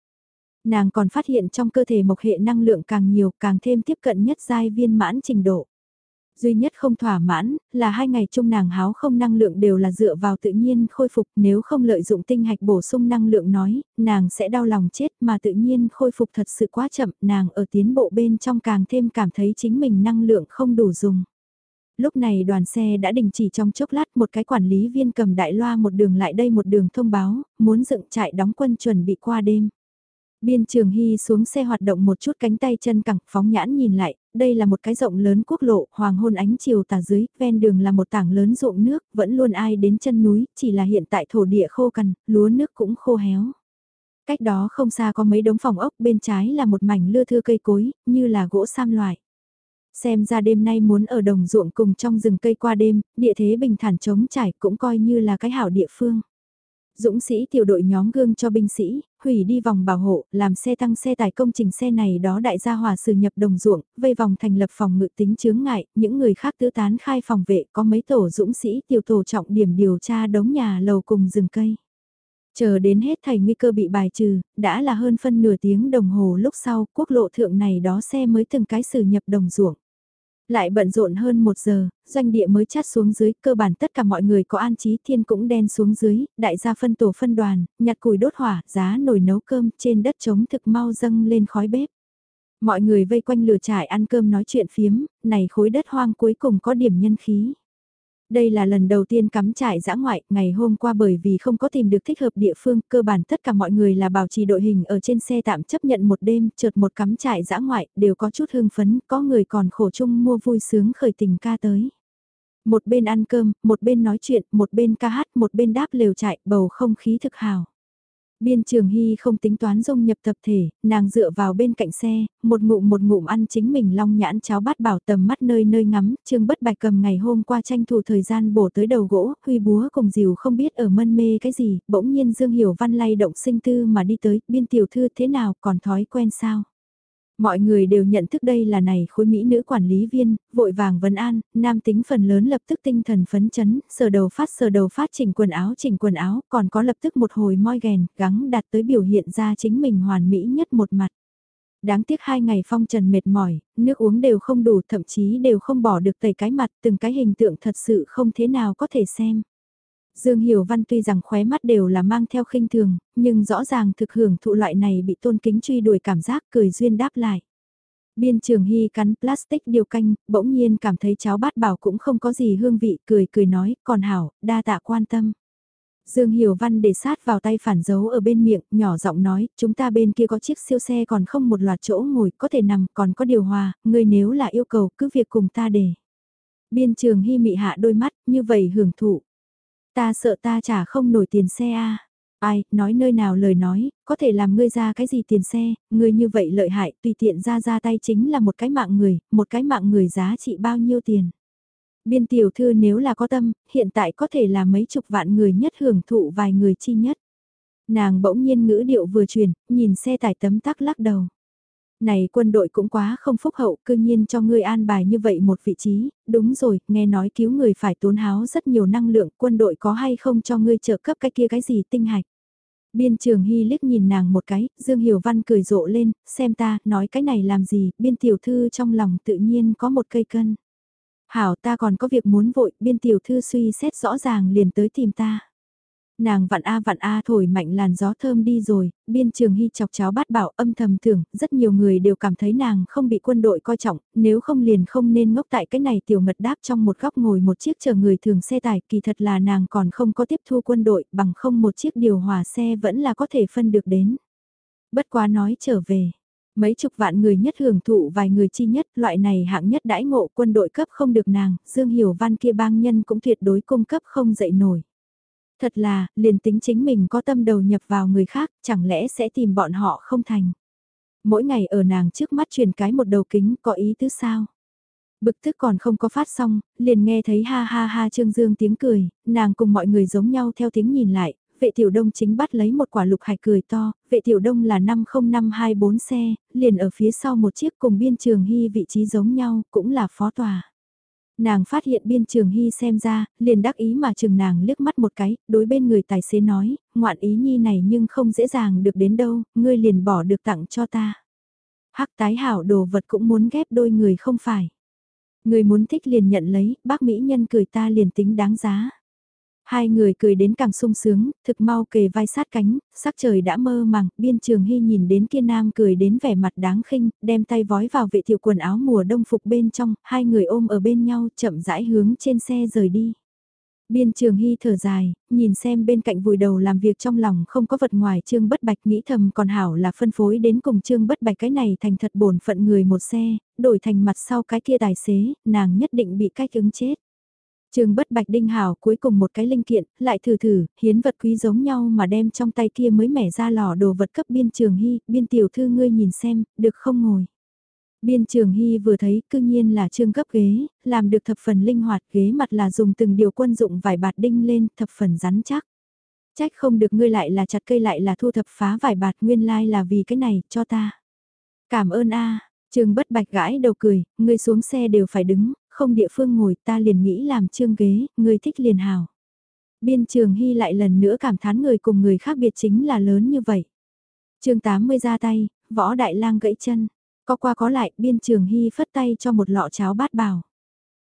Nàng còn phát hiện trong cơ thể mộc hệ năng lượng càng nhiều càng thêm tiếp cận nhất giai viên mãn trình độ. Duy nhất không thỏa mãn, là hai ngày chung nàng háo không năng lượng đều là dựa vào tự nhiên khôi phục nếu không lợi dụng tinh hạch bổ sung năng lượng nói, nàng sẽ đau lòng chết mà tự nhiên khôi phục thật sự quá chậm, nàng ở tiến bộ bên trong càng thêm cảm thấy chính mình năng lượng không đủ dùng. Lúc này đoàn xe đã đình chỉ trong chốc lát một cái quản lý viên cầm đại loa một đường lại đây một đường thông báo, muốn dựng trại đóng quân chuẩn bị qua đêm. Biên Trường Hy xuống xe hoạt động một chút cánh tay chân cẳng, phóng nhãn nhìn lại, đây là một cái rộng lớn quốc lộ, hoàng hôn ánh chiều tà dưới, ven đường là một tảng lớn ruộng nước, vẫn luôn ai đến chân núi, chỉ là hiện tại thổ địa khô cằn, lúa nước cũng khô héo. Cách đó không xa có mấy đống phòng ốc, bên trái là một mảnh lưa thưa cây cối, như là gỗ sam loại. Xem ra đêm nay muốn ở đồng ruộng cùng trong rừng cây qua đêm, địa thế bình thản trống trải cũng coi như là cái hảo địa phương. Dũng sĩ tiểu đội nhóm gương cho binh sĩ, hủy đi vòng bảo hộ, làm xe tăng xe tải công trình xe này đó đại gia hòa sử nhập đồng ruộng, vây vòng thành lập phòng ngự tính chướng ngại, những người khác tứ tán khai phòng vệ có mấy tổ dũng sĩ tiểu tổ trọng điểm điều tra đống nhà lầu cùng rừng cây. Chờ đến hết thầy nguy cơ bị bài trừ, đã là hơn phân nửa tiếng đồng hồ lúc sau quốc lộ thượng này đó xe mới từng cái sử nhập đồng ruộng. Lại bận rộn hơn một giờ, doanh địa mới chát xuống dưới, cơ bản tất cả mọi người có an trí thiên cũng đen xuống dưới, đại gia phân tổ phân đoàn, nhặt củi đốt hỏa, giá nồi nấu cơm, trên đất trống thực mau dâng lên khói bếp. Mọi người vây quanh lửa trại ăn cơm nói chuyện phiếm, này khối đất hoang cuối cùng có điểm nhân khí. Đây là lần đầu tiên cắm trại dã ngoại, ngày hôm qua bởi vì không có tìm được thích hợp địa phương, cơ bản tất cả mọi người là bảo trì đội hình ở trên xe tạm chấp nhận một đêm, chợt một cắm trại dã ngoại, đều có chút hưng phấn, có người còn khổ chung mua vui sướng khởi tình ca tới. Một bên ăn cơm, một bên nói chuyện, một bên ca hát, một bên đáp lều trại, bầu không khí thực hào. Biên Trường Hy không tính toán dung nhập tập thể, nàng dựa vào bên cạnh xe, một ngụm một ngụm ăn chính mình long nhãn cháo bát bảo tầm mắt nơi nơi ngắm, Trương Bất Bạch cầm ngày hôm qua tranh thủ thời gian bổ tới đầu gỗ, huy búa cùng dìu không biết ở mân mê cái gì, bỗng nhiên Dương Hiểu Văn lay động sinh tư mà đi tới, biên tiểu thư thế nào còn thói quen sao? Mọi người đều nhận thức đây là này khối mỹ nữ quản lý viên, vội vàng vấn an, nam tính phần lớn lập tức tinh thần phấn chấn, sờ đầu phát sờ đầu phát chỉnh quần áo chỉnh quần áo, còn có lập tức một hồi moi gèn, gắng đạt tới biểu hiện ra chính mình hoàn mỹ nhất một mặt. Đáng tiếc hai ngày phong trần mệt mỏi, nước uống đều không đủ, thậm chí đều không bỏ được tẩy cái mặt, từng cái hình tượng thật sự không thế nào có thể xem. Dương Hiểu Văn tuy rằng khóe mắt đều là mang theo khinh thường, nhưng rõ ràng thực hưởng thụ loại này bị tôn kính truy đuổi cảm giác cười duyên đáp lại. Biên trường hy cắn plastic điều canh, bỗng nhiên cảm thấy cháo bát bảo cũng không có gì hương vị, cười cười nói, còn hảo, đa tạ quan tâm. Dương Hiểu Văn để sát vào tay phản dấu ở bên miệng, nhỏ giọng nói, chúng ta bên kia có chiếc siêu xe còn không một loạt chỗ ngồi, có thể nằm, còn có điều hòa, người nếu là yêu cầu cứ việc cùng ta để. Biên trường hy mị hạ đôi mắt, như vậy hưởng thụ. Ta sợ ta trả không nổi tiền xe a. Ai, nói nơi nào lời nói, có thể làm ngươi ra cái gì tiền xe, ngươi như vậy lợi hại, tùy tiện ra ra tay chính là một cái mạng người, một cái mạng người giá trị bao nhiêu tiền. Biên tiểu thư nếu là có tâm, hiện tại có thể là mấy chục vạn người nhất hưởng thụ vài người chi nhất. Nàng bỗng nhiên ngữ điệu vừa truyền, nhìn xe tải tấm tắc lắc đầu. Này quân đội cũng quá không phúc hậu, cư nhiên cho ngươi an bài như vậy một vị trí, đúng rồi, nghe nói cứu người phải tốn háo rất nhiều năng lượng, quân đội có hay không cho ngươi trợ cấp cái kia cái gì tinh hạch. Biên trường hy liếc nhìn nàng một cái, Dương Hiểu Văn cười rộ lên, xem ta, nói cái này làm gì, biên tiểu thư trong lòng tự nhiên có một cây cân. Hảo ta còn có việc muốn vội, biên tiểu thư suy xét rõ ràng liền tới tìm ta. Nàng vặn a vặn a thổi mạnh làn gió thơm đi rồi, biên trường hy chọc cháo bát bảo âm thầm tưởng, rất nhiều người đều cảm thấy nàng không bị quân đội coi trọng, nếu không liền không nên ngốc tại cái này tiểu ngật đáp trong một góc ngồi một chiếc chờ người thường xe tải, kỳ thật là nàng còn không có tiếp thu quân đội, bằng không một chiếc điều hòa xe vẫn là có thể phân được đến. Bất quá nói trở về, mấy chục vạn người nhất hưởng thụ vài người chi nhất, loại này hạng nhất đãi ngộ quân đội cấp không được nàng, Dương Hiểu Văn kia bang nhân cũng tuyệt đối cung cấp không dậy nổi. Thật là, liền tính chính mình có tâm đầu nhập vào người khác, chẳng lẽ sẽ tìm bọn họ không thành. Mỗi ngày ở nàng trước mắt truyền cái một đầu kính có ý tứ sao. Bực tức còn không có phát xong, liền nghe thấy ha ha ha Trương Dương tiếng cười, nàng cùng mọi người giống nhau theo tiếng nhìn lại, vệ tiểu đông chính bắt lấy một quả lục hải cười to, vệ tiểu đông là 50524 xe, liền ở phía sau một chiếc cùng biên trường hy vị trí giống nhau, cũng là phó tòa. Nàng phát hiện biên trường hy xem ra, liền đắc ý mà trường nàng liếc mắt một cái, đối bên người tài xế nói, ngoạn ý nhi này nhưng không dễ dàng được đến đâu, ngươi liền bỏ được tặng cho ta. Hắc tái hảo đồ vật cũng muốn ghép đôi người không phải. Người muốn thích liền nhận lấy, bác Mỹ nhân cười ta liền tính đáng giá. Hai người cười đến càng sung sướng, thực mau kề vai sát cánh, sắc trời đã mơ màng, biên trường hy nhìn đến kia nam cười đến vẻ mặt đáng khinh, đem tay vói vào vệ thiệu quần áo mùa đông phục bên trong, hai người ôm ở bên nhau chậm rãi hướng trên xe rời đi. Biên trường hy thở dài, nhìn xem bên cạnh vùi đầu làm việc trong lòng không có vật ngoài trương bất bạch nghĩ thầm còn hảo là phân phối đến cùng trương bất bạch cái này thành thật bổn phận người một xe, đổi thành mặt sau cái kia tài xế, nàng nhất định bị cách ứng chết. Trường bất bạch đinh hào cuối cùng một cái linh kiện, lại thử thử, hiến vật quý giống nhau mà đem trong tay kia mới mẻ ra lò đồ vật cấp biên trường hy, biên tiểu thư ngươi nhìn xem, được không ngồi. Biên trường hy vừa thấy cư nhiên là trương gấp ghế, làm được thập phần linh hoạt ghế mặt là dùng từng điều quân dụng vải bạt đinh lên thập phần rắn chắc. Trách không được ngươi lại là chặt cây lại là thu thập phá vải bạt nguyên lai like là vì cái này, cho ta. Cảm ơn a Trường bất bạch gãi đầu cười, ngươi xuống xe đều phải đứng, không địa phương ngồi ta liền nghĩ làm trương ghế, người thích liền hào. Biên trường hy lại lần nữa cảm thán người cùng người khác biệt chính là lớn như vậy. chương 80 ra tay, võ đại lang gãy chân. Có qua có lại, biên trường hy phất tay cho một lọ cháo bát bào.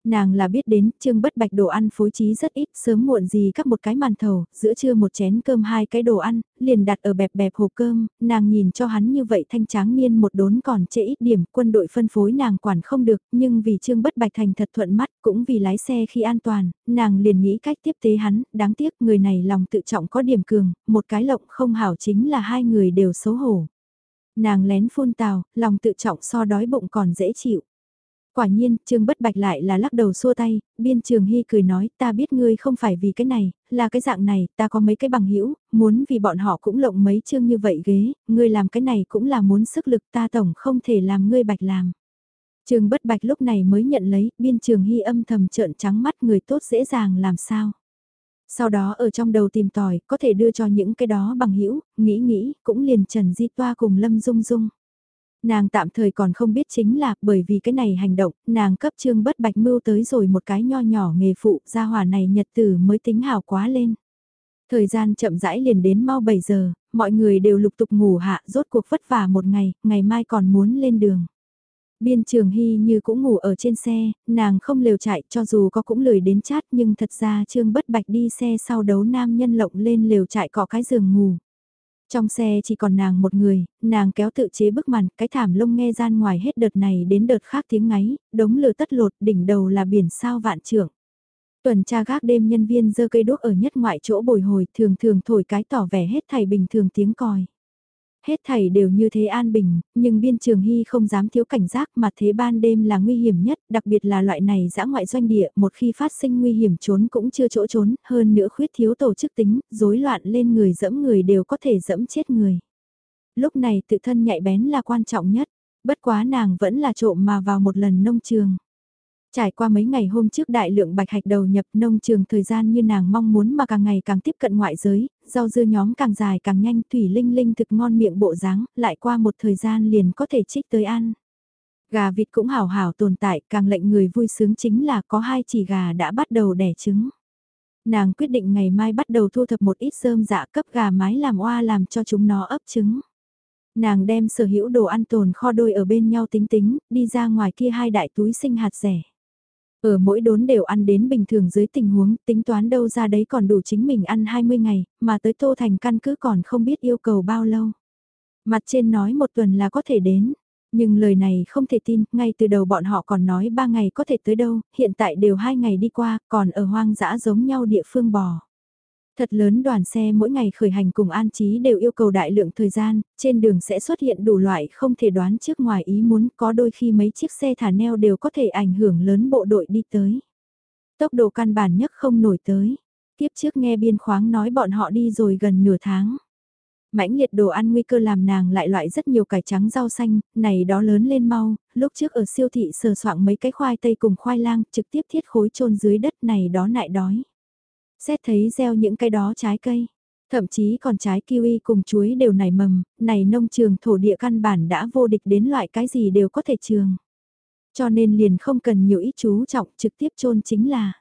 Nàng là biết đến, trương bất bạch đồ ăn phối trí rất ít, sớm muộn gì các một cái màn thầu, giữa trưa một chén cơm hai cái đồ ăn, liền đặt ở bẹp bẹp hộp cơm, nàng nhìn cho hắn như vậy thanh tráng niên một đốn còn trễ ít điểm, quân đội phân phối nàng quản không được, nhưng vì trương bất bạch thành thật thuận mắt, cũng vì lái xe khi an toàn, nàng liền nghĩ cách tiếp tế hắn, đáng tiếc người này lòng tự trọng có điểm cường, một cái lộng không hảo chính là hai người đều xấu hổ. Nàng lén phun tào, lòng tự trọng so đói bụng còn dễ chịu. Quả nhiên, Trương Bất Bạch lại là lắc đầu xua tay, biên Trường Hy cười nói, ta biết ngươi không phải vì cái này, là cái dạng này, ta có mấy cái bằng hữu muốn vì bọn họ cũng lộng mấy chương như vậy ghế, ngươi làm cái này cũng là muốn sức lực ta tổng không thể làm ngươi bạch làm. Trương Bất Bạch lúc này mới nhận lấy, biên Trường Hy âm thầm trợn trắng mắt người tốt dễ dàng làm sao. Sau đó ở trong đầu tìm tòi, có thể đưa cho những cái đó bằng hữu nghĩ nghĩ, cũng liền Trần Di Toa cùng Lâm Dung Dung. Nàng tạm thời còn không biết chính là bởi vì cái này hành động, nàng cấp trương bất bạch mưu tới rồi một cái nho nhỏ nghề phụ, gia hỏa này nhật tử mới tính hào quá lên. Thời gian chậm rãi liền đến mau 7 giờ, mọi người đều lục tục ngủ hạ, rốt cuộc vất vả một ngày, ngày mai còn muốn lên đường. Biên trường hy như cũng ngủ ở trên xe, nàng không lều chạy cho dù có cũng lười đến chát nhưng thật ra trương bất bạch đi xe sau đấu nam nhân lộng lên lều chạy cọ cái giường ngủ. Trong xe chỉ còn nàng một người, nàng kéo tự chế bức màn, cái thảm lông nghe gian ngoài hết đợt này đến đợt khác tiếng ngáy, đống lửa tất lột, đỉnh đầu là biển sao vạn trưởng. Tuần tra gác đêm nhân viên dơ cây đuốc ở nhất ngoại chỗ bồi hồi thường thường thổi cái tỏ vẻ hết thảy bình thường tiếng còi. Hết thảy đều như thế an bình, nhưng biên trường hy không dám thiếu cảnh giác mà thế ban đêm là nguy hiểm nhất, đặc biệt là loại này dã ngoại doanh địa, một khi phát sinh nguy hiểm trốn cũng chưa chỗ trốn, hơn nữa khuyết thiếu tổ chức tính, rối loạn lên người dẫm người đều có thể dẫm chết người. Lúc này tự thân nhạy bén là quan trọng nhất, bất quá nàng vẫn là trộm mà vào một lần nông trường. Trải qua mấy ngày hôm trước đại lượng bạch hạch đầu nhập nông trường thời gian như nàng mong muốn mà càng ngày càng tiếp cận ngoại giới, rau dưa nhóm càng dài càng nhanh thủy linh linh thực ngon miệng bộ dáng, lại qua một thời gian liền có thể trích tới ăn. Gà vịt cũng hảo hảo tồn tại, càng lệnh người vui sướng chính là có hai chỉ gà đã bắt đầu đẻ trứng. Nàng quyết định ngày mai bắt đầu thu thập một ít rơm dạ cấp gà mái làm oa làm cho chúng nó ấp trứng. Nàng đem sở hữu đồ ăn tồn kho đôi ở bên nhau tính tính, đi ra ngoài kia hai đại túi sinh hạt rẻ. Ở mỗi đốn đều ăn đến bình thường dưới tình huống, tính toán đâu ra đấy còn đủ chính mình ăn 20 ngày, mà tới Tô Thành căn cứ còn không biết yêu cầu bao lâu. Mặt trên nói một tuần là có thể đến, nhưng lời này không thể tin, ngay từ đầu bọn họ còn nói ba ngày có thể tới đâu, hiện tại đều hai ngày đi qua, còn ở hoang dã giống nhau địa phương bò. Thật lớn đoàn xe mỗi ngày khởi hành cùng an trí đều yêu cầu đại lượng thời gian, trên đường sẽ xuất hiện đủ loại không thể đoán trước ngoài ý muốn có đôi khi mấy chiếc xe thả neo đều có thể ảnh hưởng lớn bộ đội đi tới. Tốc độ căn bản nhất không nổi tới. Tiếp trước nghe biên khoáng nói bọn họ đi rồi gần nửa tháng. Mãnh liệt đồ ăn nguy cơ làm nàng lại loại rất nhiều cải trắng rau xanh, này đó lớn lên mau, lúc trước ở siêu thị sờ soạng mấy cái khoai tây cùng khoai lang trực tiếp thiết khối trôn dưới đất này đó nại đói. Xét thấy gieo những cái đó trái cây, thậm chí còn trái kiwi cùng chuối đều nảy mầm, này nông trường thổ địa căn bản đã vô địch đến loại cái gì đều có thể trường. Cho nên liền không cần nhiều ít chú trọng trực tiếp chôn chính là.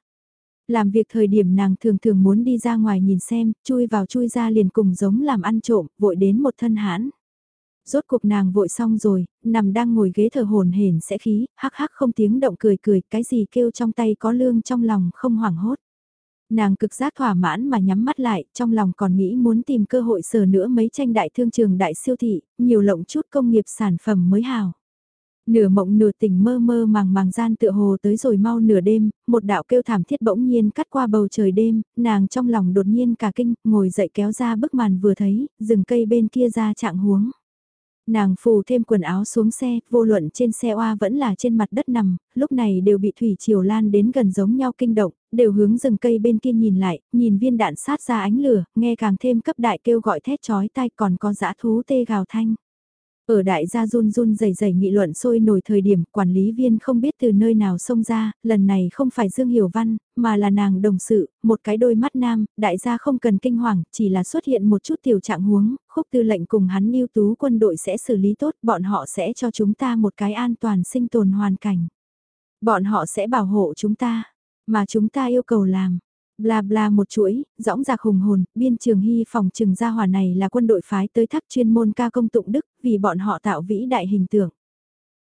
Làm việc thời điểm nàng thường thường muốn đi ra ngoài nhìn xem, chui vào chui ra liền cùng giống làm ăn trộm, vội đến một thân hãn. Rốt cuộc nàng vội xong rồi, nằm đang ngồi ghế thở hồn hển sẽ khí, hắc hắc không tiếng động cười cười, cái gì kêu trong tay có lương trong lòng không hoảng hốt. Nàng cực giác thỏa mãn mà nhắm mắt lại, trong lòng còn nghĩ muốn tìm cơ hội sờ nữa mấy tranh đại thương trường đại siêu thị, nhiều lộng chút công nghiệp sản phẩm mới hào. Nửa mộng nửa tỉnh mơ mơ màng màng gian tựa hồ tới rồi mau nửa đêm, một đạo kêu thảm thiết bỗng nhiên cắt qua bầu trời đêm, nàng trong lòng đột nhiên cả kinh, ngồi dậy kéo ra bức màn vừa thấy, rừng cây bên kia ra trạng huống. Nàng phù thêm quần áo xuống xe, vô luận trên xe oa vẫn là trên mặt đất nằm, lúc này đều bị thủy triều lan đến gần giống nhau kinh động, đều hướng rừng cây bên kia nhìn lại, nhìn viên đạn sát ra ánh lửa, nghe càng thêm cấp đại kêu gọi thét chói tai còn có dã thú tê gào thanh. Ở đại gia run run rẩy rẩy nghị luận sôi nổi thời điểm quản lý viên không biết từ nơi nào xông ra, lần này không phải Dương Hiểu Văn, mà là nàng đồng sự, một cái đôi mắt nam, đại gia không cần kinh hoàng, chỉ là xuất hiện một chút tiểu trạng huống, khúc tư lệnh cùng hắn lưu tú quân đội sẽ xử lý tốt, bọn họ sẽ cho chúng ta một cái an toàn sinh tồn hoàn cảnh. Bọn họ sẽ bảo hộ chúng ta, mà chúng ta yêu cầu làm. Bla bla một chuỗi, rõng rạc hùng hồn, biên trường hy phòng trừng gia hỏa này là quân đội phái tới thác chuyên môn ca công tụng đức vì bọn họ tạo vĩ đại hình tượng.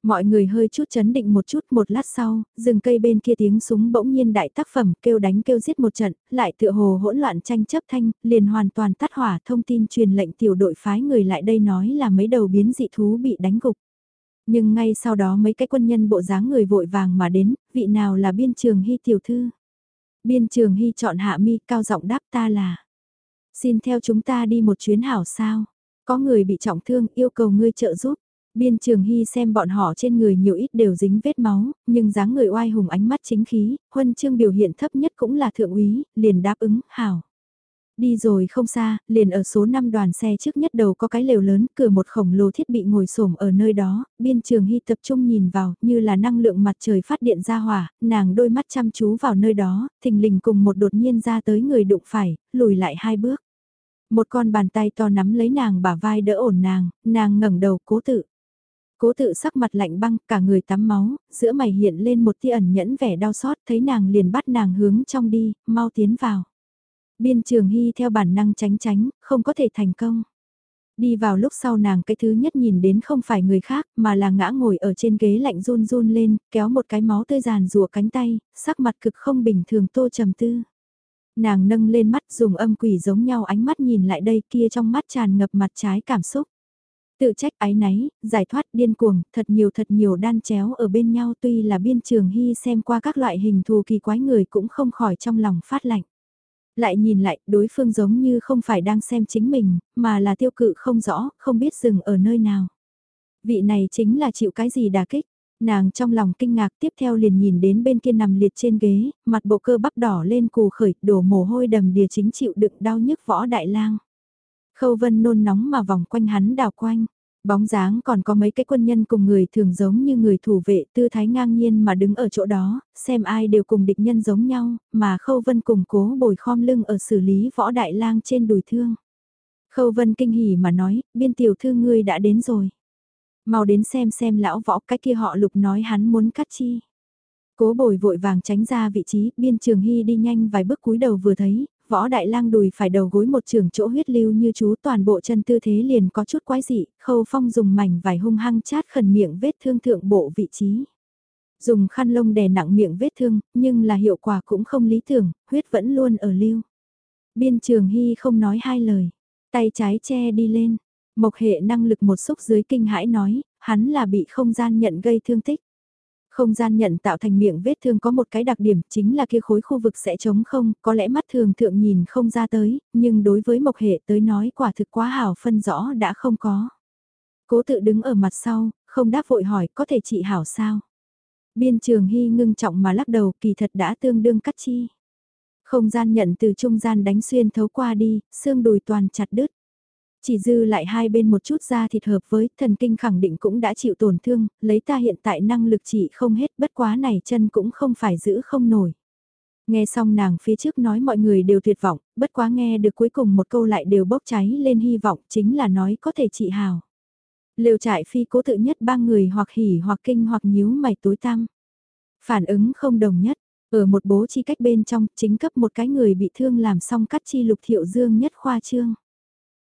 Mọi người hơi chút chấn định một chút một lát sau, rừng cây bên kia tiếng súng bỗng nhiên đại tác phẩm kêu đánh kêu giết một trận, lại tựa hồ hỗn loạn tranh chấp thanh, liền hoàn toàn tắt hỏa thông tin truyền lệnh tiểu đội phái người lại đây nói là mấy đầu biến dị thú bị đánh gục. Nhưng ngay sau đó mấy cái quân nhân bộ dáng người vội vàng mà đến, vị nào là biên trường hy tiểu thư. Biên trường hy chọn hạ mi cao giọng đáp ta là. Xin theo chúng ta đi một chuyến hảo sao. Có người bị trọng thương yêu cầu ngươi trợ giúp. Biên trường hy xem bọn họ trên người nhiều ít đều dính vết máu, nhưng dáng người oai hùng ánh mắt chính khí, huân chương biểu hiện thấp nhất cũng là thượng úy, liền đáp ứng, hảo. Đi rồi không xa, liền ở số 5 đoàn xe trước nhất đầu có cái lều lớn, cửa một khổng lồ thiết bị ngồi xổm ở nơi đó, biên trường hy tập trung nhìn vào, như là năng lượng mặt trời phát điện ra hỏa, nàng đôi mắt chăm chú vào nơi đó, thình lình cùng một đột nhiên ra tới người đụng phải, lùi lại hai bước. Một con bàn tay to nắm lấy nàng bả vai đỡ ổn nàng, nàng ngẩng đầu cố tự. Cố tự sắc mặt lạnh băng, cả người tắm máu, giữa mày hiện lên một tia ẩn nhẫn vẻ đau xót, thấy nàng liền bắt nàng hướng trong đi, mau tiến vào. Biên trường hy theo bản năng tránh tránh, không có thể thành công. Đi vào lúc sau nàng cái thứ nhất nhìn đến không phải người khác mà là ngã ngồi ở trên ghế lạnh run run lên, kéo một cái máu tươi giàn rùa cánh tay, sắc mặt cực không bình thường tô trầm tư. Nàng nâng lên mắt dùng âm quỷ giống nhau ánh mắt nhìn lại đây kia trong mắt tràn ngập mặt trái cảm xúc. Tự trách ái náy, giải thoát điên cuồng, thật nhiều thật nhiều đan chéo ở bên nhau tuy là biên trường hy xem qua các loại hình thù kỳ quái người cũng không khỏi trong lòng phát lạnh. Lại nhìn lại, đối phương giống như không phải đang xem chính mình, mà là tiêu cự không rõ, không biết dừng ở nơi nào. Vị này chính là chịu cái gì đà kích. Nàng trong lòng kinh ngạc tiếp theo liền nhìn đến bên kia nằm liệt trên ghế, mặt bộ cơ bắp đỏ lên cù khởi, đổ mồ hôi đầm đìa chính chịu đựng đau nhức võ đại lang. Khâu vân nôn nóng mà vòng quanh hắn đào quanh, Bóng dáng còn có mấy cái quân nhân cùng người thường giống như người thủ vệ tư thái ngang nhiên mà đứng ở chỗ đó, xem ai đều cùng địch nhân giống nhau, mà Khâu Vân cùng cố bồi khom lưng ở xử lý võ đại lang trên đùi thương. Khâu Vân kinh hỉ mà nói, biên tiểu thư ngươi đã đến rồi. Mau đến xem xem lão võ cái kia họ lục nói hắn muốn cắt chi. Cố bồi vội vàng tránh ra vị trí, biên trường hy đi nhanh vài bước cúi đầu vừa thấy, võ đại lang đùi phải đầu gối một trường chỗ huyết lưu như chú toàn bộ chân tư thế liền có chút quái dị, khâu phong dùng mảnh vải hung hăng chát khẩn miệng vết thương thượng bộ vị trí. Dùng khăn lông đè nặng miệng vết thương, nhưng là hiệu quả cũng không lý tưởng, huyết vẫn luôn ở lưu. Biên trường hy không nói hai lời, tay trái che đi lên, mộc hệ năng lực một xúc dưới kinh hãi nói, hắn là bị không gian nhận gây thương tích. Không gian nhận tạo thành miệng vết thương có một cái đặc điểm chính là kia khối khu vực sẽ trống không, có lẽ mắt thường thượng nhìn không ra tới, nhưng đối với mộc hệ tới nói quả thực quá hảo phân rõ đã không có. Cố tự đứng ở mặt sau, không đáp vội hỏi có thể trị hảo sao. Biên trường hy ngưng trọng mà lắc đầu kỳ thật đã tương đương cắt chi. Không gian nhận từ trung gian đánh xuyên thấu qua đi, xương đùi toàn chặt đứt. Chỉ dư lại hai bên một chút da thịt hợp với thần kinh khẳng định cũng đã chịu tổn thương, lấy ta hiện tại năng lực chỉ không hết bất quá này chân cũng không phải giữ không nổi. Nghe xong nàng phía trước nói mọi người đều tuyệt vọng, bất quá nghe được cuối cùng một câu lại đều bốc cháy lên hy vọng chính là nói có thể trị hào. Liều trại phi cố tự nhất ba người hoặc hỉ hoặc kinh hoặc nhíu mày tối tăm. Phản ứng không đồng nhất, ở một bố chi cách bên trong chính cấp một cái người bị thương làm xong cắt chi lục thiệu dương nhất khoa trương.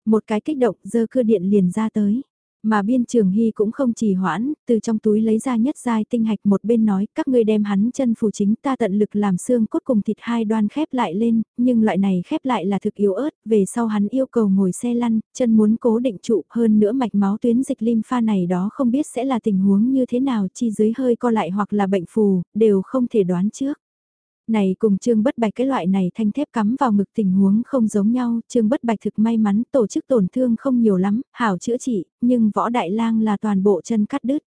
Một cái kích động dơ cưa điện liền ra tới. Mà biên trường hy cũng không trì hoãn, từ trong túi lấy ra nhất giai tinh hạch một bên nói các ngươi đem hắn chân phù chính ta tận lực làm xương cốt cùng thịt hai đoan khép lại lên, nhưng loại này khép lại là thực yếu ớt, về sau hắn yêu cầu ngồi xe lăn, chân muốn cố định trụ hơn nữa mạch máu tuyến dịch lim pha này đó không biết sẽ là tình huống như thế nào chi dưới hơi co lại hoặc là bệnh phù, đều không thể đoán trước. Này cùng Trương Bất Bạch cái loại này thanh thép cắm vào ngực tình huống không giống nhau, Trương Bất Bạch thực may mắn tổ chức tổn thương không nhiều lắm, hảo chữa trị, nhưng Võ Đại Lang là toàn bộ chân cắt đứt.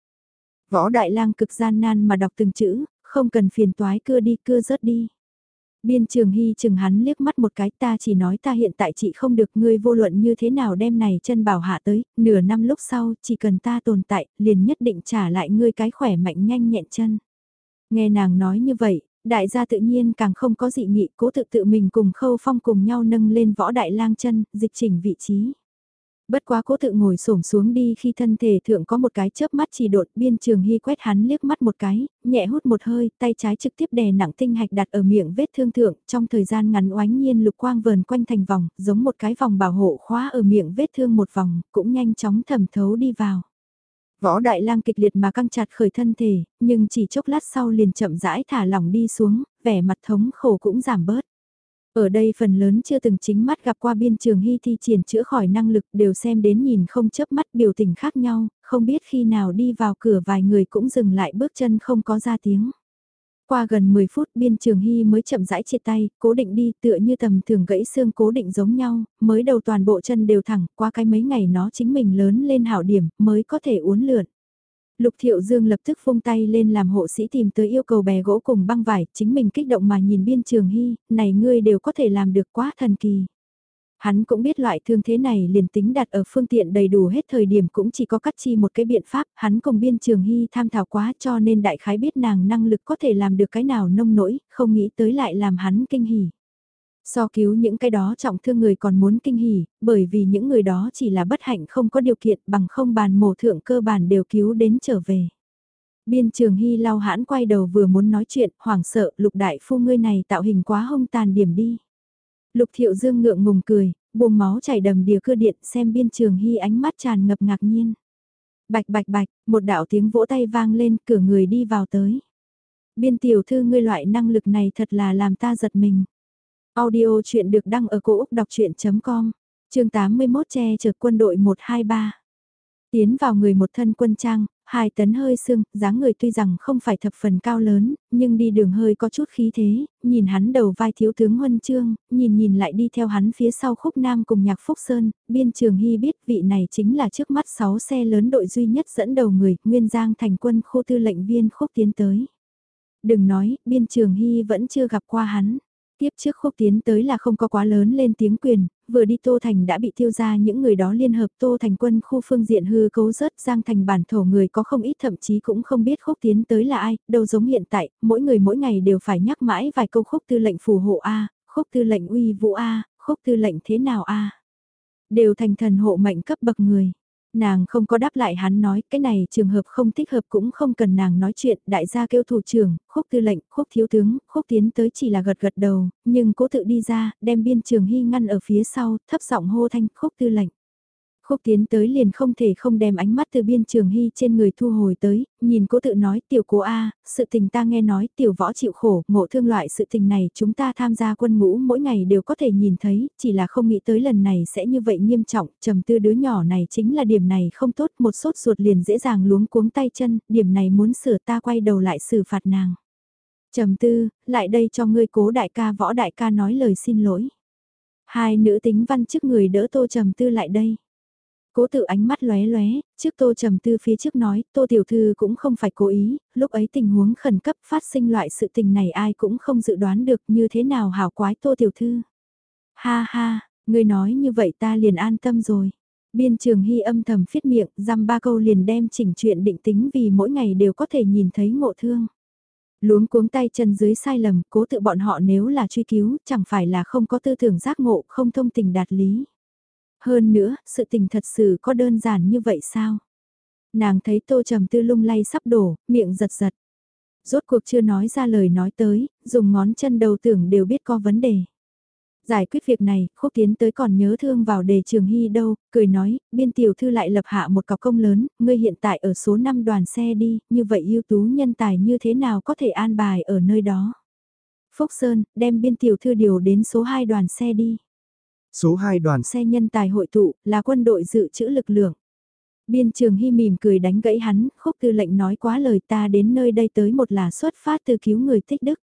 Võ Đại Lang cực gian nan mà đọc từng chữ, không cần phiền toái cưa đi cưa rớt đi. Biên trường hy chừng hắn liếc mắt một cái ta chỉ nói ta hiện tại chị không được ngươi vô luận như thế nào đem này chân bảo hạ tới, nửa năm lúc sau chỉ cần ta tồn tại, liền nhất định trả lại ngươi cái khỏe mạnh nhanh nhẹn chân. Nghe nàng nói như vậy, Đại gia tự nhiên càng không có dị nghị cố tự tự mình cùng khâu phong cùng nhau nâng lên võ đại lang chân, dịch chỉnh vị trí. Bất quá cố tự ngồi xổm xuống đi khi thân thể thượng có một cái chớp mắt chỉ đột biên trường hy quét hắn liếc mắt một cái, nhẹ hút một hơi, tay trái trực tiếp đè nặng tinh hạch đặt ở miệng vết thương thượng, trong thời gian ngắn oánh nhiên lục quang vờn quanh thành vòng, giống một cái vòng bảo hộ khóa ở miệng vết thương một vòng, cũng nhanh chóng thẩm thấu đi vào. Võ Đại Lang kịch liệt mà căng chặt khởi thân thể, nhưng chỉ chốc lát sau liền chậm rãi thả lỏng đi xuống, vẻ mặt thống khổ cũng giảm bớt. Ở đây phần lớn chưa từng chính mắt gặp qua biên trường hy thi triển chữa khỏi năng lực đều xem đến nhìn không chớp mắt biểu tình khác nhau, không biết khi nào đi vào cửa vài người cũng dừng lại bước chân không có ra tiếng. Qua gần 10 phút biên trường hy mới chậm rãi chia tay, cố định đi tựa như tầm thường gãy xương cố định giống nhau, mới đầu toàn bộ chân đều thẳng, qua cái mấy ngày nó chính mình lớn lên hảo điểm, mới có thể uốn lượn. Lục Thiệu Dương lập tức phung tay lên làm hộ sĩ tìm tới yêu cầu bè gỗ cùng băng vải, chính mình kích động mà nhìn biên trường hy, này ngươi đều có thể làm được quá thần kỳ. Hắn cũng biết loại thương thế này liền tính đặt ở phương tiện đầy đủ hết thời điểm cũng chỉ có cắt chi một cái biện pháp, hắn cùng biên trường hy tham thảo quá cho nên đại khái biết nàng năng lực có thể làm được cái nào nông nỗi, không nghĩ tới lại làm hắn kinh hỉ. So cứu những cái đó trọng thương người còn muốn kinh hỉ, bởi vì những người đó chỉ là bất hạnh không có điều kiện bằng không bàn mổ thượng cơ bản đều cứu đến trở về. Biên trường hy lau hãn quay đầu vừa muốn nói chuyện, hoảng sợ, lục đại phu ngươi này tạo hình quá hông tàn điểm đi. Lục thiệu dương ngượng ngùng cười, buông máu chảy đầm đìa cưa điện xem biên trường hy ánh mắt tràn ngập ngạc nhiên. Bạch bạch bạch, một đạo tiếng vỗ tay vang lên, cửa người đi vào tới. Biên tiểu thư ngươi loại năng lực này thật là làm ta giật mình. Audio chuyện được đăng ở cổ Úc đọc chuyện.com, chương 81 che chở quân đội 123. Tiến vào người một thân quân trang, hai tấn hơi xương, dáng người tuy rằng không phải thập phần cao lớn, nhưng đi đường hơi có chút khí thế, nhìn hắn đầu vai thiếu tướng huân chương, nhìn nhìn lại đi theo hắn phía sau khúc nam cùng nhạc phúc sơn, biên trường hy biết vị này chính là trước mắt 6 xe lớn đội duy nhất dẫn đầu người, nguyên giang thành quân khu tư lệnh viên khúc tiến tới. Đừng nói, biên trường hy vẫn chưa gặp qua hắn. Tiếp trước khúc tiến tới là không có quá lớn lên tiếng quyền, vừa đi Tô Thành đã bị tiêu ra những người đó liên hợp Tô Thành quân khu phương diện hư cấu rớt giang thành bản thổ người có không ít thậm chí cũng không biết khúc tiến tới là ai, đâu giống hiện tại, mỗi người mỗi ngày đều phải nhắc mãi vài câu khúc tư lệnh phù hộ A, khúc tư lệnh uy vũ A, khúc tư lệnh thế nào A. Đều thành thần hộ mệnh cấp bậc người. Nàng không có đáp lại hắn nói, cái này trường hợp không thích hợp cũng không cần nàng nói chuyện, đại gia kêu thủ trưởng, khúc tư lệnh, khúc thiếu tướng, khúc tiến tới chỉ là gật gật đầu, nhưng cố tự đi ra, đem biên trường hy ngăn ở phía sau, thấp giọng hô thanh, khúc tư lệnh. Khúc tiến tới liền không thể không đem ánh mắt từ biên trường hy trên người thu hồi tới, nhìn cố tự nói tiểu cố A, sự tình ta nghe nói tiểu võ chịu khổ, ngộ thương loại sự tình này chúng ta tham gia quân ngũ mỗi ngày đều có thể nhìn thấy, chỉ là không nghĩ tới lần này sẽ như vậy nghiêm trọng, trầm tư đứa nhỏ này chính là điểm này không tốt, một sốt ruột liền dễ dàng luống cuống tay chân, điểm này muốn sửa ta quay đầu lại xử phạt nàng. Trầm tư, lại đây cho ngươi cố đại ca võ đại ca nói lời xin lỗi. Hai nữ tính văn chức người đỡ tô trầm tư lại đây. Cố tự ánh mắt lóe lóe, trước tô trầm tư phía trước nói, tô tiểu thư cũng không phải cố ý, lúc ấy tình huống khẩn cấp phát sinh loại sự tình này ai cũng không dự đoán được như thế nào hảo quái tô tiểu thư. Ha ha, người nói như vậy ta liền an tâm rồi. Biên trường hy âm thầm phiết miệng, dăm ba câu liền đem chỉnh chuyện định tính vì mỗi ngày đều có thể nhìn thấy ngộ thương. Luống cuống tay chân dưới sai lầm, cố tự bọn họ nếu là truy cứu, chẳng phải là không có tư tưởng giác ngộ, không thông tình đạt lý. Hơn nữa, sự tình thật sự có đơn giản như vậy sao? Nàng thấy tô trầm tư lung lay sắp đổ, miệng giật giật. Rốt cuộc chưa nói ra lời nói tới, dùng ngón chân đầu tưởng đều biết có vấn đề. Giải quyết việc này, khúc tiến tới còn nhớ thương vào đề trường hy đâu, cười nói, biên tiểu thư lại lập hạ một cọc công lớn, ngươi hiện tại ở số 5 đoàn xe đi, như vậy ưu tú nhân tài như thế nào có thể an bài ở nơi đó. Phúc Sơn, đem biên tiểu thư điều đến số 2 đoàn xe đi. Số 2 đoàn xe nhân tài hội tụ, là quân đội dự trữ lực lượng. Biên trường hy mỉm cười đánh gãy hắn, khúc tư lệnh nói quá lời ta đến nơi đây tới một là xuất phát từ cứu người tích đức.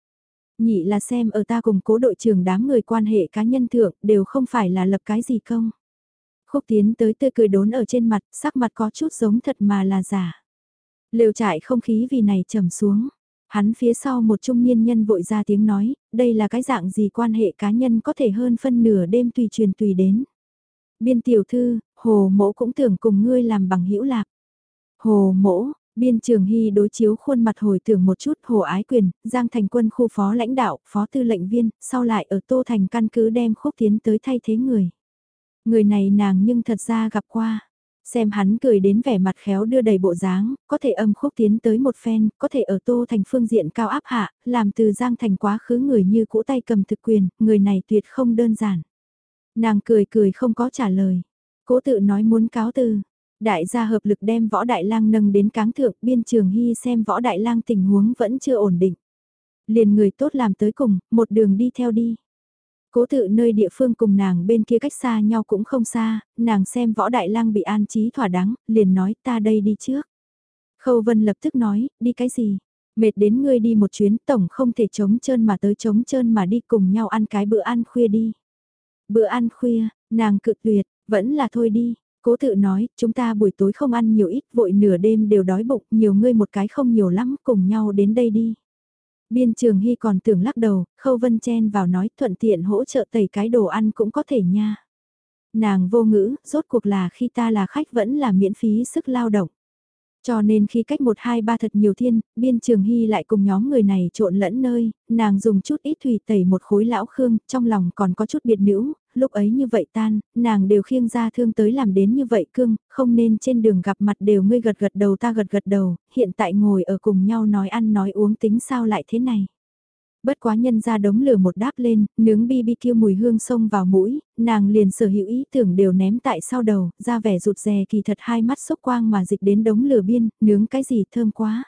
Nhị là xem ở ta cùng cố đội trưởng đám người quan hệ cá nhân thượng đều không phải là lập cái gì công. Khúc tiến tới tươi cười đốn ở trên mặt, sắc mặt có chút giống thật mà là giả. Lều trại không khí vì này trầm xuống. Hắn phía sau một trung niên nhân vội ra tiếng nói, đây là cái dạng gì quan hệ cá nhân có thể hơn phân nửa đêm tùy truyền tùy đến. Biên tiểu thư, hồ mỗ cũng tưởng cùng ngươi làm bằng hữu lạc. Hồ mỗ, biên trường hy đối chiếu khuôn mặt hồi tưởng một chút hồ ái quyền, giang thành quân khu phó lãnh đạo, phó tư lệnh viên, sau lại ở tô thành căn cứ đem khúc tiến tới thay thế người. Người này nàng nhưng thật ra gặp qua. Xem hắn cười đến vẻ mặt khéo đưa đầy bộ dáng, có thể âm khúc tiến tới một phen, có thể ở tô thành phương diện cao áp hạ, làm từ giang thành quá khứ người như cũ tay cầm thực quyền, người này tuyệt không đơn giản. Nàng cười cười không có trả lời. Cố tự nói muốn cáo từ. Đại gia hợp lực đem võ đại lang nâng đến cáng thượng biên trường hy xem võ đại lang tình huống vẫn chưa ổn định. Liền người tốt làm tới cùng, một đường đi theo đi. Cố tự nơi địa phương cùng nàng bên kia cách xa nhau cũng không xa, nàng xem võ đại lang bị an trí thỏa đáng, liền nói ta đây đi trước. Khâu Vân lập tức nói, đi cái gì? Mệt đến ngươi đi một chuyến tổng không thể chống trơn mà tới chống trơn mà đi cùng nhau ăn cái bữa ăn khuya đi. Bữa ăn khuya, nàng cự tuyệt, vẫn là thôi đi. Cố tự nói, chúng ta buổi tối không ăn nhiều ít, vội nửa đêm đều đói bụng, nhiều ngươi một cái không nhiều lắm, cùng nhau đến đây đi. Biên trường hy còn tưởng lắc đầu, khâu vân chen vào nói thuận tiện hỗ trợ tẩy cái đồ ăn cũng có thể nha. Nàng vô ngữ, rốt cuộc là khi ta là khách vẫn là miễn phí sức lao động. Cho nên khi cách một hai ba thật nhiều thiên, biên trường hy lại cùng nhóm người này trộn lẫn nơi, nàng dùng chút ít thủy tẩy một khối lão khương, trong lòng còn có chút biệt nữ, lúc ấy như vậy tan, nàng đều khiêng ra thương tới làm đến như vậy cương, không nên trên đường gặp mặt đều ngươi gật gật đầu ta gật gật đầu, hiện tại ngồi ở cùng nhau nói ăn nói uống tính sao lại thế này. Bất quá nhân ra đống lửa một đáp lên, nướng BBQ mùi hương sông vào mũi, nàng liền sở hữu ý tưởng đều ném tại sau đầu, ra vẻ rụt rè kỳ thật hai mắt sốc quang mà dịch đến đống lửa biên, nướng cái gì thơm quá.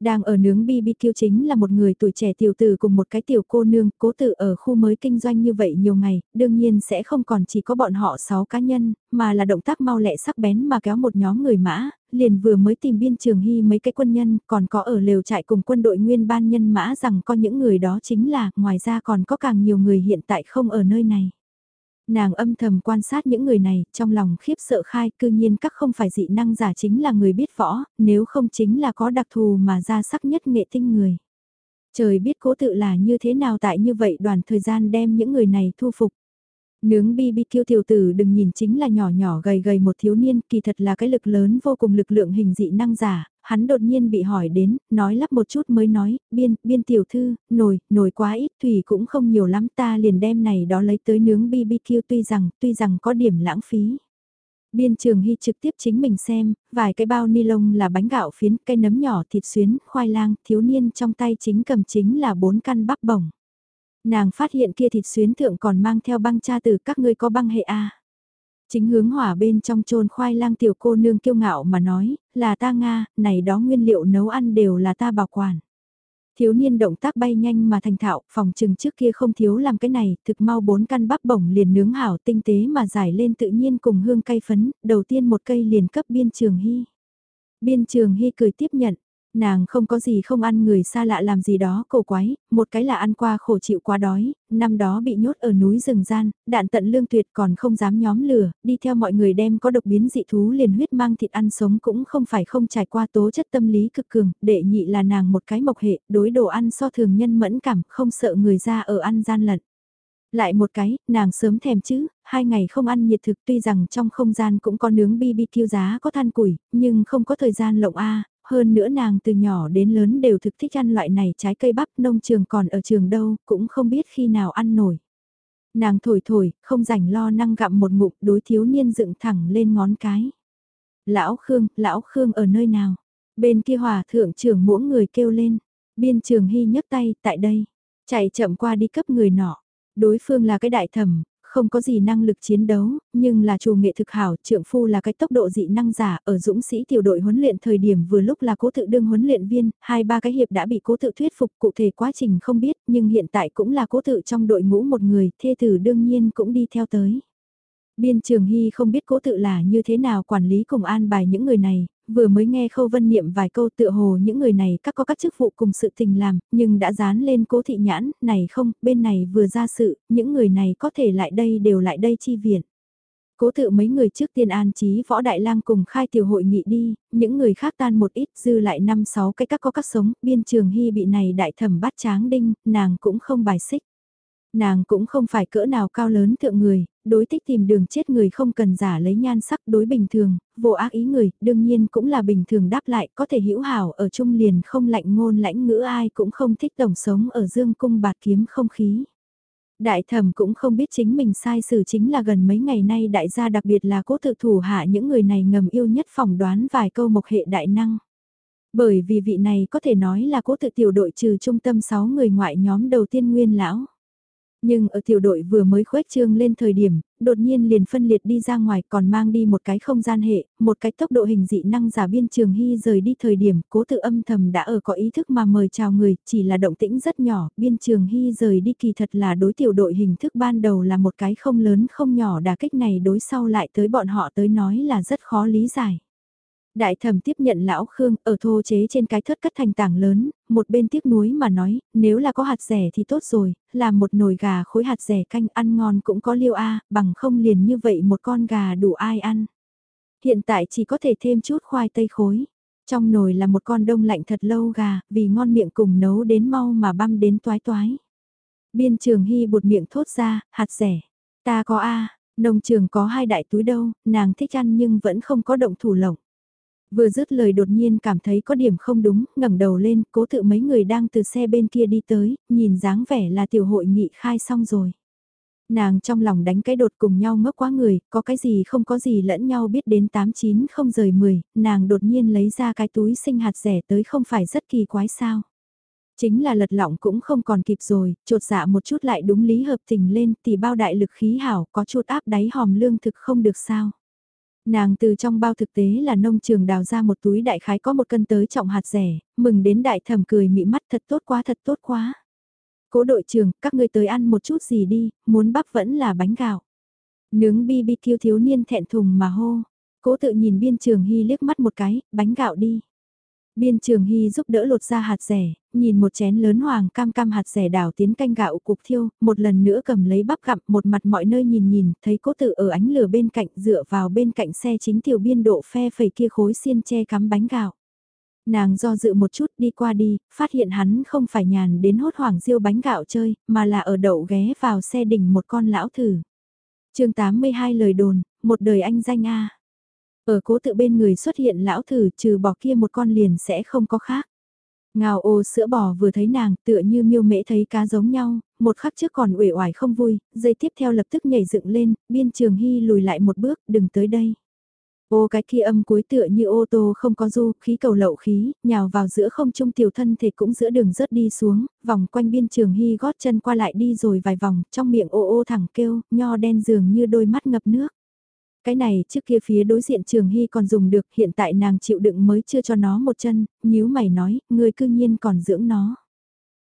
Đang ở nướng BBQ chính là một người tuổi trẻ tiểu tử cùng một cái tiểu cô nương, cố tự ở khu mới kinh doanh như vậy nhiều ngày, đương nhiên sẽ không còn chỉ có bọn họ 6 cá nhân, mà là động tác mau lẹ sắc bén mà kéo một nhóm người mã, liền vừa mới tìm biên trường hy mấy cái quân nhân, còn có ở lều trại cùng quân đội nguyên ban nhân mã rằng có những người đó chính là, ngoài ra còn có càng nhiều người hiện tại không ở nơi này. Nàng âm thầm quan sát những người này, trong lòng khiếp sợ khai cư nhiên các không phải dị năng giả chính là người biết võ, nếu không chính là có đặc thù mà ra sắc nhất nghệ tinh người. Trời biết cố tự là như thế nào tại như vậy đoàn thời gian đem những người này thu phục. Nướng BBQ tiểu tử đừng nhìn chính là nhỏ nhỏ gầy gầy một thiếu niên, kỳ thật là cái lực lớn vô cùng lực lượng hình dị năng giả, hắn đột nhiên bị hỏi đến, nói lắp một chút mới nói, biên, biên tiểu thư, nồi, nồi quá ít, thủy cũng không nhiều lắm ta liền đem này đó lấy tới nướng BBQ tuy rằng, tuy rằng có điểm lãng phí. Biên trường hy trực tiếp chính mình xem, vài cái bao ni lông là bánh gạo phiến, cây nấm nhỏ thịt xuyến, khoai lang, thiếu niên trong tay chính cầm chính là bốn căn bắp bổng. Nàng phát hiện kia thịt xuyến thượng còn mang theo băng cha từ các ngươi có băng hệ A. Chính hướng hỏa bên trong trôn khoai lang tiểu cô nương kiêu ngạo mà nói, là ta Nga, này đó nguyên liệu nấu ăn đều là ta bảo quản. Thiếu niên động tác bay nhanh mà thành thạo, phòng trừng trước kia không thiếu làm cái này, thực mau bốn căn bắp bổng liền nướng hảo tinh tế mà giải lên tự nhiên cùng hương cay phấn, đầu tiên một cây liền cấp biên trường hy. Biên trường hy cười tiếp nhận, Nàng không có gì không ăn người xa lạ làm gì đó cổ quái, một cái là ăn qua khổ chịu quá đói, năm đó bị nhốt ở núi rừng gian, đạn tận lương tuyệt còn không dám nhóm lửa, đi theo mọi người đem có độc biến dị thú liền huyết mang thịt ăn sống cũng không phải không trải qua tố chất tâm lý cực cường, đệ nhị là nàng một cái mộc hệ, đối đồ ăn so thường nhân mẫn cảm, không sợ người ra ở ăn gian lận. Lại một cái, nàng sớm thèm chứ, hai ngày không ăn nhiệt thực tuy rằng trong không gian cũng có nướng BBQ giá có than củi, nhưng không có thời gian lộng A, hơn nữa nàng từ nhỏ đến lớn đều thực thích ăn loại này trái cây bắp nông trường còn ở trường đâu, cũng không biết khi nào ăn nổi. Nàng thổi thổi, không rảnh lo năng gặm một ngụm đối thiếu niên dựng thẳng lên ngón cái. Lão Khương, Lão Khương ở nơi nào? Bên kia hòa thượng trưởng mỗi người kêu lên. Biên trường hy nhấc tay, tại đây. Chạy chậm qua đi cấp người nọ. Đối phương là cái đại thẩm, không có gì năng lực chiến đấu, nhưng là chủ nghệ thực hảo, trượng phu là cái tốc độ dị năng giả, ở dũng sĩ tiểu đội huấn luyện thời điểm vừa lúc là cố tự đương huấn luyện viên, hai ba cái hiệp đã bị cố tự thuyết phục cụ thể quá trình không biết, nhưng hiện tại cũng là cố tự trong đội ngũ một người, thê tử đương nhiên cũng đi theo tới. Biên Trường Hy không biết cố tự là như thế nào quản lý cùng an bài những người này, vừa mới nghe Khâu Vân niệm vài câu tựa hồ những người này các có các chức vụ cùng sự tình làm, nhưng đã dán lên cố thị nhãn, này không, bên này vừa ra sự, những người này có thể lại đây đều lại đây chi viện. Cố tự mấy người trước tiên an trí võ đại lang cùng khai tiểu hội nghị đi, những người khác tan một ít dư lại năm sáu cái các có các sống, biên trường hy bị này đại thẩm bắt tráng đinh, nàng cũng không bài xích. Nàng cũng không phải cỡ nào cao lớn thượng người, đối thích tìm đường chết người không cần giả lấy nhan sắc đối bình thường, vô ác ý người, đương nhiên cũng là bình thường đáp lại, có thể hữu hảo ở trung liền không lạnh ngôn lãnh ngữ ai cũng không thích đồng sống ở dương cung bạt kiếm không khí. Đại thẩm cũng không biết chính mình sai xử chính là gần mấy ngày nay đại gia đặc biệt là cố tự thủ hạ những người này ngầm yêu nhất phỏng đoán vài câu mộc hệ đại năng. Bởi vì vị này có thể nói là cố tự tiểu đội trừ trung tâm 6 người ngoại nhóm đầu tiên nguyên lão. Nhưng ở tiểu đội vừa mới khuếch trương lên thời điểm, đột nhiên liền phân liệt đi ra ngoài còn mang đi một cái không gian hệ, một cái tốc độ hình dị năng giả biên trường hy rời đi thời điểm cố tự âm thầm đã ở có ý thức mà mời chào người, chỉ là động tĩnh rất nhỏ, biên trường hy rời đi kỳ thật là đối tiểu đội hình thức ban đầu là một cái không lớn không nhỏ đà kích này đối sau lại tới bọn họ tới nói là rất khó lý giải. Đại thẩm tiếp nhận lão Khương ở thô chế trên cái thớt cất thành tảng lớn, một bên tiếc nuối mà nói, nếu là có hạt rẻ thì tốt rồi, làm một nồi gà khối hạt rẻ canh ăn ngon cũng có liêu a bằng không liền như vậy một con gà đủ ai ăn. Hiện tại chỉ có thể thêm chút khoai tây khối. Trong nồi là một con đông lạnh thật lâu gà, vì ngon miệng cùng nấu đến mau mà băm đến toái toái. Biên trường hy bụt miệng thốt ra, hạt rẻ. Ta có a nông trường có hai đại túi đâu, nàng thích ăn nhưng vẫn không có động thủ lộng. Vừa dứt lời đột nhiên cảm thấy có điểm không đúng, ngẩng đầu lên, cố tự mấy người đang từ xe bên kia đi tới, nhìn dáng vẻ là tiểu hội nghị khai xong rồi. Nàng trong lòng đánh cái đột cùng nhau ngốc quá người, có cái gì không có gì lẫn nhau biết đến 89 không rời 10, nàng đột nhiên lấy ra cái túi sinh hạt rẻ tới không phải rất kỳ quái sao. Chính là lật lọng cũng không còn kịp rồi, trột dạ một chút lại đúng lý hợp tình lên thì bao đại lực khí hảo có chút áp đáy hòm lương thực không được sao. Nàng từ trong bao thực tế là nông trường đào ra một túi đại khái có một cân tới trọng hạt rẻ, mừng đến đại thẩm cười mị mắt thật tốt quá thật tốt quá. Cố đội trưởng, các ngươi tới ăn một chút gì đi, muốn bắp vẫn là bánh gạo. Nướng BBQ thiếu niên thẹn thùng mà hô. Cố tự nhìn biên trường hy liếc mắt một cái, bánh gạo đi. Biên trường hy giúp đỡ lột ra hạt rẻ, nhìn một chén lớn hoàng cam cam hạt rẻ đảo tiến canh gạo cục thiêu, một lần nữa cầm lấy bắp gặm một mặt mọi nơi nhìn nhìn, thấy cố tự ở ánh lửa bên cạnh dựa vào bên cạnh xe chính tiểu biên độ phe phẩy kia khối xiên che cắm bánh gạo. Nàng do dự một chút đi qua đi, phát hiện hắn không phải nhàn đến hốt hoảng diêu bánh gạo chơi, mà là ở đậu ghé vào xe đỉnh một con lão thử. chương 82 lời đồn, một đời anh danh A. Ở cố tự bên người xuất hiện lão thử trừ bỏ kia một con liền sẽ không có khác. Ngào ô sữa bò vừa thấy nàng tựa như miêu mễ thấy cá giống nhau, một khắc trước còn uể oải không vui, dây tiếp theo lập tức nhảy dựng lên, biên trường hy lùi lại một bước, đừng tới đây. Ô cái kia âm cuối tựa như ô tô không có du, khí cầu lậu khí, nhào vào giữa không trung tiểu thân thể cũng giữa đường rớt đi xuống, vòng quanh biên trường hy gót chân qua lại đi rồi vài vòng, trong miệng ô ô thẳng kêu, nho đen dường như đôi mắt ngập nước. Cái này trước kia phía đối diện Trường Hy còn dùng được, hiện tại nàng chịu đựng mới chưa cho nó một chân, nhíu mày nói, ngươi cư nhiên còn dưỡng nó.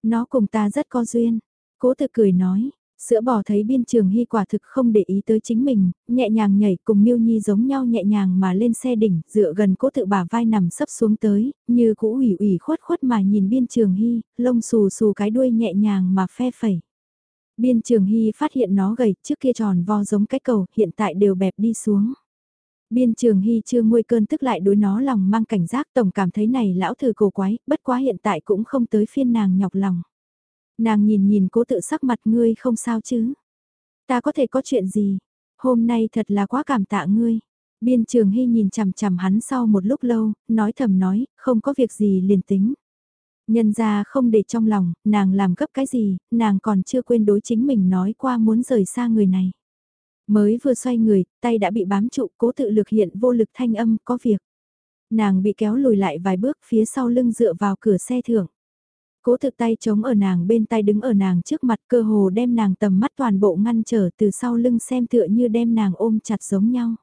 Nó cùng ta rất có duyên. Cố tự cười nói, sữa bò thấy biên trường hy quả thực không để ý tới chính mình, nhẹ nhàng nhảy cùng miêu nhi giống nhau nhẹ nhàng mà lên xe đỉnh, dựa gần cố tự bà vai nằm sấp xuống tới, như cũ ủy ủy khuất khuất mà nhìn biên trường hy, lông xù xù cái đuôi nhẹ nhàng mà phe phẩy. Biên Trường Hy phát hiện nó gầy, trước kia tròn vo giống cái cầu, hiện tại đều bẹp đi xuống. Biên Trường Hy chưa nguôi cơn tức lại đối nó lòng mang cảnh giác tổng cảm thấy này lão thử cổ quái, bất quá hiện tại cũng không tới phiên nàng nhọc lòng. Nàng nhìn nhìn cố tự sắc mặt ngươi không sao chứ. Ta có thể có chuyện gì? Hôm nay thật là quá cảm tạ ngươi. Biên Trường Hy nhìn chằm chằm hắn sau một lúc lâu, nói thầm nói, không có việc gì liền tính. Nhân ra không để trong lòng, nàng làm gấp cái gì, nàng còn chưa quên đối chính mình nói qua muốn rời xa người này. Mới vừa xoay người, tay đã bị bám trụ, cố tự lực hiện vô lực thanh âm, có việc. Nàng bị kéo lùi lại vài bước phía sau lưng dựa vào cửa xe thưởng. Cố thực tay chống ở nàng bên tay đứng ở nàng trước mặt cơ hồ đem nàng tầm mắt toàn bộ ngăn trở từ sau lưng xem tựa như đem nàng ôm chặt giống nhau.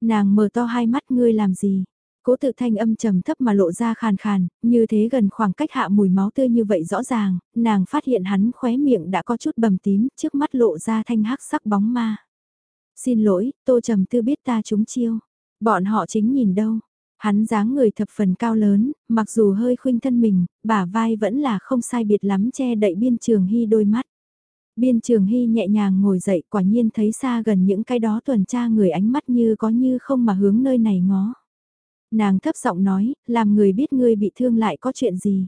Nàng mở to hai mắt ngươi làm gì? Cố tự thanh âm trầm thấp mà lộ ra khàn khàn, như thế gần khoảng cách hạ mùi máu tươi như vậy rõ ràng, nàng phát hiện hắn khóe miệng đã có chút bầm tím, trước mắt lộ ra thanh hắc sắc bóng ma. Xin lỗi, tô trầm tư biết ta trúng chiêu. Bọn họ chính nhìn đâu. Hắn dáng người thập phần cao lớn, mặc dù hơi khuynh thân mình, bả vai vẫn là không sai biệt lắm che đậy biên trường hy đôi mắt. Biên trường hy nhẹ nhàng ngồi dậy quả nhiên thấy xa gần những cái đó tuần tra người ánh mắt như có như không mà hướng nơi này ngó. Nàng thấp giọng nói, làm người biết ngươi bị thương lại có chuyện gì.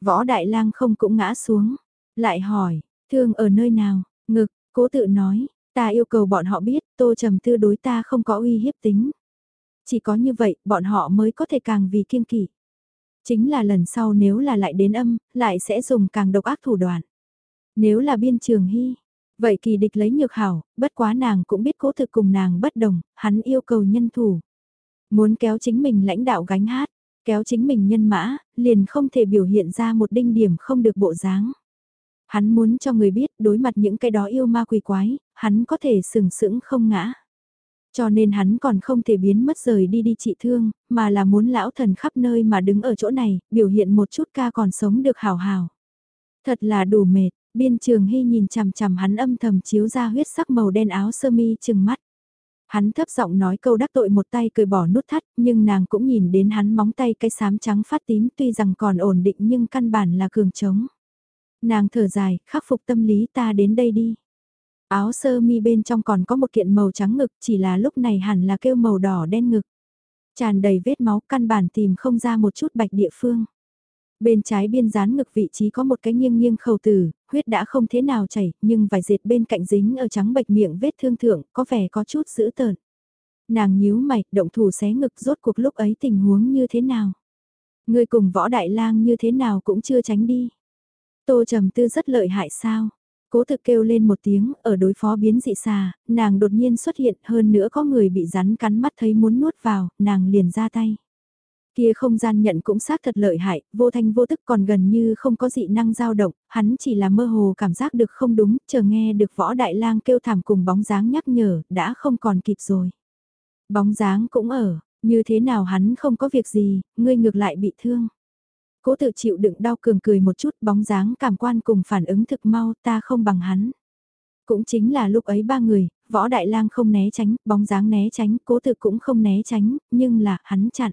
Võ Đại lang không cũng ngã xuống, lại hỏi, thương ở nơi nào, ngực, cố tự nói, ta yêu cầu bọn họ biết tô trầm tư đối ta không có uy hiếp tính. Chỉ có như vậy, bọn họ mới có thể càng vì kiên kỵ. Chính là lần sau nếu là lại đến âm, lại sẽ dùng càng độc ác thủ đoạn. Nếu là biên trường hy, vậy kỳ địch lấy nhược hảo, bất quá nàng cũng biết cố thực cùng nàng bất đồng, hắn yêu cầu nhân thủ. Muốn kéo chính mình lãnh đạo gánh hát, kéo chính mình nhân mã, liền không thể biểu hiện ra một đinh điểm không được bộ dáng. Hắn muốn cho người biết đối mặt những cái đó yêu ma quỷ quái, hắn có thể sừng sững không ngã. Cho nên hắn còn không thể biến mất rời đi đi trị thương, mà là muốn lão thần khắp nơi mà đứng ở chỗ này, biểu hiện một chút ca còn sống được hào hào. Thật là đủ mệt, biên trường hy nhìn chằm chằm hắn âm thầm chiếu ra huyết sắc màu đen áo sơ mi chừng mắt. Hắn thấp giọng nói câu đắc tội một tay cười bỏ nút thắt, nhưng nàng cũng nhìn đến hắn móng tay cái xám trắng phát tím tuy rằng còn ổn định nhưng căn bản là cường trống. Nàng thở dài, khắc phục tâm lý ta đến đây đi. Áo sơ mi bên trong còn có một kiện màu trắng ngực chỉ là lúc này hẳn là kêu màu đỏ đen ngực. Tràn đầy vết máu căn bản tìm không ra một chút bạch địa phương. Bên trái biên dán ngực vị trí có một cái nghiêng nghiêng khẩu tử, huyết đã không thế nào chảy, nhưng vài dệt bên cạnh dính ở trắng bạch miệng vết thương thượng, có vẻ có chút dữ tợn. Nàng nhíu mày, động thủ xé ngực rốt cuộc lúc ấy tình huống như thế nào. Người cùng võ đại lang như thế nào cũng chưa tránh đi. Tô trầm tư rất lợi hại sao. Cố thực kêu lên một tiếng, ở đối phó biến dị xà, nàng đột nhiên xuất hiện hơn nữa có người bị rắn cắn mắt thấy muốn nuốt vào, nàng liền ra tay. Kia không gian nhận cũng xác thật lợi hại, vô thanh vô tức còn gần như không có dị năng dao động, hắn chỉ là mơ hồ cảm giác được không đúng, chờ nghe được võ đại lang kêu thảm cùng bóng dáng nhắc nhở, đã không còn kịp rồi. Bóng dáng cũng ở, như thế nào hắn không có việc gì, ngươi ngược lại bị thương. Cố tự chịu đựng đau cường cười một chút bóng dáng cảm quan cùng phản ứng thực mau ta không bằng hắn. Cũng chính là lúc ấy ba người, võ đại lang không né tránh, bóng dáng né tránh, cố tự cũng không né tránh, nhưng là hắn chặn.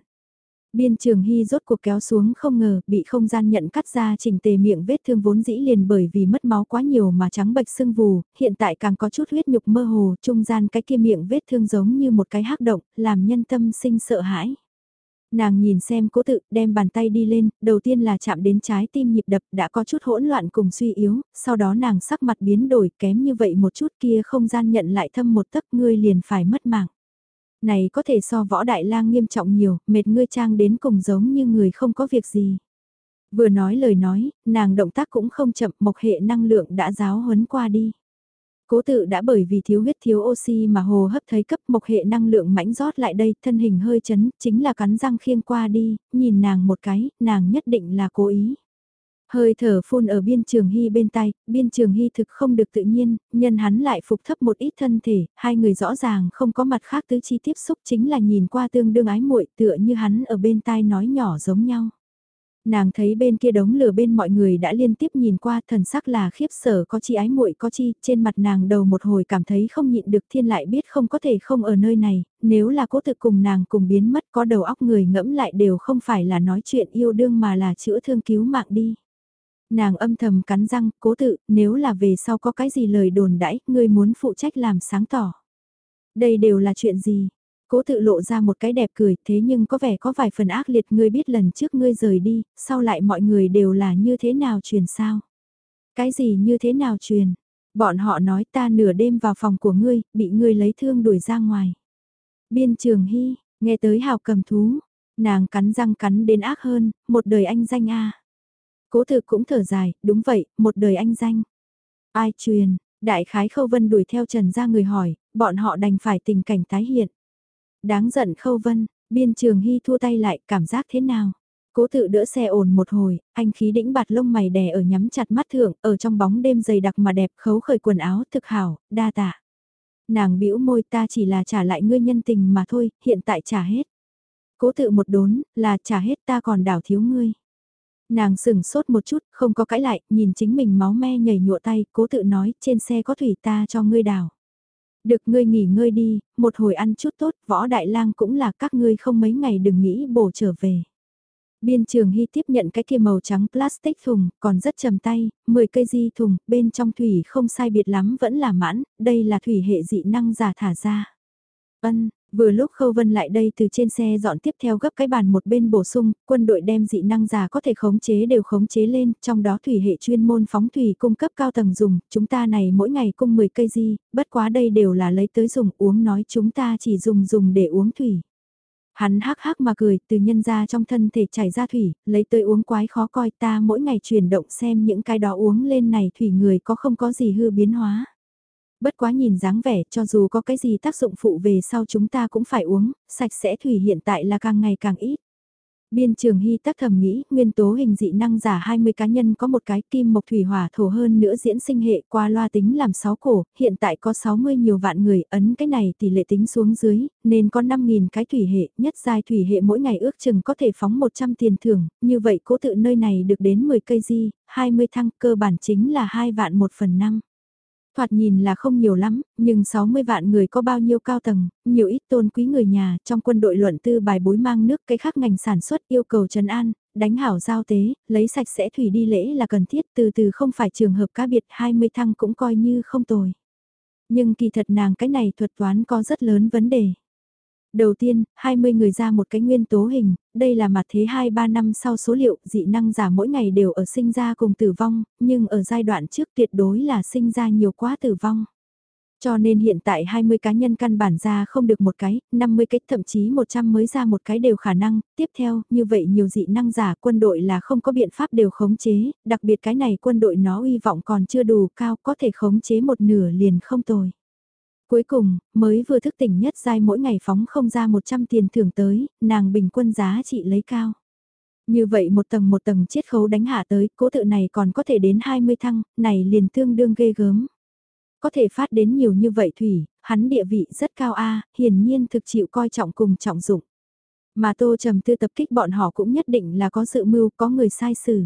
Biên trường hy rốt cuộc kéo xuống không ngờ bị không gian nhận cắt ra chỉnh tề miệng vết thương vốn dĩ liền bởi vì mất máu quá nhiều mà trắng bạch sưng vù, hiện tại càng có chút huyết nhục mơ hồ, trung gian cái kia miệng vết thương giống như một cái hắc động, làm nhân tâm sinh sợ hãi. Nàng nhìn xem cố tự đem bàn tay đi lên, đầu tiên là chạm đến trái tim nhịp đập đã có chút hỗn loạn cùng suy yếu, sau đó nàng sắc mặt biến đổi kém như vậy một chút kia không gian nhận lại thâm một tấc ngươi liền phải mất mạng. Này có thể so võ đại lang nghiêm trọng nhiều, mệt ngươi trang đến cùng giống như người không có việc gì. Vừa nói lời nói, nàng động tác cũng không chậm mộc hệ năng lượng đã giáo huấn qua đi. Cố tự đã bởi vì thiếu huyết thiếu oxy mà hồ hấp thấy cấp mộc hệ năng lượng mãnh rót lại đây, thân hình hơi chấn, chính là cắn răng khiêng qua đi, nhìn nàng một cái, nàng nhất định là cố ý. Hơi thở phun ở biên trường hy bên tay, biên trường hy thực không được tự nhiên, nhân hắn lại phục thấp một ít thân thể, hai người rõ ràng không có mặt khác tứ chi tiếp xúc chính là nhìn qua tương đương ái muội tựa như hắn ở bên tai nói nhỏ giống nhau. Nàng thấy bên kia đống lửa bên mọi người đã liên tiếp nhìn qua thần sắc là khiếp sở có chi ái muội có chi, trên mặt nàng đầu một hồi cảm thấy không nhịn được thiên lại biết không có thể không ở nơi này, nếu là cố thực cùng nàng cùng biến mất có đầu óc người ngẫm lại đều không phải là nói chuyện yêu đương mà là chữa thương cứu mạng đi. Nàng âm thầm cắn răng, cố tự, nếu là về sau có cái gì lời đồn đãi, ngươi muốn phụ trách làm sáng tỏ. Đây đều là chuyện gì? Cố tự lộ ra một cái đẹp cười, thế nhưng có vẻ có vài phần ác liệt ngươi biết lần trước ngươi rời đi, sau lại mọi người đều là như thế nào truyền sao? Cái gì như thế nào truyền? Bọn họ nói ta nửa đêm vào phòng của ngươi, bị ngươi lấy thương đuổi ra ngoài. Biên trường hy, nghe tới hào cầm thú, nàng cắn răng cắn đến ác hơn, một đời anh danh a Cố thực cũng thở dài, đúng vậy, một đời anh danh. Ai truyền, đại khái khâu vân đuổi theo trần ra người hỏi, bọn họ đành phải tình cảnh tái hiện. Đáng giận khâu vân, biên trường hy thua tay lại, cảm giác thế nào? Cố tự đỡ xe ổn một hồi, anh khí đĩnh bạt lông mày đè ở nhắm chặt mắt thượng, ở trong bóng đêm dày đặc mà đẹp khấu khởi quần áo thực hảo, đa tạ. Nàng bĩu môi ta chỉ là trả lại ngươi nhân tình mà thôi, hiện tại trả hết. Cố tự một đốn, là trả hết ta còn đảo thiếu ngươi. Nàng sửng sốt một chút, không có cãi lại, nhìn chính mình máu me nhảy nhụa tay, cố tự nói, trên xe có thủy ta cho ngươi đào, Được ngươi nghỉ ngơi đi, một hồi ăn chút tốt, võ đại lang cũng là các ngươi không mấy ngày đừng nghĩ bổ trở về. Biên trường hy tiếp nhận cái kia màu trắng plastic thùng, còn rất trầm tay, 10 cây di thùng, bên trong thủy không sai biệt lắm vẫn là mãn, đây là thủy hệ dị năng giả thả ra. Ân, Vừa lúc Khâu Vân lại đây từ trên xe dọn tiếp theo gấp cái bàn một bên bổ sung, quân đội đem dị năng giả có thể khống chế đều khống chế lên, trong đó thủy hệ chuyên môn phóng thủy cung cấp cao tầng dùng, chúng ta này mỗi ngày cung 10 cây di, bất quá đây đều là lấy tới dùng uống nói chúng ta chỉ dùng dùng để uống thủy. Hắn hắc hắc mà cười, từ nhân ra trong thân thể chảy ra thủy, lấy tới uống quái khó coi ta mỗi ngày chuyển động xem những cái đó uống lên này thủy người có không có gì hư biến hóa bất quá nhìn dáng vẻ cho dù có cái gì tác dụng phụ về sau chúng ta cũng phải uống, sạch sẽ thủy hiện tại là càng ngày càng ít. Biên trường hy tác thầm nghĩ, nguyên tố hình dị năng giả 20 cá nhân có một cái kim mộc thủy hỏa thổ hơn nữa diễn sinh hệ qua loa tính làm 6 cổ, hiện tại có 60 nhiều vạn người ấn cái này tỷ lệ tính xuống dưới, nên có 5.000 cái thủy hệ, nhất giai thủy hệ mỗi ngày ước chừng có thể phóng 100 tiền thưởng, như vậy cố tự nơi này được đến 10 cây di, 20 thăng cơ bản chính là 2 vạn 1 phần 5. Thoạt nhìn là không nhiều lắm, nhưng 60 vạn người có bao nhiêu cao tầng, nhiều ít tôn quý người nhà trong quân đội luận tư bài bối mang nước cái khác ngành sản xuất yêu cầu trấn an, đánh hảo giao tế, lấy sạch sẽ thủy đi lễ là cần thiết từ từ không phải trường hợp cá biệt 20 thăng cũng coi như không tồi. Nhưng kỳ thật nàng cái này thuật toán có rất lớn vấn đề. Đầu tiên, 20 người ra một cái nguyên tố hình, đây là mặt thế 2-3 năm sau số liệu dị năng giả mỗi ngày đều ở sinh ra cùng tử vong, nhưng ở giai đoạn trước tuyệt đối là sinh ra nhiều quá tử vong. Cho nên hiện tại 20 cá nhân căn bản ra không được một cái, 50 cái thậm chí 100 mới ra một cái đều khả năng. Tiếp theo, như vậy nhiều dị năng giả quân đội là không có biện pháp đều khống chế, đặc biệt cái này quân đội nó uy vọng còn chưa đủ cao có thể khống chế một nửa liền không tồi. Cuối cùng, mới vừa thức tỉnh nhất giai mỗi ngày phóng không ra 100 tiền thưởng tới, nàng bình quân giá trị lấy cao. Như vậy một tầng một tầng chiết khấu đánh hạ tới, cố tự này còn có thể đến 20 thăng, này liền tương đương ghê gớm. Có thể phát đến nhiều như vậy thủy, hắn địa vị rất cao a hiển nhiên thực chịu coi trọng cùng trọng dụng. Mà tô trầm tư tập kích bọn họ cũng nhất định là có sự mưu, có người sai xử.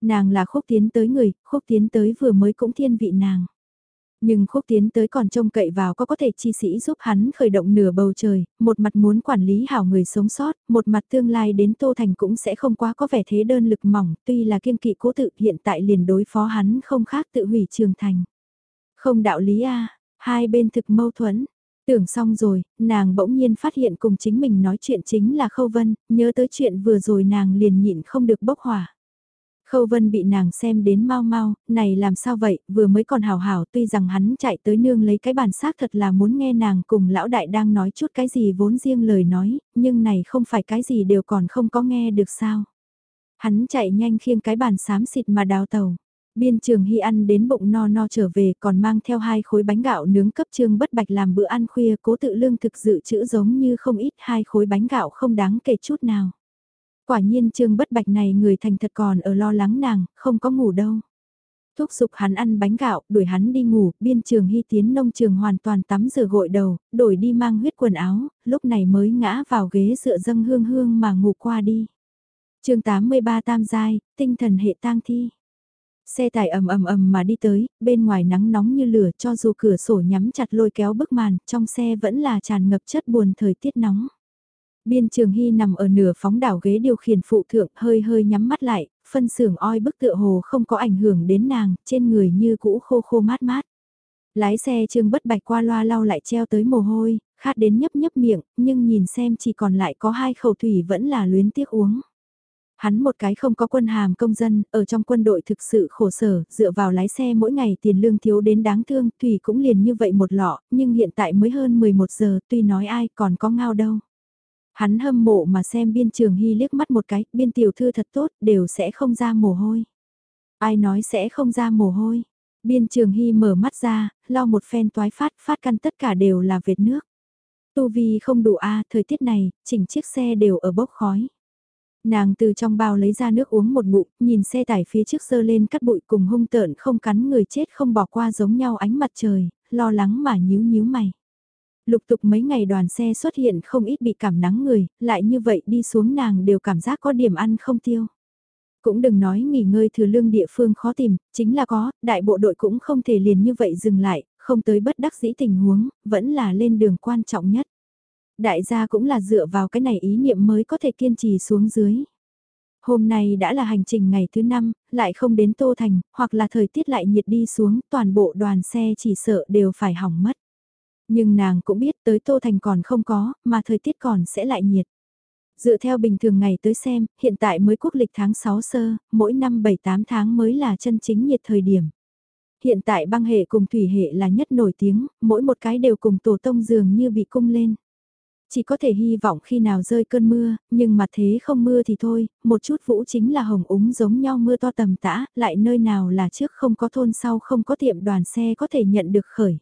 Nàng là khúc tiến tới người, khúc tiến tới vừa mới cũng thiên vị nàng. Nhưng khúc tiến tới còn trông cậy vào có có thể chi sĩ giúp hắn khởi động nửa bầu trời, một mặt muốn quản lý hảo người sống sót, một mặt tương lai đến Tô Thành cũng sẽ không quá có vẻ thế đơn lực mỏng, tuy là kiên kỵ cố tự hiện tại liền đối phó hắn không khác tự hủy trường thành. Không đạo lý a hai bên thực mâu thuẫn. Tưởng xong rồi, nàng bỗng nhiên phát hiện cùng chính mình nói chuyện chính là Khâu Vân, nhớ tới chuyện vừa rồi nàng liền nhịn không được bốc hỏa. Khâu Vân bị nàng xem đến mau mau, này làm sao vậy, vừa mới còn hào hảo tuy rằng hắn chạy tới nương lấy cái bàn xác thật là muốn nghe nàng cùng lão đại đang nói chút cái gì vốn riêng lời nói, nhưng này không phải cái gì đều còn không có nghe được sao. Hắn chạy nhanh khiêng cái bàn xám xịt mà đào tàu. Biên trường hy ăn đến bụng no no trở về còn mang theo hai khối bánh gạo nướng cấp trương bất bạch làm bữa ăn khuya cố tự lương thực dự trữ giống như không ít hai khối bánh gạo không đáng kể chút nào. Quả nhiên trương bất bạch này người thành thật còn ở lo lắng nàng, không có ngủ đâu. Thúc giục hắn ăn bánh gạo, đuổi hắn đi ngủ, biên trường hy tiến nông trường hoàn toàn tắm rửa gội đầu, đổi đi mang huyết quần áo, lúc này mới ngã vào ghế dựa dâng hương hương mà ngủ qua đi. chương 83 tam giai, tinh thần hệ tang thi. Xe tải ầm ầm ầm mà đi tới, bên ngoài nắng nóng như lửa cho dù cửa sổ nhắm chặt lôi kéo bức màn, trong xe vẫn là tràn ngập chất buồn thời tiết nóng. Biên Trường Hy nằm ở nửa phóng đảo ghế điều khiển phụ thượng hơi hơi nhắm mắt lại, phân xưởng oi bức tựa hồ không có ảnh hưởng đến nàng, trên người như cũ khô khô mát mát. Lái xe Trương Bất Bạch qua loa lau lại treo tới mồ hôi, khát đến nhấp nhấp miệng, nhưng nhìn xem chỉ còn lại có hai khẩu thủy vẫn là luyến tiếc uống. Hắn một cái không có quân hàm công dân, ở trong quân đội thực sự khổ sở, dựa vào lái xe mỗi ngày tiền lương thiếu đến đáng thương, thủy cũng liền như vậy một lọ, nhưng hiện tại mới hơn 11 giờ, tuy nói ai còn có ngao đâu. Hắn hâm mộ mà xem biên trường hy liếc mắt một cái, biên tiểu thư thật tốt, đều sẽ không ra mồ hôi. Ai nói sẽ không ra mồ hôi. Biên trường hy mở mắt ra, lau một phen toái phát, phát căn tất cả đều là vệt nước. Tu vi không đủ a à, thời tiết này, chỉnh chiếc xe đều ở bốc khói. Nàng từ trong bao lấy ra nước uống một ngụm, nhìn xe tải phía trước dơ lên cắt bụi cùng hung tợn không cắn người chết không bỏ qua giống nhau ánh mặt trời, lo lắng mà nhíu nhíu mày. Lục tục mấy ngày đoàn xe xuất hiện không ít bị cảm nắng người, lại như vậy đi xuống nàng đều cảm giác có điểm ăn không tiêu. Cũng đừng nói nghỉ ngơi thừa lương địa phương khó tìm, chính là có, đại bộ đội cũng không thể liền như vậy dừng lại, không tới bất đắc dĩ tình huống, vẫn là lên đường quan trọng nhất. Đại gia cũng là dựa vào cái này ý niệm mới có thể kiên trì xuống dưới. Hôm nay đã là hành trình ngày thứ năm, lại không đến Tô Thành, hoặc là thời tiết lại nhiệt đi xuống, toàn bộ đoàn xe chỉ sợ đều phải hỏng mất. Nhưng nàng cũng biết tới Tô Thành còn không có, mà thời tiết còn sẽ lại nhiệt. Dựa theo bình thường ngày tới xem, hiện tại mới quốc lịch tháng 6 sơ, mỗi năm 7-8 tháng mới là chân chính nhiệt thời điểm. Hiện tại băng hệ cùng thủy hệ là nhất nổi tiếng, mỗi một cái đều cùng tổ tông dường như bị cung lên. Chỉ có thể hy vọng khi nào rơi cơn mưa, nhưng mà thế không mưa thì thôi, một chút vũ chính là hồng úng giống nhau mưa to tầm tã, lại nơi nào là trước không có thôn sau không có tiệm đoàn xe có thể nhận được khởi.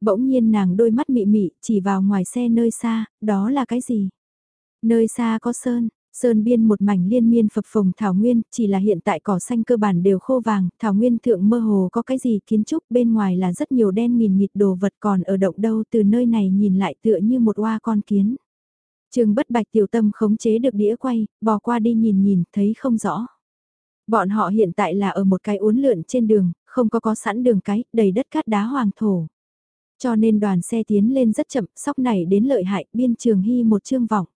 Bỗng nhiên nàng đôi mắt mị mị chỉ vào ngoài xe nơi xa, đó là cái gì? Nơi xa có sơn, sơn biên một mảnh liên miên phập phồng thảo nguyên, chỉ là hiện tại cỏ xanh cơ bản đều khô vàng, thảo nguyên thượng mơ hồ có cái gì kiến trúc bên ngoài là rất nhiều đen nghìn nghịt đồ vật còn ở động đâu từ nơi này nhìn lại tựa như một oa con kiến. Trường bất bạch tiểu tâm khống chế được đĩa quay, bò qua đi nhìn nhìn, thấy không rõ. Bọn họ hiện tại là ở một cái uốn lượn trên đường, không có có sẵn đường cái, đầy đất cát đá hoàng thổ. Cho nên đoàn xe tiến lên rất chậm, sóc này đến lợi hại, biên trường hy một chương vọng.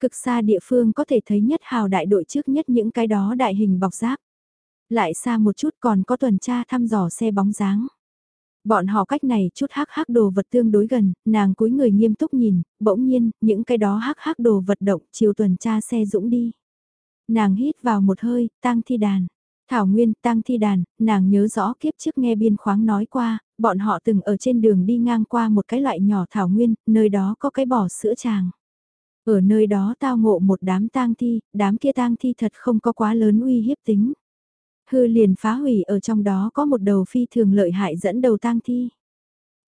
Cực xa địa phương có thể thấy nhất hào đại đội trước nhất những cái đó đại hình bọc giáp. Lại xa một chút còn có tuần tra thăm dò xe bóng dáng. Bọn họ cách này chút hắc hắc đồ vật tương đối gần, nàng cúi người nghiêm túc nhìn, bỗng nhiên, những cái đó hắc hắc đồ vật động chiều tuần tra xe dũng đi. Nàng hít vào một hơi, tang thi đàn. Thảo Nguyên tang thi đàn, nàng nhớ rõ kiếp trước nghe biên khoáng nói qua, bọn họ từng ở trên đường đi ngang qua một cái loại nhỏ Thảo Nguyên, nơi đó có cái bò sữa chàng. Ở nơi đó tao ngộ một đám tang thi, đám kia tang thi thật không có quá lớn uy hiếp tính. Hư liền phá hủy ở trong đó có một đầu phi thường lợi hại dẫn đầu tang thi.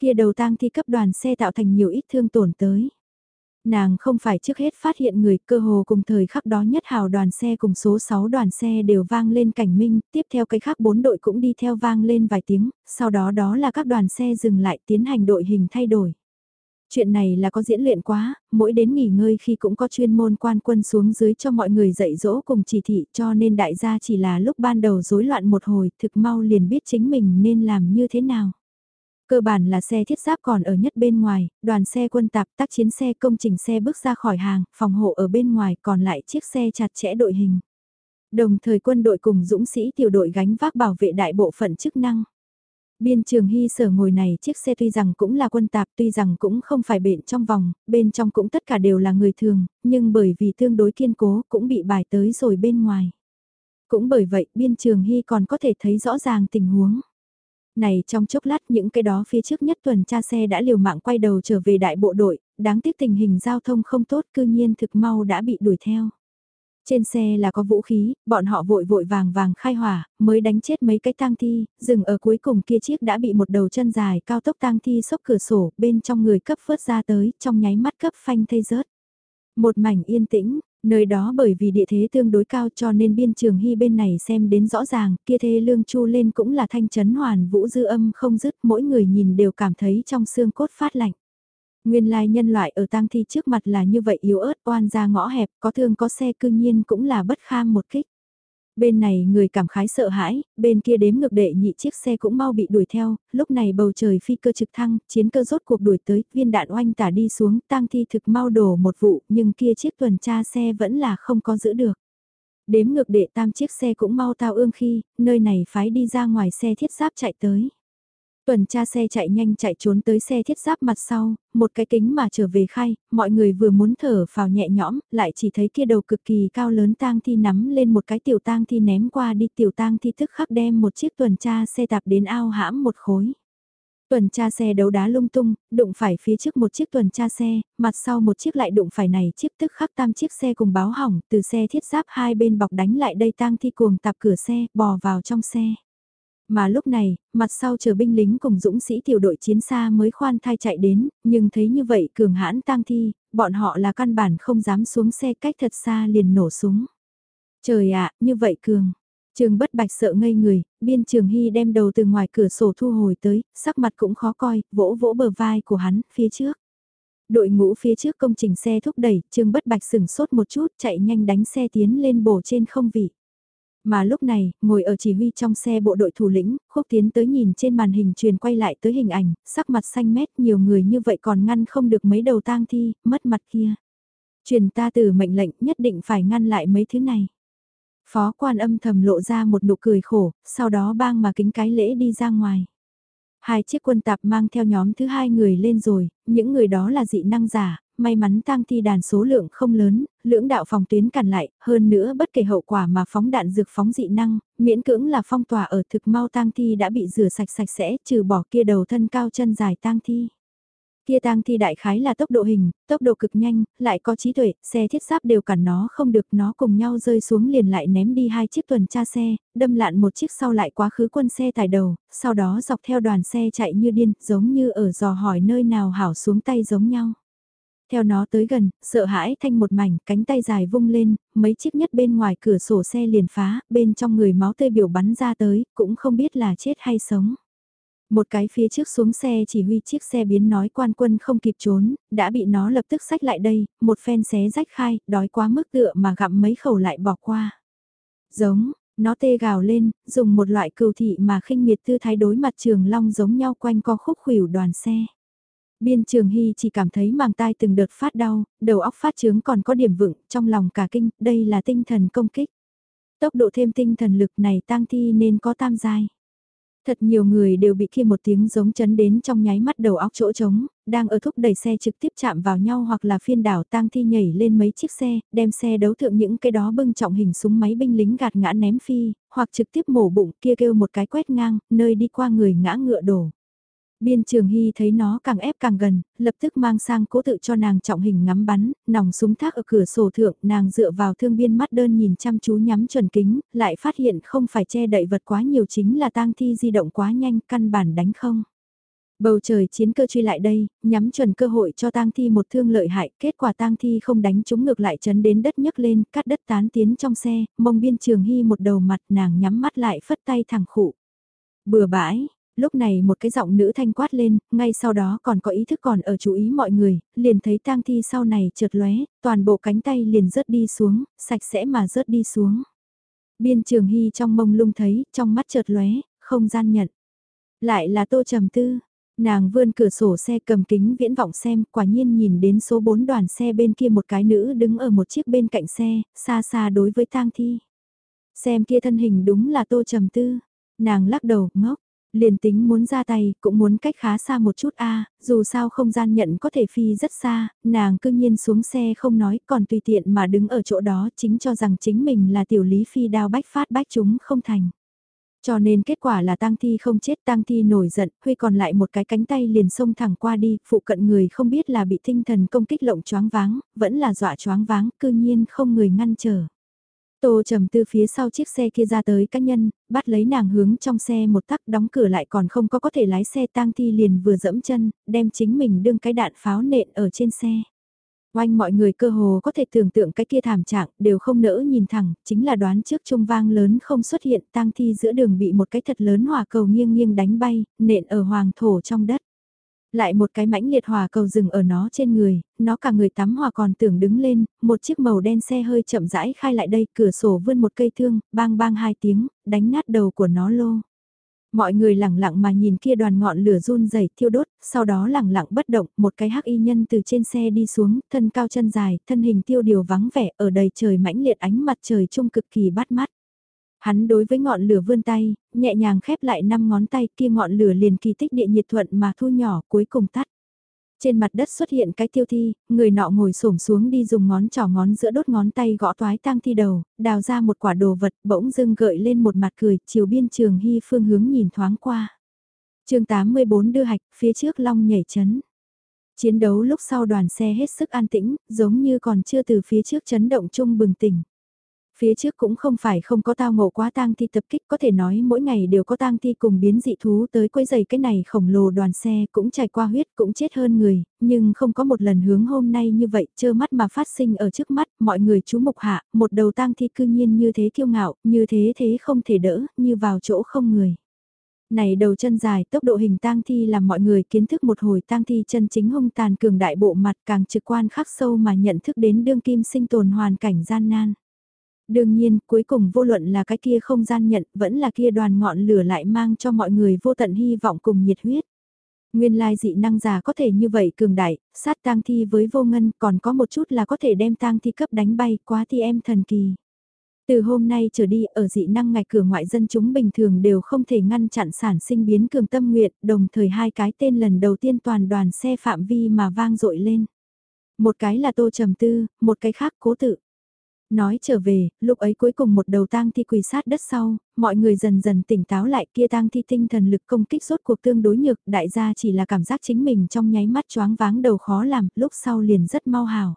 Kia đầu tang thi cấp đoàn xe tạo thành nhiều ít thương tổn tới. Nàng không phải trước hết phát hiện người cơ hồ cùng thời khắc đó nhất hào đoàn xe cùng số 6 đoàn xe đều vang lên cảnh minh, tiếp theo cái khác bốn đội cũng đi theo vang lên vài tiếng, sau đó đó là các đoàn xe dừng lại tiến hành đội hình thay đổi. Chuyện này là có diễn luyện quá, mỗi đến nghỉ ngơi khi cũng có chuyên môn quan quân xuống dưới cho mọi người dạy dỗ cùng chỉ thị cho nên đại gia chỉ là lúc ban đầu rối loạn một hồi thực mau liền biết chính mình nên làm như thế nào. Cơ bản là xe thiết giáp còn ở nhất bên ngoài, đoàn xe quân tạp tác chiến xe công trình xe bước ra khỏi hàng, phòng hộ ở bên ngoài còn lại chiếc xe chặt chẽ đội hình. Đồng thời quân đội cùng dũng sĩ tiểu đội gánh vác bảo vệ đại bộ phận chức năng. Biên trường hy sở ngồi này chiếc xe tuy rằng cũng là quân tạp tuy rằng cũng không phải bệnh trong vòng, bên trong cũng tất cả đều là người thường, nhưng bởi vì tương đối kiên cố cũng bị bài tới rồi bên ngoài. Cũng bởi vậy biên trường hy còn có thể thấy rõ ràng tình huống. Này trong chốc lát những cái đó phía trước nhất tuần tra xe đã liều mạng quay đầu trở về đại bộ đội, đáng tiếc tình hình giao thông không tốt cư nhiên thực mau đã bị đuổi theo. Trên xe là có vũ khí, bọn họ vội vội vàng vàng khai hỏa, mới đánh chết mấy cái tang thi, dừng ở cuối cùng kia chiếc đã bị một đầu chân dài cao tốc tang thi sốc cửa sổ, bên trong người cấp phớt ra tới, trong nháy mắt cấp phanh thây rớt. Một mảnh yên tĩnh, nơi đó bởi vì địa thế tương đối cao cho nên biên trường hy bên này xem đến rõ ràng, kia thê lương chu lên cũng là thanh chấn hoàn vũ dư âm không dứt, mỗi người nhìn đều cảm thấy trong xương cốt phát lạnh. Nguyên lai nhân loại ở tang thi trước mặt là như vậy yếu ớt oan ra ngõ hẹp, có thương có xe cư nhiên cũng là bất kham một kích. Bên này người cảm khái sợ hãi, bên kia đếm ngược đệ nhị chiếc xe cũng mau bị đuổi theo, lúc này bầu trời phi cơ trực thăng, chiến cơ rốt cuộc đuổi tới, viên đạn oanh tả đi xuống, tang thi thực mau đổ một vụ, nhưng kia chiếc tuần tra xe vẫn là không có giữ được. Đếm ngược đệ tam chiếc xe cũng mau tao ương khi, nơi này phái đi ra ngoài xe thiết giáp chạy tới. Tuần tra xe chạy nhanh chạy trốn tới xe thiết giáp mặt sau, một cái kính mà trở về khai, mọi người vừa muốn thở vào nhẹ nhõm, lại chỉ thấy kia đầu cực kỳ cao lớn tang thi nắm lên một cái tiểu tang thi ném qua đi tiểu tang thi tức khắc đem một chiếc tuần tra xe tạp đến ao hãm một khối. Tuần tra xe đấu đá lung tung, đụng phải phía trước một chiếc tuần tra xe, mặt sau một chiếc lại đụng phải này chiếc tức khắc tam chiếc xe cùng báo hỏng, từ xe thiết giáp hai bên bọc đánh lại đây tang thi cuồng tạp cửa xe, bò vào trong xe. Mà lúc này, mặt sau chờ binh lính cùng dũng sĩ tiểu đội chiến xa mới khoan thai chạy đến, nhưng thấy như vậy cường hãn tang thi, bọn họ là căn bản không dám xuống xe cách thật xa liền nổ súng. Trời ạ, như vậy cường. Trường bất bạch sợ ngây người, biên trường hy đem đầu từ ngoài cửa sổ thu hồi tới, sắc mặt cũng khó coi, vỗ vỗ bờ vai của hắn, phía trước. Đội ngũ phía trước công trình xe thúc đẩy, trường bất bạch sửng sốt một chút, chạy nhanh đánh xe tiến lên bổ trên không vị. Mà lúc này, ngồi ở chỉ huy trong xe bộ đội thủ lĩnh, khúc tiến tới nhìn trên màn hình truyền quay lại tới hình ảnh, sắc mặt xanh mét nhiều người như vậy còn ngăn không được mấy đầu tang thi, mất mặt kia. Truyền ta từ mệnh lệnh nhất định phải ngăn lại mấy thứ này. Phó quan âm thầm lộ ra một nụ cười khổ, sau đó bang mà kính cái lễ đi ra ngoài. Hai chiếc quân tạp mang theo nhóm thứ hai người lên rồi, những người đó là dị năng giả, may mắn tang thi đàn số lượng không lớn, lưỡng đạo phòng tuyến cản lại, hơn nữa bất kể hậu quả mà phóng đạn dược phóng dị năng, miễn cưỡng là phong tỏa ở thực mau tang thi đã bị rửa sạch sạch sẽ, trừ bỏ kia đầu thân cao chân dài tang thi. Kia tang thi đại khái là tốc độ hình, tốc độ cực nhanh, lại có trí tuệ, xe thiết giáp đều cản nó không được nó cùng nhau rơi xuống liền lại ném đi hai chiếc tuần tra xe, đâm lạn một chiếc sau lại quá khứ quân xe tải đầu, sau đó dọc theo đoàn xe chạy như điên, giống như ở dò hỏi nơi nào hảo xuống tay giống nhau. Theo nó tới gần, sợ hãi thanh một mảnh, cánh tay dài vung lên, mấy chiếc nhất bên ngoài cửa sổ xe liền phá, bên trong người máu tươi biểu bắn ra tới, cũng không biết là chết hay sống. Một cái phía trước xuống xe chỉ huy chiếc xe biến nói quan quân không kịp trốn, đã bị nó lập tức sách lại đây, một phen xé rách khai, đói quá mức tựa mà gặm mấy khẩu lại bỏ qua. Giống, nó tê gào lên, dùng một loại cừu thị mà khinh miệt tư thái đối mặt trường long giống nhau quanh co khúc khủyểu đoàn xe. Biên trường hy chỉ cảm thấy màng tai từng đợt phát đau, đầu óc phát trướng còn có điểm vựng, trong lòng cả kinh, đây là tinh thần công kích. Tốc độ thêm tinh thần lực này tăng thi nên có tam giai. Thật nhiều người đều bị kia một tiếng giống chấn đến trong nháy mắt đầu óc chỗ trống, đang ở thúc đẩy xe trực tiếp chạm vào nhau hoặc là phiên đảo tang thi nhảy lên mấy chiếc xe, đem xe đấu thượng những cái đó bưng trọng hình súng máy binh lính gạt ngã ném phi, hoặc trực tiếp mổ bụng kia kêu một cái quét ngang, nơi đi qua người ngã ngựa đổ. Biên trường hy thấy nó càng ép càng gần, lập tức mang sang cố tự cho nàng trọng hình ngắm bắn, nòng súng thác ở cửa sổ thượng, nàng dựa vào thương biên mắt đơn nhìn chăm chú nhắm chuẩn kính, lại phát hiện không phải che đậy vật quá nhiều chính là tang thi di động quá nhanh, căn bản đánh không. Bầu trời chiến cơ truy lại đây, nhắm chuẩn cơ hội cho tang thi một thương lợi hại, kết quả tang thi không đánh chúng ngược lại chấn đến đất nhấc lên, cắt đất tán tiến trong xe, mông biên trường hy một đầu mặt nàng nhắm mắt lại phất tay thẳng khụ. Bừa bãi, lúc này một cái giọng nữ thanh quát lên, ngay sau đó còn có ý thức còn ở chú ý mọi người, liền thấy tang thi sau này trượt lóe, toàn bộ cánh tay liền rớt đi xuống, sạch sẽ mà rớt đi xuống. Biên trường hy trong mông lung thấy, trong mắt trượt lóe, không gian nhận. Lại là tô trầm tư, nàng vươn cửa sổ xe cầm kính viễn vọng xem, quả nhiên nhìn đến số 4 đoàn xe bên kia một cái nữ đứng ở một chiếc bên cạnh xe, xa xa đối với tang thi. Xem kia thân hình đúng là tô trầm tư, nàng lắc đầu, ngốc, Liền tính muốn ra tay, cũng muốn cách khá xa một chút a dù sao không gian nhận có thể phi rất xa, nàng cương nhiên xuống xe không nói, còn tùy tiện mà đứng ở chỗ đó chính cho rằng chính mình là tiểu lý phi đao bách phát bách chúng không thành. Cho nên kết quả là tang thi không chết tang thi nổi giận, Huy còn lại một cái cánh tay liền xông thẳng qua đi, phụ cận người không biết là bị tinh thần công kích lộng choáng váng, vẫn là dọa choáng váng, cư nhiên không người ngăn trở. Tô trầm tư phía sau chiếc xe kia ra tới cá nhân, bắt lấy nàng hướng trong xe một tắc đóng cửa lại còn không có có thể lái xe tang thi liền vừa dẫm chân, đem chính mình đương cái đạn pháo nện ở trên xe. Oanh mọi người cơ hồ có thể tưởng tượng cái kia thảm trạng đều không nỡ nhìn thẳng, chính là đoán trước trung vang lớn không xuất hiện tang thi giữa đường bị một cái thật lớn hỏa cầu nghiêng nghiêng đánh bay, nện ở hoàng thổ trong đất. Lại một cái mãnh liệt hòa cầu rừng ở nó trên người, nó cả người tắm hòa còn tưởng đứng lên, một chiếc màu đen xe hơi chậm rãi khai lại đây, cửa sổ vươn một cây thương, bang bang hai tiếng, đánh nát đầu của nó lô. Mọi người lẳng lặng mà nhìn kia đoàn ngọn lửa run rẩy thiêu đốt, sau đó lẳng lặng bất động, một cái hắc y nhân từ trên xe đi xuống, thân cao chân dài, thân hình tiêu điều vắng vẻ, ở đầy trời mãnh liệt ánh mặt trời trung cực kỳ bắt mắt. Hắn đối với ngọn lửa vươn tay, nhẹ nhàng khép lại năm ngón tay kia ngọn lửa liền kỳ tích địa nhiệt thuận mà thu nhỏ cuối cùng tắt. Trên mặt đất xuất hiện cái tiêu thi, người nọ ngồi xổm xuống đi dùng ngón trỏ ngón giữa đốt ngón tay gõ toái tang thi đầu, đào ra một quả đồ vật bỗng dưng gợi lên một mặt cười, chiều biên trường hy phương hướng nhìn thoáng qua. chương 84 đưa hạch, phía trước long nhảy chấn. Chiến đấu lúc sau đoàn xe hết sức an tĩnh, giống như còn chưa từ phía trước chấn động chung bừng tỉnh. Phía trước cũng không phải không có tao ngộ quá tang thi tập kích có thể nói mỗi ngày đều có tang thi cùng biến dị thú tới quấy giày cái này khổng lồ đoàn xe cũng trải qua huyết cũng chết hơn người, nhưng không có một lần hướng hôm nay như vậy trơ mắt mà phát sinh ở trước mắt mọi người chú mục hạ, một đầu tang thi cư nhiên như thế kiêu ngạo, như thế thế không thể đỡ, như vào chỗ không người. Này đầu chân dài tốc độ hình tang thi làm mọi người kiến thức một hồi tang thi chân chính hung tàn cường đại bộ mặt càng trực quan khắc sâu mà nhận thức đến đương kim sinh tồn hoàn cảnh gian nan. Đương nhiên, cuối cùng vô luận là cái kia không gian nhận, vẫn là kia đoàn ngọn lửa lại mang cho mọi người vô tận hy vọng cùng nhiệt huyết. Nguyên lai dị năng già có thể như vậy cường đại, sát tang thi với vô ngân còn có một chút là có thể đem tang thi cấp đánh bay quá thi em thần kỳ. Từ hôm nay trở đi ở dị năng ngạch cửa ngoại dân chúng bình thường đều không thể ngăn chặn sản sinh biến cường tâm nguyện, đồng thời hai cái tên lần đầu tiên toàn đoàn xe phạm vi mà vang dội lên. Một cái là tô trầm tư, một cái khác cố tự. Nói trở về, lúc ấy cuối cùng một đầu tang thi quỳ sát đất sau, mọi người dần dần tỉnh táo lại kia tang thi tinh thần lực công kích rốt cuộc tương đối nhược, đại gia chỉ là cảm giác chính mình trong nháy mắt choáng váng đầu khó làm, lúc sau liền rất mau hào.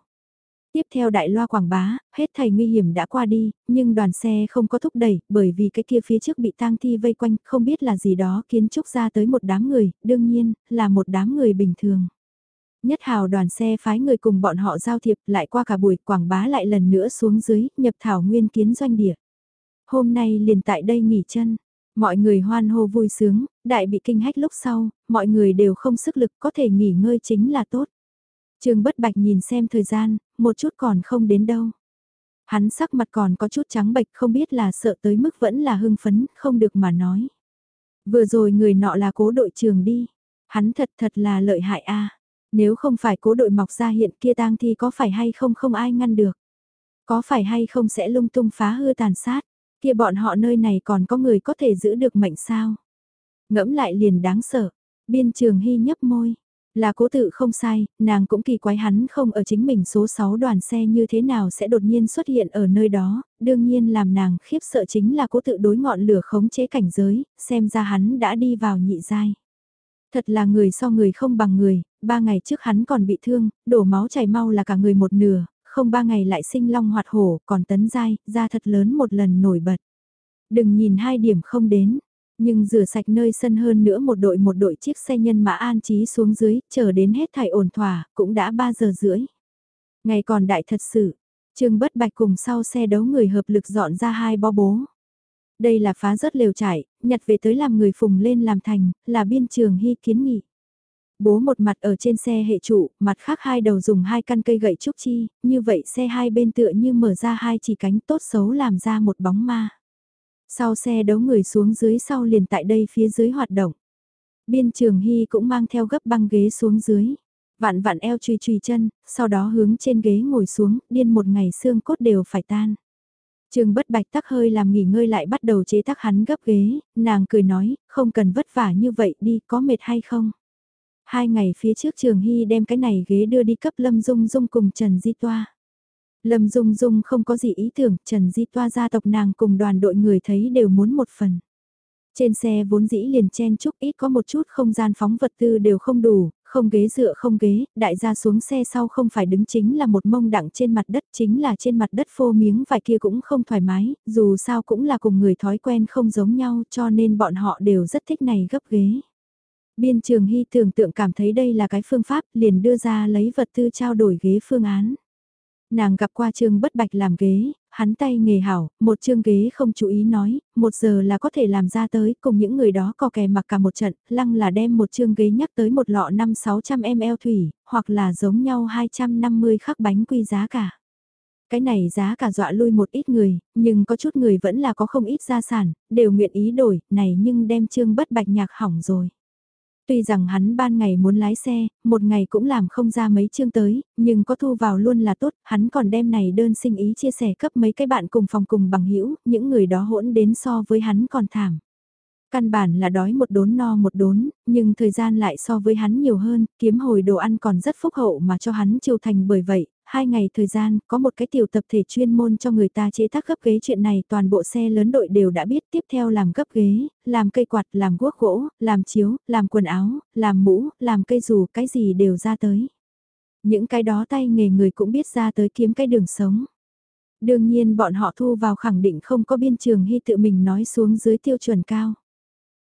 Tiếp theo đại loa quảng bá, hết thầy nguy hiểm đã qua đi, nhưng đoàn xe không có thúc đẩy, bởi vì cái kia phía trước bị tang thi vây quanh, không biết là gì đó kiến trúc ra tới một đám người, đương nhiên, là một đám người bình thường. Nhất hào đoàn xe phái người cùng bọn họ giao thiệp lại qua cả buổi quảng bá lại lần nữa xuống dưới, nhập thảo nguyên kiến doanh địa. Hôm nay liền tại đây nghỉ chân, mọi người hoan hô vui sướng, đại bị kinh hách lúc sau, mọi người đều không sức lực có thể nghỉ ngơi chính là tốt. Trường bất bạch nhìn xem thời gian, một chút còn không đến đâu. Hắn sắc mặt còn có chút trắng bệch không biết là sợ tới mức vẫn là hưng phấn, không được mà nói. Vừa rồi người nọ là cố đội trường đi. Hắn thật thật là lợi hại a nếu không phải cố đội mọc ra hiện kia tang thì có phải hay không không ai ngăn được. Có phải hay không sẽ lung tung phá hư tàn sát. Kia bọn họ nơi này còn có người có thể giữ được mệnh sao. Ngẫm lại liền đáng sợ. Biên trường hy nhấp môi. Là cố tự không sai, nàng cũng kỳ quái hắn không ở chính mình số 6 đoàn xe như thế nào sẽ đột nhiên xuất hiện ở nơi đó, đương nhiên làm nàng khiếp sợ chính là cố tự đối ngọn lửa khống chế cảnh giới, xem ra hắn đã đi vào nhị giai. Thật là người so người không bằng người, ba ngày trước hắn còn bị thương, đổ máu chảy mau là cả người một nửa, không ba ngày lại sinh long hoạt hổ, còn tấn dai da thật lớn một lần nổi bật. Đừng nhìn hai điểm không đến, nhưng rửa sạch nơi sân hơn nữa một đội một đội chiếc xe nhân mã an trí xuống dưới, chờ đến hết thải ổn thỏa, cũng đã 3 giờ rưỡi. Ngày còn đại thật sự, Trương Bất Bạch cùng sau xe đấu người hợp lực dọn ra hai bo bố. Đây là phá rớt lều trải, nhặt về tới làm người phùng lên làm thành, là biên trường hy kiến nghị. Bố một mặt ở trên xe hệ trụ, mặt khác hai đầu dùng hai căn cây gậy trúc chi, như vậy xe hai bên tựa như mở ra hai chỉ cánh tốt xấu làm ra một bóng ma. Sau xe đấu người xuống dưới sau liền tại đây phía dưới hoạt động. Biên trường hy cũng mang theo gấp băng ghế xuống dưới. Vạn vạn eo truy truy chân, sau đó hướng trên ghế ngồi xuống, điên một ngày xương cốt đều phải tan. Trường bất bạch tắc hơi làm nghỉ ngơi lại bắt đầu chế tác hắn gấp ghế, nàng cười nói, không cần vất vả như vậy đi, có mệt hay không? Hai ngày phía trước trường hy đem cái này ghế đưa đi cấp lâm dung dung cùng Trần Di Toa. Lâm Dung Dung không có gì ý tưởng, Trần Di Toa gia tộc nàng cùng đoàn đội người thấy đều muốn một phần. Trên xe vốn dĩ liền chen chúc ít có một chút không gian phóng vật tư đều không đủ, không ghế dựa không ghế, đại gia xuống xe sau không phải đứng chính là một mông đặng trên mặt đất chính là trên mặt đất phô miếng vải kia cũng không thoải mái, dù sao cũng là cùng người thói quen không giống nhau cho nên bọn họ đều rất thích này gấp ghế. Biên trường hy tưởng tượng cảm thấy đây là cái phương pháp liền đưa ra lấy vật tư trao đổi ghế phương án. Nàng gặp qua trương bất bạch làm ghế, hắn tay nghề hảo, một chương ghế không chú ý nói, một giờ là có thể làm ra tới, cùng những người đó co kè mặc cả một trận, lăng là đem một chương ghế nhắc tới một lọ 5-600ml thủy, hoặc là giống nhau 250 khắc bánh quy giá cả. Cái này giá cả dọa lui một ít người, nhưng có chút người vẫn là có không ít gia sản, đều nguyện ý đổi, này nhưng đem trương bất bạch nhạc hỏng rồi. Tuy rằng hắn ban ngày muốn lái xe, một ngày cũng làm không ra mấy chương tới, nhưng có thu vào luôn là tốt, hắn còn đem này đơn sinh ý chia sẻ cấp mấy cái bạn cùng phòng cùng bằng hữu những người đó hỗn đến so với hắn còn thảm. Căn bản là đói một đốn no một đốn, nhưng thời gian lại so với hắn nhiều hơn, kiếm hồi đồ ăn còn rất phúc hậu mà cho hắn chiêu thành bởi vậy, hai ngày thời gian, có một cái tiểu tập thể chuyên môn cho người ta chế tác gấp ghế chuyện này toàn bộ xe lớn đội đều đã biết tiếp theo làm gấp ghế, làm cây quạt, làm guốc gỗ, làm chiếu, làm quần áo, làm mũ, làm cây dù, cái gì đều ra tới. Những cái đó tay nghề người cũng biết ra tới kiếm cái đường sống. Đương nhiên bọn họ thu vào khẳng định không có biên trường hy tự mình nói xuống dưới tiêu chuẩn cao.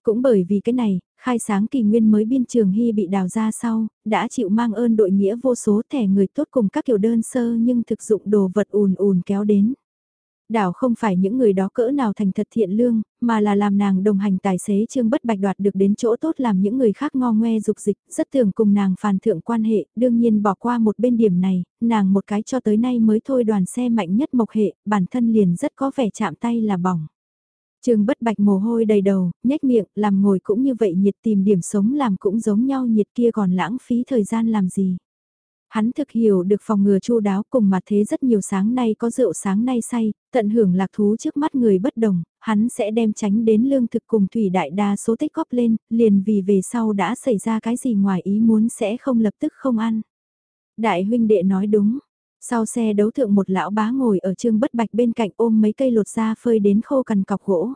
Cũng bởi vì cái này, khai sáng kỳ nguyên mới biên trường hy bị đào ra sau, đã chịu mang ơn đội nghĩa vô số thẻ người tốt cùng các kiểu đơn sơ nhưng thực dụng đồ vật ùn ùn kéo đến. Đảo không phải những người đó cỡ nào thành thật thiện lương, mà là làm nàng đồng hành tài xế trương bất bạch đoạt được đến chỗ tốt làm những người khác ngo ngoe dục dịch, rất thường cùng nàng phàn thượng quan hệ, đương nhiên bỏ qua một bên điểm này, nàng một cái cho tới nay mới thôi đoàn xe mạnh nhất mộc hệ, bản thân liền rất có vẻ chạm tay là bỏng. Trương bất bạch mồ hôi đầy đầu, nhếch miệng, làm ngồi cũng như vậy nhiệt tìm điểm sống làm cũng giống nhau nhiệt kia còn lãng phí thời gian làm gì. Hắn thực hiểu được phòng ngừa chu đáo cùng mà thế rất nhiều sáng nay có rượu sáng nay say, tận hưởng lạc thú trước mắt người bất đồng, hắn sẽ đem tránh đến lương thực cùng thủy đại đa số tích góp lên, liền vì về sau đã xảy ra cái gì ngoài ý muốn sẽ không lập tức không ăn. Đại huynh đệ nói đúng, sau xe đấu thượng một lão bá ngồi ở trương bất bạch bên cạnh ôm mấy cây lột da phơi đến khô cằn cọc gỗ.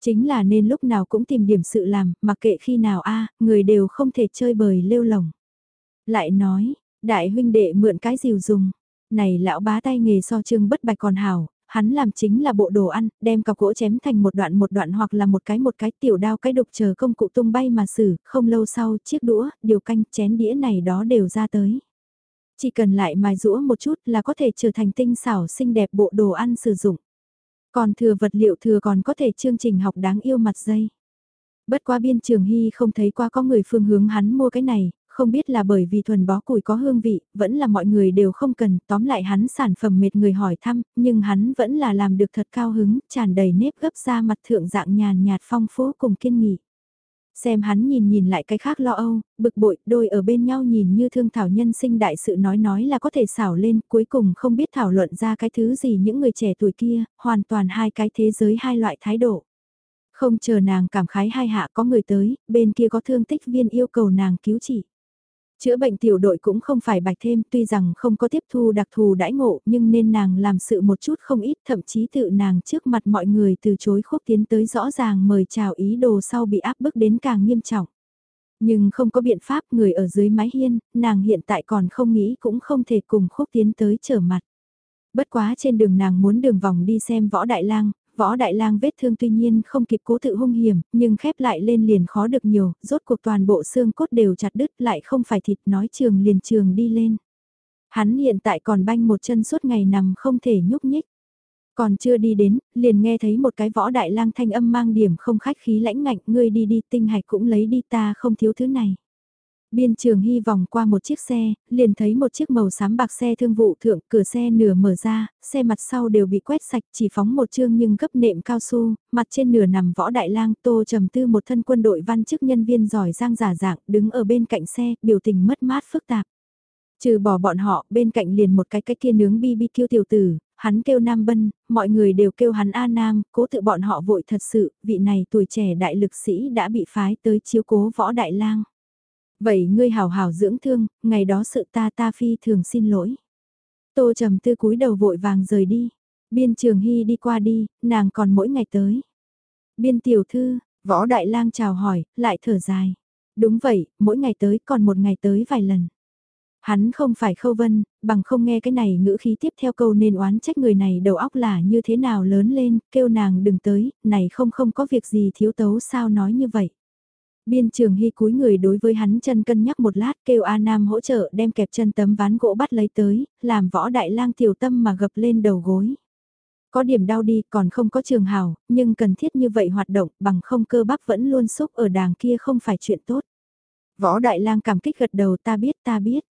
Chính là nên lúc nào cũng tìm điểm sự làm, mặc kệ khi nào a người đều không thể chơi bời lêu lồng. Lại nói, đại huynh đệ mượn cái dìu dùng, này lão bá tay nghề so trương bất bạch còn hảo, hắn làm chính là bộ đồ ăn, đem cọc gỗ chém thành một đoạn một đoạn hoặc là một cái một cái tiểu đao cái đục chờ công cụ tung bay mà xử, không lâu sau chiếc đũa, điều canh, chén đĩa này đó đều ra tới. Chỉ cần lại mài rũa một chút là có thể trở thành tinh xảo xinh đẹp bộ đồ ăn sử dụng. Còn thừa vật liệu thừa còn có thể chương trình học đáng yêu mặt dây. Bất qua biên trường hy không thấy qua có người phương hướng hắn mua cái này, không biết là bởi vì thuần bó củi có hương vị, vẫn là mọi người đều không cần, tóm lại hắn sản phẩm mệt người hỏi thăm, nhưng hắn vẫn là làm được thật cao hứng, tràn đầy nếp gấp ra mặt thượng dạng nhàn nhạt phong phú cùng kiên nghị. Xem hắn nhìn nhìn lại cái khác lo âu, bực bội, đôi ở bên nhau nhìn như thương thảo nhân sinh đại sự nói nói là có thể xảo lên, cuối cùng không biết thảo luận ra cái thứ gì những người trẻ tuổi kia, hoàn toàn hai cái thế giới hai loại thái độ. Không chờ nàng cảm khái hai hạ có người tới, bên kia có thương tích viên yêu cầu nàng cứu trị. Chữa bệnh tiểu đội cũng không phải bạch thêm tuy rằng không có tiếp thu đặc thù đãi ngộ nhưng nên nàng làm sự một chút không ít thậm chí tự nàng trước mặt mọi người từ chối khúc tiến tới rõ ràng mời chào ý đồ sau bị áp bức đến càng nghiêm trọng. Nhưng không có biện pháp người ở dưới mái hiên, nàng hiện tại còn không nghĩ cũng không thể cùng khúc tiến tới trở mặt. Bất quá trên đường nàng muốn đường vòng đi xem võ đại lang, võ đại lang vết thương tuy nhiên không kịp cố tự hung hiểm, nhưng khép lại lên liền khó được nhiều, rốt cuộc toàn bộ xương cốt đều chặt đứt lại không phải thịt nói trường liền trường đi lên. Hắn hiện tại còn banh một chân suốt ngày nằm không thể nhúc nhích. Còn chưa đi đến, liền nghe thấy một cái võ đại lang thanh âm mang điểm không khách khí lãnh ngạnh, ngươi đi đi tinh hạch cũng lấy đi ta không thiếu thứ này. Biên trường hy vòng qua một chiếc xe, liền thấy một chiếc màu xám bạc xe thương vụ thượng, cửa xe nửa mở ra, xe mặt sau đều bị quét sạch chỉ phóng một chương nhưng gấp nệm cao su, mặt trên nửa nằm võ đại lang tô trầm tư một thân quân đội văn chức nhân viên giỏi giang giả dạng đứng ở bên cạnh xe, biểu tình mất mát phức tạp. Trừ bỏ bọn họ, bên cạnh liền một cái cái kia nướng BBQ tiểu tử, hắn kêu Nam Bân, mọi người đều kêu hắn A Nam, cố tự bọn họ vội thật sự, vị này tuổi trẻ đại lực sĩ đã bị phái tới chiếu cố võ đại lang. Vậy ngươi hào hào dưỡng thương, ngày đó sự ta ta phi thường xin lỗi. Tô trầm tư cúi đầu vội vàng rời đi. Biên trường hy đi qua đi, nàng còn mỗi ngày tới. Biên tiểu thư, võ đại lang chào hỏi, lại thở dài. Đúng vậy, mỗi ngày tới còn một ngày tới vài lần. Hắn không phải khâu vân, bằng không nghe cái này ngữ khí tiếp theo câu nên oán trách người này đầu óc là như thế nào lớn lên, kêu nàng đừng tới, này không không có việc gì thiếu tấu sao nói như vậy. Biên trường hy cúi người đối với hắn chân cân nhắc một lát kêu A Nam hỗ trợ đem kẹp chân tấm ván gỗ bắt lấy tới, làm võ đại lang tiểu tâm mà gập lên đầu gối. Có điểm đau đi còn không có trường hào, nhưng cần thiết như vậy hoạt động bằng không cơ bắp vẫn luôn xúc ở đàng kia không phải chuyện tốt. Võ đại lang cảm kích gật đầu ta biết ta biết.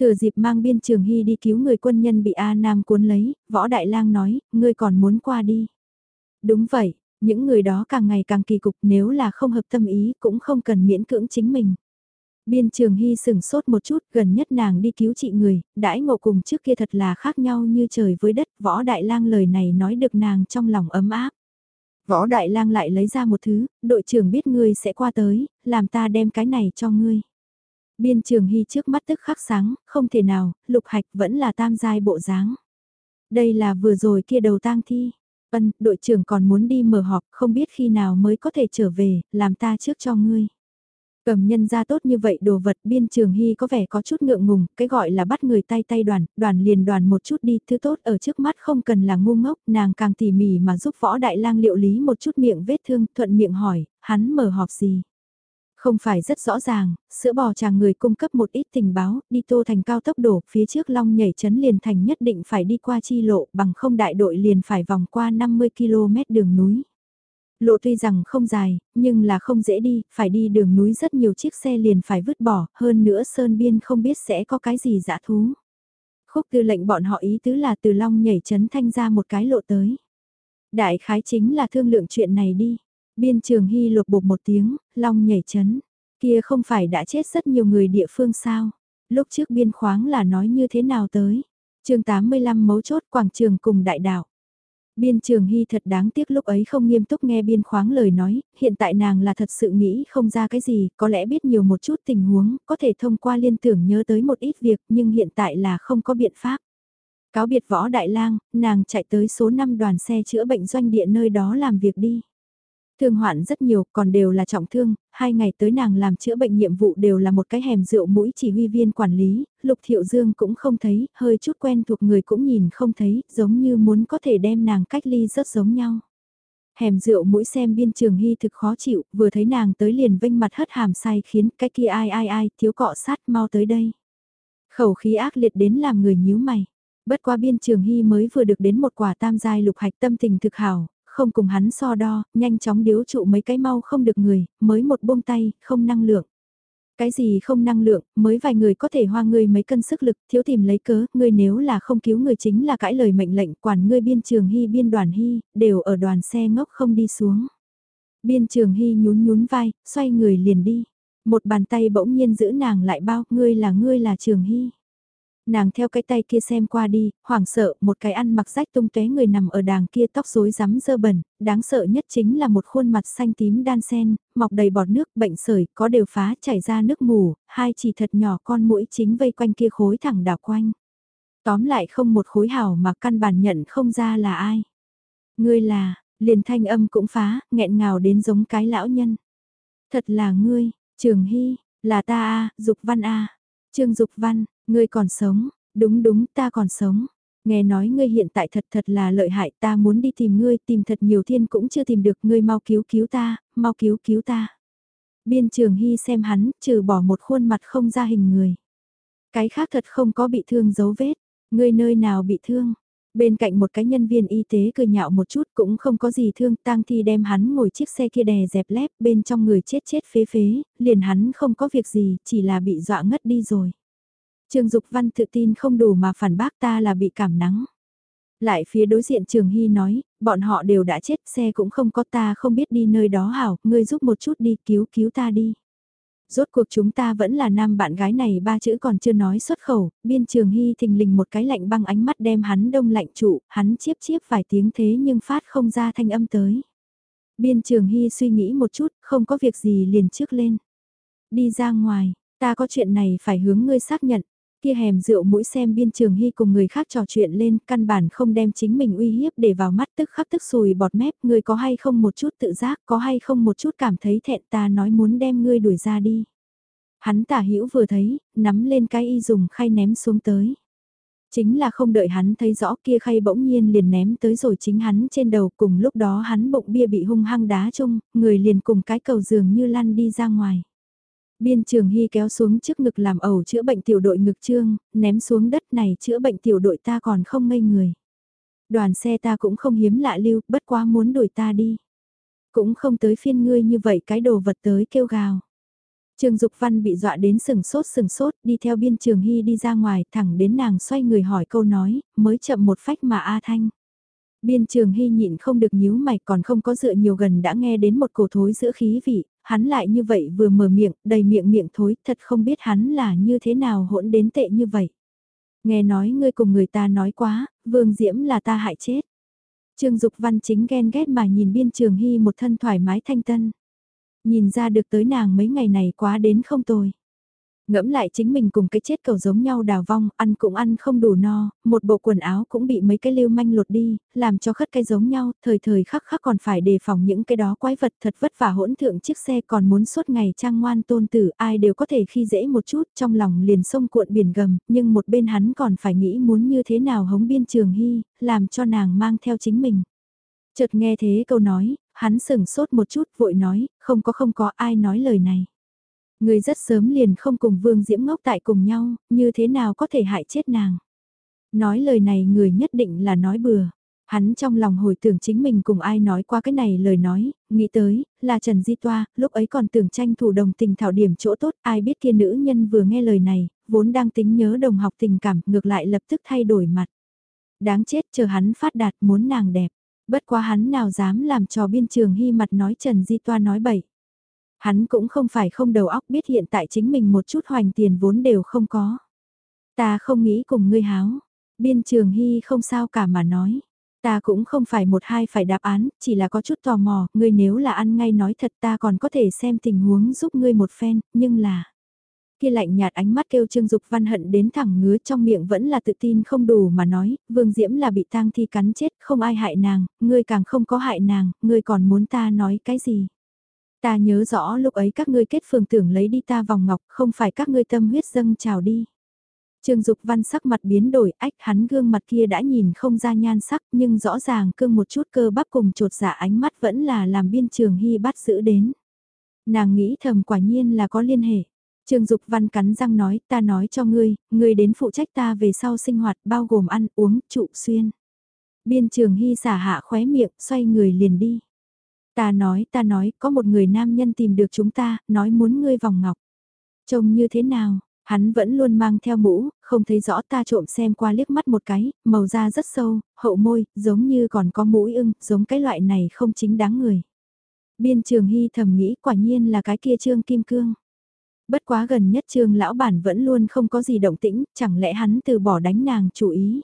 Thừa dịp mang biên trường hy đi cứu người quân nhân bị A Nam cuốn lấy, võ đại lang nói, ngươi còn muốn qua đi. Đúng vậy, những người đó càng ngày càng kỳ cục nếu là không hợp tâm ý cũng không cần miễn cưỡng chính mình. Biên trường hy sừng sốt một chút gần nhất nàng đi cứu trị người, đãi ngộ cùng trước kia thật là khác nhau như trời với đất, võ đại lang lời này nói được nàng trong lòng ấm áp. Võ đại lang lại lấy ra một thứ, đội trưởng biết ngươi sẽ qua tới, làm ta đem cái này cho ngươi. Biên trường hy trước mắt tức khắc sáng, không thể nào, lục hạch vẫn là tam giai bộ dáng. Đây là vừa rồi kia đầu tang thi. Ân, đội trưởng còn muốn đi mở họp, không biết khi nào mới có thể trở về, làm ta trước cho ngươi. Cầm nhân ra tốt như vậy đồ vật biên trường hy có vẻ có chút ngượng ngùng, cái gọi là bắt người tay tay đoàn, đoàn liền đoàn một chút đi, thứ tốt ở trước mắt không cần là ngu ngốc, nàng càng tỉ mỉ mà giúp võ đại lang liệu lý một chút miệng vết thương, thuận miệng hỏi, hắn mở họp gì. Không phải rất rõ ràng, sữa bò chàng người cung cấp một ít tình báo, đi tô thành cao tốc đổ, phía trước long nhảy chấn liền thành nhất định phải đi qua chi lộ, bằng không đại đội liền phải vòng qua 50 km đường núi. Lộ tuy rằng không dài, nhưng là không dễ đi, phải đi đường núi rất nhiều chiếc xe liền phải vứt bỏ, hơn nữa Sơn Biên không biết sẽ có cái gì dã thú. Khúc tư lệnh bọn họ ý tứ là từ Long nhảy chấn thanh ra một cái lộ tới. Đại khái chính là thương lượng chuyện này đi. Biên trường hy lột bột một tiếng, Long nhảy chấn. Kia không phải đã chết rất nhiều người địa phương sao? Lúc trước biên khoáng là nói như thế nào tới? chương 85 mấu chốt quảng trường cùng đại đạo. Biên trường hy thật đáng tiếc lúc ấy không nghiêm túc nghe biên khoáng lời nói, hiện tại nàng là thật sự nghĩ không ra cái gì, có lẽ biết nhiều một chút tình huống, có thể thông qua liên tưởng nhớ tới một ít việc nhưng hiện tại là không có biện pháp. Cáo biệt võ đại lang, nàng chạy tới số 5 đoàn xe chữa bệnh doanh địa nơi đó làm việc đi. Thương hoạn rất nhiều, còn đều là trọng thương, hai ngày tới nàng làm chữa bệnh nhiệm vụ đều là một cái hẻm rượu mũi chỉ huy viên quản lý, Lục Thiệu Dương cũng không thấy, hơi chút quen thuộc người cũng nhìn không thấy, giống như muốn có thể đem nàng cách ly rất giống nhau. Hẻm rượu mũi xem biên trường hy thực khó chịu, vừa thấy nàng tới liền vinh mặt hất hàm sai khiến cái kia ai ai ai, thiếu cọ sát mau tới đây. Khẩu khí ác liệt đến làm người nhíu mày. Bất qua biên trường hy mới vừa được đến một quả tam giai lục hạch tâm tình thực hảo, không cùng hắn so đo, nhanh chóng điếu trụ mấy cái mau không được người, mới một buông tay, không năng lượng. Cái gì không năng lượng, mới vài người có thể hoa ngươi mấy cân sức lực, thiếu tìm lấy cớ, ngươi nếu là không cứu người chính là cãi lời mệnh lệnh, quản ngươi biên trường hy biên đoàn hy, đều ở đoàn xe ngốc không đi xuống. Biên trường hy nhún nhún vai, xoay người liền đi. Một bàn tay bỗng nhiên giữ nàng lại bao, ngươi là ngươi là trường hy. Nàng theo cái tay kia xem qua đi, hoảng sợ, một cái ăn mặc rách tung tóe người nằm ở đàng kia tóc rối rắm dơ bẩn, đáng sợ nhất chính là một khuôn mặt xanh tím đan sen, mọc đầy bọt nước, bệnh sởi, có đều phá, chảy ra nước mù, hai chỉ thật nhỏ con mũi chính vây quanh kia khối thẳng đảo quanh. Tóm lại không một khối hảo mà căn bản nhận không ra là ai. Ngươi là, liền thanh âm cũng phá, nghẹn ngào đến giống cái lão nhân. Thật là ngươi, Trường Hy, là ta a, Dục Văn a. Trương Dục Văn, Ngươi còn sống, đúng đúng ta còn sống. Nghe nói ngươi hiện tại thật thật là lợi hại ta muốn đi tìm ngươi tìm thật nhiều thiên cũng chưa tìm được ngươi mau cứu cứu ta, mau cứu cứu ta. Biên trường hy xem hắn, trừ bỏ một khuôn mặt không ra hình người. Cái khác thật không có bị thương dấu vết, ngươi nơi nào bị thương. Bên cạnh một cái nhân viên y tế cười nhạo một chút cũng không có gì thương tang thi đem hắn ngồi chiếc xe kia đè dẹp lép bên trong người chết chết phế phế, liền hắn không có việc gì, chỉ là bị dọa ngất đi rồi. Trương Dục Văn tự tin không đủ mà phản bác ta là bị cảm nắng. Lại phía đối diện Trường Hy nói, bọn họ đều đã chết, xe cũng không có ta không biết đi nơi đó hảo, ngươi giúp một chút đi, cứu cứu ta đi. Rốt cuộc chúng ta vẫn là nam bạn gái này ba chữ còn chưa nói xuất khẩu, biên Trường Hy thình lình một cái lạnh băng ánh mắt đem hắn đông lạnh trụ, hắn chiếp chiếp vài tiếng thế nhưng phát không ra thanh âm tới. Biên Trường Hy suy nghĩ một chút, không có việc gì liền trước lên. Đi ra ngoài, ta có chuyện này phải hướng ngươi xác nhận, kia hèm rượu mũi xem biên trường hy cùng người khác trò chuyện lên, căn bản không đem chính mình uy hiếp để vào mắt tức khắc tức sùi bọt mép, người có hay không một chút tự giác, có hay không một chút cảm thấy thẹn ta nói muốn đem ngươi đuổi ra đi. Hắn tả hữu vừa thấy, nắm lên cái y dùng khay ném xuống tới. Chính là không đợi hắn thấy rõ kia khay bỗng nhiên liền ném tới rồi chính hắn trên đầu cùng lúc đó hắn bụng bia bị hung hăng đá chung, người liền cùng cái cầu giường như lăn đi ra ngoài. Biên trường hy kéo xuống trước ngực làm ẩu chữa bệnh tiểu đội ngực trương, ném xuống đất này chữa bệnh tiểu đội ta còn không ngây người. Đoàn xe ta cũng không hiếm lạ lưu, bất quá muốn đuổi ta đi. Cũng không tới phiên ngươi như vậy cái đồ vật tới kêu gào. Trường Dục Văn bị dọa đến sừng sốt sừng sốt, đi theo biên trường hy đi ra ngoài, thẳng đến nàng xoay người hỏi câu nói, mới chậm một phách mà A Thanh. Biên trường hy nhịn không được nhíu mày còn không có dựa nhiều gần đã nghe đến một cổ thối giữa khí vị, hắn lại như vậy vừa mở miệng, đầy miệng miệng thối, thật không biết hắn là như thế nào hỗn đến tệ như vậy. Nghe nói ngươi cùng người ta nói quá, vương diễm là ta hại chết. Trương Dục Văn chính ghen ghét mà nhìn biên trường hy một thân thoải mái thanh tân. Nhìn ra được tới nàng mấy ngày này quá đến không tồi. Ngẫm lại chính mình cùng cái chết cầu giống nhau đào vong, ăn cũng ăn không đủ no, một bộ quần áo cũng bị mấy cái lưu manh lột đi, làm cho khất cái giống nhau, thời thời khắc khắc còn phải đề phòng những cái đó quái vật thật vất vả hỗn thượng chiếc xe còn muốn suốt ngày trang ngoan tôn tử, ai đều có thể khi dễ một chút, trong lòng liền sông cuộn biển gầm, nhưng một bên hắn còn phải nghĩ muốn như thế nào hống biên trường hy, làm cho nàng mang theo chính mình. Chợt nghe thế câu nói, hắn sừng sốt một chút vội nói, không có không có ai nói lời này. Người rất sớm liền không cùng Vương Diễm ngốc tại cùng nhau, như thế nào có thể hại chết nàng. Nói lời này người nhất định là nói bừa. Hắn trong lòng hồi tưởng chính mình cùng ai nói qua cái này lời nói, nghĩ tới, là Trần Di Toa, lúc ấy còn tưởng tranh thủ đồng tình thảo điểm chỗ tốt, ai biết kia nữ nhân vừa nghe lời này, vốn đang tính nhớ đồng học tình cảm, ngược lại lập tức thay đổi mặt. Đáng chết chờ hắn phát đạt muốn nàng đẹp, bất quá hắn nào dám làm trò biên trường hy mặt nói Trần Di Toa nói bậy. Hắn cũng không phải không đầu óc biết hiện tại chính mình một chút hoành tiền vốn đều không có. Ta không nghĩ cùng ngươi háo. Biên trường hy không sao cả mà nói. Ta cũng không phải một hai phải đáp án, chỉ là có chút tò mò, ngươi nếu là ăn ngay nói thật ta còn có thể xem tình huống giúp ngươi một phen, nhưng là... Kia lạnh nhạt ánh mắt kêu Trương Dục Văn hận đến thẳng ngứa trong miệng vẫn là tự tin không đủ mà nói, Vương Diễm là bị tang thi cắn chết, không ai hại nàng, ngươi càng không có hại nàng, ngươi còn muốn ta nói cái gì. Ta nhớ rõ lúc ấy các ngươi kết phường tưởng lấy đi ta vòng ngọc, không phải các ngươi tâm huyết dâng trào đi. Trương Dục Văn sắc mặt biến đổi, ách hắn gương mặt kia đã nhìn không ra nhan sắc nhưng rõ ràng cương một chút cơ bắp cùng trột dạ ánh mắt vẫn là làm biên trường hy bắt giữ đến. Nàng nghĩ thầm quả nhiên là có liên hệ. Trương Dục Văn cắn răng nói, ta nói cho ngươi, ngươi đến phụ trách ta về sau sinh hoạt bao gồm ăn, uống, trụ xuyên. Biên trường hy xả hạ khóe miệng, xoay người liền đi. Ta nói, ta nói, có một người nam nhân tìm được chúng ta, nói muốn ngươi vòng ngọc. Trông như thế nào, hắn vẫn luôn mang theo mũ, không thấy rõ ta trộm xem qua liếc mắt một cái, màu da rất sâu, hậu môi, giống như còn có mũi ưng, giống cái loại này không chính đáng người. Biên trường hy thầm nghĩ quả nhiên là cái kia trương kim cương. Bất quá gần nhất trương lão bản vẫn luôn không có gì động tĩnh, chẳng lẽ hắn từ bỏ đánh nàng chủ ý.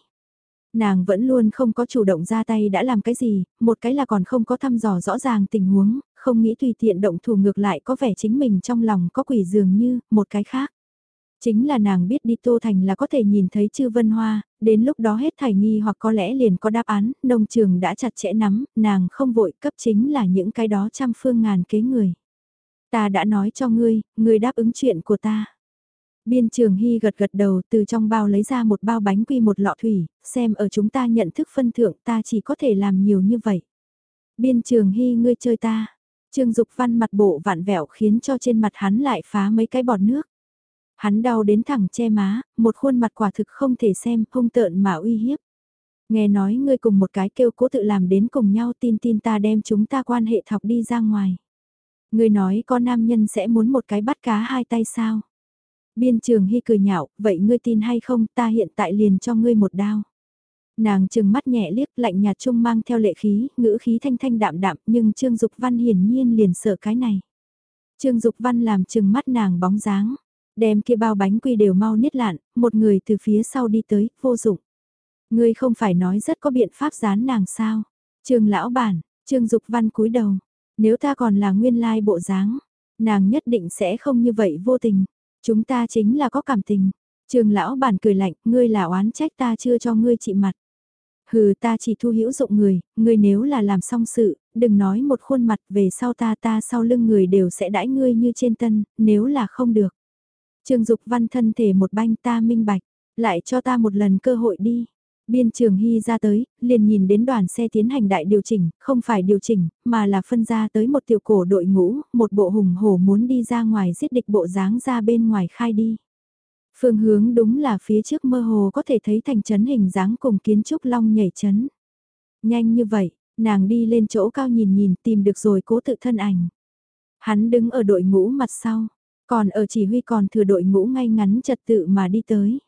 Nàng vẫn luôn không có chủ động ra tay đã làm cái gì, một cái là còn không có thăm dò rõ ràng tình huống, không nghĩ tùy tiện động thủ ngược lại có vẻ chính mình trong lòng có quỷ dường như, một cái khác. Chính là nàng biết đi Tô Thành là có thể nhìn thấy chư vân hoa, đến lúc đó hết thải nghi hoặc có lẽ liền có đáp án, nông trường đã chặt chẽ nắm, nàng không vội cấp chính là những cái đó trăm phương ngàn kế người. Ta đã nói cho ngươi, ngươi đáp ứng chuyện của ta. Biên trường hy gật gật đầu từ trong bao lấy ra một bao bánh quy một lọ thủy, xem ở chúng ta nhận thức phân thượng ta chỉ có thể làm nhiều như vậy. Biên trường hy ngươi chơi ta. Trương Dục Văn mặt bộ vạn vẹo khiến cho trên mặt hắn lại phá mấy cái bọt nước. Hắn đau đến thẳng che má, một khuôn mặt quả thực không thể xem, hung tợn mà uy hiếp. Nghe nói ngươi cùng một cái kêu cố tự làm đến cùng nhau tin tin ta đem chúng ta quan hệ thọc đi ra ngoài. Ngươi nói có nam nhân sẽ muốn một cái bắt cá hai tay sao? Biên trường hy cười nhạo, vậy ngươi tin hay không ta hiện tại liền cho ngươi một đao. Nàng trừng mắt nhẹ liếc lạnh nhạt trung mang theo lệ khí, ngữ khí thanh thanh đạm đạm nhưng Trương Dục Văn hiển nhiên liền sợ cái này. Trương Dục Văn làm trừng mắt nàng bóng dáng, đem kia bao bánh quy đều mau niết lạn, một người từ phía sau đi tới, vô dụng. Ngươi không phải nói rất có biện pháp dán nàng sao? Trương lão bản, Trương Dục Văn cúi đầu, nếu ta còn là nguyên lai bộ dáng, nàng nhất định sẽ không như vậy vô tình. Chúng ta chính là có cảm tình. Trường lão bản cười lạnh, ngươi là oán trách ta chưa cho ngươi trị mặt. Hừ ta chỉ thu hữu dụng người, ngươi nếu là làm xong sự, đừng nói một khuôn mặt về sau ta ta sau lưng người đều sẽ đãi ngươi như trên tân, nếu là không được. Trương Dục Văn thân thể một banh ta minh bạch, lại cho ta một lần cơ hội đi. Biên trường Hy ra tới, liền nhìn đến đoàn xe tiến hành đại điều chỉnh, không phải điều chỉnh, mà là phân ra tới một tiểu cổ đội ngũ, một bộ hùng hổ muốn đi ra ngoài giết địch bộ dáng ra bên ngoài khai đi. Phương hướng đúng là phía trước mơ hồ có thể thấy thành chấn hình dáng cùng kiến trúc long nhảy chấn. Nhanh như vậy, nàng đi lên chỗ cao nhìn nhìn tìm được rồi cố tự thân ảnh. Hắn đứng ở đội ngũ mặt sau, còn ở chỉ huy còn thừa đội ngũ ngay ngắn trật tự mà đi tới.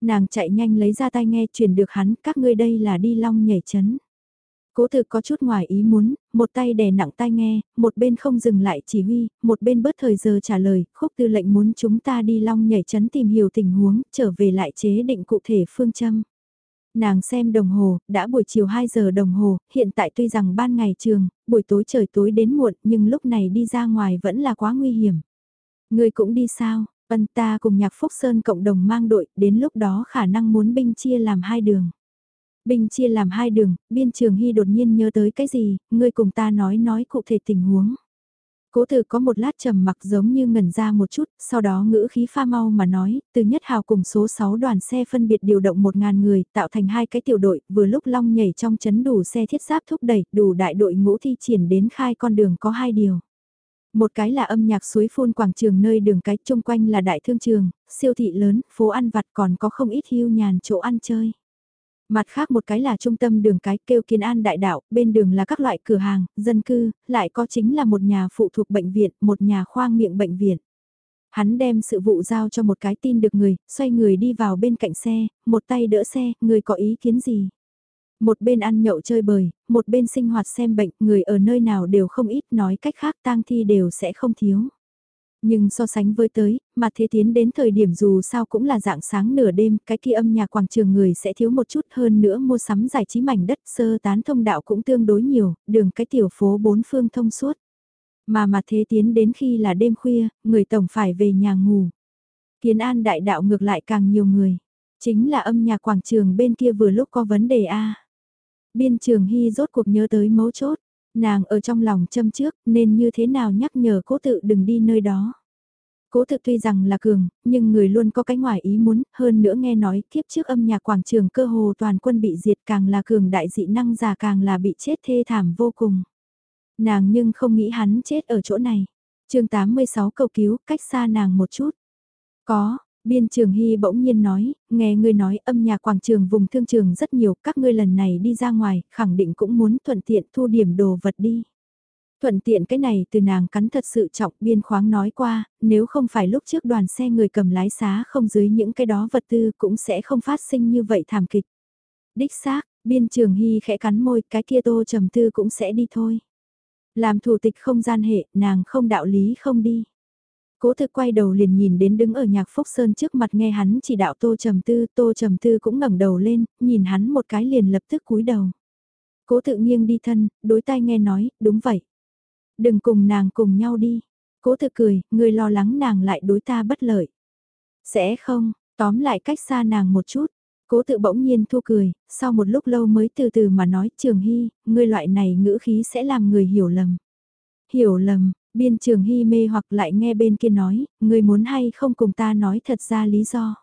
Nàng chạy nhanh lấy ra tay nghe truyền được hắn, các ngươi đây là đi long nhảy chấn. Cố thực có chút ngoài ý muốn, một tay đè nặng tai nghe, một bên không dừng lại chỉ huy, một bên bớt thời giờ trả lời, khúc tư lệnh muốn chúng ta đi long nhảy chấn tìm hiểu tình huống, trở về lại chế định cụ thể phương châm. Nàng xem đồng hồ, đã buổi chiều 2 giờ đồng hồ, hiện tại tuy rằng ban ngày trường, buổi tối trời tối đến muộn nhưng lúc này đi ra ngoài vẫn là quá nguy hiểm. Người cũng đi sao, Ân ta cùng nhạc Phúc Sơn cộng đồng mang đội, đến lúc đó khả năng muốn binh chia làm hai đường. Binh chia làm hai đường, biên trường hy đột nhiên nhớ tới cái gì, ngươi cùng ta nói nói cụ thể tình huống. Cố tử có một lát trầm mặc giống như ngẩn ra một chút, sau đó ngữ khí pha mau mà nói, từ nhất hào cùng số 6 đoàn xe phân biệt điều động 1.000 người, tạo thành hai cái tiểu đội, vừa lúc long nhảy trong chấn đủ xe thiết giáp thúc đẩy, đủ đại đội ngũ thi triển đến khai con đường có hai điều. Một cái là âm nhạc suối phun quảng trường nơi đường cái chung quanh là đại thương trường, siêu thị lớn, phố ăn vặt còn có không ít hưu nhàn chỗ ăn chơi. Mặt khác một cái là trung tâm đường cái kêu kiến an đại đạo, bên đường là các loại cửa hàng, dân cư, lại có chính là một nhà phụ thuộc bệnh viện, một nhà khoang miệng bệnh viện. Hắn đem sự vụ giao cho một cái tin được người, xoay người đi vào bên cạnh xe, một tay đỡ xe, người có ý kiến gì? Một bên ăn nhậu chơi bời, một bên sinh hoạt xem bệnh, người ở nơi nào đều không ít nói cách khác tang thi đều sẽ không thiếu. Nhưng so sánh với tới, mà thế tiến đến thời điểm dù sao cũng là dạng sáng nửa đêm, cái kia âm nhà quảng trường người sẽ thiếu một chút hơn nữa mua sắm giải trí mảnh đất sơ tán thông đạo cũng tương đối nhiều, đường cái tiểu phố bốn phương thông suốt. Mà mà thế tiến đến khi là đêm khuya, người tổng phải về nhà ngủ. Kiến an đại đạo ngược lại càng nhiều người. Chính là âm nhà quảng trường bên kia vừa lúc có vấn đề a Biên trường hy rốt cuộc nhớ tới mấu chốt. Nàng ở trong lòng châm trước nên như thế nào nhắc nhở cố tự đừng đi nơi đó. Cố tự tuy rằng là cường, nhưng người luôn có cái ngoài ý muốn, hơn nữa nghe nói kiếp trước âm nhạc quảng trường cơ hồ toàn quân bị diệt càng là cường đại dị năng già càng là bị chết thê thảm vô cùng. Nàng nhưng không nghĩ hắn chết ở chỗ này. chương 86 cầu cứu, cách xa nàng một chút. Có, Biên Trường Hy bỗng nhiên nói, nghe ngươi nói âm nhạc quảng trường vùng thương trường rất nhiều, các ngươi lần này đi ra ngoài, khẳng định cũng muốn thuận tiện thu điểm đồ vật đi. Thuận tiện cái này từ nàng cắn thật sự trọng biên khoáng nói qua, nếu không phải lúc trước đoàn xe người cầm lái xá không dưới những cái đó vật tư cũng sẽ không phát sinh như vậy thảm kịch. Đích xác, biên trường hy khẽ cắn môi, cái kia tô trầm tư cũng sẽ đi thôi. Làm thủ tịch không gian hệ, nàng không đạo lý không đi. Cố thực quay đầu liền nhìn đến đứng ở nhạc Phúc Sơn trước mặt nghe hắn chỉ đạo Tô Trầm Tư, Tô Trầm Tư cũng ngẩng đầu lên, nhìn hắn một cái liền lập tức cúi đầu. Cố tự nghiêng đi thân, đối tai nghe nói, đúng vậy. Đừng cùng nàng cùng nhau đi. Cố thực cười, người lo lắng nàng lại đối ta bất lợi. Sẽ không, tóm lại cách xa nàng một chút. Cố tự bỗng nhiên thua cười, sau một lúc lâu mới từ từ mà nói Trường Hy, ngươi loại này ngữ khí sẽ làm người hiểu lầm. Hiểu lầm, Biên trường hy mê hoặc lại nghe bên kia nói, người muốn hay không cùng ta nói thật ra lý do.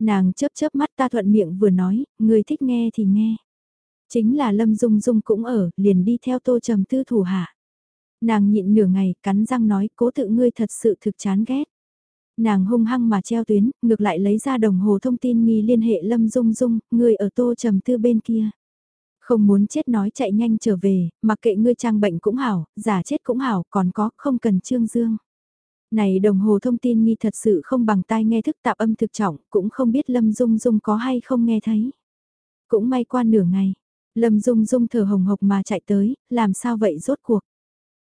Nàng chớp chớp mắt ta thuận miệng vừa nói, người thích nghe thì nghe. Chính là Lâm Dung Dung cũng ở, liền đi theo tô trầm tư thủ hạ. Nàng nhịn nửa ngày, cắn răng nói, cố tự ngươi thật sự thực chán ghét. Nàng hung hăng mà treo tuyến, ngược lại lấy ra đồng hồ thông tin nghi liên hệ Lâm Dung Dung, người ở tô trầm tư bên kia. Không muốn chết nói chạy nhanh trở về, mặc kệ ngươi trang bệnh cũng hảo, giả chết cũng hảo, còn có, không cần trương dương. Này đồng hồ thông tin nghi thật sự không bằng tai nghe thức tạp âm thực trọng, cũng không biết Lâm Dung Dung có hay không nghe thấy. Cũng may qua nửa ngày, Lâm Dung Dung thở hồng hộc mà chạy tới, làm sao vậy rốt cuộc.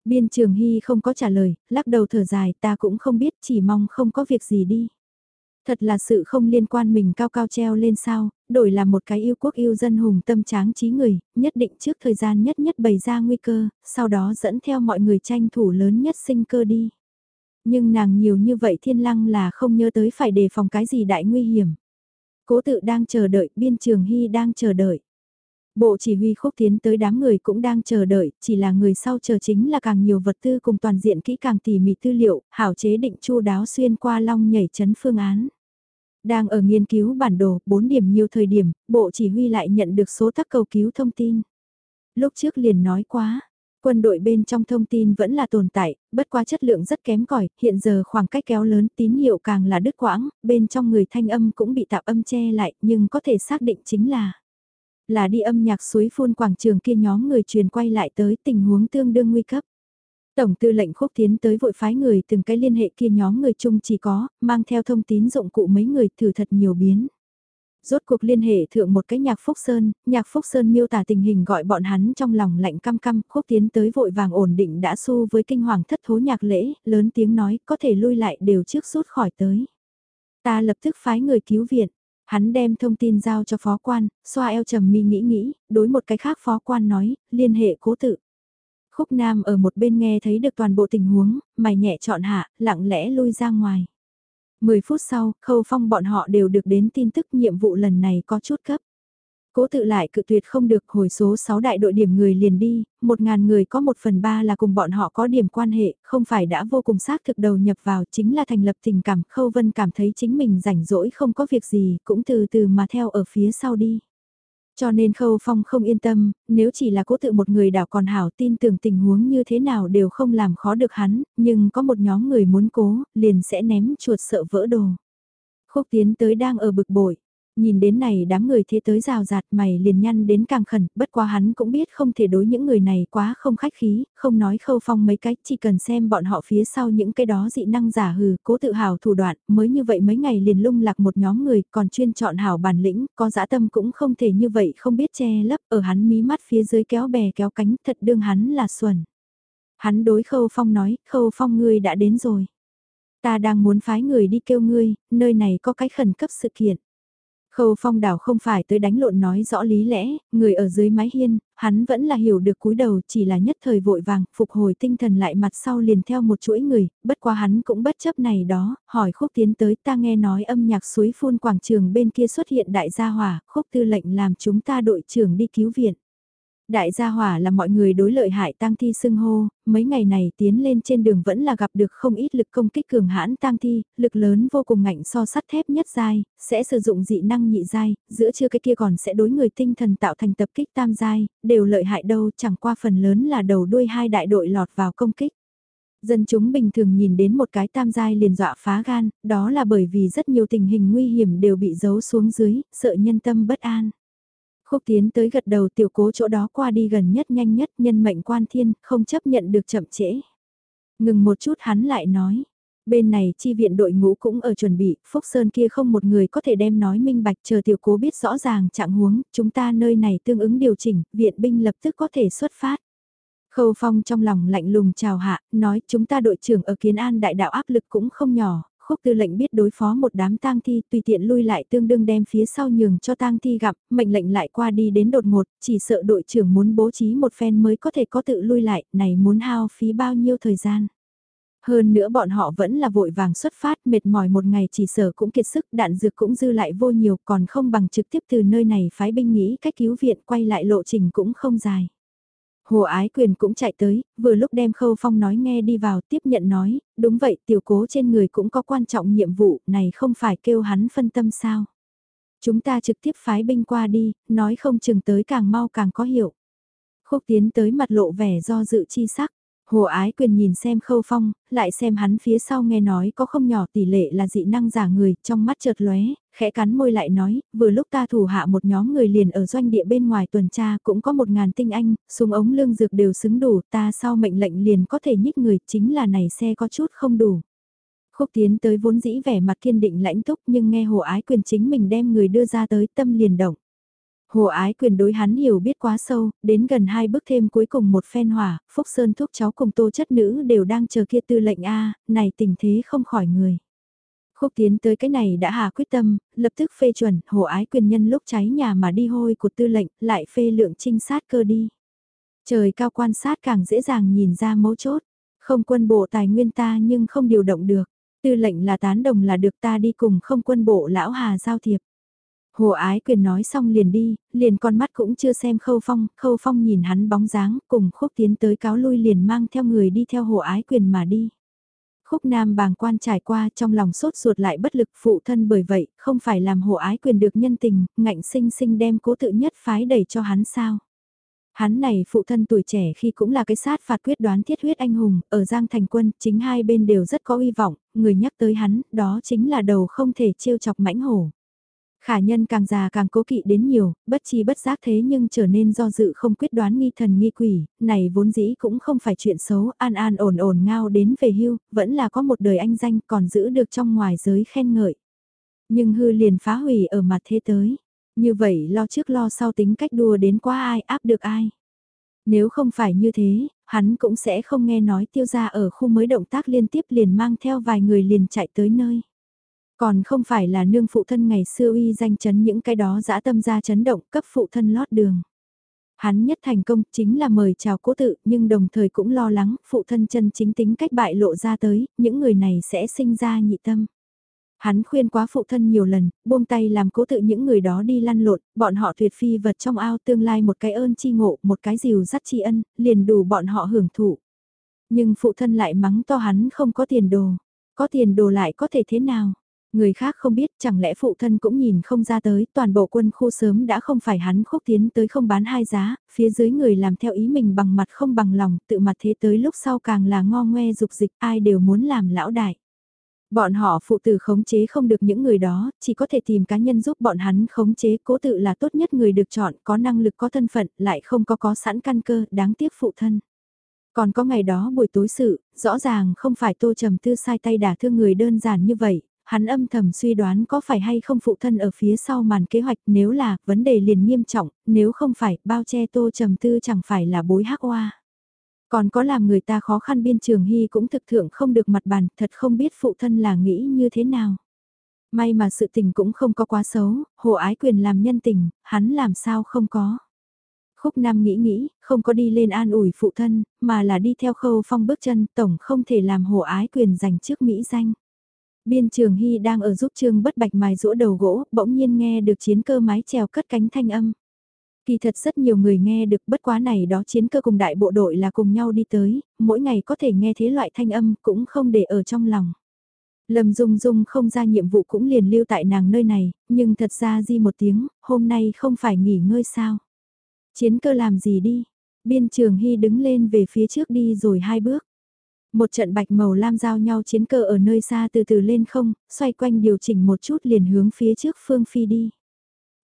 Biên Trường Hy không có trả lời, lắc đầu thở dài ta cũng không biết chỉ mong không có việc gì đi. Thật là sự không liên quan mình cao cao treo lên sao, đổi là một cái yêu quốc yêu dân hùng tâm tráng trí người, nhất định trước thời gian nhất nhất bày ra nguy cơ, sau đó dẫn theo mọi người tranh thủ lớn nhất sinh cơ đi. Nhưng nàng nhiều như vậy thiên lăng là không nhớ tới phải đề phòng cái gì đại nguy hiểm. Cố tự đang chờ đợi, biên trường hy đang chờ đợi. Bộ chỉ huy khúc tiến tới đám người cũng đang chờ đợi, chỉ là người sau chờ chính là càng nhiều vật tư cùng toàn diện kỹ càng tỉ mỉ tư liệu, hảo chế định chu đáo xuyên qua long nhảy chấn phương án. Đang ở nghiên cứu bản đồ, 4 điểm nhiều thời điểm, bộ chỉ huy lại nhận được số tắc cầu cứu thông tin. Lúc trước liền nói quá, quân đội bên trong thông tin vẫn là tồn tại, bất quá chất lượng rất kém cỏi hiện giờ khoảng cách kéo lớn tín hiệu càng là đứt quãng, bên trong người thanh âm cũng bị tạp âm che lại, nhưng có thể xác định chính là là đi âm nhạc suối phun quảng trường kia nhóm người truyền quay lại tới tình huống tương đương nguy cấp. Tổng tư lệnh khúc tiến tới vội phái người từng cái liên hệ kia nhóm người chung chỉ có, mang theo thông tín dụng cụ mấy người thử thật nhiều biến. Rốt cuộc liên hệ thượng một cái nhạc Phúc Sơn, nhạc Phúc Sơn miêu tả tình hình gọi bọn hắn trong lòng lạnh căm căm, khúc tiến tới vội vàng ổn định đã su với kinh hoàng thất thố nhạc lễ, lớn tiếng nói có thể lui lại đều trước rút khỏi tới. Ta lập tức phái người cứu viện, hắn đem thông tin giao cho phó quan, xoa eo trầm mi nghĩ nghĩ, đối một cái khác phó quan nói, liên hệ cố tự. Khúc Nam ở một bên nghe thấy được toàn bộ tình huống, mày nhẹ chọn hạ, lặng lẽ lui ra ngoài. 10 phút sau, khâu phong bọn họ đều được đến tin tức nhiệm vụ lần này có chút cấp. Cố tự lại cự tuyệt không được hồi số 6 đại đội điểm người liền đi, 1.000 người có 1 phần 3 là cùng bọn họ có điểm quan hệ, không phải đã vô cùng xác thực đầu nhập vào chính là thành lập tình cảm. Khâu Vân cảm thấy chính mình rảnh rỗi không có việc gì, cũng từ từ mà theo ở phía sau đi. Cho nên Khâu Phong không yên tâm, nếu chỉ là cố tự một người đảo còn hảo tin tưởng tình huống như thế nào đều không làm khó được hắn, nhưng có một nhóm người muốn cố, liền sẽ ném chuột sợ vỡ đồ. Khúc tiến tới đang ở bực bội, Nhìn đến này đám người thế tới rào rạt mày liền nhăn đến càng khẩn, bất quá hắn cũng biết không thể đối những người này quá không khách khí, không nói khâu phong mấy cách, chỉ cần xem bọn họ phía sau những cái đó dị năng giả hừ, cố tự hào thủ đoạn, mới như vậy mấy ngày liền lung lạc một nhóm người, còn chuyên chọn hảo bản lĩnh, có dã tâm cũng không thể như vậy không biết che lấp, ở hắn mí mắt phía dưới kéo bè kéo cánh, thật đương hắn là xuẩn. Hắn đối khâu phong nói, khâu phong ngươi đã đến rồi. Ta đang muốn phái người đi kêu ngươi, nơi này có cái khẩn cấp sự kiện. Khâu phong đảo không phải tới đánh lộn nói rõ lý lẽ, người ở dưới mái hiên, hắn vẫn là hiểu được cúi đầu chỉ là nhất thời vội vàng, phục hồi tinh thần lại mặt sau liền theo một chuỗi người, bất quá hắn cũng bất chấp này đó, hỏi khúc tiến tới ta nghe nói âm nhạc suối phun quảng trường bên kia xuất hiện đại gia hỏa, khúc tư lệnh làm chúng ta đội trưởng đi cứu viện. Đại gia hỏa là mọi người đối lợi hại tang thi xưng hô, mấy ngày này tiến lên trên đường vẫn là gặp được không ít lực công kích cường hãn tang thi, lực lớn vô cùng ngạnh so sắt thép nhất giai, sẽ sử dụng dị năng nhị giai, giữa chưa cái kia còn sẽ đối người tinh thần tạo thành tập kích tam giai, đều lợi hại đâu chẳng qua phần lớn là đầu đuôi hai đại đội lọt vào công kích. Dân chúng bình thường nhìn đến một cái tam giai liền dọa phá gan, đó là bởi vì rất nhiều tình hình nguy hiểm đều bị giấu xuống dưới, sợ nhân tâm bất an. Khúc tiến tới gật đầu tiểu cố chỗ đó qua đi gần nhất nhanh nhất nhân mệnh quan thiên, không chấp nhận được chậm trễ. Ngừng một chút hắn lại nói, bên này chi viện đội ngũ cũng ở chuẩn bị, Phúc Sơn kia không một người có thể đem nói minh bạch chờ tiểu cố biết rõ ràng trạng huống, chúng ta nơi này tương ứng điều chỉnh, viện binh lập tức có thể xuất phát. Khâu Phong trong lòng lạnh lùng chào hạ, nói chúng ta đội trưởng ở Kiến An đại đạo áp lực cũng không nhỏ, khúc tư lệnh biết đối phó một đám tang thi tùy tiện lui lại tương đương đem phía sau nhường cho tang thi gặp, mệnh lệnh lại qua đi đến đột ngột, chỉ sợ đội trưởng muốn bố trí một phen mới có thể có tự lui lại, này muốn hao phí bao nhiêu thời gian. Hơn nữa bọn họ vẫn là vội vàng xuất phát, mệt mỏi một ngày chỉ sở cũng kiệt sức, đạn dược cũng dư lại vô nhiều, còn không bằng trực tiếp từ nơi này phái binh nghĩ cách cứu viện quay lại lộ trình cũng không dài. Hồ Ái Quyền cũng chạy tới, vừa lúc đem Khâu Phong nói nghe đi vào tiếp nhận nói, đúng vậy tiểu cố trên người cũng có quan trọng nhiệm vụ, này không phải kêu hắn phân tâm sao. Chúng ta trực tiếp phái binh qua đi, nói không chừng tới càng mau càng có hiệu. Khúc tiến tới mặt lộ vẻ do dự chi sắc. Hồ Ái Quyền nhìn xem Khâu Phong, lại xem hắn phía sau nghe nói có không nhỏ tỷ lệ là dị năng giả người, trong mắt chợt lóe, khẽ cắn môi lại nói, vừa lúc ta thủ hạ một nhóm người liền ở doanh địa bên ngoài tuần tra cũng có một ngàn tinh anh, súng ống lương dược đều xứng đủ, ta sau mệnh lệnh liền có thể nhích người, chính là này xe có chút không đủ. Khúc tiến tới vốn dĩ vẻ mặt kiên định lãnh túc nhưng nghe Hồ Ái Quyền chính mình đem người đưa ra tới tâm liền động. Hồ ái quyền đối hắn hiểu biết quá sâu, đến gần hai bước thêm cuối cùng một phen hỏa, Phúc Sơn thuốc cháu cùng tô chất nữ đều đang chờ kia tư lệnh A, này tình thế không khỏi người. Khúc tiến tới cái này đã hà quyết tâm, lập tức phê chuẩn, hồ ái quyền nhân lúc cháy nhà mà đi hôi của tư lệnh, lại phê lượng trinh sát cơ đi. Trời cao quan sát càng dễ dàng nhìn ra mấu chốt, không quân bộ tài nguyên ta nhưng không điều động được, tư lệnh là tán đồng là được ta đi cùng không quân bộ lão hà giao thiệp. Hồ ái quyền nói xong liền đi, liền con mắt cũng chưa xem khâu phong, khâu phong nhìn hắn bóng dáng, cùng khúc tiến tới cáo lui liền mang theo người đi theo hồ ái quyền mà đi. Khúc nam bàng quan trải qua trong lòng sốt ruột lại bất lực phụ thân bởi vậy, không phải làm hộ ái quyền được nhân tình, ngạnh sinh sinh đem cố tự nhất phái đẩy cho hắn sao. Hắn này phụ thân tuổi trẻ khi cũng là cái sát phạt quyết đoán thiết huyết anh hùng, ở Giang Thành Quân, chính hai bên đều rất có uy vọng, người nhắc tới hắn, đó chính là đầu không thể trêu chọc mãnh hổ. Khả nhân càng già càng cố kỵ đến nhiều, bất chi bất giác thế nhưng trở nên do dự không quyết đoán nghi thần nghi quỷ, này vốn dĩ cũng không phải chuyện xấu, an an ổn ổn ngao đến về hưu, vẫn là có một đời anh danh còn giữ được trong ngoài giới khen ngợi. Nhưng hư liền phá hủy ở mặt thế tới, như vậy lo trước lo sau tính cách đua đến qua ai áp được ai. Nếu không phải như thế, hắn cũng sẽ không nghe nói tiêu gia ở khu mới động tác liên tiếp liền mang theo vài người liền chạy tới nơi. Còn không phải là nương phụ thân ngày xưa uy danh chấn những cái đó dã tâm ra chấn động cấp phụ thân lót đường. Hắn nhất thành công chính là mời chào cố tự nhưng đồng thời cũng lo lắng phụ thân chân chính tính cách bại lộ ra tới, những người này sẽ sinh ra nhị tâm. Hắn khuyên quá phụ thân nhiều lần, buông tay làm cố tự những người đó đi lăn lộn, bọn họ tuyệt phi vật trong ao tương lai một cái ơn chi ngộ, một cái dìu dắt tri ân, liền đủ bọn họ hưởng thụ. Nhưng phụ thân lại mắng to hắn không có tiền đồ, có tiền đồ lại có thể thế nào? Người khác không biết chẳng lẽ phụ thân cũng nhìn không ra tới, toàn bộ quân khu sớm đã không phải hắn khúc tiến tới không bán hai giá, phía dưới người làm theo ý mình bằng mặt không bằng lòng, tự mặt thế tới lúc sau càng là ngo ngoe dục dịch ai đều muốn làm lão đại. Bọn họ phụ tử khống chế không được những người đó, chỉ có thể tìm cá nhân giúp bọn hắn khống chế cố tự là tốt nhất người được chọn, có năng lực có thân phận, lại không có có sẵn căn cơ, đáng tiếc phụ thân. Còn có ngày đó buổi tối sự, rõ ràng không phải tô trầm tư sai tay đả thương người đơn giản như vậy, hắn âm thầm suy đoán có phải hay không phụ thân ở phía sau màn kế hoạch nếu là vấn đề liền nghiêm trọng, nếu không phải bao che tô trầm tư chẳng phải là bối hắc hoa. Còn có làm người ta khó khăn biên trường hy cũng thực thượng không được mặt bàn, thật không biết phụ thân là nghĩ như thế nào. May mà sự tình cũng không có quá xấu, hồ ái quyền làm nhân tình, hắn làm sao không có. Khúc Nam nghĩ nghĩ, không có đi lên an ủi phụ thân, mà là đi theo khâu phong bước chân, tổng không thể làm hồ ái quyền giành trước Mỹ danh. Biên trường Hy đang ở giúp Trương bất bạch mài rũa đầu gỗ, bỗng nhiên nghe được chiến cơ mái trèo cất cánh thanh âm. Kỳ thật rất nhiều người nghe được bất quá này đó chiến cơ cùng đại bộ đội là cùng nhau đi tới, mỗi ngày có thể nghe thế loại thanh âm cũng không để ở trong lòng. Lâm Dung Dung không ra nhiệm vụ cũng liền lưu tại nàng nơi này, nhưng thật ra di một tiếng, hôm nay không phải nghỉ ngơi sao. Chiến cơ làm gì đi? Biên trường Hy đứng lên về phía trước đi rồi hai bước. Một trận bạch màu lam giao nhau chiến cờ ở nơi xa từ từ lên không, xoay quanh điều chỉnh một chút liền hướng phía trước phương phi đi.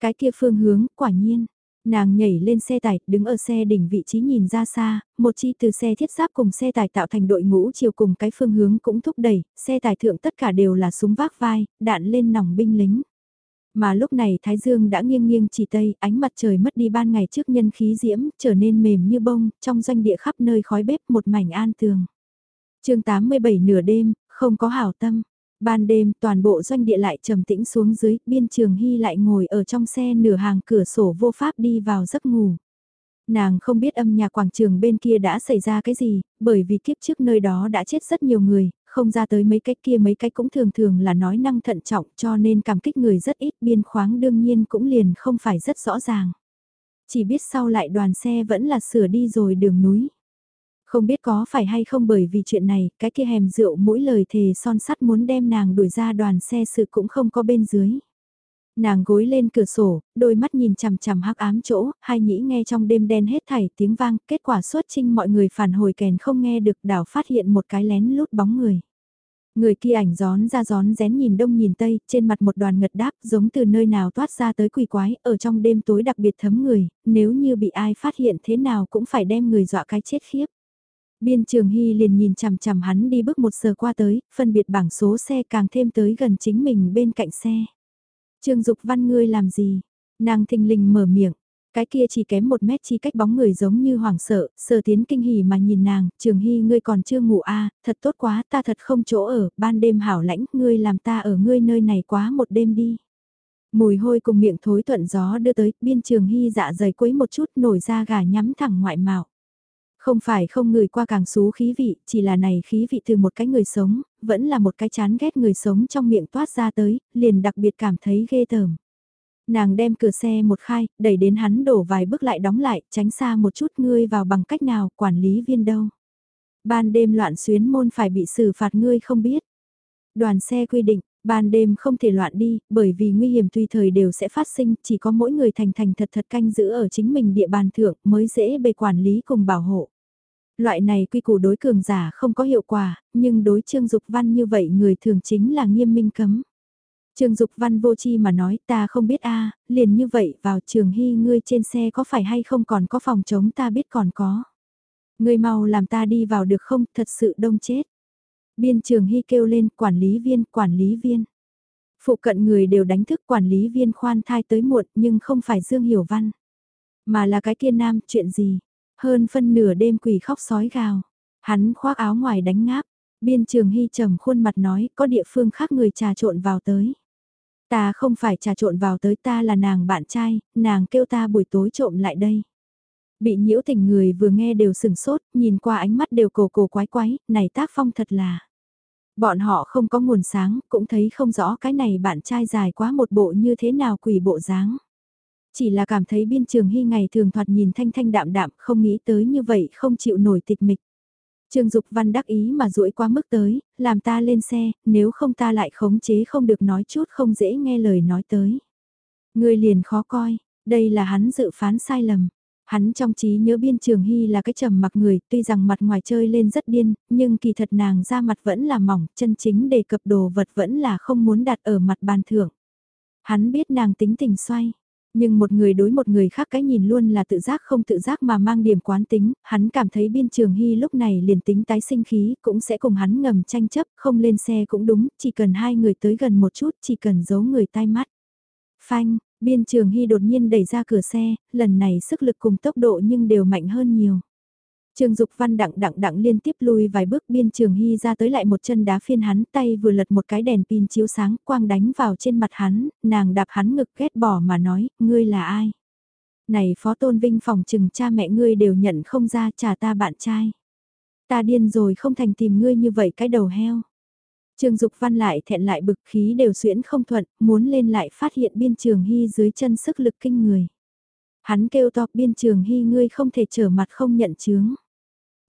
Cái kia phương hướng, quả nhiên. Nàng nhảy lên xe tải, đứng ở xe đỉnh vị trí nhìn ra xa, một chi từ xe thiết giáp cùng xe tải tạo thành đội ngũ chiều cùng cái phương hướng cũng thúc đẩy, xe tải thượng tất cả đều là súng vác vai, đạn lên nòng binh lính. Mà lúc này Thái Dương đã nghiêng nghiêng chỉ tây, ánh mặt trời mất đi ban ngày trước nhân khí diễm, trở nên mềm như bông, trong doanh địa khắp nơi khói bếp một mảnh an tường chương 87 nửa đêm, không có hảo tâm. Ban đêm toàn bộ doanh địa lại trầm tĩnh xuống dưới, biên trường hy lại ngồi ở trong xe nửa hàng cửa sổ vô pháp đi vào giấc ngủ. Nàng không biết âm nhạc quảng trường bên kia đã xảy ra cái gì, bởi vì kiếp trước nơi đó đã chết rất nhiều người, không ra tới mấy cách kia mấy cách cũng thường thường là nói năng thận trọng cho nên cảm kích người rất ít biên khoáng đương nhiên cũng liền không phải rất rõ ràng. Chỉ biết sau lại đoàn xe vẫn là sửa đi rồi đường núi. Không biết có phải hay không bởi vì chuyện này, cái kia hèm rượu mỗi lời thề son sắt muốn đem nàng đuổi ra đoàn xe sự cũng không có bên dưới. Nàng gối lên cửa sổ, đôi mắt nhìn chằm chằm hắc ám chỗ, hai nhĩ nghe trong đêm đen hết thảy tiếng vang, kết quả xuất trinh mọi người phản hồi kèn không nghe được đảo phát hiện một cái lén lút bóng người. Người kia ảnh gión ra gión rén nhìn đông nhìn tây, trên mặt một đoàn ngật đáp giống từ nơi nào toát ra tới quỷ quái, ở trong đêm tối đặc biệt thấm người, nếu như bị ai phát hiện thế nào cũng phải đem người dọa cái chết khiếp. Biên trường hy liền nhìn chằm chằm hắn đi bước một giờ qua tới, phân biệt bảng số xe càng thêm tới gần chính mình bên cạnh xe. Trương Dục Văn ngươi làm gì? Nàng thình lình mở miệng. Cái kia chỉ kém một mét chi cách bóng người giống như hoảng sợ, sờ tiến kinh hỉ mà nhìn nàng, trường hy ngươi còn chưa ngủ a à, thật tốt quá, ta thật không chỗ ở, ban đêm hảo lãnh, ngươi làm ta ở ngươi nơi này quá một đêm đi. Mùi hôi cùng miệng thối thuận gió đưa tới, biên trường hy dạ dày quấy một chút nổi ra gà nhắm thẳng ngoại mạo. Không phải không người qua càng xú khí vị, chỉ là này khí vị từ một cái người sống, vẫn là một cái chán ghét người sống trong miệng toát ra tới, liền đặc biệt cảm thấy ghê tởm. Nàng đem cửa xe một khai, đẩy đến hắn đổ vài bước lại đóng lại, tránh xa một chút ngươi vào bằng cách nào, quản lý viên đâu. Ban đêm loạn xuyến môn phải bị xử phạt ngươi không biết. Đoàn xe quy định, ban đêm không thể loạn đi, bởi vì nguy hiểm tùy thời đều sẽ phát sinh, chỉ có mỗi người thành thành thật thật canh giữ ở chính mình địa bàn thượng mới dễ bề quản lý cùng bảo hộ. Loại này quy củ đối cường giả không có hiệu quả, nhưng đối Trương Dục Văn như vậy người thường chính là nghiêm minh cấm. Trương Dục Văn vô chi mà nói ta không biết a liền như vậy vào trường hy ngươi trên xe có phải hay không còn có phòng chống ta biết còn có. Ngươi mau làm ta đi vào được không thật sự đông chết. Biên trường hy kêu lên quản lý viên quản lý viên. Phụ cận người đều đánh thức quản lý viên khoan thai tới muộn nhưng không phải Dương Hiểu Văn. Mà là cái kia nam chuyện gì, hơn phân nửa đêm quỷ khóc sói gào. Hắn khoác áo ngoài đánh ngáp. Biên trường hy trầm khuôn mặt nói có địa phương khác người trà trộn vào tới. Ta không phải trà trộn vào tới ta là nàng bạn trai, nàng kêu ta buổi tối trộm lại đây. Bị nhiễu tình người vừa nghe đều sừng sốt, nhìn qua ánh mắt đều cổ cổ quái quái, này tác phong thật là. Bọn họ không có nguồn sáng, cũng thấy không rõ cái này bạn trai dài quá một bộ như thế nào quỷ bộ dáng. Chỉ là cảm thấy biên trường hy ngày thường thoạt nhìn thanh thanh đạm đạm, không nghĩ tới như vậy không chịu nổi tịch mịch. Trương Dục Văn đắc ý mà duỗi qua mức tới, làm ta lên xe, nếu không ta lại khống chế không được nói chút không dễ nghe lời nói tới. Người liền khó coi, đây là hắn dự phán sai lầm. Hắn trong trí nhớ biên trường hy là cái trầm mặc người, tuy rằng mặt ngoài chơi lên rất điên, nhưng kỳ thật nàng ra mặt vẫn là mỏng, chân chính đề cập đồ vật vẫn là không muốn đặt ở mặt bàn thưởng. Hắn biết nàng tính tình xoay, nhưng một người đối một người khác cái nhìn luôn là tự giác không tự giác mà mang điểm quán tính, hắn cảm thấy biên trường hy lúc này liền tính tái sinh khí cũng sẽ cùng hắn ngầm tranh chấp, không lên xe cũng đúng, chỉ cần hai người tới gần một chút, chỉ cần giấu người tai mắt. Phanh, biên trường hy đột nhiên đẩy ra cửa xe, lần này sức lực cùng tốc độ nhưng đều mạnh hơn nhiều. Trường Dục Văn đặng đặng đặng liên tiếp lùi vài bước biên trường hy ra tới lại một chân đá phiên hắn tay vừa lật một cái đèn pin chiếu sáng quang đánh vào trên mặt hắn, nàng đạp hắn ngực ghét bỏ mà nói, ngươi là ai? Này Phó Tôn Vinh phòng trừng cha mẹ ngươi đều nhận không ra trả ta bạn trai. Ta điên rồi không thành tìm ngươi như vậy cái đầu heo. Trường Dục Văn lại thẹn lại bực khí đều xuyễn không thuận, muốn lên lại phát hiện biên trường hy dưới chân sức lực kinh người. Hắn kêu to biên trường hy ngươi không thể trở mặt không nhận chướng.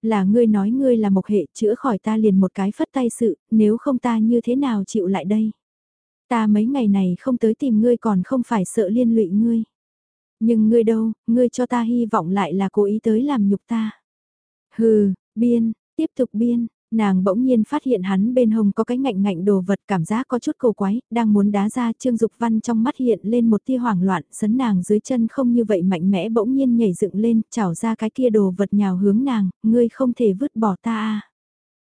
Là ngươi nói ngươi là một hệ chữa khỏi ta liền một cái phất tay sự, nếu không ta như thế nào chịu lại đây. Ta mấy ngày này không tới tìm ngươi còn không phải sợ liên lụy ngươi. Nhưng ngươi đâu, ngươi cho ta hy vọng lại là cố ý tới làm nhục ta. Hừ, biên, tiếp tục biên, Nàng bỗng nhiên phát hiện hắn bên hông có cái ngạnh ngạnh đồ vật cảm giác có chút cầu quái, đang muốn đá ra Trương Dục Văn trong mắt hiện lên một tia hoảng loạn, sấn nàng dưới chân không như vậy mạnh mẽ bỗng nhiên nhảy dựng lên, chảo ra cái kia đồ vật nhào hướng nàng, ngươi không thể vứt bỏ ta à.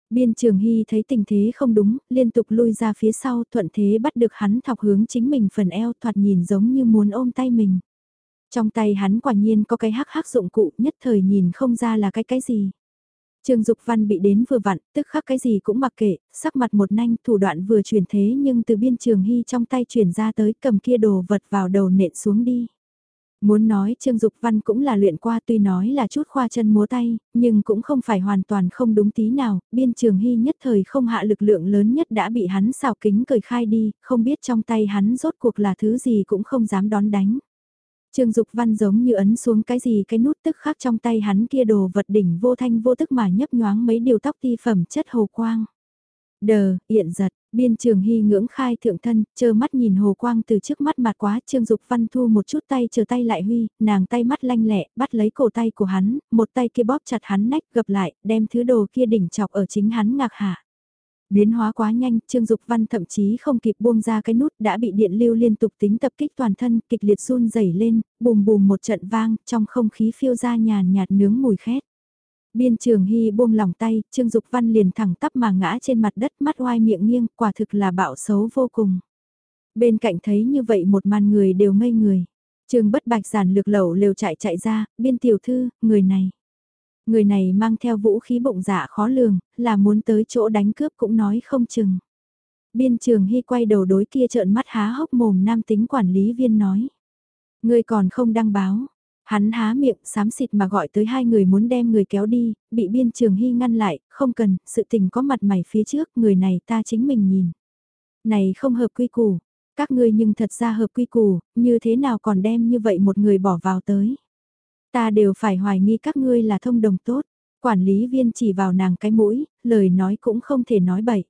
Biên Trường Hy thấy tình thế không đúng, liên tục lui ra phía sau thuận thế bắt được hắn thọc hướng chính mình phần eo thoạt nhìn giống như muốn ôm tay mình. Trong tay hắn quả nhiên có cái hắc hắc dụng cụ nhất thời nhìn không ra là cái cái gì. Trương Dục Văn bị đến vừa vặn, tức khắc cái gì cũng mặc kệ, sắc mặt một nanh thủ đoạn vừa chuyển thế nhưng từ biên trường hy trong tay chuyển ra tới cầm kia đồ vật vào đầu nện xuống đi. Muốn nói Trương Dục Văn cũng là luyện qua tuy nói là chút khoa chân múa tay, nhưng cũng không phải hoàn toàn không đúng tí nào, biên trường hy nhất thời không hạ lực lượng lớn nhất đã bị hắn xào kính cởi khai đi, không biết trong tay hắn rốt cuộc là thứ gì cũng không dám đón đánh. Trương Dục Văn giống như ấn xuống cái gì cái nút tức khác trong tay hắn kia đồ vật đỉnh vô thanh vô tức mà nhấp nhoáng mấy điều tóc ti phẩm chất hồ quang. Đờ, hiện giật, biên trường hy ngưỡng khai thượng thân, chờ mắt nhìn hồ quang từ trước mắt mặt quá Trương Dục Văn thu một chút tay chờ tay lại huy, nàng tay mắt lanh lẹ, bắt lấy cổ tay của hắn, một tay kia bóp chặt hắn nách gập lại, đem thứ đồ kia đỉnh chọc ở chính hắn ngạc hạ. Biến hóa quá nhanh, Trương Dục Văn thậm chí không kịp buông ra cái nút đã bị điện lưu liên tục tính tập kích toàn thân, kịch liệt run rẩy lên, bùm bùm một trận vang, trong không khí phiêu ra nhàn nhạt nướng mùi khét. Biên trường hy buông lòng tay, Trương Dục Văn liền thẳng tắp mà ngã trên mặt đất mắt oai miệng nghiêng, quả thực là bạo xấu vô cùng. Bên cạnh thấy như vậy một màn người đều ngây người. Trương bất bạch giản lược lẩu lều chạy chạy ra, biên tiểu thư, người này. Người này mang theo vũ khí bụng dạ khó lường, là muốn tới chỗ đánh cướp cũng nói không chừng. Biên trường hy quay đầu đối kia trợn mắt há hốc mồm nam tính quản lý viên nói. Người còn không đăng báo. Hắn há miệng xám xịt mà gọi tới hai người muốn đem người kéo đi, bị biên trường hy ngăn lại, không cần, sự tình có mặt mày phía trước, người này ta chính mình nhìn. Này không hợp quy củ, các ngươi nhưng thật ra hợp quy củ, như thế nào còn đem như vậy một người bỏ vào tới. Ta đều phải hoài nghi các ngươi là thông đồng tốt. Quản lý viên chỉ vào nàng cái mũi, lời nói cũng không thể nói bậy.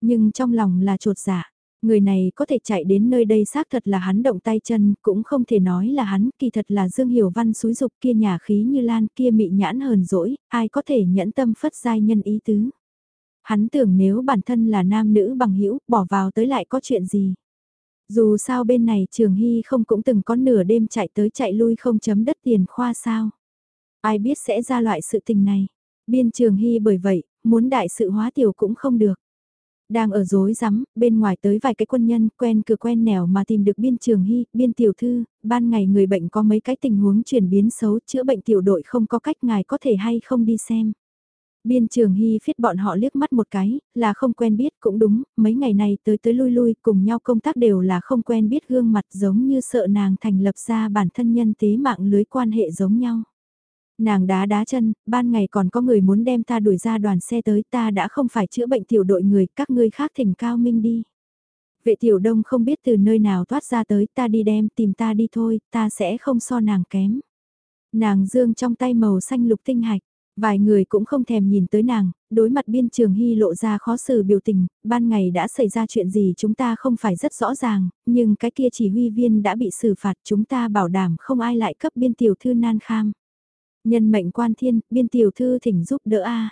Nhưng trong lòng là trột giả, người này có thể chạy đến nơi đây xác thật là hắn động tay chân, cũng không thể nói là hắn, kỳ thật là Dương Hiểu Văn xúi dục kia nhà khí như lan kia mị nhãn hờn dỗi, ai có thể nhẫn tâm phất giai nhân ý tứ. Hắn tưởng nếu bản thân là nam nữ bằng hữu bỏ vào tới lại có chuyện gì. Dù sao bên này Trường Hy không cũng từng có nửa đêm chạy tới chạy lui không chấm đất tiền khoa sao. Ai biết sẽ ra loại sự tình này. Biên Trường Hy bởi vậy, muốn đại sự hóa tiểu cũng không được. Đang ở dối rắm bên ngoài tới vài cái quân nhân quen cửa quen nẻo mà tìm được biên trường hy, biên tiểu thư, ban ngày người bệnh có mấy cái tình huống chuyển biến xấu chữa bệnh tiểu đội không có cách ngài có thể hay không đi xem. Biên trường hy phiết bọn họ liếc mắt một cái, là không quen biết cũng đúng, mấy ngày này tới tới lui lui cùng nhau công tác đều là không quen biết gương mặt giống như sợ nàng thành lập ra bản thân nhân tế mạng lưới quan hệ giống nhau. Nàng đá đá chân, ban ngày còn có người muốn đem ta đuổi ra đoàn xe tới ta đã không phải chữa bệnh tiểu đội người, các ngươi khác thỉnh cao minh đi. Vệ tiểu đông không biết từ nơi nào thoát ra tới ta đi đem tìm ta đi thôi, ta sẽ không so nàng kém. Nàng dương trong tay màu xanh lục tinh hạch, vài người cũng không thèm nhìn tới nàng, đối mặt biên trường hy lộ ra khó xử biểu tình, ban ngày đã xảy ra chuyện gì chúng ta không phải rất rõ ràng, nhưng cái kia chỉ huy viên đã bị xử phạt chúng ta bảo đảm không ai lại cấp biên tiểu thư nan kham. Nhân mệnh quan thiên, biên tiểu thư thỉnh giúp đỡ a.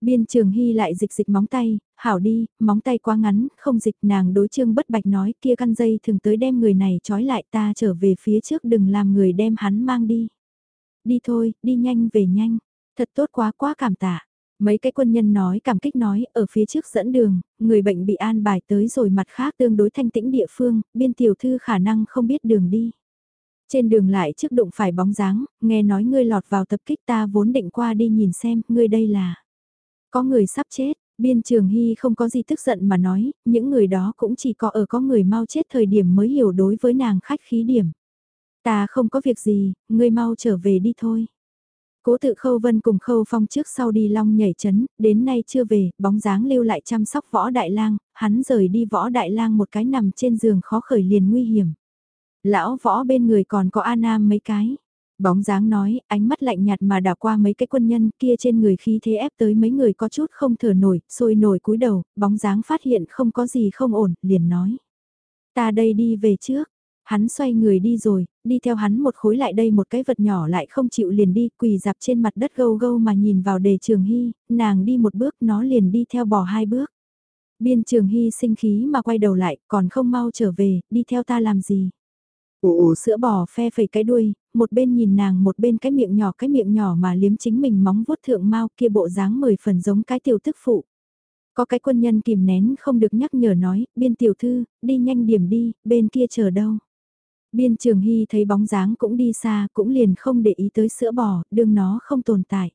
Biên trường hy lại dịch dịch móng tay, hảo đi, móng tay quá ngắn, không dịch nàng đối trương bất bạch nói kia căn dây thường tới đem người này trói lại ta trở về phía trước đừng làm người đem hắn mang đi. Đi thôi, đi nhanh về nhanh, thật tốt quá quá cảm tạ. Mấy cái quân nhân nói cảm kích nói ở phía trước dẫn đường, người bệnh bị an bài tới rồi mặt khác tương đối thanh tĩnh địa phương, biên tiểu thư khả năng không biết đường đi. Trên đường lại trước đụng phải bóng dáng, nghe nói ngươi lọt vào tập kích ta vốn định qua đi nhìn xem, ngươi đây là. Có người sắp chết, biên trường hy không có gì tức giận mà nói, những người đó cũng chỉ có ở có người mau chết thời điểm mới hiểu đối với nàng khách khí điểm. Ta không có việc gì, ngươi mau trở về đi thôi. Cố tự khâu vân cùng khâu phong trước sau đi long nhảy chấn, đến nay chưa về, bóng dáng lưu lại chăm sóc võ đại lang, hắn rời đi võ đại lang một cái nằm trên giường khó khởi liền nguy hiểm. Lão võ bên người còn có A Nam mấy cái. Bóng dáng nói, ánh mắt lạnh nhạt mà đảo qua mấy cái quân nhân kia trên người khí thế ép tới mấy người có chút không thở nổi, sôi nổi cúi đầu, bóng dáng phát hiện không có gì không ổn, liền nói. Ta đây đi về trước, hắn xoay người đi rồi, đi theo hắn một khối lại đây một cái vật nhỏ lại không chịu liền đi, quỳ dạp trên mặt đất gâu gâu mà nhìn vào đề trường hy, nàng đi một bước nó liền đi theo bỏ hai bước. Biên trường hy sinh khí mà quay đầu lại, còn không mau trở về, đi theo ta làm gì. Ồ sữa bò phe phẩy cái đuôi, một bên nhìn nàng một bên cái miệng nhỏ cái miệng nhỏ mà liếm chính mình móng vuốt thượng mau kia bộ dáng mười phần giống cái tiểu tức phụ. Có cái quân nhân kìm nén không được nhắc nhở nói, biên tiểu thư, đi nhanh điểm đi, bên kia chờ đâu. Biên trường hy thấy bóng dáng cũng đi xa, cũng liền không để ý tới sữa bò, đương nó không tồn tại.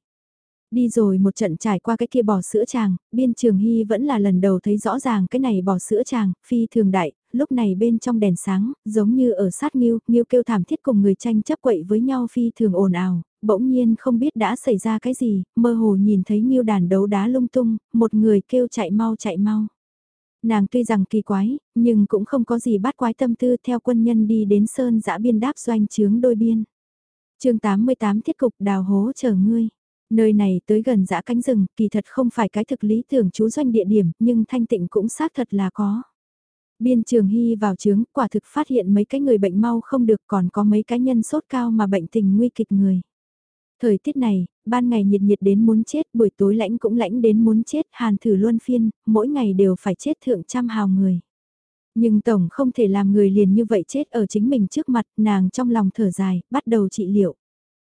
Đi rồi một trận trải qua cái kia bò sữa chàng, biên trường hy vẫn là lần đầu thấy rõ ràng cái này bò sữa chàng, phi thường đại, lúc này bên trong đèn sáng, giống như ở sát nghiêu, nghiêu kêu thảm thiết cùng người tranh chấp quậy với nhau phi thường ồn ào, bỗng nhiên không biết đã xảy ra cái gì, mơ hồ nhìn thấy nghiêu đàn đấu đá lung tung, một người kêu chạy mau chạy mau. Nàng tuy rằng kỳ quái, nhưng cũng không có gì bắt quái tâm tư theo quân nhân đi đến sơn dã biên đáp doanh chướng đôi biên. chương 88 thiết cục đào hố chờ ngươi. Nơi này tới gần dã cánh rừng, kỳ thật không phải cái thực lý tưởng chú doanh địa điểm, nhưng thanh tịnh cũng xác thật là có. Biên trường hy vào trướng, quả thực phát hiện mấy cái người bệnh mau không được còn có mấy cái nhân sốt cao mà bệnh tình nguy kịch người. Thời tiết này, ban ngày nhiệt nhiệt đến muốn chết, buổi tối lãnh cũng lãnh đến muốn chết, hàn thử luân phiên, mỗi ngày đều phải chết thượng trăm hào người. Nhưng Tổng không thể làm người liền như vậy chết ở chính mình trước mặt, nàng trong lòng thở dài, bắt đầu trị liệu.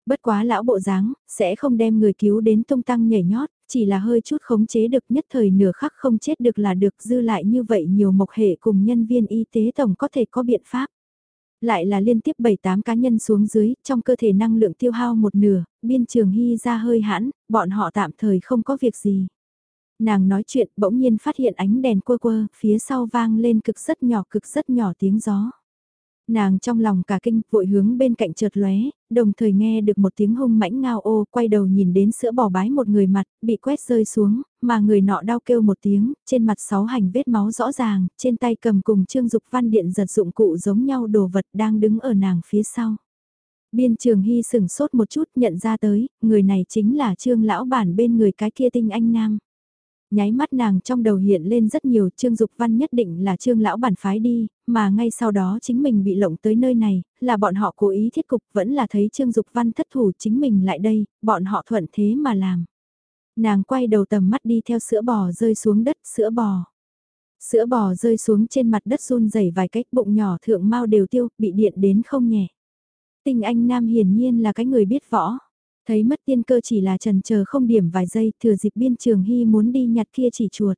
Bất quá lão bộ dáng, sẽ không đem người cứu đến tung tăng nhảy nhót, chỉ là hơi chút khống chế được nhất thời nửa khắc không chết được là được dư lại như vậy nhiều mộc hệ cùng nhân viên y tế tổng có thể có biện pháp. Lại là liên tiếp 7-8 cá nhân xuống dưới, trong cơ thể năng lượng tiêu hao một nửa, biên trường hy ra hơi hãn, bọn họ tạm thời không có việc gì. Nàng nói chuyện bỗng nhiên phát hiện ánh đèn quơ quơ, phía sau vang lên cực rất nhỏ cực rất nhỏ tiếng gió. Nàng trong lòng cả kinh vội hướng bên cạnh chợt lóe, đồng thời nghe được một tiếng hung mãnh ngao ô quay đầu nhìn đến sữa bò bái một người mặt, bị quét rơi xuống, mà người nọ đau kêu một tiếng, trên mặt sáu hành vết máu rõ ràng, trên tay cầm cùng trương dục văn điện giật dụng cụ giống nhau đồ vật đang đứng ở nàng phía sau. Biên trường hy sửng sốt một chút nhận ra tới, người này chính là trương lão bản bên người cái kia tinh anh nam. Nháy mắt nàng trong đầu hiện lên rất nhiều Trương Dục Văn nhất định là Trương Lão bản phái đi, mà ngay sau đó chính mình bị lộng tới nơi này, là bọn họ cố ý thiết cục vẫn là thấy Trương Dục Văn thất thủ chính mình lại đây, bọn họ thuận thế mà làm. Nàng quay đầu tầm mắt đi theo sữa bò rơi xuống đất sữa bò. Sữa bò rơi xuống trên mặt đất run rẩy vài cách bụng nhỏ thượng mau đều tiêu, bị điện đến không nhẹ. Tình anh nam hiển nhiên là cái người biết võ. Thấy mất tiên cơ chỉ là trần chờ không điểm vài giây, thừa dịp biên trường hy muốn đi nhặt kia chỉ chuột.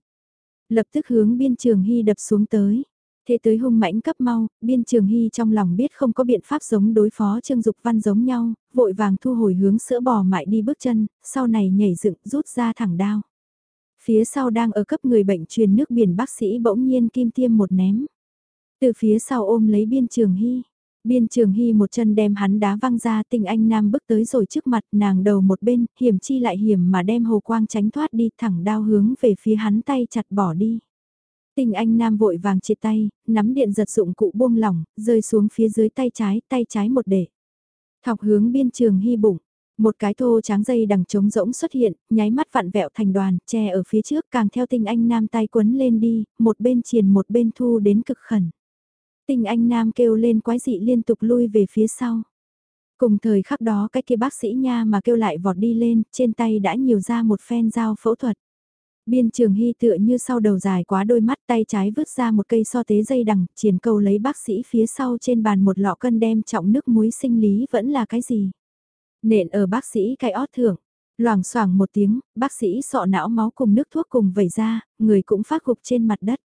Lập tức hướng biên trường hy đập xuống tới. Thế tới hung mãnh cấp mau, biên trường hy trong lòng biết không có biện pháp giống đối phó Trương Dục Văn giống nhau, vội vàng thu hồi hướng sữa bò mại đi bước chân, sau này nhảy dựng rút ra thẳng đao. Phía sau đang ở cấp người bệnh truyền nước biển bác sĩ bỗng nhiên kim tiêm một ném. Từ phía sau ôm lấy biên trường hy, Biên trường hy một chân đem hắn đá văng ra tinh anh nam bước tới rồi trước mặt nàng đầu một bên, hiểm chi lại hiểm mà đem hồ quang tránh thoát đi thẳng đao hướng về phía hắn tay chặt bỏ đi. Tinh anh nam vội vàng chia tay, nắm điện giật dụng cụ buông lỏng, rơi xuống phía dưới tay trái, tay trái một để. Thọc hướng biên trường hy bụng, một cái thô tráng dây đằng trống rỗng xuất hiện, nháy mắt vặn vẹo thành đoàn, che ở phía trước càng theo tinh anh nam tay quấn lên đi, một bên triền một bên thu đến cực khẩn. Tinh anh nam kêu lên quái dị liên tục lui về phía sau. Cùng thời khắc đó cái kia bác sĩ nha mà kêu lại vọt đi lên, trên tay đã nhiều ra một phen dao phẫu thuật. Biên trường hy tựa như sau đầu dài quá đôi mắt tay trái vứt ra một cây so tế dây đằng, triển câu lấy bác sĩ phía sau trên bàn một lọ cân đem trọng nước muối sinh lý vẫn là cái gì. Nện ở bác sĩ cái ót thưởng, loảng xoảng một tiếng, bác sĩ sọ não máu cùng nước thuốc cùng vẩy ra, người cũng phát gục trên mặt đất.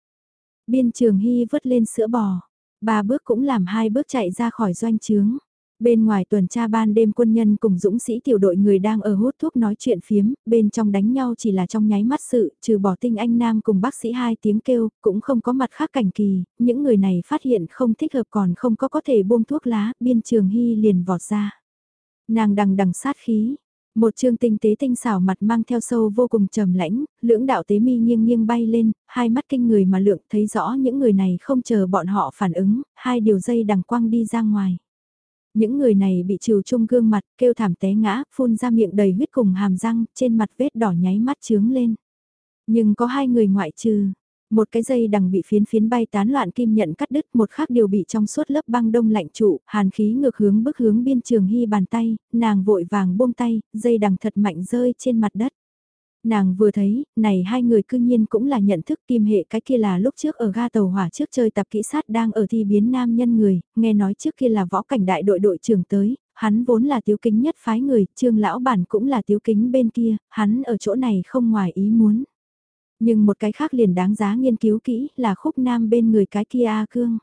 Biên trường hy vứt lên sữa bò, ba bước cũng làm hai bước chạy ra khỏi doanh trướng. Bên ngoài tuần tra ban đêm quân nhân cùng dũng sĩ tiểu đội người đang ở hút thuốc nói chuyện phiếm, bên trong đánh nhau chỉ là trong nháy mắt sự, trừ bỏ tinh anh nam cùng bác sĩ hai tiếng kêu, cũng không có mặt khác cảnh kỳ, những người này phát hiện không thích hợp còn không có có thể buông thuốc lá, biên trường hy liền vọt ra. Nàng đằng đằng sát khí, một chương tinh tế tinh xảo mặt mang theo sâu vô cùng trầm lãnh, lưỡng đạo tế mi nghiêng nghiêng bay lên, hai mắt kinh người mà lượng thấy rõ những người này không chờ bọn họ phản ứng, hai điều dây đằng quăng đi ra ngoài. Những người này bị trừ chung gương mặt, kêu thảm té ngã, phun ra miệng đầy huyết cùng hàm răng, trên mặt vết đỏ nháy mắt trướng lên. Nhưng có hai người ngoại trừ, một cái dây đằng bị phiến phiến bay tán loạn kim nhận cắt đứt, một khác điều bị trong suốt lớp băng đông lạnh trụ, hàn khí ngược hướng bước hướng biên trường hy bàn tay, nàng vội vàng buông tay, dây đằng thật mạnh rơi trên mặt đất. Nàng vừa thấy, này hai người cương nhiên cũng là nhận thức kim hệ cái kia là lúc trước ở ga tàu hỏa trước chơi tập kỹ sát đang ở thi biến nam nhân người, nghe nói trước kia là võ cảnh đại đội đội trưởng tới, hắn vốn là tiếu kính nhất phái người, trương lão bản cũng là tiếu kính bên kia, hắn ở chỗ này không ngoài ý muốn. Nhưng một cái khác liền đáng giá nghiên cứu kỹ là khúc nam bên người cái kia A Cương.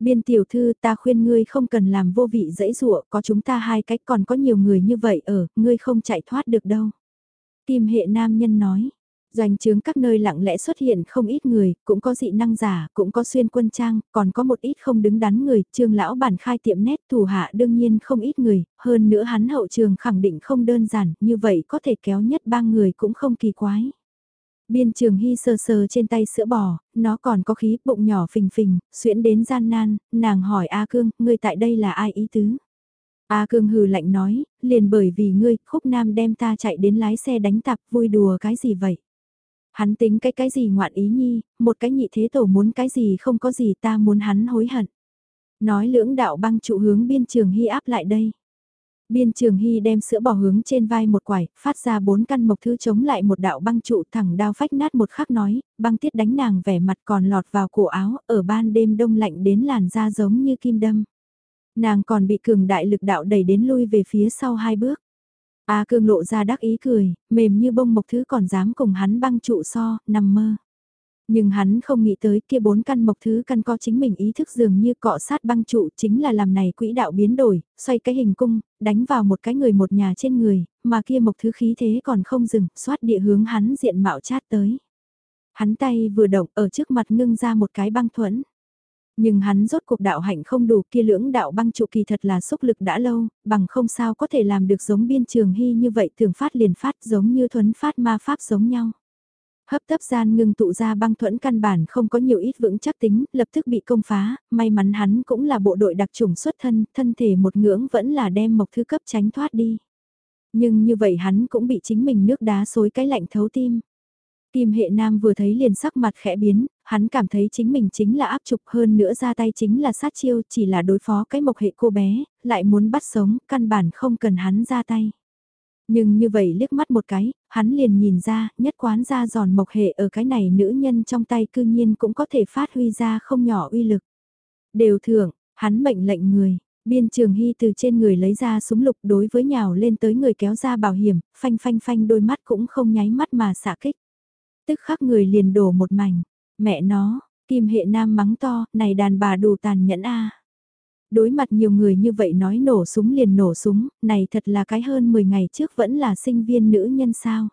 Biên tiểu thư ta khuyên ngươi không cần làm vô vị dễ dụa, có chúng ta hai cách còn có nhiều người như vậy ở, ngươi không chạy thoát được đâu. Kim hệ nam nhân nói, doanh trướng các nơi lặng lẽ xuất hiện không ít người, cũng có dị năng giả, cũng có xuyên quân trang, còn có một ít không đứng đắn người, trương lão bản khai tiệm nét thủ hạ đương nhiên không ít người, hơn nữa hắn hậu trường khẳng định không đơn giản, như vậy có thể kéo nhất ba người cũng không kỳ quái. Biên trường hy sờ sờ trên tay sữa bò, nó còn có khí bụng nhỏ phình phình, xuyễn đến gian nan, nàng hỏi A Cương, ngươi tại đây là ai ý tứ? A Cương hừ lạnh nói, liền bởi vì ngươi, khúc nam đem ta chạy đến lái xe đánh tạp vui đùa cái gì vậy? Hắn tính cái cái gì ngoạn ý nhi, một cái nhị thế tổ muốn cái gì không có gì ta muốn hắn hối hận. Nói lưỡng đạo băng trụ hướng biên trường hy áp lại đây. Biên trường hy đem sữa bò hướng trên vai một quải, phát ra bốn căn mộc thứ chống lại một đạo băng trụ thẳng đao phách nát một khắc nói, băng tiết đánh nàng vẻ mặt còn lọt vào cổ áo, ở ban đêm đông lạnh đến làn da giống như kim đâm. Nàng còn bị cường đại lực đạo đẩy đến lui về phía sau hai bước. A cương lộ ra đắc ý cười, mềm như bông mộc thứ còn dám cùng hắn băng trụ so, nằm mơ. Nhưng hắn không nghĩ tới kia bốn căn mộc thứ căn có chính mình ý thức dường như cọ sát băng trụ chính là làm này quỹ đạo biến đổi, xoay cái hình cung, đánh vào một cái người một nhà trên người, mà kia mộc thứ khí thế còn không dừng, xoát địa hướng hắn diện mạo chát tới. Hắn tay vừa động ở trước mặt ngưng ra một cái băng thuẫn. Nhưng hắn rốt cuộc đạo hạnh không đủ kia lưỡng đạo băng trụ kỳ thật là xúc lực đã lâu, bằng không sao có thể làm được giống biên trường hy như vậy thường phát liền phát giống như thuấn phát ma pháp giống nhau. Hấp tấp gian ngưng tụ ra băng thuẫn căn bản không có nhiều ít vững chắc tính, lập tức bị công phá, may mắn hắn cũng là bộ đội đặc trùng xuất thân, thân thể một ngưỡng vẫn là đem mộc thứ cấp tránh thoát đi. Nhưng như vậy hắn cũng bị chính mình nước đá xối cái lạnh thấu tim. Kim hệ nam vừa thấy liền sắc mặt khẽ biến, hắn cảm thấy chính mình chính là áp trục hơn nữa ra tay chính là sát chiêu chỉ là đối phó cái mộc hệ cô bé, lại muốn bắt sống, căn bản không cần hắn ra tay. Nhưng như vậy liếc mắt một cái, hắn liền nhìn ra, nhất quán ra giòn mộc hệ ở cái này nữ nhân trong tay cư nhiên cũng có thể phát huy ra không nhỏ uy lực. Đều thưởng, hắn mệnh lệnh người, biên trường hy từ trên người lấy ra súng lục đối với nhào lên tới người kéo ra bảo hiểm, phanh phanh phanh đôi mắt cũng không nháy mắt mà xạ kích. Tức khắc người liền đổ một mảnh, mẹ nó, kim hệ nam mắng to, này đàn bà đủ tàn nhẫn a Đối mặt nhiều người như vậy nói nổ súng liền nổ súng, này thật là cái hơn 10 ngày trước vẫn là sinh viên nữ nhân sao.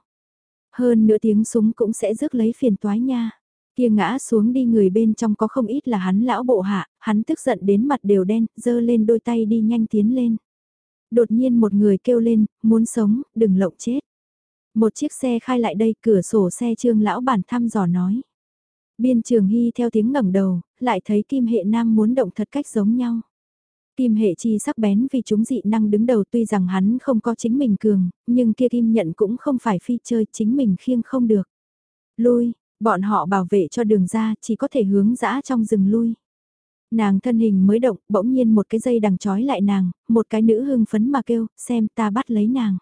Hơn nửa tiếng súng cũng sẽ rước lấy phiền toái nha. Kia ngã xuống đi người bên trong có không ít là hắn lão bộ hạ, hắn tức giận đến mặt đều đen, dơ lên đôi tay đi nhanh tiến lên. Đột nhiên một người kêu lên, muốn sống, đừng lộng chết. Một chiếc xe khai lại đây, cửa sổ xe trương lão bản thăm dò nói. Biên trường hy theo tiếng ngẩng đầu, lại thấy kim hệ nam muốn động thật cách giống nhau. Kim hệ chi sắc bén vì chúng dị năng đứng đầu tuy rằng hắn không có chính mình cường, nhưng kia kim nhận cũng không phải phi chơi chính mình khiêng không được. Lui, bọn họ bảo vệ cho đường ra chỉ có thể hướng dã trong rừng lui. Nàng thân hình mới động, bỗng nhiên một cái dây đằng trói lại nàng, một cái nữ hưng phấn mà kêu, xem ta bắt lấy nàng.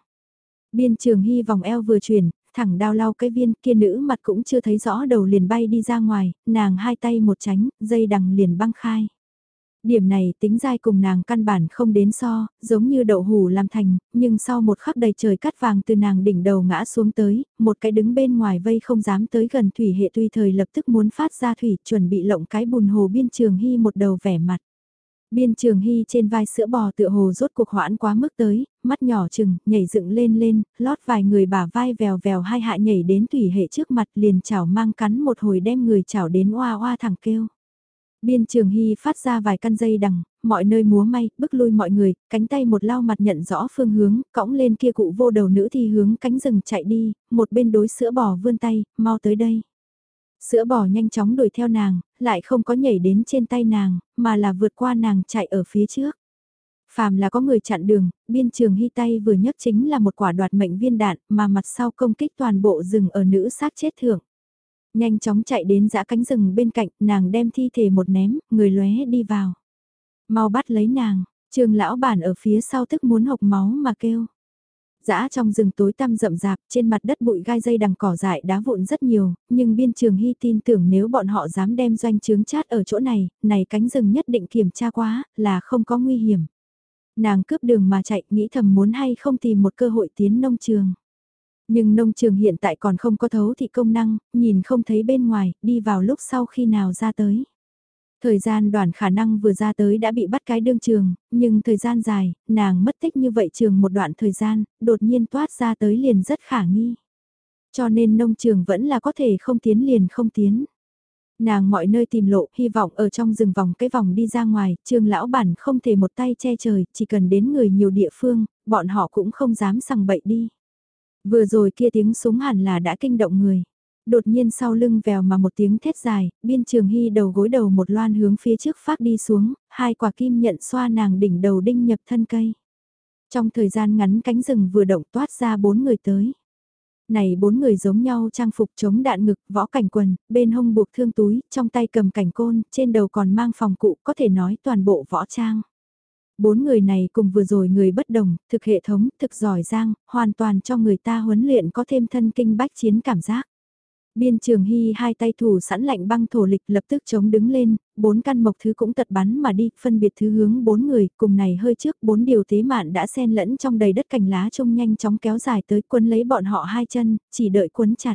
Biên trường hy vòng eo vừa chuyển, thẳng đao lau cái viên kia nữ mặt cũng chưa thấy rõ đầu liền bay đi ra ngoài, nàng hai tay một tránh, dây đằng liền băng khai. Điểm này tính dai cùng nàng căn bản không đến so, giống như đậu hủ làm thành, nhưng sau một khắc đầy trời cắt vàng từ nàng đỉnh đầu ngã xuống tới, một cái đứng bên ngoài vây không dám tới gần thủy hệ tuy thời lập tức muốn phát ra thủy chuẩn bị lộng cái bùn hồ biên trường hy một đầu vẻ mặt. Biên trường hy trên vai sữa bò tựa hồ rốt cuộc hoãn quá mức tới, mắt nhỏ chừng, nhảy dựng lên lên, lót vài người bả vai vèo vèo hai hạ nhảy đến thủy hệ trước mặt liền chảo mang cắn một hồi đem người chảo đến oa oa thẳng kêu. Biên trường hy phát ra vài căn dây đằng, mọi nơi múa may, bức lui mọi người, cánh tay một lao mặt nhận rõ phương hướng, cõng lên kia cụ vô đầu nữ thì hướng cánh rừng chạy đi, một bên đối sữa bò vươn tay, mau tới đây. Sữa bò nhanh chóng đuổi theo nàng, lại không có nhảy đến trên tay nàng, mà là vượt qua nàng chạy ở phía trước. Phàm là có người chặn đường, biên trường hy tay vừa nhấc chính là một quả đoạt mệnh viên đạn mà mặt sau công kích toàn bộ rừng ở nữ sát chết thưởng. Nhanh chóng chạy đến dã cánh rừng bên cạnh, nàng đem thi thể một ném, người lóe đi vào. Mau bắt lấy nàng, trường lão bản ở phía sau tức muốn hộc máu mà kêu. Dã trong rừng tối tăm rậm rạp, trên mặt đất bụi gai dây đằng cỏ dại đá vụn rất nhiều, nhưng biên trường hy tin tưởng nếu bọn họ dám đem doanh trướng chát ở chỗ này, này cánh rừng nhất định kiểm tra quá, là không có nguy hiểm. Nàng cướp đường mà chạy, nghĩ thầm muốn hay không tìm một cơ hội tiến nông trường. Nhưng nông trường hiện tại còn không có thấu thị công năng, nhìn không thấy bên ngoài, đi vào lúc sau khi nào ra tới. Thời gian đoàn khả năng vừa ra tới đã bị bắt cái đương trường, nhưng thời gian dài, nàng mất tích như vậy trường một đoạn thời gian, đột nhiên toát ra tới liền rất khả nghi. Cho nên nông trường vẫn là có thể không tiến liền không tiến. Nàng mọi nơi tìm lộ, hy vọng ở trong rừng vòng cái vòng đi ra ngoài, trường lão bản không thể một tay che trời, chỉ cần đến người nhiều địa phương, bọn họ cũng không dám sằng bậy đi. Vừa rồi kia tiếng súng hẳn là đã kinh động người. Đột nhiên sau lưng vèo mà một tiếng thét dài, biên trường hy đầu gối đầu một loan hướng phía trước phát đi xuống, hai quả kim nhận xoa nàng đỉnh đầu đinh nhập thân cây. Trong thời gian ngắn cánh rừng vừa động toát ra bốn người tới. Này bốn người giống nhau trang phục chống đạn ngực, võ cảnh quần, bên hông buộc thương túi, trong tay cầm cảnh côn, trên đầu còn mang phòng cụ, có thể nói toàn bộ võ trang. Bốn người này cùng vừa rồi người bất đồng, thực hệ thống, thực giỏi giang, hoàn toàn cho người ta huấn luyện có thêm thân kinh bách chiến cảm giác. Biên trường hy hai tay thủ sẵn lạnh băng thổ lịch lập tức chống đứng lên, bốn căn mộc thứ cũng tật bắn mà đi, phân biệt thứ hướng bốn người, cùng này hơi trước bốn điều tế mạn đã xen lẫn trong đầy đất cành lá trông nhanh chóng kéo dài tới quân lấy bọn họ hai chân, chỉ đợi quấn chặt.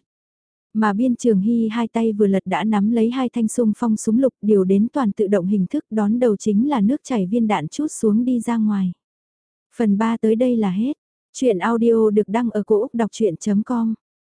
Mà biên trường hy hai tay vừa lật đã nắm lấy hai thanh sung phong súng lục, điều đến toàn tự động hình thức, đón đầu chính là nước chảy viên đạn chút xuống đi ra ngoài. Phần 3 tới đây là hết. Chuyện audio được đăng ở cổ Úc đọc chuyện.com